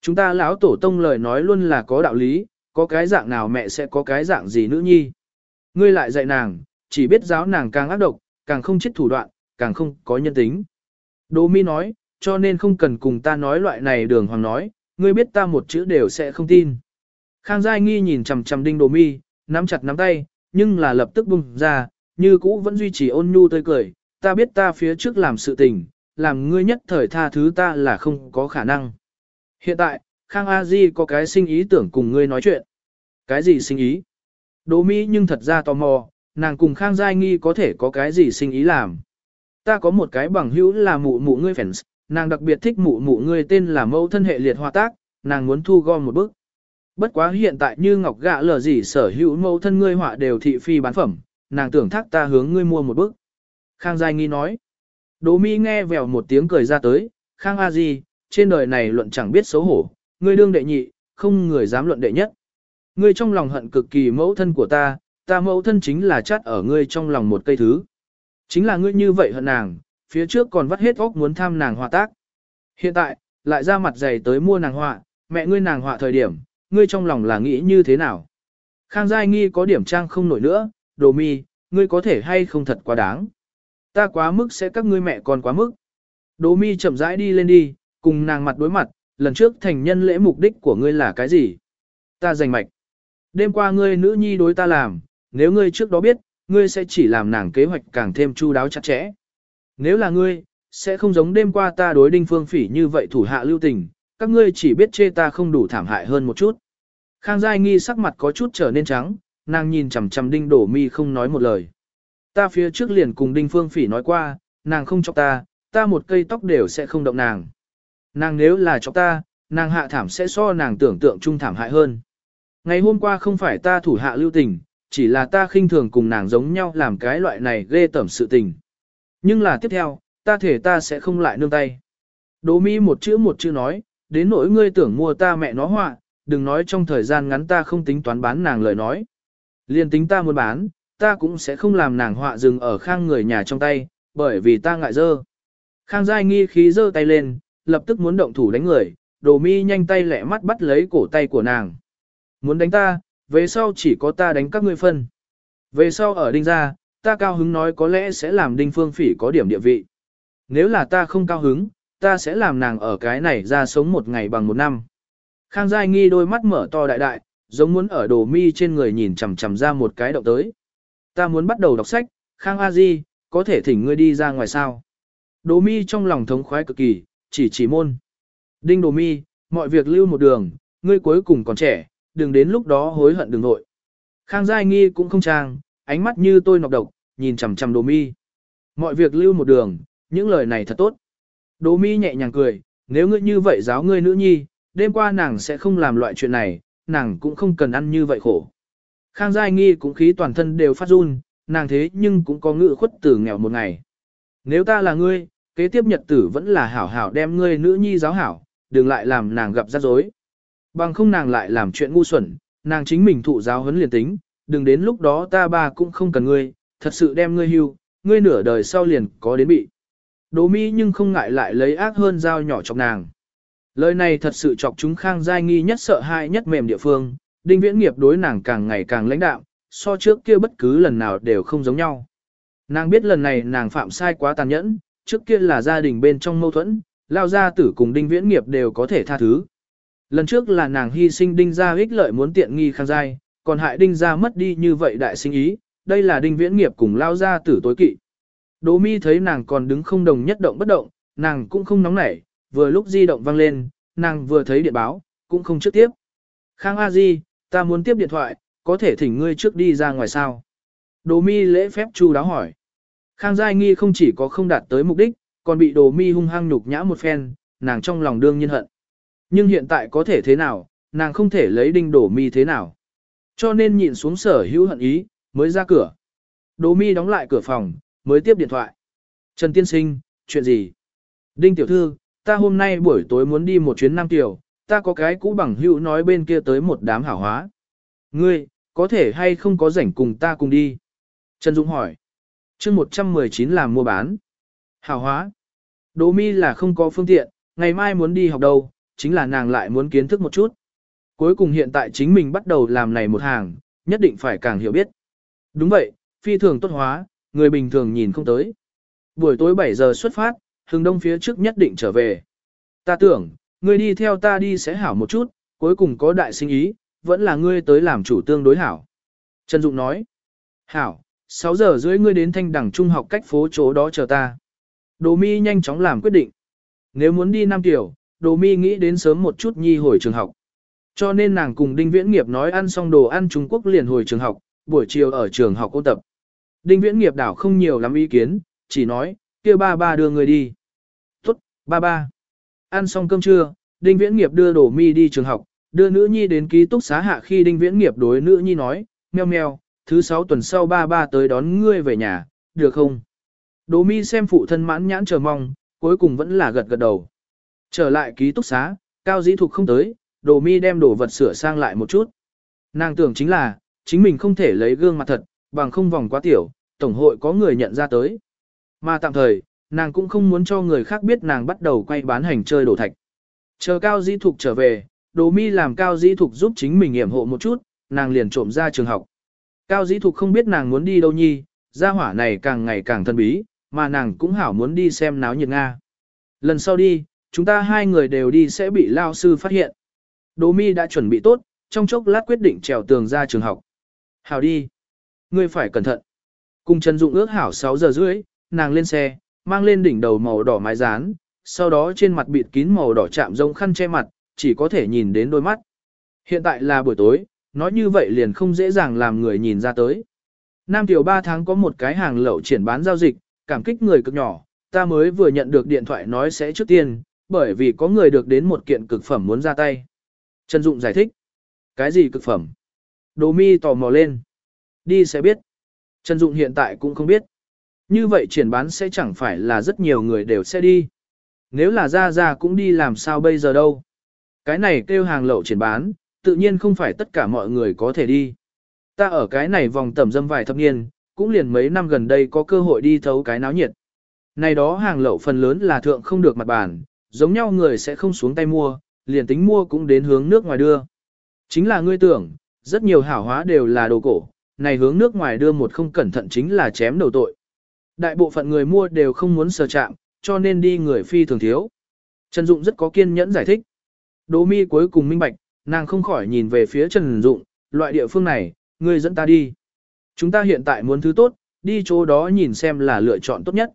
Chúng ta lão tổ tông lời nói luôn là có đạo lý, có cái dạng nào mẹ sẽ có cái dạng gì nữ nhi. Ngươi lại dạy nàng, chỉ biết giáo nàng càng ác độc, càng không chết thủ đoạn, càng không có nhân tính. Đỗ mi nói, cho nên không cần cùng ta nói loại này đường hoàng nói, ngươi biết ta một chữ đều sẽ không tin. Khang Giai Nghi nhìn chằm chằm đinh Đỗ mi, nắm chặt nắm tay, nhưng là lập tức bùng ra, như cũ vẫn duy trì ôn nhu tươi cười, ta biết ta phía trước làm sự tình, làm ngươi nhất thời tha thứ ta là không có khả năng. Hiện tại, Khang A Di có cái sinh ý tưởng cùng ngươi nói chuyện. Cái gì sinh ý? Đỗ Mỹ nhưng thật ra tò mò, nàng cùng Khang Giai Nghi có thể có cái gì sinh ý làm. ta có một cái bằng hữu là mụ mụ ngươi fans, nàng đặc biệt thích mụ mụ ngươi tên là mẫu thân hệ liệt hòa tác, nàng muốn thu gom một bức. Bất quá hiện tại như ngọc gạ lờ gì sở hữu mẫu thân ngươi họa đều thị phi bán phẩm, nàng tưởng thác ta hướng ngươi mua một bức. Khang Giai Nghi nói. Đỗ Mi nghe vèo một tiếng cười ra tới, Khang A Di, trên đời này luận chẳng biết xấu hổ, ngươi đương đệ nhị, không người dám luận đệ nhất. Ngươi trong lòng hận cực kỳ mẫu thân của ta, ta mẫu thân chính là chắt ở ngươi trong lòng một cây thứ. Chính là ngươi như vậy hận nàng, phía trước còn vắt hết óc muốn tham nàng hòa tác. Hiện tại, lại ra mặt dày tới mua nàng họa, mẹ ngươi nàng họa thời điểm, ngươi trong lòng là nghĩ như thế nào? Khang Giai Nghi có điểm trang không nổi nữa, đồ mi, ngươi có thể hay không thật quá đáng. Ta quá mức sẽ các ngươi mẹ còn quá mức. Đồ mi chậm rãi đi lên đi, cùng nàng mặt đối mặt, lần trước thành nhân lễ mục đích của ngươi là cái gì? Ta giành mạch. Đêm qua ngươi nữ nhi đối ta làm, nếu ngươi trước đó biết, ngươi sẽ chỉ làm nàng kế hoạch càng thêm chu đáo chặt chẽ. Nếu là ngươi, sẽ không giống đêm qua ta đối đinh phương phỉ như vậy thủ hạ lưu tình, các ngươi chỉ biết chê ta không đủ thảm hại hơn một chút. Khang Giai Nghi sắc mặt có chút trở nên trắng, nàng nhìn chằm chằm đinh đổ mi không nói một lời. Ta phía trước liền cùng đinh phương phỉ nói qua, nàng không chọc ta, ta một cây tóc đều sẽ không động nàng. Nàng nếu là chọc ta, nàng hạ thảm sẽ so nàng tưởng tượng trung thảm hại hơn. Ngày hôm qua không phải ta thủ hạ lưu tình, chỉ là ta khinh thường cùng nàng giống nhau làm cái loại này ghê tẩm sự tình. Nhưng là tiếp theo, ta thể ta sẽ không lại nương tay. Đỗ Mi một chữ một chữ nói, đến nỗi ngươi tưởng mua ta mẹ nó họa, đừng nói trong thời gian ngắn ta không tính toán bán nàng lời nói. Liên tính ta muốn bán, ta cũng sẽ không làm nàng họa dừng ở khang người nhà trong tay, bởi vì ta ngại dơ. Khang giai nghi khí dơ tay lên, lập tức muốn động thủ đánh người, đồ mi nhanh tay lẹ mắt bắt lấy cổ tay của nàng. Muốn đánh ta, về sau chỉ có ta đánh các ngươi phân. Về sau ở đinh gia, ta cao hứng nói có lẽ sẽ làm đinh phương phỉ có điểm địa vị. Nếu là ta không cao hứng, ta sẽ làm nàng ở cái này ra sống một ngày bằng một năm. Khang Giai Nghi đôi mắt mở to đại đại, giống muốn ở đồ mi trên người nhìn chằm chằm ra một cái động tới. Ta muốn bắt đầu đọc sách, Khang A Di, có thể thỉnh ngươi đi ra ngoài sao. Đồ mi trong lòng thống khoái cực kỳ, chỉ chỉ môn. Đinh đồ mi, mọi việc lưu một đường, ngươi cuối cùng còn trẻ, đừng đến lúc đó hối hận đừng nội. Khang Giai Nghi cũng không trang, ánh mắt như tôi nọc độc, nhìn chằm chằm đồ mi. Mọi việc lưu một đường, những lời này thật tốt. Đồ mi nhẹ nhàng cười, nếu ngươi như vậy giáo ngươi nữ nhi, đêm qua nàng sẽ không làm loại chuyện này, nàng cũng không cần ăn như vậy khổ. Khang Giai Nghi cũng khí toàn thân đều phát run, nàng thế nhưng cũng có ngự khuất tử nghèo một ngày. Nếu ta là ngươi, kế tiếp nhật tử vẫn là hảo hảo đem ngươi nữ nhi giáo hảo, đừng lại làm nàng gặp rắc rối. Bằng không nàng lại làm chuyện ngu xuẩn, nàng chính mình thụ giáo huấn liền tính, đừng đến lúc đó ta ba cũng không cần ngươi, thật sự đem ngươi hưu, ngươi nửa đời sau liền có đến bị. Đỗ mi nhưng không ngại lại lấy ác hơn dao nhỏ chọc nàng. Lời này thật sự chọc chúng khang giai nghi nhất sợ hãi nhất mềm địa phương, đinh viễn nghiệp đối nàng càng ngày càng lãnh đạo, so trước kia bất cứ lần nào đều không giống nhau. Nàng biết lần này nàng phạm sai quá tàn nhẫn, trước kia là gia đình bên trong mâu thuẫn, lao gia tử cùng đinh viễn nghiệp đều có thể tha thứ. Lần trước là nàng hy sinh đinh gia ích lợi muốn tiện nghi khang giai, còn hại đinh gia mất đi như vậy đại sinh ý, đây là đinh viễn nghiệp cùng lao gia tử tối kỵ. Đỗ mi thấy nàng còn đứng không đồng nhất động bất động, nàng cũng không nóng nảy, vừa lúc di động vang lên, nàng vừa thấy điện báo, cũng không trước tiếp. Khang A Di, ta muốn tiếp điện thoại, có thể thỉnh ngươi trước đi ra ngoài sao? Đồ mi lễ phép chu đáo hỏi. Khang Giai Nghi không chỉ có không đạt tới mục đích, còn bị đồ mi hung hăng nhục nhã một phen, nàng trong lòng đương nhiên hận. Nhưng hiện tại có thể thế nào, nàng không thể lấy đinh đồ mi thế nào. Cho nên nhịn xuống sở hữu hận ý, mới ra cửa. Đồ mi đóng lại cửa phòng, mới tiếp điện thoại. Trần Tiên Sinh, chuyện gì? Đinh Tiểu Thư, ta hôm nay buổi tối muốn đi một chuyến Nam Tiểu, ta có cái cũ bằng hữu nói bên kia tới một đám hảo hóa. Ngươi, có thể hay không có rảnh cùng ta cùng đi? Trần Dũng hỏi. chương 119 làm mua bán. Hảo hóa. Đỗ mi là không có phương tiện, ngày mai muốn đi học đâu, chính là nàng lại muốn kiến thức một chút. Cuối cùng hiện tại chính mình bắt đầu làm này một hàng, nhất định phải càng hiểu biết. Đúng vậy, phi thường tốt hóa, người bình thường nhìn không tới. Buổi tối 7 giờ xuất phát, hừng đông phía trước nhất định trở về. Ta tưởng, ngươi đi theo ta đi sẽ hảo một chút, cuối cùng có đại sinh ý, vẫn là ngươi tới làm chủ tương đối hảo. Trần Dụng nói, hảo, 6 giờ rưỡi ngươi đến thanh đẳng trung học cách phố chỗ đó chờ ta. Đồ mi nhanh chóng làm quyết định. Nếu muốn đi Nam Tiểu, Đồ mi nghĩ đến sớm một chút nhi hồi trường học. Cho nên nàng cùng Đinh Viễn Nghiệp nói ăn xong đồ ăn Trung Quốc liền hồi trường học, buổi chiều ở trường học ôn tập. Đinh Viễn Nghiệp đảo không nhiều lắm ý kiến, chỉ nói, kia ba ba đưa người đi. Ba ba. Ăn xong cơm trưa, Đinh Viễn Nghiệp đưa Đỗ Mi đi trường học, đưa nữ nhi đến ký túc xá hạ khi Đinh Viễn Nghiệp đối nữ nhi nói, meo meo, thứ sáu tuần sau ba ba tới đón ngươi về nhà, được không? Đỗ Mi xem phụ thân mãn nhãn chờ mong, cuối cùng vẫn là gật gật đầu. Trở lại ký túc xá, Cao Dĩ Thục không tới, Đỗ Mi đem đồ vật sửa sang lại một chút. Nàng tưởng chính là, chính mình không thể lấy gương mặt thật, bằng không vòng quá tiểu, tổng hội có người nhận ra tới. Mà tạm thời, nàng cũng không muốn cho người khác biết nàng bắt đầu quay bán hành chơi đồ thạch. Chờ Cao Dĩ Thục trở về, Đồ Mi làm Cao Dĩ Thục giúp chính mình hiểm hộ một chút, nàng liền trộm ra trường học. Cao Dĩ Thục không biết nàng muốn đi đâu nhi, gia hỏa này càng ngày càng thân bí, mà nàng cũng hảo muốn đi xem náo nhiệt Nga. Lần sau đi, chúng ta hai người đều đi sẽ bị lao sư phát hiện. Đồ Mi đã chuẩn bị tốt, trong chốc lát quyết định trèo tường ra trường học. Hảo đi. Ngươi phải cẩn thận. Cùng Trần Dụng ước hảo 6 giờ rưỡi, nàng lên xe, mang lên đỉnh đầu màu đỏ mái rán, sau đó trên mặt bịt kín màu đỏ chạm rông khăn che mặt, chỉ có thể nhìn đến đôi mắt. Hiện tại là buổi tối, nói như vậy liền không dễ dàng làm người nhìn ra tới. Nam Tiểu 3 tháng có một cái hàng lậu triển bán giao dịch, cảm kích người cực nhỏ, ta mới vừa nhận được điện thoại nói sẽ trước tiên, bởi vì có người được đến một kiện cực phẩm muốn ra tay. Trần Dụng giải thích. Cái gì cực phẩm? Đồ mi tò mò lên. Đi sẽ biết. Trần Dụng hiện tại cũng không biết. Như vậy triển bán sẽ chẳng phải là rất nhiều người đều sẽ đi. Nếu là ra ra cũng đi làm sao bây giờ đâu. Cái này kêu hàng lậu triển bán, tự nhiên không phải tất cả mọi người có thể đi. Ta ở cái này vòng tầm dâm vài thập niên, cũng liền mấy năm gần đây có cơ hội đi thấu cái náo nhiệt. Này đó hàng lậu phần lớn là thượng không được mặt bàn, giống nhau người sẽ không xuống tay mua, liền tính mua cũng đến hướng nước ngoài đưa. Chính là ngươi tưởng, rất nhiều hảo hóa đều là đồ cổ, này hướng nước ngoài đưa một không cẩn thận chính là chém đầu tội. Đại bộ phận người mua đều không muốn sờ chạm, cho nên đi người phi thường thiếu. Trần Dụng rất có kiên nhẫn giải thích. Đỗ mi cuối cùng minh bạch, nàng không khỏi nhìn về phía Trần Dụng, loại địa phương này, ngươi dẫn ta đi. Chúng ta hiện tại muốn thứ tốt, đi chỗ đó nhìn xem là lựa chọn tốt nhất.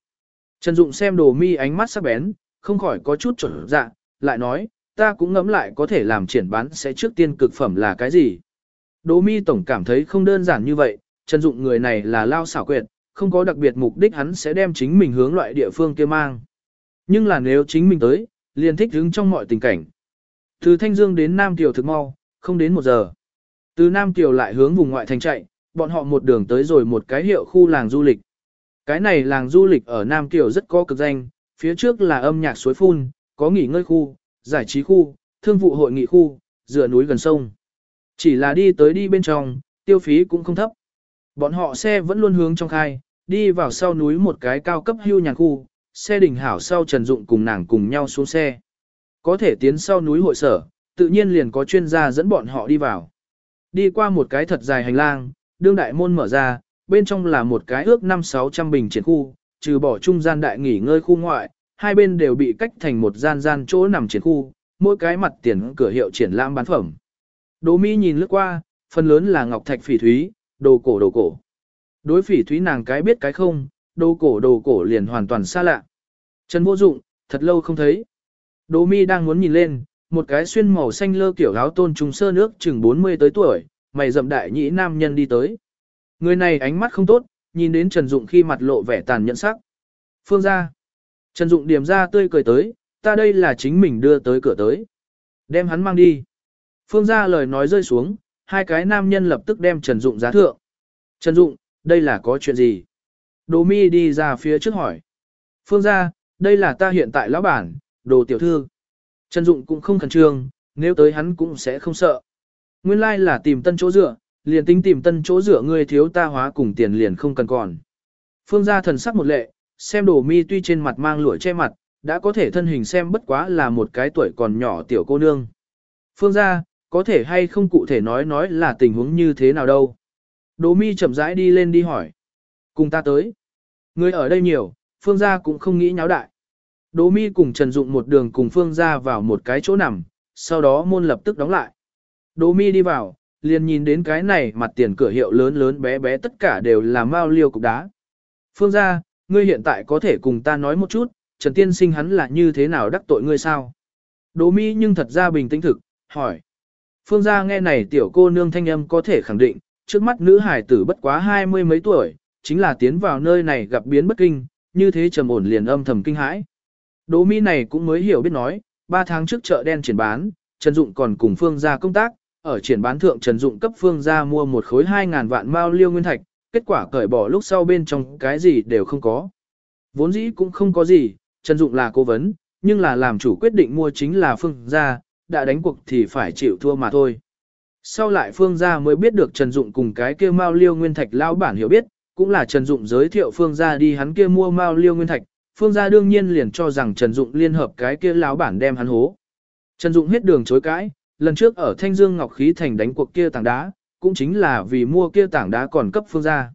Trần Dụng xem đồ mi ánh mắt sắc bén, không khỏi có chút trở dạ, lại nói, ta cũng ngẫm lại có thể làm triển bán sẽ trước tiên cực phẩm là cái gì. Đỗ mi tổng cảm thấy không đơn giản như vậy, Trần Dụng người này là lao xảo quyệt, không có đặc biệt mục đích hắn sẽ đem chính mình hướng loại địa phương kia mang. Nhưng là nếu chính mình tới, liền thích hướng trong mọi tình cảnh. Từ Thanh Dương đến Nam Kiều thực mau, không đến một giờ. Từ Nam Kiều lại hướng vùng ngoại thành chạy, bọn họ một đường tới rồi một cái hiệu khu làng du lịch. Cái này làng du lịch ở Nam Kiều rất có cực danh, phía trước là âm nhạc suối phun, có nghỉ ngơi khu, giải trí khu, thương vụ hội nghị khu, dựa núi gần sông. Chỉ là đi tới đi bên trong, tiêu phí cũng không thấp. Bọn họ xe vẫn luôn hướng trong khai, đi vào sau núi một cái cao cấp hưu nhàn khu, xe đỉnh hảo sau Trần Dụng cùng nàng cùng nhau xuống xe. Có thể tiến sau núi hội sở, tự nhiên liền có chuyên gia dẫn bọn họ đi vào. Đi qua một cái thật dài hành lang, đương đại môn mở ra, bên trong là một cái ước 5-600 bình triển khu, trừ bỏ trung gian đại nghỉ ngơi khu ngoại, hai bên đều bị cách thành một gian gian chỗ nằm triển khu, mỗi cái mặt tiền cửa hiệu triển lãm bán phẩm. Đỗ Mỹ nhìn lướt qua, phần lớn là ngọc thạch phỉ thúy, đồ cổ đồ cổ. Đối phỉ thúy nàng cái biết cái không, đồ cổ đồ cổ liền hoàn toàn xa lạ. Trần vô dụng, thật lâu không thấy. Đỗ Mi đang muốn nhìn lên, một cái xuyên màu xanh lơ kiểu áo tôn trùng sơ nước chừng 40 tới tuổi, mày rậm đại nhĩ nam nhân đi tới. Người này ánh mắt không tốt, nhìn đến Trần Dụng khi mặt lộ vẻ tàn nhẫn sắc. Phương gia. Trần Dụng điểm ra tươi cười tới, ta đây là chính mình đưa tới cửa tới. Đem hắn mang đi. Phương gia lời nói rơi xuống, hai cái nam nhân lập tức đem Trần Dụng giá thượng. Trần Dụng, đây là có chuyện gì? Đồ mi đi ra phía trước hỏi. Phương gia, đây là ta hiện tại lão bản, đồ tiểu thư. Trần Dụng cũng không khẩn trương, nếu tới hắn cũng sẽ không sợ. Nguyên lai like là tìm tân chỗ dựa, liền tính tìm tân chỗ dựa ngươi thiếu ta hóa cùng tiền liền không cần còn. Phương gia thần sắc một lệ, xem đồ mi tuy trên mặt mang lụa che mặt, đã có thể thân hình xem bất quá là một cái tuổi còn nhỏ tiểu cô nương. Phương gia, có thể hay không cụ thể nói nói là tình huống như thế nào đâu. Đỗ mi chậm rãi đi lên đi hỏi. Cùng ta tới. Người ở đây nhiều, phương gia cũng không nghĩ nháo đại. Đỗ mi cùng Trần Dụng một đường cùng phương gia vào một cái chỗ nằm, sau đó môn lập tức đóng lại. Đỗ mi đi vào, liền nhìn đến cái này mặt tiền cửa hiệu lớn lớn bé bé tất cả đều là mao liêu cục đá. Phương gia, ngươi hiện tại có thể cùng ta nói một chút, Trần Tiên Sinh hắn là như thế nào đắc tội ngươi sao? Đỗ mi nhưng thật ra bình tĩnh thực, hỏi. Phương gia nghe này tiểu cô nương thanh âm có thể khẳng định, trước mắt nữ hải tử bất quá hai mươi mấy tuổi, chính là tiến vào nơi này gặp biến bất kinh, như thế trầm ổn liền âm thầm kinh hãi. Đỗ mi này cũng mới hiểu biết nói, ba tháng trước chợ đen triển bán, Trần Dụng còn cùng Phương gia công tác, ở triển bán thượng Trần Dụng cấp Phương gia mua một khối 2.000 vạn mao liêu nguyên thạch, kết quả cởi bỏ lúc sau bên trong cái gì đều không có. Vốn dĩ cũng không có gì, Trần Dụng là cố vấn, nhưng là làm chủ quyết định mua chính là Phương gia, đã đánh cuộc thì phải chịu thua mà thôi. Sau lại Phương gia mới biết được Trần Dụng cùng cái kia Mao Liêu Nguyên Thạch lão bản hiểu biết, cũng là Trần Dụng giới thiệu Phương gia đi hắn kia mua Mao Liêu Nguyên Thạch, Phương gia đương nhiên liền cho rằng Trần Dụng liên hợp cái kia lão bản đem hắn hố. Trần Dụng hết đường chối cãi, lần trước ở Thanh Dương Ngọc Khí Thành đánh cuộc kia tảng đá, cũng chính là vì mua kia tảng đá còn cấp Phương gia.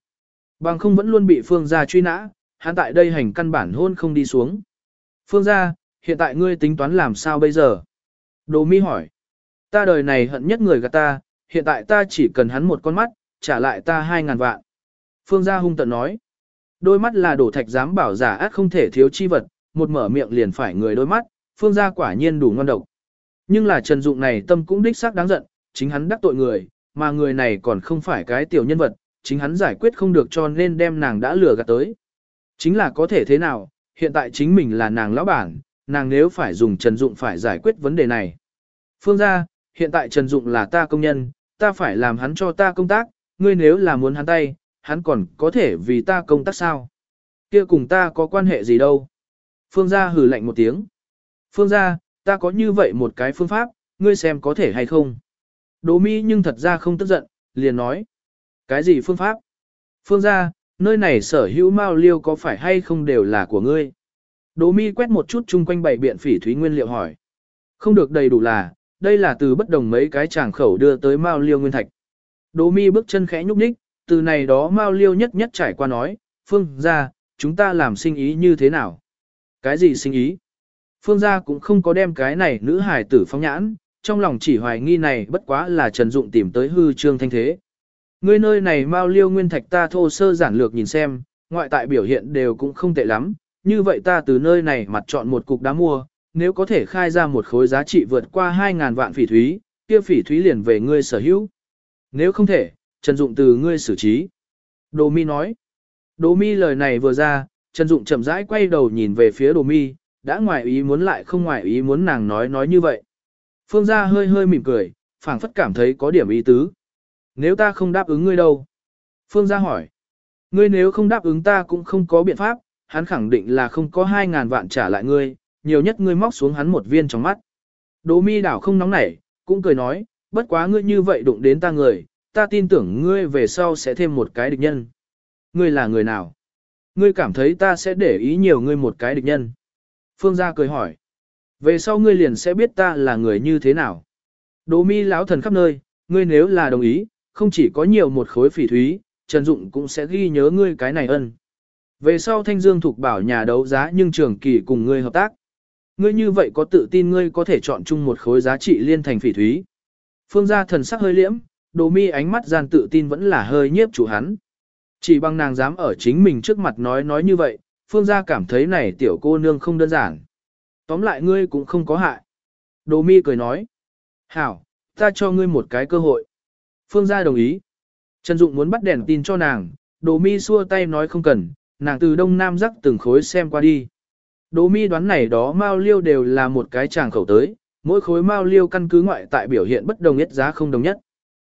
Bằng không vẫn luôn bị Phương gia truy nã, hắn tại đây hành căn bản hôn không đi xuống. Phương gia, hiện tại ngươi tính toán làm sao bây giờ? Đồ mi hỏi. Ta đời này hận nhất người gạt ta, hiện tại ta chỉ cần hắn một con mắt, trả lại ta hai ngàn vạn. Phương gia hung tận nói. Đôi mắt là đổ thạch dám bảo giả ác không thể thiếu chi vật, một mở miệng liền phải người đôi mắt, phương gia quả nhiên đủ ngon độc. Nhưng là Trần Dụng này tâm cũng đích xác đáng giận, chính hắn đắc tội người, mà người này còn không phải cái tiểu nhân vật, chính hắn giải quyết không được cho nên đem nàng đã lừa gạt tới. Chính là có thể thế nào, hiện tại chính mình là nàng lão bản, nàng nếu phải dùng Trần Dụng phải giải quyết vấn đề này. Phương gia, hiện tại Trần Dụng là ta công nhân, ta phải làm hắn cho ta công tác, ngươi nếu là muốn hắn tay, hắn còn có thể vì ta công tác sao? Kia cùng ta có quan hệ gì đâu? Phương gia hừ lạnh một tiếng. Phương gia, ta có như vậy một cái phương pháp, ngươi xem có thể hay không? Đỗ Mi nhưng thật ra không tức giận, liền nói. Cái gì phương pháp? Phương gia, nơi này sở hữu mao liêu có phải hay không đều là của ngươi? Đỗ Mi quét một chút chung quanh bảy biện phỉ thúy nguyên liệu hỏi. Không được đầy đủ là, đây là từ bất đồng mấy cái tràng khẩu đưa tới Mao Liêu Nguyên Thạch. Đỗ mi bước chân khẽ nhúc nhích, từ này đó Mao Liêu nhất nhất trải qua nói, Phương gia, chúng ta làm sinh ý như thế nào? Cái gì sinh ý? Phương gia cũng không có đem cái này nữ hài tử phóng nhãn, trong lòng chỉ hoài nghi này bất quá là Trần Dụng tìm tới hư trương thanh thế. Ngươi nơi này Mao Liêu Nguyên Thạch ta thô sơ giản lược nhìn xem, ngoại tại biểu hiện đều cũng không tệ lắm, như vậy ta từ nơi này mặt chọn một cục đá mua, nếu có thể khai ra một khối giá trị vượt qua 2.000 vạn phỉ thúy, kia phỉ thúy liền về ngươi sở hữu. Nếu không thể, Trần Dụng từ ngươi xử trí. Đồ mi nói. Đồ mi lời này vừa ra, Trần Dụng chậm rãi quay đầu nhìn về phía đồ mi, đã ngoài ý muốn lại không ngoài ý muốn nàng nói nói như vậy. Phương gia hơi hơi mỉm cười, phảng phất cảm thấy có điểm ý tứ. Nếu ta không đáp ứng ngươi đâu? Phương gia hỏi. Ngươi nếu không đáp ứng ta cũng không có biện pháp, hắn khẳng định là không có 2.000 vạn trả lại ngươi, nhiều nhất ngươi móc xuống hắn một viên trong mắt. Đỗ mi đảo không nóng nảy, cũng cười nói, bất quá ngươi như vậy đụng đến ta người, ta tin tưởng ngươi về sau sẽ thêm một cái địch nhân. Ngươi là người nào? Ngươi cảm thấy ta sẽ để ý nhiều ngươi một cái địch nhân. Phương gia cười hỏi. Về sau ngươi liền sẽ biết ta là người như thế nào. Đỗ mi lão thần khắp nơi, ngươi nếu là đồng ý, không chỉ có nhiều một khối phỉ thúy, Trần Dụng cũng sẽ ghi nhớ ngươi cái này ân. Về sau Thanh Dương thuộc bảo nhà đấu giá nhưng trường kỳ cùng ngươi hợp tác. Ngươi như vậy có tự tin ngươi có thể chọn chung một khối giá trị liên thành phỉ thúy. Phương gia thần sắc hơi liễm, đồ mi ánh mắt gian tự tin vẫn là hơi nhiếp chủ hắn. Chỉ bằng nàng dám ở chính mình trước mặt nói nói như vậy, phương gia cảm thấy này tiểu cô nương không đơn giản. Tóm lại ngươi cũng không có hại. Đồ mi cười nói. Hảo, ta cho ngươi một cái cơ hội. Phương gia đồng ý. Trần Dụng muốn bắt đèn tin cho nàng, đồ mi xua tay nói không cần, nàng từ đông nam rắc từng khối xem qua đi. Đỗ mi đoán này đó mao liêu đều là một cái tràng khẩu tới, mỗi khối mao liêu căn cứ ngoại tại biểu hiện bất đồng nhất giá không đồng nhất.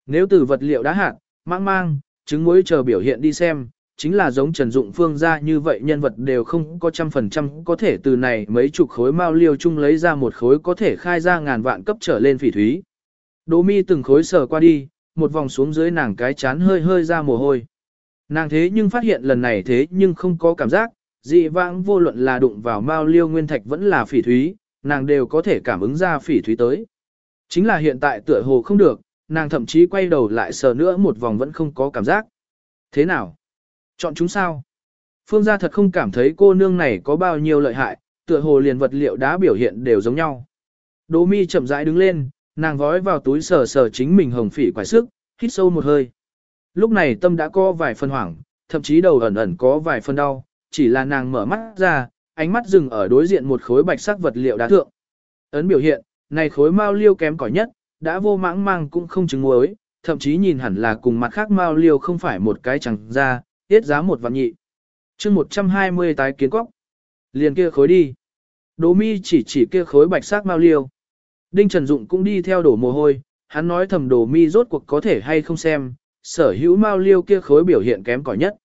Nếu từ vật liệu đá hạt, mang mang, trứng muối chờ biểu hiện đi xem, chính là giống Trần Dụng Phương ra như vậy nhân vật đều không có trăm phần trăm có thể từ này mấy chục khối mao liêu chung lấy ra một khối có thể khai ra ngàn vạn cấp trở lên phỉ thúy. Đỗ mi từng khối sờ qua đi, một vòng xuống dưới nàng cái chán hơi hơi ra mồ hôi. Nàng thế nhưng phát hiện lần này thế nhưng không có cảm giác, dị vãng vô luận là đụng vào mao liêu nguyên thạch vẫn là phỉ thúy, nàng đều có thể cảm ứng ra phỉ thúy tới. Chính là hiện tại tựa hồ không được, nàng thậm chí quay đầu lại sờ nữa một vòng vẫn không có cảm giác. Thế nào? Chọn chúng sao? Phương gia thật không cảm thấy cô nương này có bao nhiêu lợi hại, tựa hồ liền vật liệu đá biểu hiện đều giống nhau. Đỗ mi chậm rãi đứng lên, nàng vói vào túi sờ sờ chính mình hồng phỉ quải sức, hít sâu một hơi. Lúc này tâm đã có vài phần hoảng, thậm chí đầu ẩn ẩn có vài phần đau, chỉ là nàng mở mắt ra, ánh mắt dừng ở đối diện một khối bạch sắc vật liệu đá thượng. Ấn biểu hiện, này khối mao liêu kém cỏi nhất, đã vô mãng mang cũng không chứng muối, thậm chí nhìn hẳn là cùng mặt khác mao liêu không phải một cái chẳng ra, tiết giá một vạn nhị. chương 120 tái kiến quốc. Liền kia khối đi. Đố mi chỉ chỉ kia khối bạch sắc mao liêu. Đinh Trần Dụng cũng đi theo đổ mồ hôi, hắn nói thầm đổ mi rốt cuộc có thể hay không xem, sở hữu mao liêu kia khối biểu hiện kém cỏi nhất.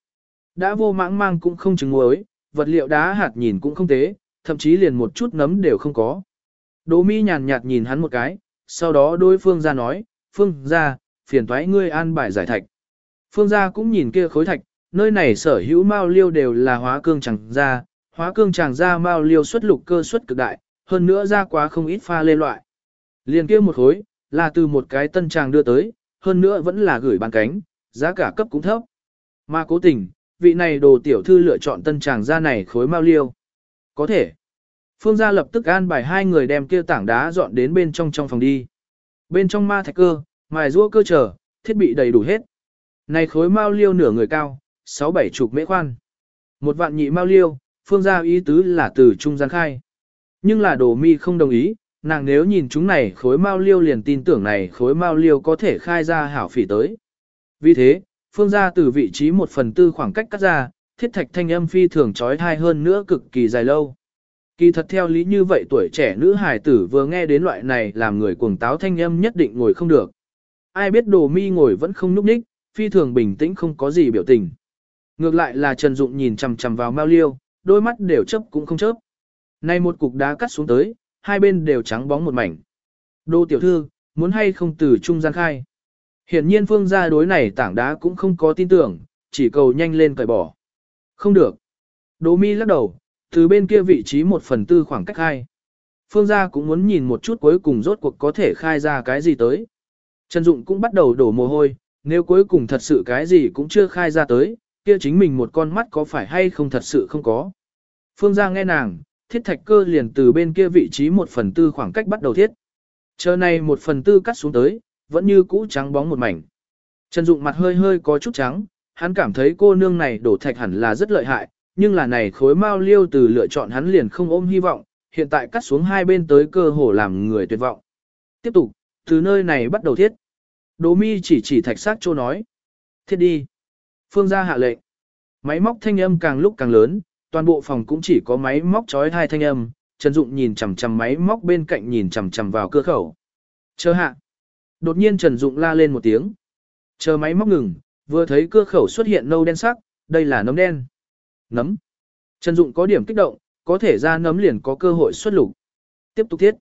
Đã vô mãng mang cũng không chứng muối, vật liệu đá hạt nhìn cũng không tế, thậm chí liền một chút nấm đều không có. Đỗ mi nhàn nhạt nhìn hắn một cái, sau đó đối phương ra nói, phương ra, phiền thoái ngươi an bài giải thạch. Phương gia cũng nhìn kia khối thạch, nơi này sở hữu mao liêu đều là hóa cương chẳng ra, hóa cương chẳng ra mao liêu xuất lục cơ suất cực đại, hơn nữa ra quá không ít pha lê loại. Liền kia một khối, là từ một cái tân tràng đưa tới, hơn nữa vẫn là gửi bán cánh, giá cả cấp cũng thấp. Mà cố tình, vị này đồ tiểu thư lựa chọn tân tràng ra này khối mao liêu. Có thể. Phương gia lập tức an bài hai người đem kia tảng đá dọn đến bên trong trong phòng đi. Bên trong ma thạch cơ, mài rua cơ trở, thiết bị đầy đủ hết. Này khối mao liêu nửa người cao, sáu bảy chục mễ khoan. Một vạn nhị mao liêu, phương gia ý tứ là từ trung gian khai. Nhưng là đồ mi không đồng ý, nàng nếu nhìn chúng này khối mao liêu liền tin tưởng này khối mao liêu có thể khai ra hảo phỉ tới. Vì thế, phương gia từ vị trí một phần tư khoảng cách cắt ra, thiết thạch thanh âm phi thường trói thai hơn nữa cực kỳ dài lâu. Kỳ thật theo lý như vậy tuổi trẻ nữ hài tử vừa nghe đến loại này làm người cuồng táo thanh âm nhất định ngồi không được. Ai biết đồ mi ngồi vẫn không núp ních, phi thường bình tĩnh không có gì biểu tình. Ngược lại là Trần Dụng nhìn chằm chằm vào Mao Liêu, đôi mắt đều chớp cũng không chớp. Nay một cục đá cắt xuống tới, hai bên đều trắng bóng một mảnh. Đô tiểu thư, muốn hay không từ trung gian khai. Hiển nhiên phương gia đối này tảng đá cũng không có tin tưởng, chỉ cầu nhanh lên cởi bỏ. Không được. Đỗ mi lắc đầu, từ bên kia vị trí một phần tư khoảng cách khai. Phương gia cũng muốn nhìn một chút cuối cùng rốt cuộc có thể khai ra cái gì tới. Trần Dụng cũng bắt đầu đổ mồ hôi, nếu cuối cùng thật sự cái gì cũng chưa khai ra tới, kia chính mình một con mắt có phải hay không thật sự không có. Phương gia nghe nàng, thiết thạch cơ liền từ bên kia vị trí một phần tư khoảng cách bắt đầu thiết. Chờ này một phần tư cắt xuống tới, vẫn như cũ trắng bóng một mảnh. Trần Dụng mặt hơi hơi có chút trắng, hắn cảm thấy cô nương này đổ thạch hẳn là rất lợi hại, nhưng là này khối mao liêu từ lựa chọn hắn liền không ôm hy vọng, hiện tại cắt xuống hai bên tới cơ hồ làm người tuyệt vọng. Tiếp tục, từ nơi này bắt đầu thiết. Đỗ mi chỉ chỉ thạch sát châu nói. Thiết đi. Phương gia hạ lệnh. Máy móc thanh âm càng lúc càng lớn, toàn bộ phòng cũng chỉ có máy móc chói hai thanh âm, Trần Dụng nhìn chằm chằm máy móc bên cạnh nhìn chằm chằm vào cửa khẩu. Chờ hạ. Đột nhiên Trần Dụng la lên một tiếng. Chờ máy móc ngừng, vừa thấy cửa khẩu xuất hiện nâu đen sắc, đây là nấm đen. Nấm. Trần Dụng có điểm kích động, có thể ra nấm liền có cơ hội xuất lục. Tiếp tục thiết.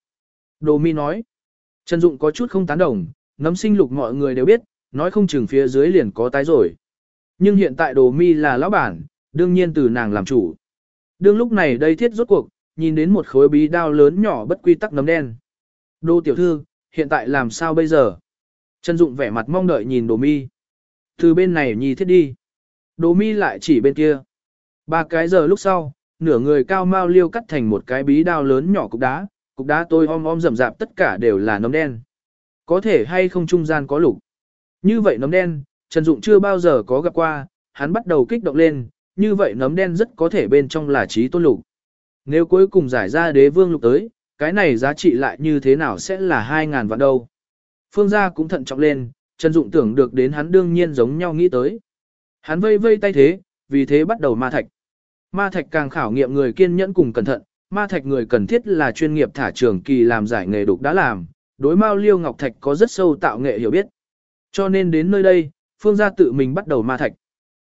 Đồ mi nói. Trần Dụng có chút không tán đồng, nấm sinh lục mọi người đều biết, nói không chừng phía dưới liền có tái rồi. Nhưng hiện tại đồ mi là lão bản, đương nhiên từ nàng làm chủ. Đương lúc này đây thiết rốt cuộc, nhìn đến một khối bí đao lớn nhỏ bất quy tắc nấm đen. Đô tiểu thư, hiện tại làm sao bây giờ? Trần Dụng vẻ mặt mong đợi nhìn đồ mi. Từ bên này nhì thiết đi. Đồ mi lại chỉ bên kia. Ba cái giờ lúc sau, nửa người cao mau liêu cắt thành một cái bí đao lớn nhỏ cục đá, cục đá tôi om om rậm rạp tất cả đều là nấm đen. Có thể hay không trung gian có lục. Như vậy nấm đen, Trần Dụng chưa bao giờ có gặp qua, hắn bắt đầu kích động lên, như vậy nấm đen rất có thể bên trong là trí tôn lục. Nếu cuối cùng giải ra đế vương lục tới, cái này giá trị lại như thế nào sẽ là 2.000 vạn đâu. Phương gia cũng thận trọng lên, Trần Dụng tưởng được đến hắn đương nhiên giống nhau nghĩ tới. Hắn vây vây tay thế, vì thế bắt đầu ma thạch. Ma thạch càng khảo nghiệm người kiên nhẫn cùng cẩn thận, ma thạch người cần thiết là chuyên nghiệp thả trường kỳ làm giải nghề đục đã làm, đối Mao Liêu Ngọc Thạch có rất sâu tạo nghệ hiểu biết. Cho nên đến nơi đây, Phương gia tự mình bắt đầu ma thạch.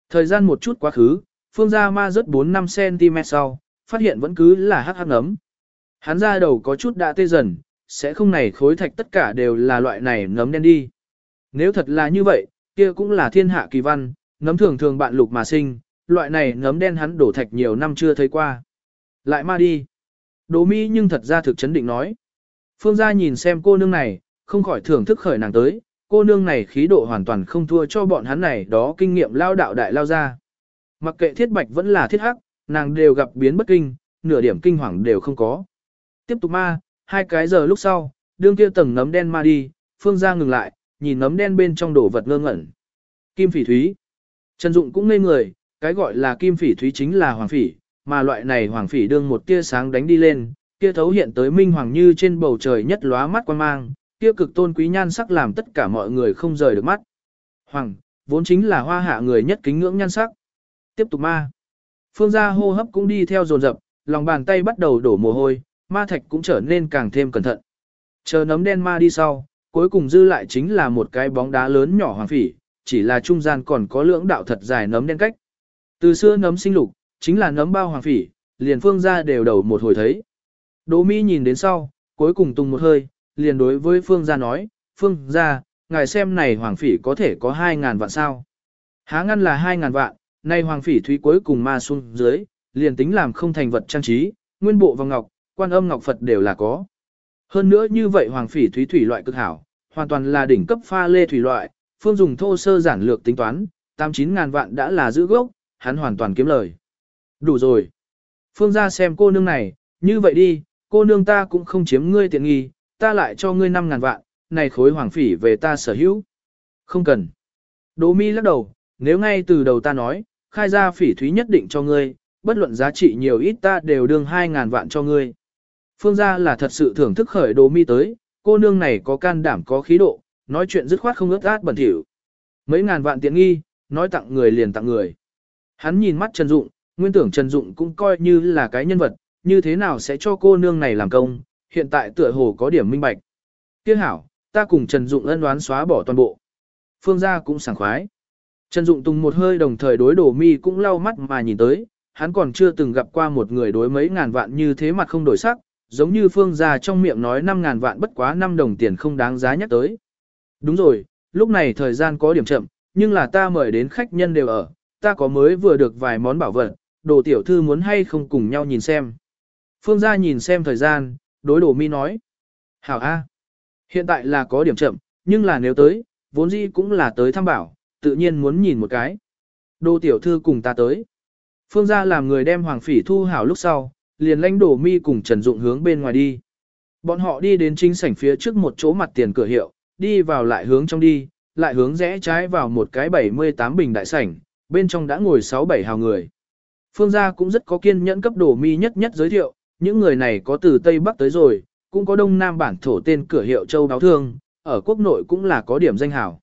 Thời gian một chút quá khứ, Phương gia ma rớt 4-5 cm sau, phát hiện vẫn cứ là hắc hắc nấm. Hắn ra đầu có chút đã tê dần, sẽ không này khối thạch tất cả đều là loại này nấm đen đi. Nếu thật là như vậy, kia cũng là thiên hạ kỳ văn, nấm thường thường bạn lục mà sinh, loại này nấm đen hắn đổ thạch nhiều năm chưa thấy qua. Lại ma đi. Đỗ mi nhưng thật ra thực chấn định nói. Phương gia nhìn xem cô nương này, không khỏi thưởng thức khởi nàng tới, cô nương này khí độ hoàn toàn không thua cho bọn hắn này đó kinh nghiệm lao đạo đại lao ra. Mặc kệ thiết bạch vẫn là thiết hắc, nàng đều gặp biến bất kinh, nửa điểm kinh hoàng đều không có. Tiếp tục ma, hai cái giờ lúc sau, đương kia tầng nấm đen ma đi, phương ra ngừng lại, nhìn nấm đen bên trong đổ vật ngơ ngẩn. Kim phỉ thúy. Trần Dụng cũng ngây người, cái gọi là kim phỉ thúy chính là hoàng phỉ, mà loại này hoàng phỉ đương một tia sáng đánh đi lên, kia thấu hiện tới minh hoàng như trên bầu trời nhất lóa mắt quan mang, kia cực tôn quý nhan sắc làm tất cả mọi người không rời được mắt. Hoàng, vốn chính là hoa hạ người nhất kính ngưỡng nhan sắc. Tiếp tục ma. Phương gia hô hấp cũng đi theo dồn dập, lòng bàn tay bắt đầu đổ mồ hôi, ma thạch cũng trở nên càng thêm cẩn thận. Chờ nấm đen ma đi sau, cuối cùng dư lại chính là một cái bóng đá lớn nhỏ hoàng phỉ, chỉ là trung gian còn có lưỡng đạo thật dài nấm đen cách. Từ xưa nấm sinh lục, chính là nấm bao hoàng phỉ, liền phương gia đều đầu một hồi thấy. Đỗ Mi nhìn đến sau, cuối cùng tung một hơi, liền đối với phương gia nói, phương gia, ngài xem này hoàng phỉ có thể có 2.000 vạn sao. Há ngăn là 2.000 vạn, nay hoàng phỉ thúy cuối cùng ma xuống dưới, liền tính làm không thành vật trang trí, nguyên bộ vòng ngọc, quan âm ngọc Phật đều là có. Hơn nữa như vậy hoàng phỉ thúy thủy loại cực hảo, hoàn toàn là đỉnh cấp pha lê thủy loại, phương dùng thô sơ giản lược tính toán, 89 ngàn vạn đã là giữ gốc, hắn hoàn toàn kiếm lời. Đủ rồi. Phương ra xem cô nương này, như vậy đi, cô nương ta cũng không chiếm ngươi tiện nghi, ta lại cho ngươi 5 ngàn vạn, này khối hoàng phỉ về ta sở hữu. Không cần. Đỗ mi lắc đầu, nếu ngay từ đầu ta nói, khai ra phỉ thúy nhất định cho ngươi, bất luận giá trị nhiều ít ta đều đương 2 ngàn vạn cho ngươi. Phương gia là thật sự thưởng thức khởi đồ mi tới, cô nương này có can đảm có khí độ, nói chuyện dứt khoát không ướt át bẩn thỉu. Mấy ngàn vạn tiện nghi, nói tặng người liền tặng người. Hắn nhìn mắt Trần Dụng, nguyên tưởng Trần Dụng cũng coi như là cái nhân vật, như thế nào sẽ cho cô nương này làm công, hiện tại tựa hồ có điểm minh bạch. Tiếc hảo, ta cùng Trần Dụng ân đoán xóa bỏ toàn bộ. Phương gia cũng sảng khoái. Trần Dụng tung một hơi đồng thời đối đổ mi cũng lau mắt mà nhìn tới, hắn còn chưa từng gặp qua một người đối mấy ngàn vạn như thế mặt không đổi sắc, giống như phương gia trong miệng nói 5 ngàn vạn bất quá 5 đồng tiền không đáng giá nhắc tới. Đúng rồi, lúc này thời gian có điểm chậm, nhưng là ta mời đến khách nhân đều ở, ta có mới vừa được vài món bảo vật, đồ tiểu thư muốn hay không cùng nhau nhìn xem. Phương gia nhìn xem thời gian, đối đồ mi nói. Hảo A. Hiện tại là có điểm chậm, nhưng là nếu tới, vốn dĩ cũng là tới thăm bảo, tự nhiên muốn nhìn một cái. Đô tiểu thư cùng ta tới. Phương gia làm người đem hoàng phỉ thu hảo lúc sau, liền lãnh đổ mi cùng Trần Dụng hướng bên ngoài đi. Bọn họ đi đến chính sảnh phía trước một chỗ mặt tiền cửa hiệu, đi vào lại hướng trong đi, lại hướng rẽ trái vào một cái 78 bình đại sảnh, bên trong đã ngồi 6-7 hào người. Phương gia cũng rất có kiên nhẫn cấp đổ mi nhất nhất giới thiệu, những người này có từ Tây Bắc tới rồi, cũng có Đông Nam bản thổ tên cửa hiệu Châu Báo Thương, ở quốc nội cũng là có điểm danh hào.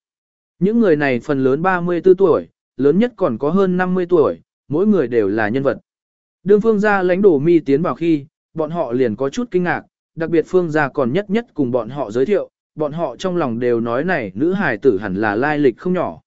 Những người này phần lớn 34 tuổi, lớn nhất còn có hơn 50 tuổi, mỗi người đều là nhân vật. Đương phương gia lãnh đổ mi tiến vào khi, bọn họ liền có chút kinh ngạc, đặc biệt phương gia còn nhất nhất cùng bọn họ giới thiệu, bọn họ trong lòng đều nói này nữ hài tử hẳn là lai lịch không nhỏ.